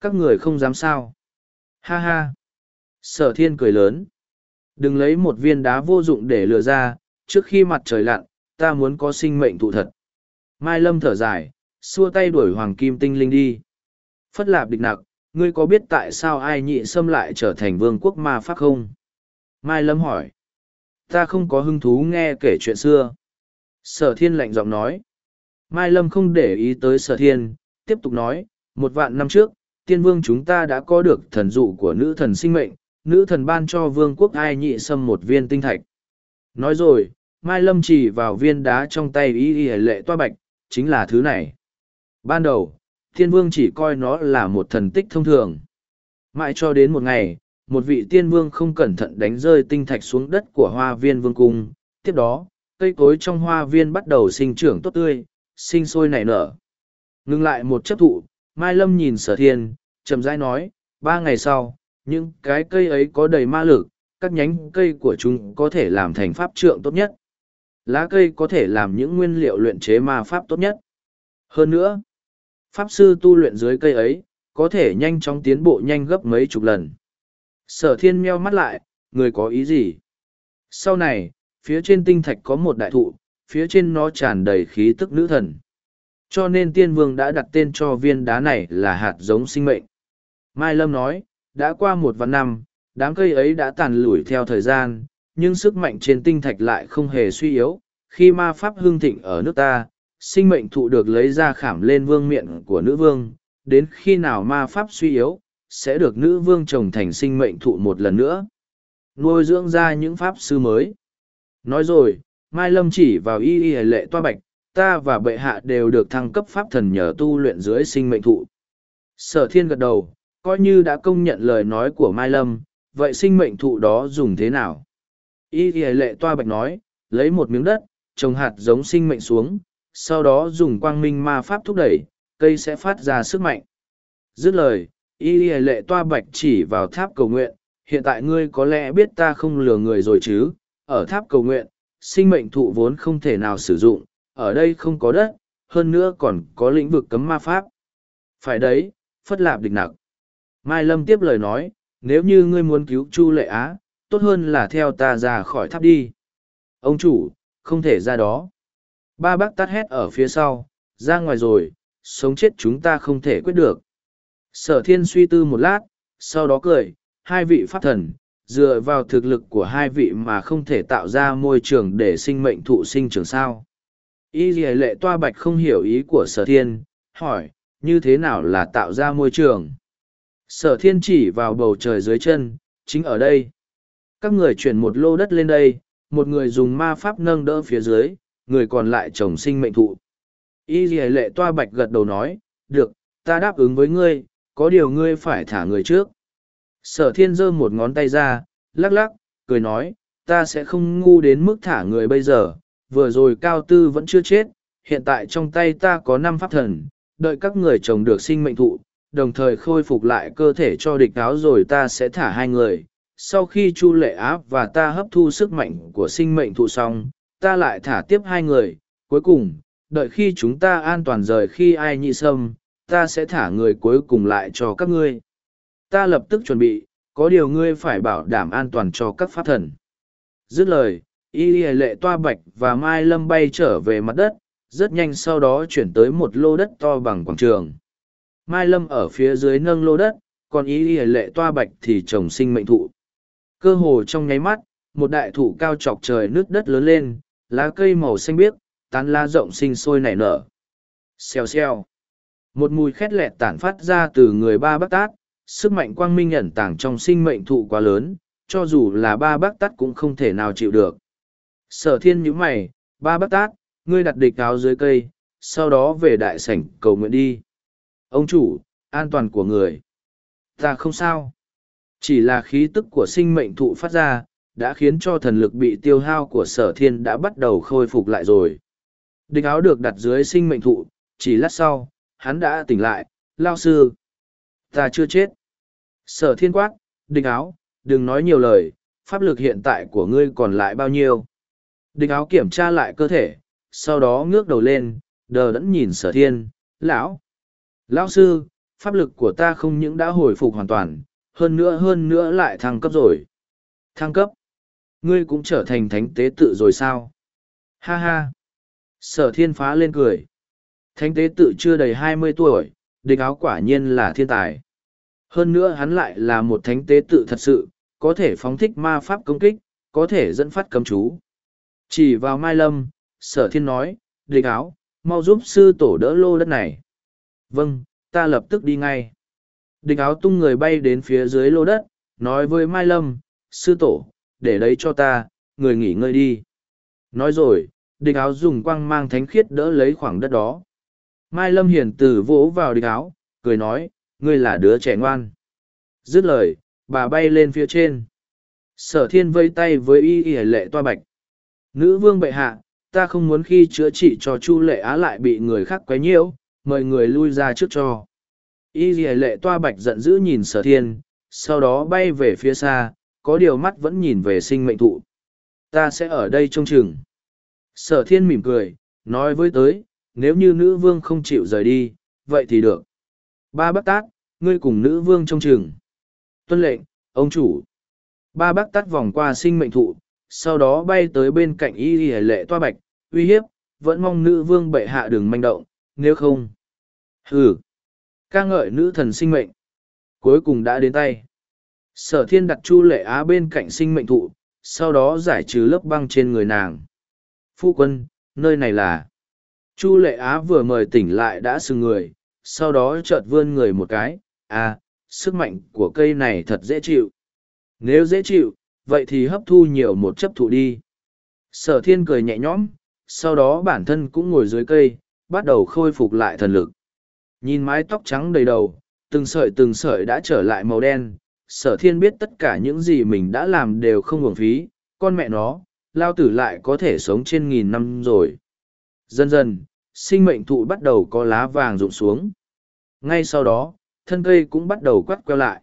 Các người không dám sao. Ha ha. Sở thiên cười lớn. Đừng lấy một viên đá vô dụng để lừa ra, trước khi mặt trời lặn, ta muốn có sinh mệnh thụ thật. Mai Lâm thở dài, xua tay đuổi Hoàng Kim Tinh Linh đi. Phất lạp địch nặc, ngươi có biết tại sao ai nhị xâm lại trở thành vương quốc ma pháp không? Mai Lâm hỏi. Ta không có hứng thú nghe kể chuyện xưa. Sở thiên lạnh giọng nói. Mai Lâm không để ý tới sở thiên, tiếp tục nói, một vạn năm trước, tiên vương chúng ta đã có được thần dụ của nữ thần sinh mệnh, nữ thần ban cho vương quốc ai nhị xâm một viên tinh thạch. Nói rồi, Mai Lâm chỉ vào viên đá trong tay y y lệ toa bạch, chính là thứ này. Ban đầu, thiên vương chỉ coi nó là một thần tích thông thường. Mãi cho đến một ngày, một vị tiên vương không cẩn thận đánh rơi tinh thạch xuống đất của hoa viên vương cung. Tiếp đó, cây cối trong hoa viên bắt đầu sinh trưởng tốt tươi, sinh sôi nảy nở. Ngưng lại một chấp thụ, Mai Lâm nhìn sở thiên, chậm rãi nói, ba ngày sau, những cái cây ấy có đầy ma lực, các nhánh cây của chúng có thể làm thành pháp trượng tốt nhất. Lá cây có thể làm những nguyên liệu luyện chế ma pháp tốt nhất. Hơn nữa, pháp sư tu luyện dưới cây ấy, có thể nhanh chóng tiến bộ nhanh gấp mấy chục lần. Sở thiên meo mắt lại, người có ý gì? Sau này, phía trên tinh thạch có một đại thụ, phía trên nó tràn đầy khí tức nữ thần. Cho nên tiên vương đã đặt tên cho viên đá này là hạt giống sinh mệnh. Mai Lâm nói, đã qua một vạn năm, đám cây ấy đã tàn lủi theo thời gian, nhưng sức mạnh trên tinh thạch lại không hề suy yếu. Khi ma pháp hương thịnh ở nước ta, sinh mệnh thụ được lấy ra khảm lên vương miệng của nữ vương, đến khi nào ma pháp suy yếu, sẽ được nữ vương trồng thành sinh mệnh thụ một lần nữa. Nuôi dưỡng ra những pháp sư mới. Nói rồi, Mai Lâm chỉ vào y y lệ toa bạch, ta và bệ hạ đều được thăng cấp pháp thần nhờ tu luyện dưới sinh mệnh thụ. Sở thiên gật đầu, coi như đã công nhận lời nói của Mai Lâm, vậy sinh mệnh thụ đó dùng thế nào? Y y lệ toa bạch nói, lấy một miếng đất, trồng hạt giống sinh mệnh xuống, sau đó dùng quang minh ma pháp thúc đẩy, cây sẽ phát ra sức mạnh. Dứt lời, y y lệ toa bạch chỉ vào tháp cầu nguyện, hiện tại ngươi có lẽ biết ta không lừa người rồi chứ, ở tháp cầu nguyện, sinh mệnh thụ vốn không thể nào sử dụng, ở đây không có đất, hơn nữa còn có lĩnh vực cấm ma pháp. Phải đấy, phất lạp địch nặc. Mai Lâm tiếp lời nói, nếu như ngươi muốn cứu Chu Lệ Á, tốt hơn là theo ta ra khỏi tháp đi. Ông chủ, không thể ra đó. Ba bác tắt hét ở phía sau, ra ngoài rồi, sống chết chúng ta không thể quyết được. Sở thiên suy tư một lát, sau đó cười, hai vị pháp thần, dựa vào thực lực của hai vị mà không thể tạo ra môi trường để sinh mệnh thụ sinh trường sao. Y dì lệ toa bạch không hiểu ý của sở thiên, hỏi, như thế nào là tạo ra môi trường? Sở thiên chỉ vào bầu trời dưới chân, chính ở đây. Các người chuyển một lô đất lên đây, một người dùng ma pháp nâng đỡ phía dưới, người còn lại trồng sinh mệnh thụ. Y dì lệ toa bạch gật đầu nói, được, ta đáp ứng với ngươi, có điều ngươi phải thả người trước. Sở thiên giơ một ngón tay ra, lắc lắc, cười nói, ta sẽ không ngu đến mức thả người bây giờ, vừa rồi cao tư vẫn chưa chết, hiện tại trong tay ta có năm pháp thần, đợi các người trồng được sinh mệnh thụ, đồng thời khôi phục lại cơ thể cho địch áo rồi ta sẽ thả hai người. Sau khi Chu Lệ Áp và ta hấp thu sức mạnh của sinh mệnh thụ xong, ta lại thả tiếp hai người. Cuối cùng, đợi khi chúng ta an toàn rời khi ai nhị sâm, ta sẽ thả người cuối cùng lại cho các ngươi. Ta lập tức chuẩn bị, có điều ngươi phải bảo đảm an toàn cho các pháp thần. Dứt lời, y lệ toa bạch và mai lâm bay trở về mặt đất rất nhanh sau đó chuyển tới một lô đất to bằng quảng trường Mai Lâm ở phía dưới nâng lô đất, còn Y y lệ toa bạch thì trồng sinh mệnh thụ. Cơ hồ trong nháy mắt, một đại thụ cao chọc trời nước đất lớn lên, lá cây màu xanh biếc, tán lá rộng sinh sôi nảy nở. Xèo xèo. Một mùi khét lẹt tản phát ra từ người ba bác tát, sức mạnh quang minh ẩn tàng trong sinh mệnh thụ quá lớn, cho dù là ba bác tát cũng không thể nào chịu được. Sở thiên nhíu mày, ba bác tát, ngươi đặt địch áo dưới cây, sau đó về đại sảnh cầu nguyện đi. Ông chủ, an toàn của người. Ta không sao. Chỉ là khí tức của sinh mệnh thụ phát ra, đã khiến cho thần lực bị tiêu hao của sở thiên đã bắt đầu khôi phục lại rồi. Địch áo được đặt dưới sinh mệnh thụ, chỉ lát sau, hắn đã tỉnh lại, lao sư. Ta chưa chết. Sở thiên quát, địch áo, đừng nói nhiều lời, pháp lực hiện tại của ngươi còn lại bao nhiêu. Địch áo kiểm tra lại cơ thể, sau đó ngước đầu lên, đờ đẫn nhìn sở thiên, lão. Lão sư, pháp lực của ta không những đã hồi phục hoàn toàn, hơn nữa hơn nữa lại thăng cấp rồi. Thăng cấp? Ngươi cũng trở thành thánh tế tự rồi sao? Ha ha! Sở thiên phá lên cười. Thánh tế tự chưa đầy hai mươi tuổi, địch áo quả nhiên là thiên tài. Hơn nữa hắn lại là một thánh tế tự thật sự, có thể phóng thích ma pháp công kích, có thể dẫn phát cấm chú. Chỉ vào Mai Lâm, sở thiên nói, địch áo, mau giúp sư tổ đỡ lô đất này. Vâng, ta lập tức đi ngay. Địch áo tung người bay đến phía dưới lô đất, nói với Mai Lâm, sư tổ, để đấy cho ta, người nghỉ ngơi đi. Nói rồi, địch áo dùng quăng mang thánh khiết đỡ lấy khoảng đất đó. Mai Lâm hiền từ vỗ vào địch áo, cười nói, ngươi là đứa trẻ ngoan. Dứt lời, bà bay lên phía trên. Sở thiên vây tay với y y lệ toa bạch. Nữ vương bệ hạ, ta không muốn khi chữa trị cho Chu lệ á lại bị người khác quấy nhiễu, mời người lui ra trước cho. Y lệ toa bạch giận dữ nhìn sở thiên, sau đó bay về phía xa, có điều mắt vẫn nhìn về sinh mệnh thụ. Ta sẽ ở đây trông chừng. Sở thiên mỉm cười, nói với tới, nếu như nữ vương không chịu rời đi, vậy thì được. Ba bác tát, ngươi cùng nữ vương trông chừng. Tuân lệnh, ông chủ. Ba bác tát vòng qua sinh mệnh thụ, sau đó bay tới bên cạnh y y lệ toa bạch, uy hiếp, vẫn mong nữ vương bệ hạ đừng manh động, nếu không. Hừ ca ngợi nữ thần sinh mệnh. Cuối cùng đã đến tay. Sở thiên đặt chu lệ á bên cạnh sinh mệnh thụ, sau đó giải trừ lớp băng trên người nàng. Phu quân, nơi này là... Chu lệ á vừa mời tỉnh lại đã sừng người, sau đó chợt vươn người một cái, à, sức mạnh của cây này thật dễ chịu. Nếu dễ chịu, vậy thì hấp thu nhiều một chấp thụ đi. Sở thiên cười nhẹ nhõm, sau đó bản thân cũng ngồi dưới cây, bắt đầu khôi phục lại thần lực. Nhìn mái tóc trắng đầy đầu, từng sợi từng sợi đã trở lại màu đen, sở thiên biết tất cả những gì mình đã làm đều không hưởng phí, con mẹ nó, lao tử lại có thể sống trên nghìn năm rồi. Dần dần, sinh mệnh thụ bắt đầu có lá vàng rụng xuống. Ngay sau đó, thân cây cũng bắt đầu quắt queo lại.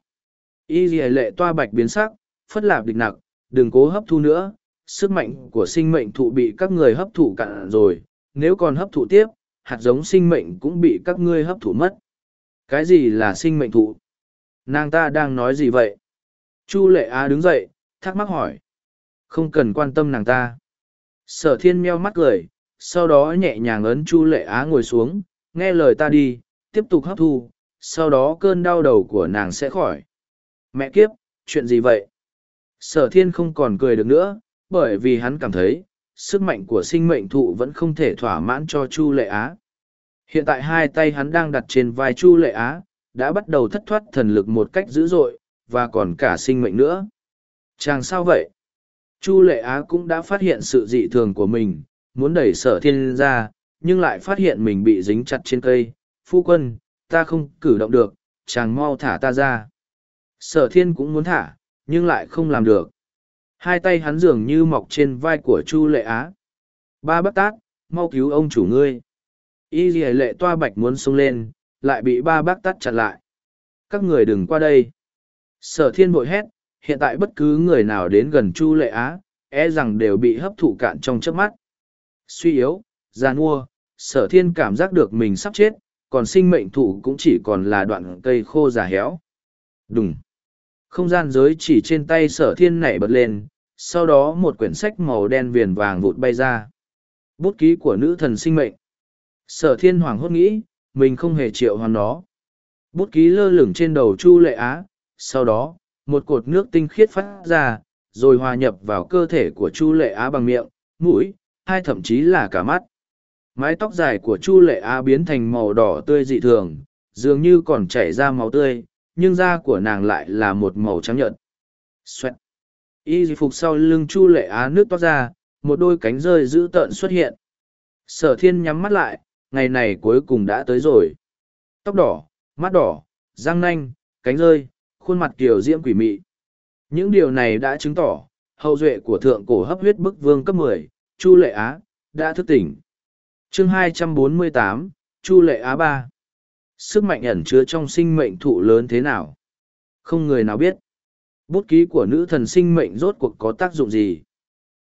Y dì lệ toa bạch biến sắc, phất lạp địch nặc, đừng cố hấp thu nữa, sức mạnh của sinh mệnh thụ bị các người hấp thụ cạn rồi, nếu còn hấp thụ tiếp, hạt giống sinh mệnh cũng bị các ngươi hấp thụ mất. Cái gì là sinh mệnh thụ? Nàng ta đang nói gì vậy? Chu lệ á đứng dậy, thắc mắc hỏi. Không cần quan tâm nàng ta. Sở thiên meo mắt cười, sau đó nhẹ nhàng ấn chu lệ á ngồi xuống, nghe lời ta đi, tiếp tục hấp thu, sau đó cơn đau đầu của nàng sẽ khỏi. Mẹ kiếp, chuyện gì vậy? Sở thiên không còn cười được nữa, bởi vì hắn cảm thấy, sức mạnh của sinh mệnh thụ vẫn không thể thỏa mãn cho Chu Lệ Á. Hiện tại hai tay hắn đang đặt trên vai Chu Lệ Á, đã bắt đầu thất thoát thần lực một cách dữ dội, và còn cả sinh mệnh nữa. Chàng sao vậy? Chu Lệ Á cũng đã phát hiện sự dị thường của mình, muốn đẩy sở thiên ra, nhưng lại phát hiện mình bị dính chặt trên cây. Phu quân, ta không cử động được, chàng mau thả ta ra. Sở thiên cũng muốn thả, nhưng lại không làm được. Hai tay hắn dường như mọc trên vai của Chu Lệ Á. Ba bác tác, mau cứu ông chủ ngươi. Y dì lệ toa bạch muốn xông lên, lại bị ba bác tắt chặt lại. Các người đừng qua đây. Sở thiên bội hét, hiện tại bất cứ người nào đến gần Chu Lệ Á, e rằng đều bị hấp thụ cạn trong chớp mắt. Suy yếu, già nua, sở thiên cảm giác được mình sắp chết, còn sinh mệnh thụ cũng chỉ còn là đoạn cây khô già héo. Đúng. Không gian giới chỉ trên tay sở thiên nảy bật lên, sau đó một quyển sách màu đen viền vàng vụt bay ra. Bút ký của nữ thần sinh mệnh. Sở thiên hoàng hốt nghĩ, mình không hề triệu hoàn nó. bút ký lơ lửng trên đầu chu lệ á sau đó một cột nước tinh khiết phát ra rồi hòa nhập vào cơ thể của chu lệ á bằng miệng mũi hai thậm chí là cả mắt mái tóc dài của chu lệ á biến thành màu đỏ tươi dị thường dường như còn chảy ra máu tươi nhưng da của nàng lại là một màu trắng nhợt. Xoẹt. y phục sau lưng chu lệ á nước toát ra một đôi cánh rơi dữ tợn xuất hiện. Sở thiên nhắm mắt lại ngày này cuối cùng đã tới rồi. Tóc đỏ mắt đỏ răng nanh cánh rơi khuôn mặt kiều diễm quỷ mị. Những điều này đã chứng tỏ hậu duệ của thượng cổ hấp huyết bức vương cấp 10, chu lệ á đã thức tỉnh. Chương 248, chu lệ á ba sức mạnh ẩn chứa trong sinh mệnh thụ lớn thế nào? Không người nào biết. Bút ký của nữ thần sinh mệnh rốt cuộc có tác dụng gì?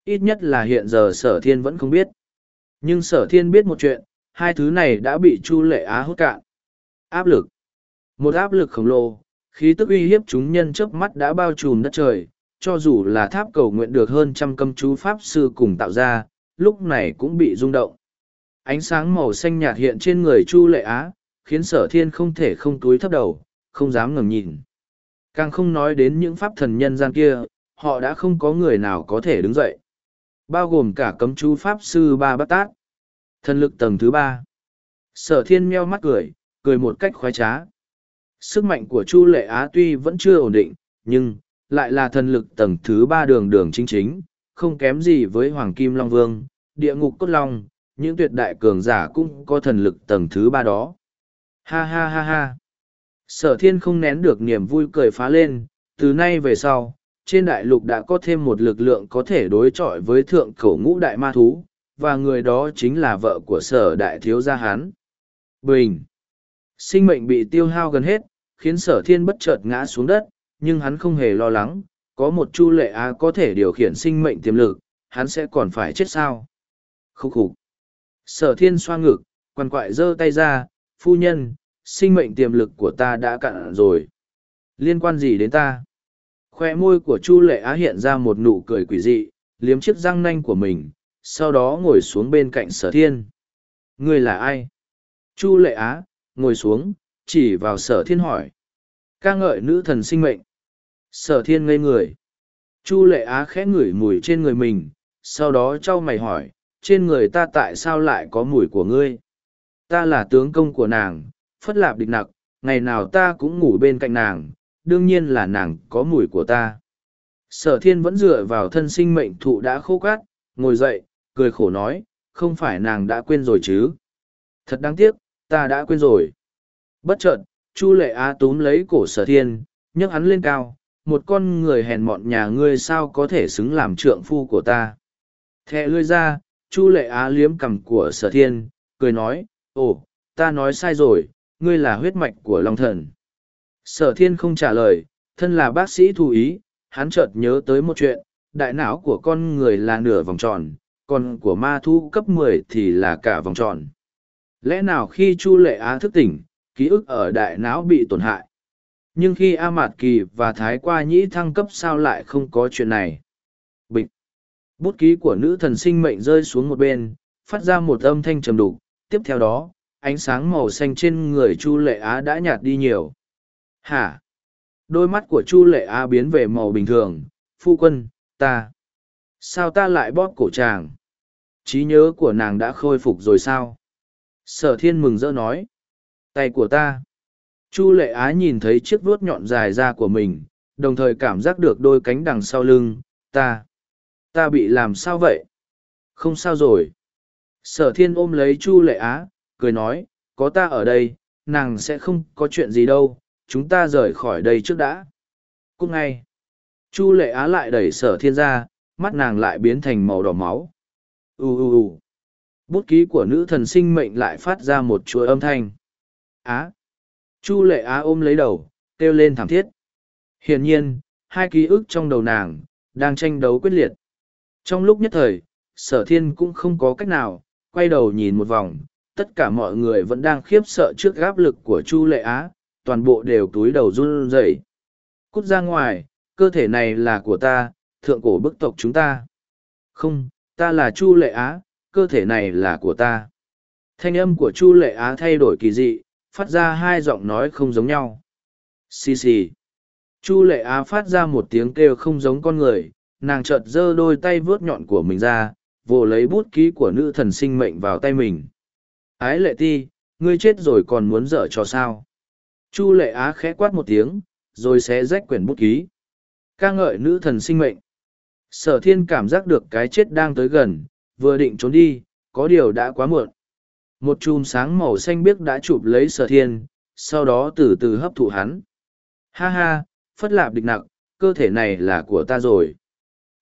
Ít nhất là hiện giờ sở thiên vẫn không biết. Nhưng sở thiên biết một chuyện, hai thứ này đã bị chu lệ á hút cạn. Áp lực. Một áp lực khổng lồ, khí tức uy hiếp chúng nhân trước mắt đã bao trùm đất trời, cho dù là tháp cầu nguyện được hơn trăm câm chú pháp sư cùng tạo ra, lúc này cũng bị rung động. Ánh sáng màu xanh nhạt hiện trên người chu lệ á khiến sở thiên không thể không túi thấp đầu, không dám ngẩng nhìn. Càng không nói đến những pháp thần nhân gian kia, họ đã không có người nào có thể đứng dậy. Bao gồm cả cấm chú pháp sư ba bát tát. Thần lực tầng thứ ba. Sở thiên meo mắt cười cười một cách khoái trá. Sức mạnh của chu lệ á tuy vẫn chưa ổn định, nhưng lại là thần lực tầng thứ ba đường đường chính chính, không kém gì với hoàng kim long vương, địa ngục cốt long, những tuyệt đại cường giả cũng có thần lực tầng thứ ba đó ha ha ha ha. Sở thiên không nén được niềm vui cười phá lên, từ nay về sau, trên đại lục đã có thêm một lực lượng có thể đối chọi với thượng cổ ngũ đại ma thú, và người đó chính là vợ của sở đại thiếu gia hán. Bình. Sinh mệnh bị tiêu hao gần hết, khiến sở thiên bất chợt ngã xuống đất, nhưng hắn không hề lo lắng, có một chu lệ á có thể điều khiển sinh mệnh tiềm lực, hắn sẽ còn phải chết sao? Khúc khục. Sở thiên xoa ngực, quằn quại giơ tay ra phu nhân, sinh mệnh tiềm lực của ta đã cạn rồi. Liên quan gì đến ta? Khoe môi của chu lệ á hiện ra một nụ cười quỷ dị, liếm chiếc răng nanh của mình, sau đó ngồi xuống bên cạnh sở thiên. Ngươi là ai? Chu lệ á, ngồi xuống, chỉ vào sở thiên hỏi. Ca ngợi nữ thần sinh mệnh. Sở thiên ngây người. Chu lệ á khẽ ngửi mùi trên người mình, sau đó trao a o mày hỏi, trên người ta tại sao lại có mùi của ngươi? Ta là tướng công của nàng, phất lạp địch nặc, ngày nào ta cũng ngủ bên cạnh nàng, đương nhiên là nàng có mùi của ta. Sở thiên vẫn dựa vào thân sinh mệnh thụ đã khô cát, ngồi dậy, cười khổ nói, không phải nàng đã quên rồi chứ. Thật đáng tiếc, ta đã quên rồi. Bất chợt, chu lệ á túm lấy cổ sở thiên, nhấc hắn lên cao, một con người hèn mọn nhà ngươi sao có thể xứng làm trượng phu của ta? Thẹ lươi ra, chu lệ á liếm cằm của sở thiên, cười nói ồ, ta nói sai rồi, ngươi là huyết mạch của long thần. Sở thiên không trả lời, thân là bác sĩ thù ý, hắn chợt nhớ tới một chuyện, đại não của con người là nửa vòng tròn, còn của ma thu cấp mười thì là cả vòng tròn. Lẽ nào khi chu lệ á thức tỉnh, ký ức ở đại não bị tổn hại? Nhưng khi a mạt kỳ và thái qua nhĩ thăng cấp sao lại không có chuyện này? Bịch. Bút ký của nữ thần sinh mệnh rơi xuống một bên, phát ra một âm thanh trầm đục tiếp theo đó, ánh sáng màu xanh trên người chu lệ á đã nhạt đi nhiều. Hả? Đôi mắt của chu lệ á biến về màu bình thường. Phu quân, ta. Sao ta lại bóp cổ chàng? Trí nhớ của nàng đã khôi phục rồi sao? Sở thiên mừng rỡ nói. Tay của ta. Chu lệ á nhìn thấy chiếc vuốt nhọn dài ra của mình, đồng thời cảm giác được đôi cánh đằng sau lưng. Ta. Ta bị làm sao vậy? Không sao rồi sở thiên ôm lấy chu lệ á, cười nói, có ta ở đây, nàng sẽ không có chuyện gì đâu, chúng ta rời khỏi đây trước đã. Cúc ngay. Chu lệ á lại đẩy sở thiên ra, mắt nàng lại biến thành màu đỏ máu. Ù ù ù bút ký của nữ thần sinh mệnh lại phát ra một chuỗi âm thanh. Á. Chu lệ á ôm lấy đầu, kêu lên thảm thiết. Hiển nhiên, hai ký ức trong đầu nàng, đang tranh đấu quyết liệt. Trong lúc nhất thời, sở thiên cũng không có cách nào quay đầu nhìn một vòng, tất cả mọi người vẫn đang khiếp sợ trước gáp lực của chu lệ á, toàn bộ đều túi đầu run rẩy. Cút ra ngoài, cơ thể này là của ta, thượng cổ bức tộc chúng ta. Không, ta là chu lệ á, cơ thể này là của ta. Thanh âm của chu lệ á thay đổi kỳ dị, phát ra hai giọng nói không giống nhau. Xì xì. Chu lệ á phát ra một tiếng kêu không giống con người, nàng chợt giơ đôi tay vớt nhọn của mình ra vồ lấy bút ký của nữ thần sinh mệnh vào tay mình. Ái lệ ti, ngươi chết rồi còn muốn dở cho sao? Chu lệ á khẽ quát một tiếng, rồi xé rách quyển bút ký. Ca ngợi nữ thần sinh mệnh. Sở thiên cảm giác được cái chết đang tới gần, vừa định trốn đi, có điều đã quá muộn. Một chùm sáng màu xanh biếc đã chụp lấy sở thiên, sau đó từ từ hấp thụ hắn. Ha ha, phất lạp địch nặng cơ thể này là của ta rồi.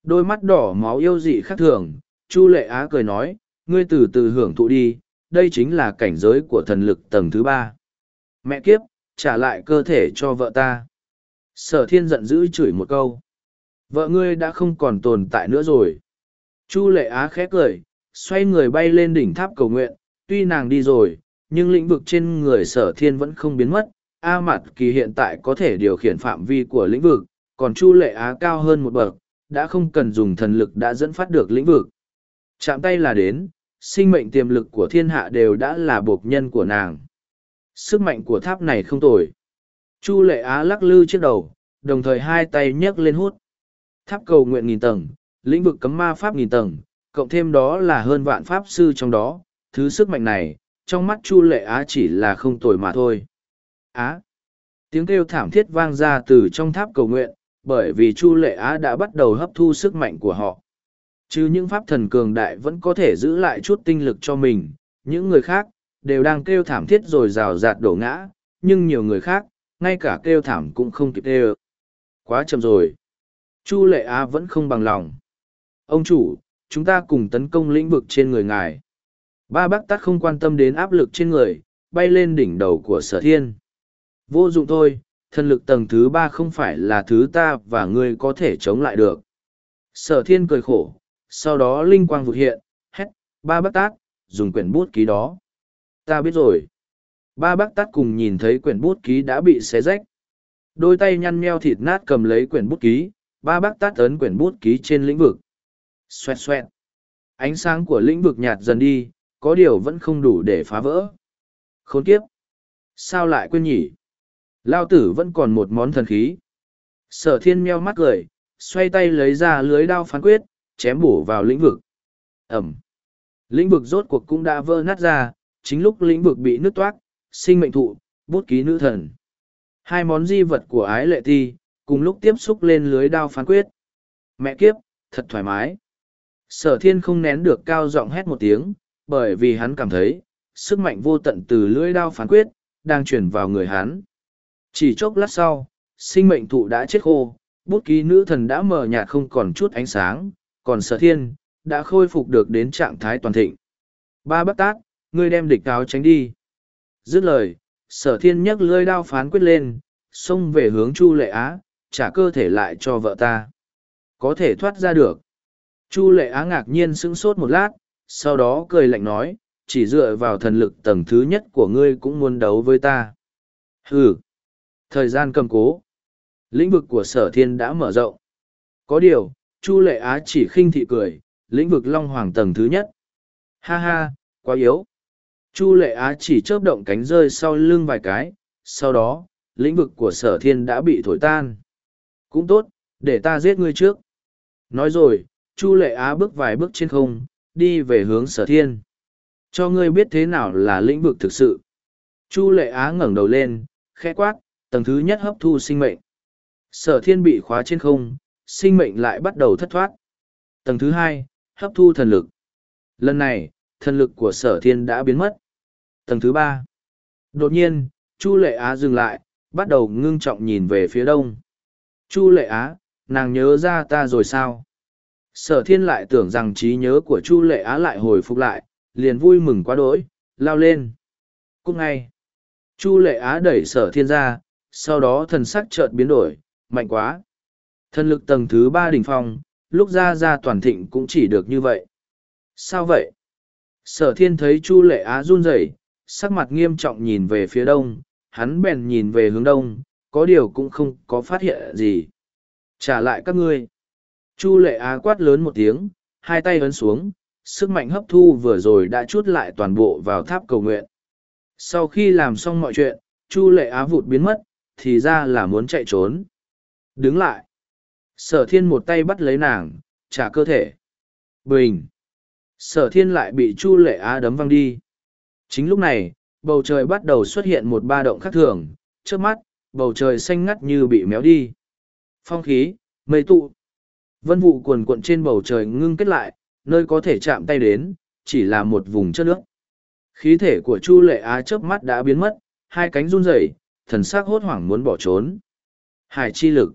Đôi mắt đỏ máu yêu dị khác thường chu lệ á cười nói, ngươi từ từ hưởng thụ đi, đây chính là cảnh giới của thần lực tầng thứ ba. Mẹ kiếp, trả lại cơ thể cho vợ ta. Sở thiên giận dữ chửi một câu, vợ ngươi đã không còn tồn tại nữa rồi. Chu lệ á khẽ cười, xoay người bay lên đỉnh tháp cầu nguyện, tuy nàng đi rồi, nhưng lĩnh vực trên người sở thiên vẫn không biến mất. A mặt kỳ hiện tại có thể điều khiển phạm vi của lĩnh vực, còn chu lệ á cao hơn một bậc, đã không cần dùng thần lực đã dẫn phát được lĩnh vực chạm tay là đến, sinh mệnh tiềm lực của thiên hạ đều đã là bộc nhân của nàng. Sức mạnh của tháp này không tồi. Chu lệ á lắc lư chiếc đầu, đồng thời hai tay nhấc lên hút. Tháp cầu nguyện nghìn tầng, lĩnh vực cấm ma pháp nghìn tầng, cộng thêm đó là hơn vạn pháp sư trong đó. Thứ sức mạnh này, trong mắt chu lệ á chỉ là không tồi mà thôi. Á. Tiếng kêu thảm thiết vang ra từ trong tháp cầu nguyện, bởi vì chu lệ á đã bắt đầu hấp thu sức mạnh của họ chứ những pháp thần cường đại vẫn có thể giữ lại chút tinh lực cho mình. Những người khác đều đang kêu thảm thiết rồi rào rạt đổ ngã, nhưng nhiều người khác, ngay cả kêu thảm cũng không kịp kêu. Quá chậm rồi. Chu lệ á vẫn không bằng lòng. Ông chủ, chúng ta cùng tấn công lĩnh vực trên người ngài. Ba bác tát không quan tâm đến áp lực trên người, bay lên đỉnh đầu của sở thiên. Vô dụng thôi, thần lực tầng thứ ba không phải là thứ ta và ngươi có thể chống lại được. Sở thiên cười khổ sau đó linh quang vụt hiện, hét, ba bác tát, dùng quyển bút ký đó. Ta biết rồi. Ba bác tát cùng nhìn thấy quyển bút ký đã bị xé rách. Đôi tay nhăn nheo thịt nát cầm lấy quyển bút ký, ba bác tát ấn quyển bút ký trên lĩnh vực. Xoẹt xoẹt. Ánh sáng của lĩnh vực nhạt dần đi, có điều vẫn không đủ để phá vỡ. Khốn kiếp. Sao lại quên nhỉ? Lao tử vẫn còn một món thần khí. Sở thiên meo mắt cười, xoay tay lấy ra lưới đao phán quyết chém bổ vào lĩnh vực. Ẩm. Lĩnh vực rốt cuộc cũng đã vỡ nát ra, chính lúc lĩnh vực bị nứt toát sinh mệnh thụ, bút ký nữ thần. Hai món di vật của ái lệ thi, cùng lúc tiếp xúc lên lưới đao phán quyết. Mẹ kiếp, thật thoải mái. Sở thiên không nén được cao giọng hét một tiếng, bởi vì hắn cảm thấy, sức mạnh vô tận từ lưỡi đao phán quyết, đang chuyển vào người hắn. Chỉ chốc lát sau, sinh mệnh thụ đã chết khô, bút ký nữ thần đã mờ nhạt không còn chút ánh sáng còn sở thiên, đã khôi phục được đến trạng thái toàn thịnh. Ba bác tác ngươi đem địch cáo tránh đi. Dứt lời, sở thiên nhấc lưỡi đao phán quyết lên, xông về hướng chu lệ á, trả cơ thể lại cho vợ ta. Có thể thoát ra được. Chu lệ á ngạc nhiên sững sốt một lát, sau đó cười lạnh nói, chỉ dựa vào thần lực tầng thứ nhất của ngươi cũng muốn đấu với ta. Ừ thời gian cầm cố. Lĩnh vực của sở thiên đã mở rộng. Có điều chu lệ á chỉ khinh thị cười, lĩnh vực long hoàng tầng thứ nhất. Ha ha, quá yếu. Chu lệ á chỉ chớp động cánh rơi sau lưng vài cái, sau đó, lĩnh vực của sở thiên đã bị thổi tan. Cũng tốt, để ta giết ngươi trước. Nói rồi, chu lệ á bước vài bước trên không, đi về hướng sở thiên. Cho ngươi biết thế nào là lĩnh vực thực sự. Chu lệ á ngẩng đầu lên, khẽ quát, tầng thứ nhất hấp thu sinh mệnh. Sở thiên bị khóa trên không sinh mệnh lại bắt đầu thất thoát. Tầng thứ hai, hấp thu thần lực. Lần này, thần lực của sở thiên đã biến mất. Tầng thứ ba. Đột nhiên, chu lệ á dừng lại, bắt đầu ngưng trọng nhìn về phía đông. Chu lệ á, nàng nhớ ra ta rồi sao? Sở thiên lại tưởng rằng trí nhớ của chu lệ á lại hồi phục lại, liền vui mừng quá đỗi, lao lên. Cúc ngay, chu lệ á đẩy sở thiên ra, sau đó thần sắc chợt biến đổi, mạnh quá thần lực tầng thứ ba đỉnh phong lúc ra ra toàn thịnh cũng chỉ được như vậy. Sao vậy? Sở thiên thấy chu lệ á run rẩy sắc mặt nghiêm trọng nhìn về phía đông hắn bèn nhìn về hướng đông có điều cũng không có phát hiện gì. Trả lại các ngươi. Chu lệ á quát lớn một tiếng, hai tay ấn xuống, sức mạnh hấp thu vừa rồi đã chút lại toàn bộ vào tháp cầu nguyện. sau khi làm xong mọi chuyện chu lệ á vụt biến mất thì ra là muốn chạy trốn. Đứng lại sở thiên một tay bắt lấy nàng, trả cơ thể. Bình! Sở thiên lại bị chu lệ á đấm văng đi. Chính lúc này, bầu trời bắt đầu xuất hiện một ba động khác thường. Trước mắt, bầu trời xanh ngắt như bị méo đi. Phong khí, mây tụ. Vân vụ cuồn cuộn trên bầu trời ngưng kết lại, nơi có thể chạm tay đến, chỉ là một vùng chất nước. Khí thể của chu lệ á chớp mắt đã biến mất, hai cánh run rẩy, thần s ắ c hốt hoảng muốn bỏ trốn. Hải chi lực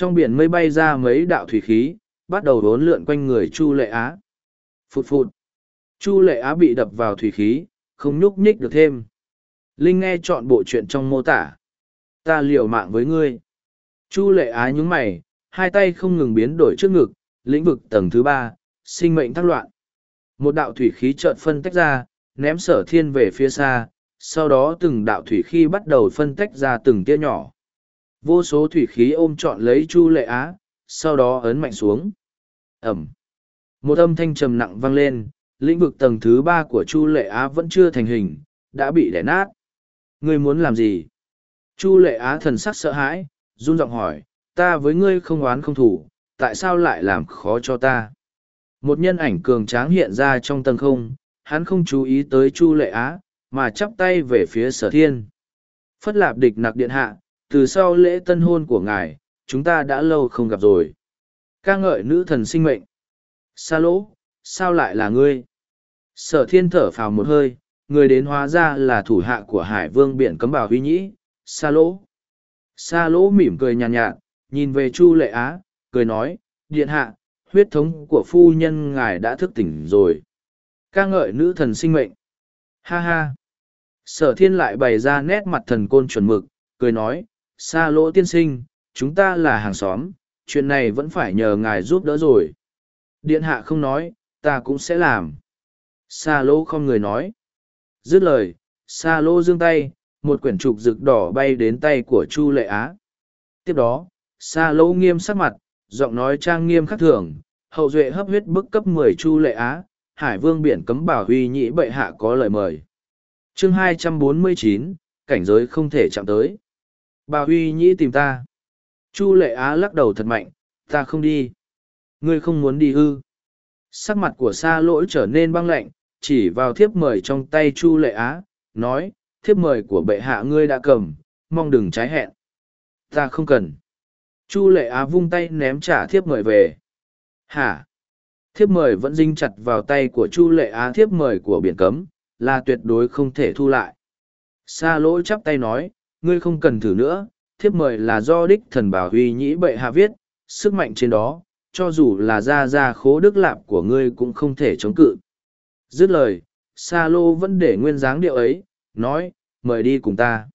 trong biển mây bay ra mấy đạo thủy khí, bắt đầu đốn lượn quanh người chu lệ á. Phụt phụt. Chu lệ á bị đập vào thủy khí, không nhúc nhích được thêm. Linh nghe chọn bộ chuyện trong mô tả. Ta liều mạng với ngươi. Chu lệ á nhúng mày, hai tay không ngừng biến đổi trước ngực, lĩnh vực tầng thứ ba, sinh mệnh thắc loạn. Một đạo thủy khí trợn phân tách ra, ném sở thiên về phía xa, sau đó từng đạo thủy khí bắt đầu phân tách ra từng tia nhỏ vô số thủy khí ôm trọn lấy chu lệ á, sau đó ấn mạnh xuống. Ẩm. Một âm thanh trầm nặng vang lên, lĩnh vực tầng thứ ba của chu lệ á vẫn chưa thành hình, đã bị đẻ nát. Ngươi muốn làm gì? Chu lệ á thần sắc sợ hãi, run giọng hỏi, ta với ngươi không oán không thủ tại sao lại làm khó cho ta? Một nhân ảnh cường tráng hiện ra trong tầng không, hắn không chú ý tới chu lệ á, mà chắp tay về phía sở thiên. Phất lạp địch nặc điện hạ từ sau lễ tân hôn của ngài chúng ta đã lâu không gặp rồi. Ca ngợi nữ thần sinh mệnh. Xa lỗ sao lại là ngươi? Sở thiên thở phào một hơi người đến hóa ra là thủ hạ của hải vương biển cấm bảo huy nhĩ xa lỗ. Xa lỗ mỉm cười nhàn nhạt, nhạt nhìn về chu lệ á cười nói điện hạ huyết thống của phu nhân ngài đã thức tỉnh rồi. Ca ngợi nữ thần sinh mệnh. Ha ha. Sở thiên lại bày ra nét mặt thần côn chuẩn mực cười nói xa lỗ tiên sinh, chúng ta là hàng xóm, chuyện này vẫn phải nhờ ngài giúp đỡ rồi. Điện hạ không nói, ta cũng sẽ làm. Xa lỗ không người nói. Dứt lời xa lỗ giương tay, một quyển trục rực đỏ bay đến tay của chu lệ á. Tiếp đó xa lỗ nghiêm sắc mặt, giọng nói trang nghiêm khắc thường, hậu duệ hấp huyết bức cấp mười chu lệ á, hải vương biển cấm bảo huy nhĩ bệ hạ có lời mời. Chương hai trăm bốn mươi chín, cảnh giới không thể chạm tới bà huy nhĩ tìm ta. Chu lệ á lắc đầu thật mạnh, ta không đi. Ngươi không muốn đi ư? Sắc mặt của xa lỗi trở nên băng lạnh, chỉ vào thiếp mời trong tay chu lệ á, nói, thiếp mời của bệ hạ ngươi đã cầm, mong đừng trái hẹn. Ta không cần. Chu lệ á vung tay ném trả thiếp mời về. Hả? Thiếp mời vẫn dinh chặt vào tay của chu lệ á, thiếp mời của biển cấm là tuyệt đối không thể thu lại. Xa lỗi chắp tay nói ngươi không cần thử nữa, thiếp mời là do đích thần bảo huy nhĩ bệ hạ viết, sức mạnh trên đó, cho dù là gia gia khố đức lạp của ngươi cũng không thể chống cự. Dứt lời, sa lô vẫn để nguyên dáng điệu ấy, nói, mời đi cùng ta.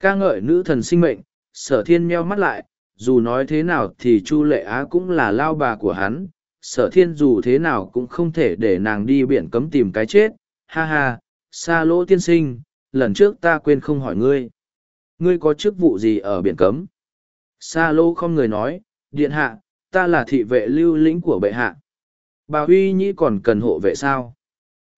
Ca ngợi nữ thần sinh mệnh, sở thiên meo mắt lại, dù nói thế nào thì chu lệ á cũng là lao bà của hắn, sở thiên dù thế nào cũng không thể để nàng đi biển cấm tìm cái chết. Ha ha, Sa Lô tiên sinh, lần trước ta quên không hỏi ngươi ngươi có chức vụ gì ở biển cấm? Sa lô không người nói, điện hạ, ta là thị vệ lưu lĩnh của bệ hạ. Bà huy nhĩ còn cần hộ vệ sao?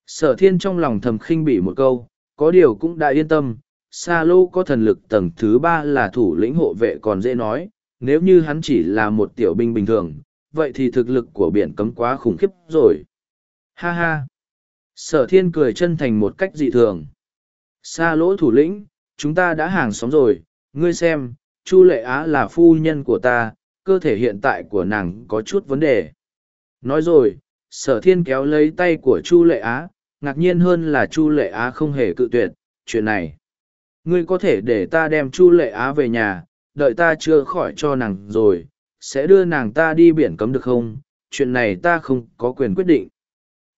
Sở thiên trong lòng thầm khinh bỉ một câu, có điều cũng đã yên tâm, sa lô có thần lực tầng thứ ba là thủ lĩnh hộ vệ còn dễ nói, nếu như hắn chỉ là một tiểu binh bình thường, vậy thì thực lực của biển cấm quá khủng khiếp rồi. Ha ha. Sở thiên cười chân thành một cách dị thường. Sa lỗ thủ lĩnh chúng ta đã hàng xóm rồi, ngươi xem, chu lệ á là phu nhân của ta, cơ thể hiện tại của nàng có chút vấn đề. Nói rồi, sở thiên kéo lấy tay của chu lệ á, ngạc nhiên hơn là chu lệ á không hề cự tuyệt, chuyện này. Ngươi có thể để ta đem chu lệ á về nhà, đợi ta chưa khỏi cho nàng rồi, sẽ đưa nàng ta đi biển cấm được không? Chuyện này ta không có quyền quyết định.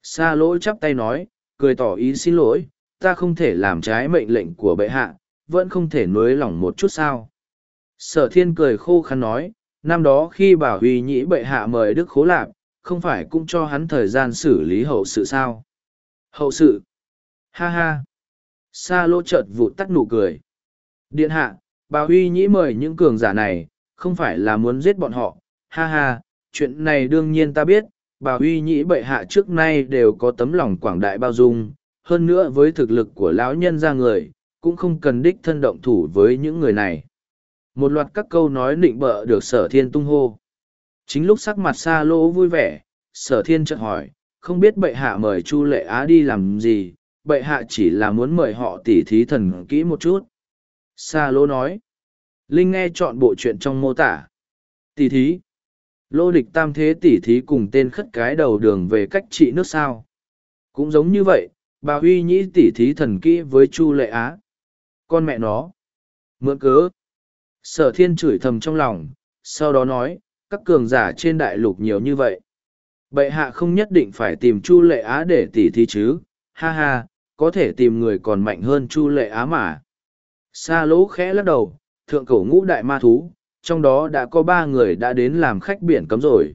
Xa lỗi chắp tay nói, cười tỏ ý xin lỗi, ta không thể làm trái mệnh lệnh của bệ hạ vẫn không thể nuối lỏng một chút sao. Sở thiên cười khô khăn nói năm đó khi bảo huy nhĩ bệ hạ mời đức khố lạp không phải cũng cho hắn thời gian xử lý hậu sự sao? Hậu sự? Ha ha. Sa lỗ chợt vụt tắt nụ cười. Điện hạ bà huy nhĩ mời những cường giả này không phải là muốn giết bọn họ. Ha ha chuyện này đương nhiên ta biết bà huy nhĩ bệ hạ trước nay đều có tấm lòng quảng đại bao dung. Hơn nữa với thực lực của lão nhân ra người, cũng không cần đích thân động thủ với những người này. Một loạt các câu nói nịnh bợ được sở thiên tung hô. Chính lúc sắc mặt xa lỗ vui vẻ, sở thiên chợt hỏi, không biết bệ hạ mời Chu Lệ Á đi làm gì, bệ hạ chỉ là muốn mời họ tỉ thí thần kỹ một chút. Sa lỗ nói. Linh nghe chọn bộ chuyện trong mô tả. Tỉ thí. Lô địch tam thế tỉ thí cùng tên khất cái đầu đường về cách trị nước sao. Cũng giống như vậy, bà huy nhĩ tỉ thí thần kỹ với Chu Lệ Á. Con mẹ nó. Mượn cớ. Sở thiên chửi thầm trong lòng, sau đó nói, các cường giả trên đại lục nhiều như vậy. Bệ hạ không nhất định phải tìm Chu Lệ Á để tỉ thí chứ, ha ha, có thể tìm người còn mạnh hơn Chu Lệ Á mà. Sa lỗ khẽ lắc đầu, thượng cổ ngũ đại ma thú, trong đó đã có ba người đã đến làm khách biển cấm rồi.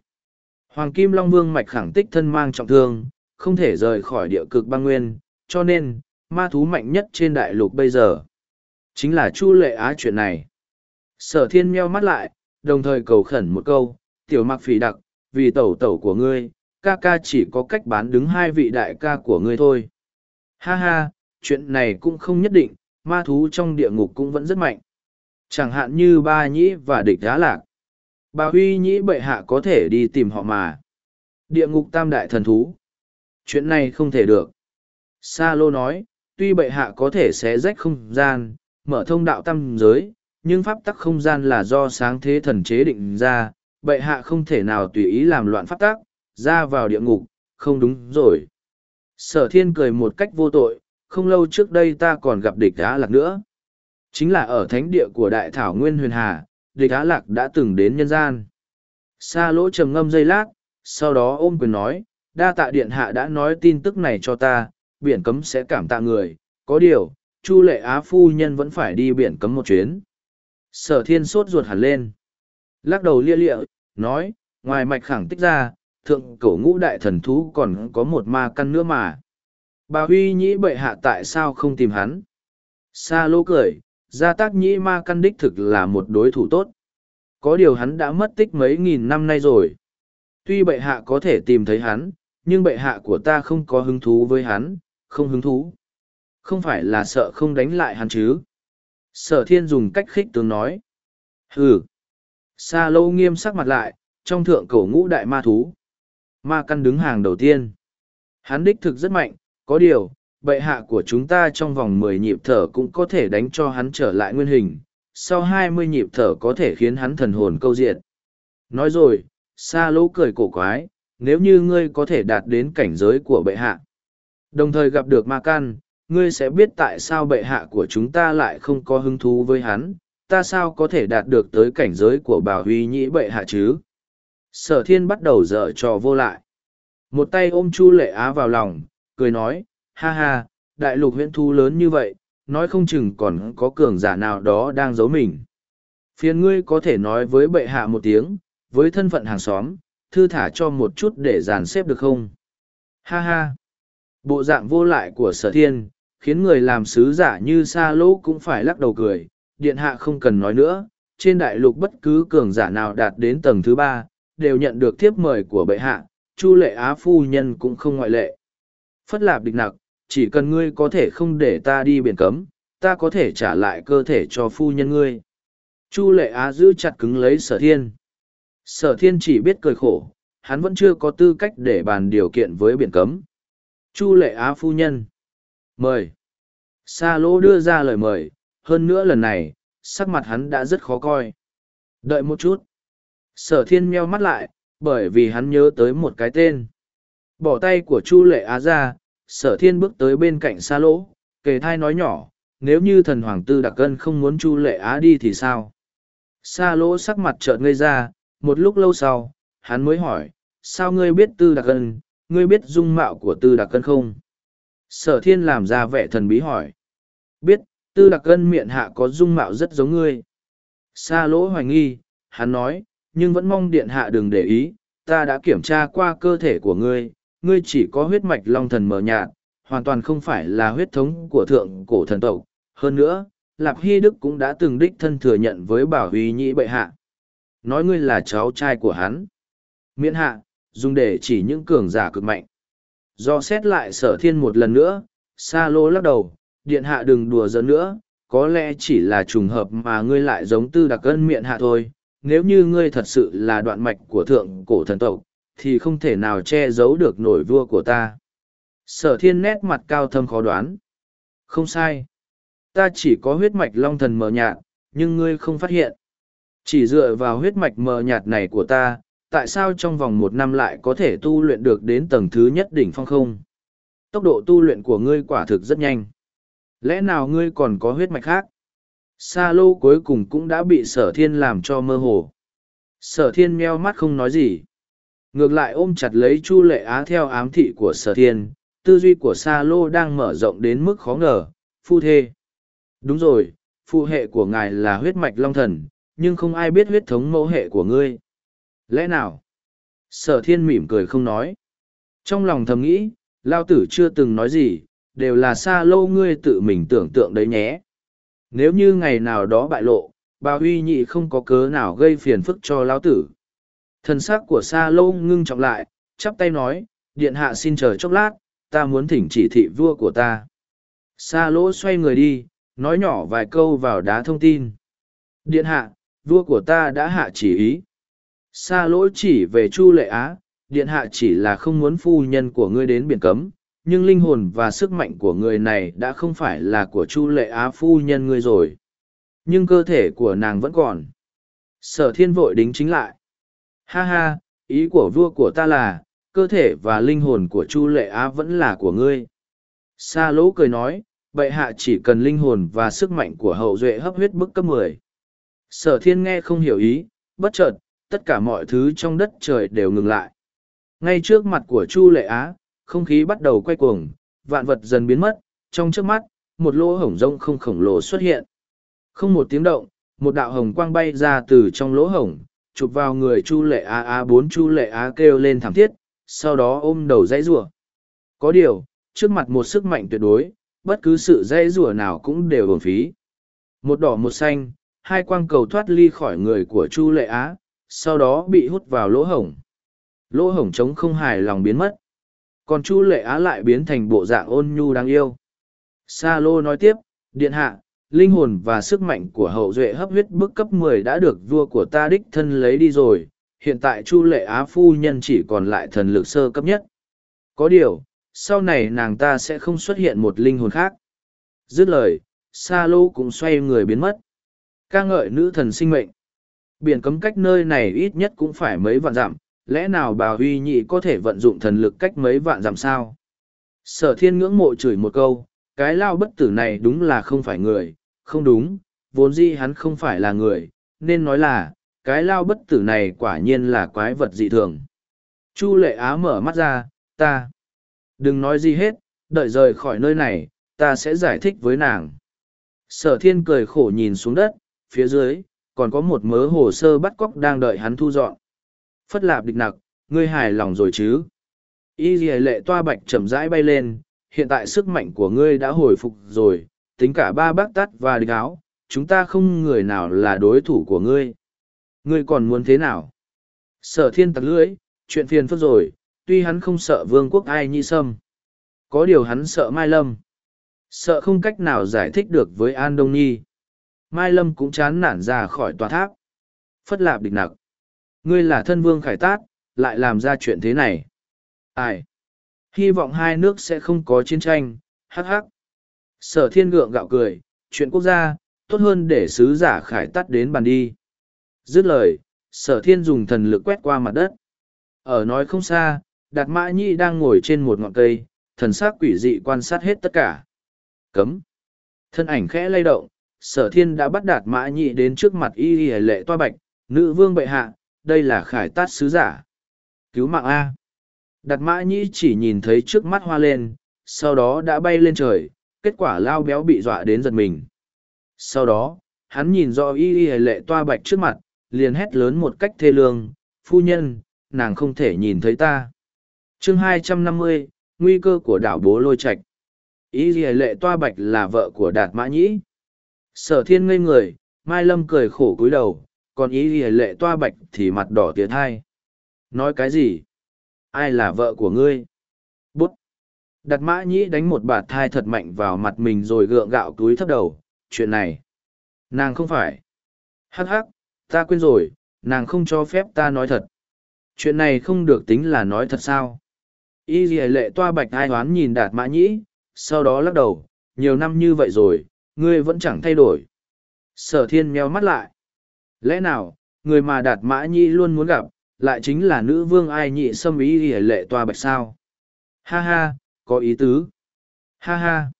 Hoàng Kim Long Vương mạch khẳng tích thân mang trọng thương, không thể rời khỏi địa cực băng nguyên, cho nên, ma thú mạnh nhất trên đại lục bây giờ. Chính là Chu Lệ Á chuyện này. Sở thiên meo mắt lại, đồng thời cầu khẩn một câu, tiểu mặc phỉ đặc, vì tẩu tẩu của ngươi, ca ca chỉ có cách bán đứng hai vị đại ca của ngươi thôi. Ha ha, chuyện này cũng không nhất định, ma thú trong địa ngục cũng vẫn rất mạnh. Chẳng hạn như ba nhĩ và địch đá lạc. Bà huy nhĩ bệ hạ có thể đi tìm họ mà. Địa ngục tam đại thần thú. Chuyện này không thể được. Sa lô nói, tuy bệ hạ có thể xé rách không gian, mở thông đạo tam giới, nhưng pháp tắc không gian là do sáng thế thần chế định ra, bệ hạ không thể nào tùy ý làm loạn pháp tắc, ra vào địa ngục, không đúng rồi. Sở thiên cười một cách vô tội, không lâu trước đây ta còn gặp địch á lạc nữa. Chính là ở thánh địa của đại thảo nguyên huyền hà, địch á lạc đã từng đến nhân gian. Sa lỗ trầm ngâm dây lát, sau đó ôm quyền nói, đa tạ điện hạ đã nói tin tức này cho ta, biển cấm sẽ cảm tạ người, có điều, Chu lệ á phu nhân vẫn phải đi biển cấm một chuyến. Sở thiên sốt ruột hẳn lên. Lắc đầu lia lịa, nói, ngoài mạch khẳng tích ra, thượng cổ ngũ đại thần thú còn có một ma căn nữa mà. Bà Huy nhĩ bệ hạ tại sao không tìm hắn? Sa lô cười, gia tác nhĩ ma căn đích thực là một đối thủ tốt. Có điều hắn đã mất tích mấy nghìn năm nay rồi. Tuy bệ hạ có thể tìm thấy hắn, nhưng bệ hạ của ta không có hứng thú với hắn, không hứng thú. Không phải là sợ không đánh lại hắn chứ. Sở thiên dùng cách khích tướng nói. Hừ. Sa lâu nghiêm sắc mặt lại, trong thượng cổ ngũ đại ma thú. Ma căn đứng hàng đầu tiên. Hắn đích thực rất mạnh, có điều, bệ hạ của chúng ta trong vòng mười nhịp thở cũng có thể đánh cho hắn trở lại nguyên hình. Sau hai mươi nhịp thở có thể khiến hắn thần hồn câu diện. Nói rồi, Sa lỗ cười cổ quái, nếu như ngươi có thể đạt đến cảnh giới của bệ hạ. Đồng thời gặp được ma căn, ngươi sẽ biết tại sao bệ hạ của chúng ta lại không có hứng thú với hắn, ta sao có thể đạt được tới cảnh giới của bà huy nhĩ bệ hạ chứ? Sở thiên bắt đầu dở trò vô lại. Một tay ôm chu lệ á vào lòng cười nói ha ha đại lục huyễn thu lớn như vậy nói không chừng còn có cường giả nào đó đang giấu mình. Phiền ngươi có thể nói với bệ hạ một tiếng với thân phận hàng xóm thư thả cho một chút để dàn xếp được không? Ha ha. Bộ dạng vô lại của sở thiên khiến người làm sứ giả như sa lỗ cũng phải lắc đầu cười điện hạ không cần nói nữa, trên đại lục bất cứ cường giả nào đạt đến tầng thứ ba, đều nhận được thiếp mời của bệ hạ, Chu lệ á phu nhân cũng không ngoại lệ. Phất lạp địch nặc, chỉ cần ngươi có thể không để ta đi biển cấm, ta có thể trả lại cơ thể cho phu nhân ngươi. Chu lệ á giữ chặt cứng lấy sở thiên. Sở thiên chỉ biết cười khổ, hắn vẫn chưa có tư cách để bàn điều kiện với biển cấm. Chu lệ á phu nhân. Mời. Sa Lỗ đưa ra lời mời, hơn nữa lần này, sắc mặt hắn đã rất khó coi. Đợi một chút. Sở thiên meo mắt lại, bởi vì hắn nhớ tới một cái tên. Bỏ tay của Chu Lệ Á ra, sở thiên bước tới bên cạnh xa lỗ, kề thai nói nhỏ, nếu như thần hoàng tư đặc cân không muốn Chu Lệ Á đi thì sao? Sa lỗ sắc mặt trợn ngây ra, một lúc lâu sau, hắn mới hỏi, sao ngươi biết tư đặc cân, ngươi biết dung mạo của tư đặc cân không? Sở thiên làm ra vẻ thần bí hỏi. Biết, Tư đặc Cân miệng hạ có dung mạo rất giống ngươi. Sa lỗ hoài nghi, hắn nói, nhưng vẫn mong điện hạ đừng để ý, ta đã kiểm tra qua cơ thể của ngươi, ngươi chỉ có huyết mạch long thần mờ nhạt, hoàn toàn không phải là huyết thống của thượng cổ thần tộc. Hơn nữa, Lạp Hy Đức cũng đã từng đích thân thừa nhận với bảo huy nhĩ bệ hạ. Nói ngươi là cháu trai của hắn. Miễn hạ, dùng để chỉ những cường giả cực mạnh. Do xét lại sở thiên một lần nữa, Sa lô lắc đầu, điện hạ đừng đùa giỡn nữa, có lẽ chỉ là trùng hợp mà ngươi lại giống tư đặc ân miệng hạ thôi. Nếu như ngươi thật sự là đoạn mạch của thượng cổ thần tộc, thì không thể nào che giấu được nổi vua của ta. Sở thiên nét mặt cao thâm khó đoán. Không sai. Ta chỉ có huyết mạch long thần mờ nhạt, nhưng ngươi không phát hiện. Chỉ dựa vào huyết mạch mờ nhạt này của ta, tại sao trong vòng một năm lại có thể tu luyện được đến tầng thứ nhất đỉnh phong không? Tốc độ tu luyện của ngươi quả thực rất nhanh. Lẽ nào ngươi còn có huyết mạch khác? Sa lô cuối cùng cũng đã bị sở thiên làm cho mơ hồ. Sở thiên meo mắt không nói gì. Ngược lại ôm chặt lấy Chu Lệ Á theo ám thị của sở thiên, tư duy của Sa lô đang mở rộng đến mức khó ngờ, phu thê. Đúng rồi, phụ hệ của ngài là huyết mạch long thần, nhưng không ai biết huyết thống mẫu hệ của ngươi. Lẽ nào? Sở thiên mỉm cười không nói. Trong lòng thầm nghĩ, lao tử chưa từng nói gì, đều là xa lâu ngươi tự mình tưởng tượng đấy nhé. Nếu như ngày nào đó bại lộ, bà huy nhị không có cớ nào gây phiền phức cho lao tử. Thần sắc của xa lâu ngưng trọng lại, chắp tay nói, điện hạ xin chờ chốc lát, ta muốn thỉnh chỉ thị vua của ta. Sa lỗ xoay người đi, nói nhỏ vài câu vào đá thông tin. Điện hạ, vua của ta đã hạ chỉ ý. Sa Lỗi chỉ về Chu Lệ Á, điện hạ chỉ là không muốn phu nhân của ngươi đến biển cấm, nhưng linh hồn và sức mạnh của người này đã không phải là của Chu Lệ Á phu nhân ngươi rồi. Nhưng cơ thể của nàng vẫn còn. Sở thiên vội đính chính lại. Ha ha, ý của vua của ta là, cơ thể và linh hồn của Chu Lệ Á vẫn là của ngươi. Sa lỗ cười nói, bệ hạ chỉ cần linh hồn và sức mạnh của hậu duệ hấp huyết bức cấp mười sở thiên nghe không hiểu ý bất chợt tất cả mọi thứ trong đất trời đều ngừng lại. Ngay trước mặt của chu lệ á, không khí bắt đầu quay cuồng, vạn vật dần biến mất, trong trước mắt, một lỗ hổng rông không khổng lồ xuất hiện. Không một tiếng động, một đạo hồng quang bay ra từ trong lỗ hổng, chụp vào người chu lệ á á bốn chu lệ á kêu lên thảm thiết, sau đó ôm đầu dãy rủa. Có điều, trước mặt một sức mạnh tuyệt đối, bất cứ sự dãy rủa nào cũng đều uổng phí. Một đỏ một xanh, hai quang cầu thoát ly khỏi người của chu lệ á sau đó bị hút vào lỗ hổng. Lỗ hổng trống không hài lòng biến mất. Còn chu lệ á lại biến thành bộ dạng ôn nhu đáng yêu. Sa lô nói tiếp, điện hạ, linh hồn và sức mạnh của hậu duệ hấp huyết bức cấp mười đã được vua của ta đích thân lấy đi rồi. Hiện tại chu lệ á phu nhân chỉ còn lại thần lực sơ cấp nhất. Có điều, sau này nàng ta sẽ không xuất hiện một linh hồn khác. Dứt lời, sa lô cũng xoay người biến mất. Ca ngợi nữ thần sinh mệnh biển cấm cách nơi này ít nhất cũng phải mấy vạn dặm, lẽ nào bà huy nhị có thể vận dụng thần lực cách mấy vạn dặm sao? Sở thiên ngưỡng mộ chửi một câu, cái lao bất tử này đúng là không phải người, không đúng, vốn dĩ hắn không phải là người, nên nói là, cái lao bất tử này quả nhiên là quái vật dị thường. Chu lệ á mở mắt ra, ta, đừng nói gì hết, đợi rời khỏi nơi này, ta sẽ giải thích với nàng. Sở thiên cười khổ nhìn xuống đất, phía dưới còn có một mớ hồ sơ bắt cóc đang đợi hắn thu dọn. Phất lạp địch nặc, ngươi hài lòng rồi chứ? Y dì lệ toa bạch chậm rãi bay lên, hiện tại sức mạnh của ngươi đã hồi phục rồi, tính cả ba bác tắt và địch áo, chúng ta không người nào là đối thủ của ngươi. Ngươi còn muốn thế nào? Sở thiên tặc lưỡi, chuyện phiền phức rồi, tuy hắn không sợ vương quốc ai nhi sâm, có điều hắn sợ mai lâm. Sợ không cách nào giải thích được với an đông nhi mai lâm cũng chán nản ra khỏi tòa tháp. Phất lạp địch nặc. Ngươi là thân vương khải tát, lại làm ra chuyện thế này. Ai? Hy vọng hai nước sẽ không có chiến tranh. Hắc hắc. sở thiên gượng gạo cười. Chuyện quốc gia, tốt hơn để sứ giả khải tát đến bàn đi. Dứt lời, sở thiên dùng thần lực quét qua mặt đất. Ở nói không xa, đạt mã nhi đang ngồi trên một ngọn cây, thần sắc quỷ dị quan sát hết tất cả. Cấm. Thân ảnh khẽ lay động sở thiên đã bắt đạt mã nhị đến trước mặt y y lệ toa bạch nữ vương bệ hạ đây là khải tát sứ giả. Cứu mạng a. Đạt mã nhị chỉ nhìn thấy trước mắt hoa lên sau đó đã bay lên trời kết quả lao béo bị dọa đến giật mình. Sau đó hắn nhìn do y y lệ toa bạch trước mặt liền hét lớn một cách thê lương phu nhân nàng không thể nhìn thấy ta. Chương 250, nguy cơ của đảo bố lôi trạch. Y y lệ toa bạch là vợ của đạt mã nhĩ Sở thiên ngây người, Mai Lâm cười khổ cúi đầu, còn ý ỉa lệ toa bạch thì mặt đỏ tiệt hai. Nói cái gì? Ai là vợ của ngươi? Bút! Đặt mã nhĩ đánh một bạt thai thật mạnh vào mặt mình rồi gượng gạo túi thấp đầu, chuyện này. Nàng không phải. Hắc hắc, ta quên rồi, nàng không cho phép ta nói thật. Chuyện này không được tính là nói thật sao. Y dì lệ toa bạch ai oán nhìn đạt mã nhĩ, sau đó lắc đầu, nhiều năm như vậy rồi, ngươi vẫn chẳng thay đổi. Sở thiên meo mắt lại. Lẽ nào, người mà đạt mã Nhi luôn muốn gặp, lại chính là nữ vương ai nhị xâm ý hề lệ toa bạch sao. Ha ha, có ý tứ. Ha ha.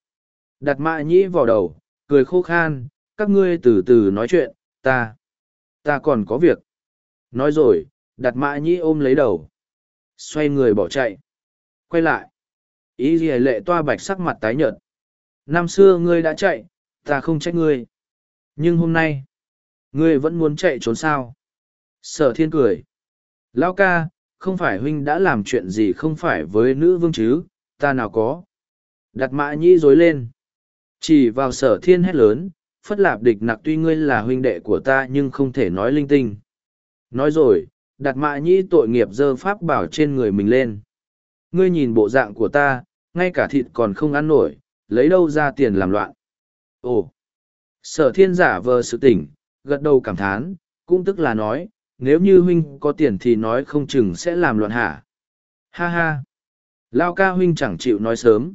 Đạt mã Nhi vào đầu, cười khô khan, các ngươi từ từ nói chuyện, ta, ta còn có việc. Nói rồi, đặt mã Nhi ôm lấy đầu. Xoay người bỏ chạy. Quay lại. Ý gì lệ toa bạch sắc mặt tái nhợt. Năm xưa ngươi đã chạy, ta không trách ngươi. Nhưng hôm nay, ngươi vẫn muốn chạy trốn sao? Sở thiên cười. Lão ca, không phải huynh đã làm chuyện gì không phải với nữ vương chứ, ta nào có. Đặt mã nhĩ dối lên. Chỉ vào sở thiên hét lớn, phất lạp địch nặc tuy ngươi là huynh đệ của ta nhưng không thể nói linh tinh. Nói rồi, đặt mã nhĩ tội nghiệp dơ pháp bảo trên người mình lên. Ngươi nhìn bộ dạng của ta, ngay cả thịt còn không ăn nổi, lấy đâu ra tiền làm loạn. Ồ! Sở thiên giả vờ sự tỉnh, gật đầu cảm thán, cũng tức là nói, nếu như huynh có tiền thì nói không chừng sẽ làm loạn hả. Ha ha! Lao ca huynh chẳng chịu nói sớm.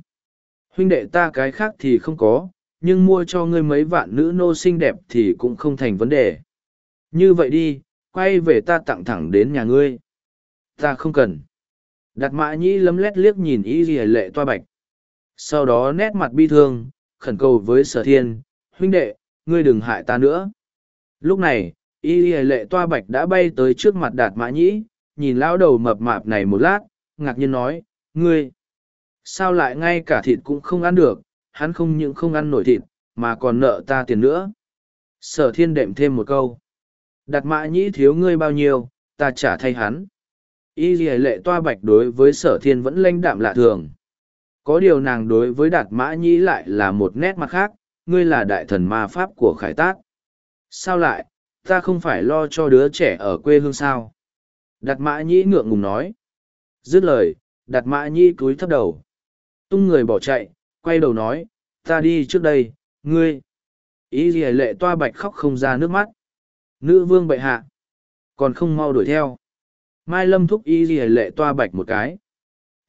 Huynh đệ ta cái khác thì không có, nhưng mua cho ngươi mấy vạn nữ nô xinh đẹp thì cũng không thành vấn đề. Như vậy đi, quay về ta tặng thẳng đến nhà ngươi. Ta không cần. Đặt mã nhĩ lấm lét liếc nhìn y ghi lệ toa bạch. Sau đó nét mặt bi thương, khẩn cầu với sở thiên, huynh đệ, ngươi đừng hại ta nữa. Lúc này, y lệ toa bạch đã bay tới trước mặt đạt mã nhĩ, nhìn lão đầu mập mạp này một lát, ngạc nhiên nói, ngươi, sao lại ngay cả thịt cũng không ăn được, hắn không những không ăn nổi thịt, mà còn nợ ta tiền nữa. Sở thiên đệm thêm một câu. Đạt mã nhĩ thiếu ngươi bao nhiêu, ta trả thay hắn. Y lệ toa bạch đối với sở thiên vẫn lanh đạm lạ thường. Có điều nàng đối với đạt mã nhĩ lại là một nét mặt khác, ngươi là đại thần ma pháp của khải tác. Sao lại, ta không phải lo cho đứa trẻ ở quê hương sao? Đạt mã nhĩ ngượng ngùng nói. Dứt lời, đạt mã nhĩ cúi thấp đầu. Tung người bỏ chạy, quay đầu nói, ta đi trước đây, ngươi. Ý gì lệ toa bạch khóc không ra nước mắt. Nữ vương bệ hạ. Còn không mau đuổi theo. Mai Lâm thúc y gì lệ toa bạch một cái.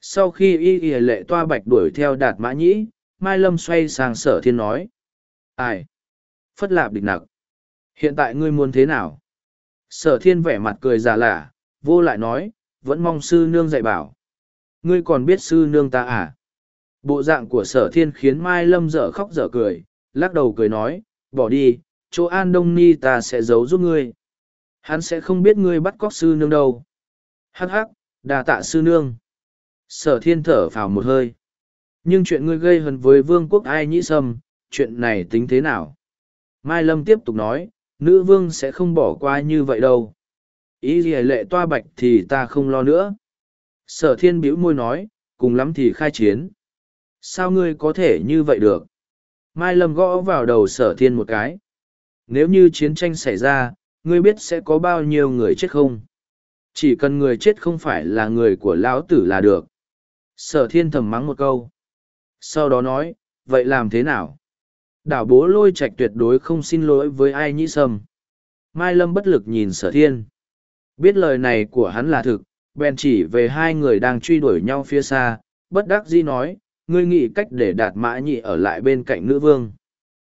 Sau khi y y lệ toa bạch đuổi theo đạt mã nhĩ, Mai Lâm xoay sang sở thiên nói. Ai? Phất lạp địch nặc. Hiện tại ngươi muốn thế nào? Sở thiên vẻ mặt cười già lả vô lại nói, vẫn mong sư nương dạy bảo. Ngươi còn biết sư nương ta à? Bộ dạng của sở thiên khiến Mai Lâm dở khóc dở cười, lắc đầu cười nói, bỏ đi, chỗ an đông ni ta sẽ giấu giúp ngươi. Hắn sẽ không biết ngươi bắt cóc sư nương đâu. Hắc hắc, đà tạ sư nương. Sở thiên thở phào một hơi. Nhưng chuyện ngươi gây hấn với vương quốc ai nhĩ sâm, chuyện này tính thế nào? Mai Lâm tiếp tục nói, nữ vương sẽ không bỏ qua như vậy đâu. Ý gì lệ toa bạch thì ta không lo nữa. Sở thiên bĩu môi nói, cùng lắm thì khai chiến. Sao ngươi có thể như vậy được? Mai Lâm gõ vào đầu sở thiên một cái. Nếu như chiến tranh xảy ra, ngươi biết sẽ có bao nhiêu người chết không? Chỉ cần người chết không phải là người của lão tử là được. Sở thiên thầm mắng một câu. Sau đó nói, vậy làm thế nào? Đảo bố lôi Trạch tuyệt đối không xin lỗi với ai nhĩ sâm. Mai Lâm bất lực nhìn sở thiên. Biết lời này của hắn là thực, bèn chỉ về hai người đang truy đuổi nhau phía xa, bất đắc dĩ nói, ngươi nghĩ cách để đạt mã nhị ở lại bên cạnh nữ vương.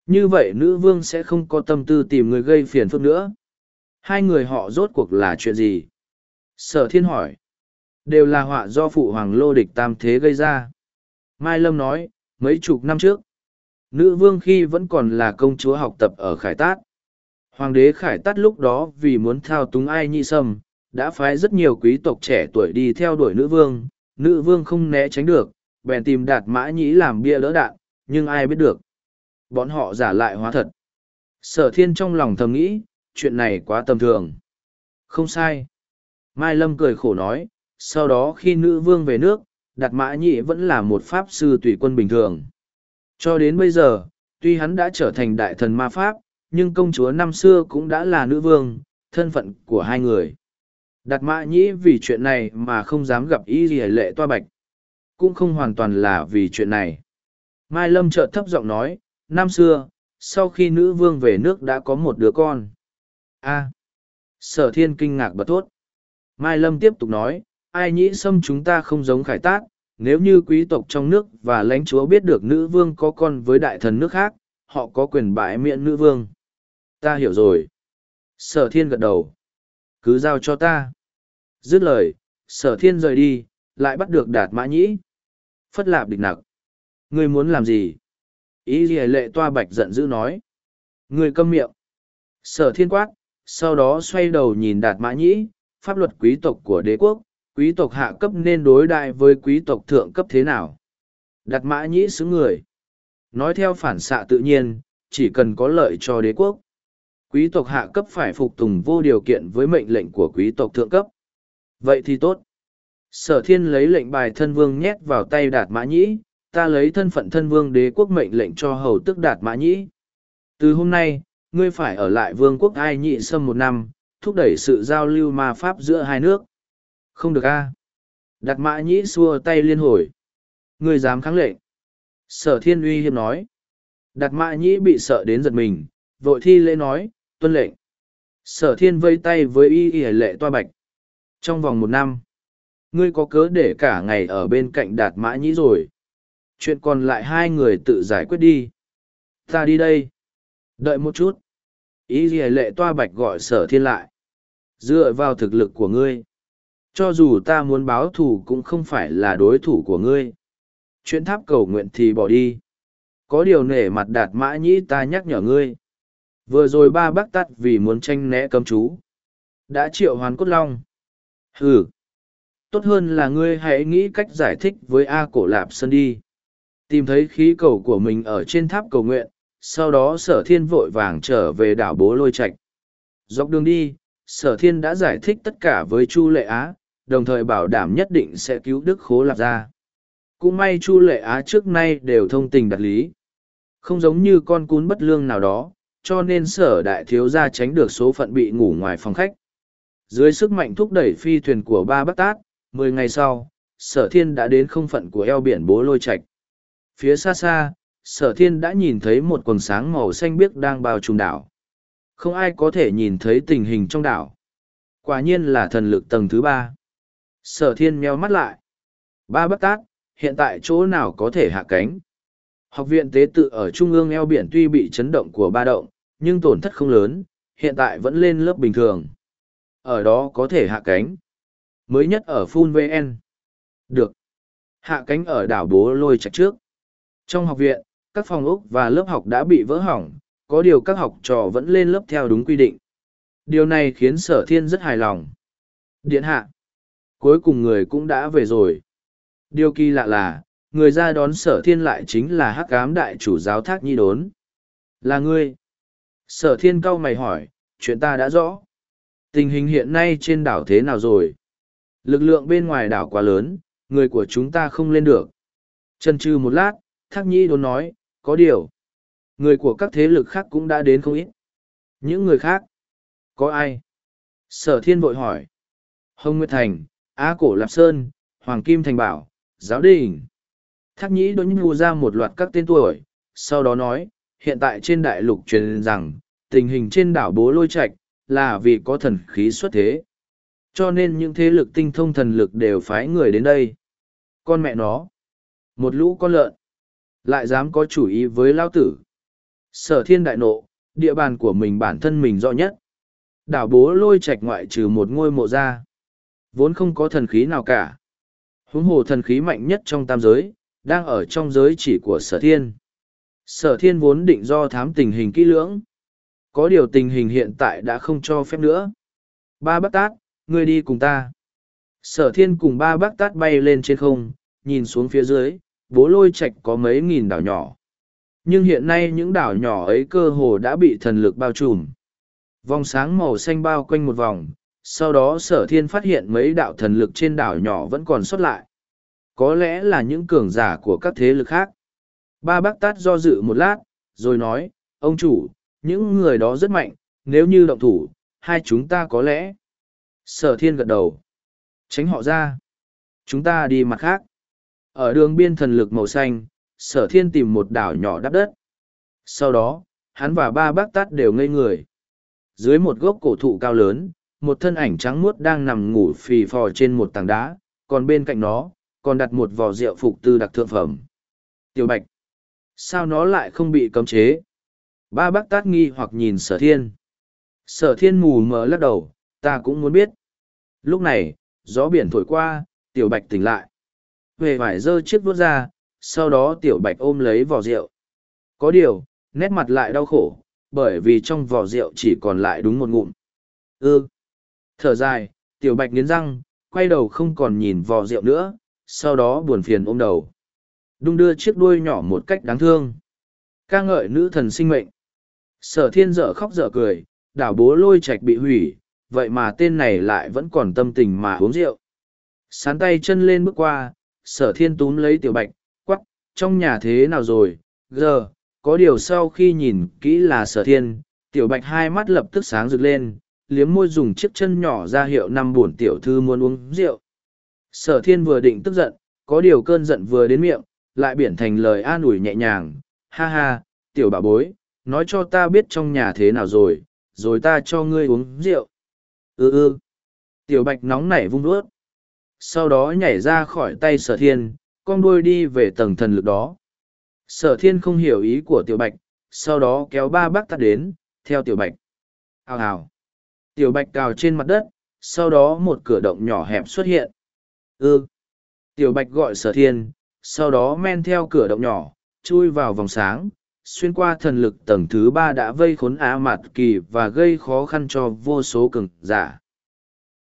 Như vậy nữ vương sẽ không có tâm tư tìm người gây phiền phức nữa. Hai người họ rốt cuộc là chuyện gì? Sở thiên hỏi. Đều là họa do phụ hoàng lô địch tam thế gây ra. Mai Lâm nói, mấy chục năm trước, nữ vương khi vẫn còn là công chúa học tập ở Khải Tát. Hoàng đế Khải Tát lúc đó vì muốn thao túng ai nhị sâm, đã phái rất nhiều quý tộc trẻ tuổi đi theo đuổi nữ vương, nữ vương không né tránh được, bèn tìm đạt mã nhĩ làm bia đỡ đạn, nhưng ai biết được. Bọn họ giả lại hóa thật. Sở thiên trong lòng thầm nghĩ, chuyện này quá tầm thường. Không sai. Mai Lâm cười khổ nói, sau đó khi nữ vương về nước, đạt mã nhĩ vẫn là một pháp sư tùy quân bình thường. Cho đến bây giờ, tuy hắn đã trở thành đại thần ma pháp, nhưng công chúa năm xưa cũng đã là nữ vương, thân phận của hai người. Đạt mã nhĩ vì chuyện này mà không dám gặp y gì lệ toa bạch. cũng không hoàn toàn là vì chuyện này. Mai Lâm chợt thấp giọng nói, năm xưa, sau khi nữ vương về nước đã có một đứa con. a sở thiên kinh ngạc bật thốt. Mai Lâm tiếp tục nói, ai nhĩ xâm chúng ta không giống khải tát, nếu như quý tộc trong nước và lãnh chúa biết được nữ vương có con với đại thần nước khác, họ có quyền bãi miễn nữ vương. Ta hiểu rồi. Sở thiên gật đầu. Cứ giao cho ta. Dứt lời, sở thiên rời đi, lại bắt được đạt mã nhĩ. Phất lạp địch nặc. Ngươi muốn làm gì? Ý gì lệ toa bạch giận dữ nói. Ngươi câm miệng. Sở thiên quát, sau đó xoay đầu nhìn đạt mã nhĩ, pháp luật quý tộc của đế quốc, quý tộc hạ cấp nên đối đại với quý tộc thượng cấp thế nào? Đạt mã nhĩ xứng người. Nói theo phản xạ tự nhiên, chỉ cần có lợi cho đế quốc. Quý tộc hạ cấp phải phục tùng vô điều kiện với mệnh lệnh của quý tộc thượng cấp. Vậy thì tốt. Sở thiên lấy lệnh bài thân vương nhét vào tay đạt mã nhĩ, ta lấy thân phận thân vương đế quốc mệnh lệnh cho hầu tức đạt mã nhĩ. Từ hôm nay, ngươi phải ở lại vương quốc ai nhị sâm một năm, thúc đẩy sự giao lưu ma pháp giữa hai nước. Không được a Đạt mã nhĩ xua tay liên hồi. Ngươi dám kháng lệnh. Sở thiên uy hiếp nói. Đạt mã nhĩ bị sợ đến giật mình, vội thi lễ nói, tuân lệnh. Sở thiên vây tay với y y lệ toa bạch. Trong vòng một năm, ngươi có cớ để cả ngày ở bên cạnh đạt mã nhĩ rồi. Chuyện còn lại hai người tự giải quyết đi. Ta đi đây. Đợi một chút. Y y lệ toa bạch gọi sở thiên lại. Dựa vào thực lực của ngươi. Cho dù ta muốn báo thù cũng không phải là đối thủ của ngươi. Chuyện tháp cầu nguyện thì bỏ đi. Có điều nể mặt đạt mã nhĩ ta nhắc nhở ngươi. Vừa rồi ba bác tắt vì muốn tranh né cấm chú. Đã triệu hoàn cốt long. Ừ tốt hơn là ngươi hãy nghĩ cách giải thích với a cổ lạp sơn đi. Tìm thấy khí cầu của mình ở trên tháp cầu nguyện, sau đó sở thiên vội vàng trở về đảo bố lôi trạch. Dọc đường đi, sở thiên đã giải thích tất cả với chu lệ á đồng thời bảo đảm nhất định sẽ cứu đức khố lạp ra cũng may chu lệ á trước nay đều thông tình đạt lý không giống như con cún bất lương nào đó cho nên sở đại thiếu gia tránh được số phận bị ngủ ngoài phòng khách. Dưới sức mạnh thúc đẩy phi thuyền của ba bác tát, mười ngày sau, sở thiên đã đến không phận của eo biển bố lôi Trạch. Phía xa xa, sở thiên đã nhìn thấy một quần sáng màu xanh biếc đang bao trùm đảo. Không ai có thể nhìn thấy tình hình trong đảo. Quả nhiên là thần lực tầng thứ ba. Sở thiên meo mắt lại. Ba bất tát, hiện tại chỗ nào có thể hạ cánh? Học viện tế tự ở trung ương eo biển tuy bị chấn động của ba động, nhưng tổn thất không lớn, hiện tại vẫn lên lớp bình thường. Ở đó có thể hạ cánh. Mới nhất ở Phun VN. Được. Hạ cánh ở đảo Bố Lôi Trạch trước. Trong học viện, các phòng ốc và lớp học đã bị vỡ hỏng, có điều các học trò vẫn lên lớp theo đúng quy định. Điều này khiến sở thiên rất hài lòng. Điện hạ. Cuối cùng người cũng đã về rồi. Điều kỳ lạ là, người ra đón sở thiên lại chính là hắc cám đại chủ giáo thác nhi đốn. Là ngươi? Sở thiên cau mày hỏi chuyện ta đã rõ. Tình hình hiện nay trên đảo thế nào rồi? Lực lượng bên ngoài đảo quá lớn người của chúng ta không lên được. Chần trừ một lát thác nhi đốn nói có điều. Người của các thế lực khác cũng đã đến không ít. Những người khác? Có ai? Sở thiên vội hỏi. Hồng nguyệt thành á cổ lạp sơn hoàng kim thành bảo giáo đình Thác nhĩ đốn nhu ra một loạt các tên tuổi, sau đó nói, hiện tại trên đại lục truyền rằng, tình hình trên đảo bố lôi Trạch là vì có thần khí xuất thế. Cho nên những thế lực tinh thông thần lực đều phái người đến đây. Con mẹ nó. Một lũ con lợn. Lại dám có chủ ý với lao tử. Sở thiên đại nộ, địa bàn của mình bản thân mình rõ nhất. Đảo bố lôi Trạch ngoại trừ một ngôi mộ ra. Vốn không có thần khí nào cả. Huống hồ thần khí mạnh nhất trong tam giới, đang ở trong giới chỉ của sở thiên. Sở thiên vốn định do thám tình hình kỹ lưỡng. Có điều tình hình hiện tại đã không cho phép nữa. Ba bác tát, ngươi đi cùng ta. Sở thiên cùng ba bác tát bay lên trên không, nhìn xuống phía dưới, bố lôi Trạch có mấy nghìn đảo nhỏ. Nhưng hiện nay những đảo nhỏ ấy cơ hồ đã bị thần lực bao trùm. Vòng sáng màu xanh bao quanh một vòng, sau đó sở thiên phát hiện mấy đạo thần lực trên đảo nhỏ vẫn còn sót lại có lẽ là những cường giả của các thế lực khác. Ba bác tát do dự một lát, rồi nói, ông chủ, những người đó rất mạnh, nếu như động thủ, hai chúng ta có lẽ. Sở thiên gật đầu. Tránh họ ra. Chúng ta đi mặt khác. Ở đường biên thần lực màu xanh, sở thiên tìm một đảo nhỏ đắp đất. Sau đó, hắn và ba bác tát đều ngây người. Dưới một gốc cổ thụ cao lớn, một thân ảnh trắng muốt đang nằm ngủ phì phò trên một tảng đá, còn bên cạnh nó, còn đặt một vò rượu phục tư đặc thượng phẩm. Tiểu Bạch, sao nó lại không bị cấm chế? Ba bác tát nghi hoặc nhìn sở thiên. Sở thiên mù mờ lắc đầu, ta cũng muốn biết. Lúc này, gió biển thổi qua, tiểu bạch tỉnh lại. về vải dơ chiếc vuốt ra, sau đó tiểu bạch ôm lấy vò rượu. Có điều, nét mặt lại đau khổ, bởi vì trong vò rượu chỉ còn lại đúng một ngụm. Ư. Thở dài, tiểu bạch nghiến răng, quay đầu không còn nhìn vò rượu nữa, sau đó buồn phiền ôm đầu. Đung đưa chiếc đuôi nhỏ một cách đáng thương. ca ngợi nữ thần sinh mệnh. Sở thiên dở khóc dở cười, đảo bố lôi Trạch bị hủy, vậy mà tên này lại vẫn còn tâm tình mà uống rượu. Sán tay chân lên bước qua, sở thiên túm lấy tiểu bạch, quắc, trong nhà thế nào rồi, giờ, có điều sau khi nhìn kỹ là sở thiên, tiểu bạch hai mắt lập tức sáng rực lên, liếm môi dùng chiếc chân nhỏ ra hiệu năm buồn tiểu thư muốn uống rượu. Sở thiên vừa định tức giận, có điều cơn giận vừa đến miệng, lại biển thành lời an ủi nhẹ nhàng, ha ha, tiểu bà bối, nói cho ta biết trong nhà thế nào rồi, rồi ta cho ngươi uống rượu. ư ư. Tiểu bạch nóng nảy vung đuốt. Sau đó nhảy ra khỏi tay sở thiên, con đuôi đi về tầng thần lực đó. Sở thiên không hiểu ý của tiểu bạch, sau đó kéo ba bác tắt đến, theo tiểu bạch. Hào hào. Tiểu bạch cào trên mặt đất, sau đó một cửa động nhỏ hẹp xuất hiện. ư. Tiểu bạch gọi sở thiên, sau đó men theo cửa động nhỏ, chui vào vòng sáng, xuyên qua thần lực tầng thứ ba đã vây khốn á mặt kỳ và gây khó khăn cho vô số cường giả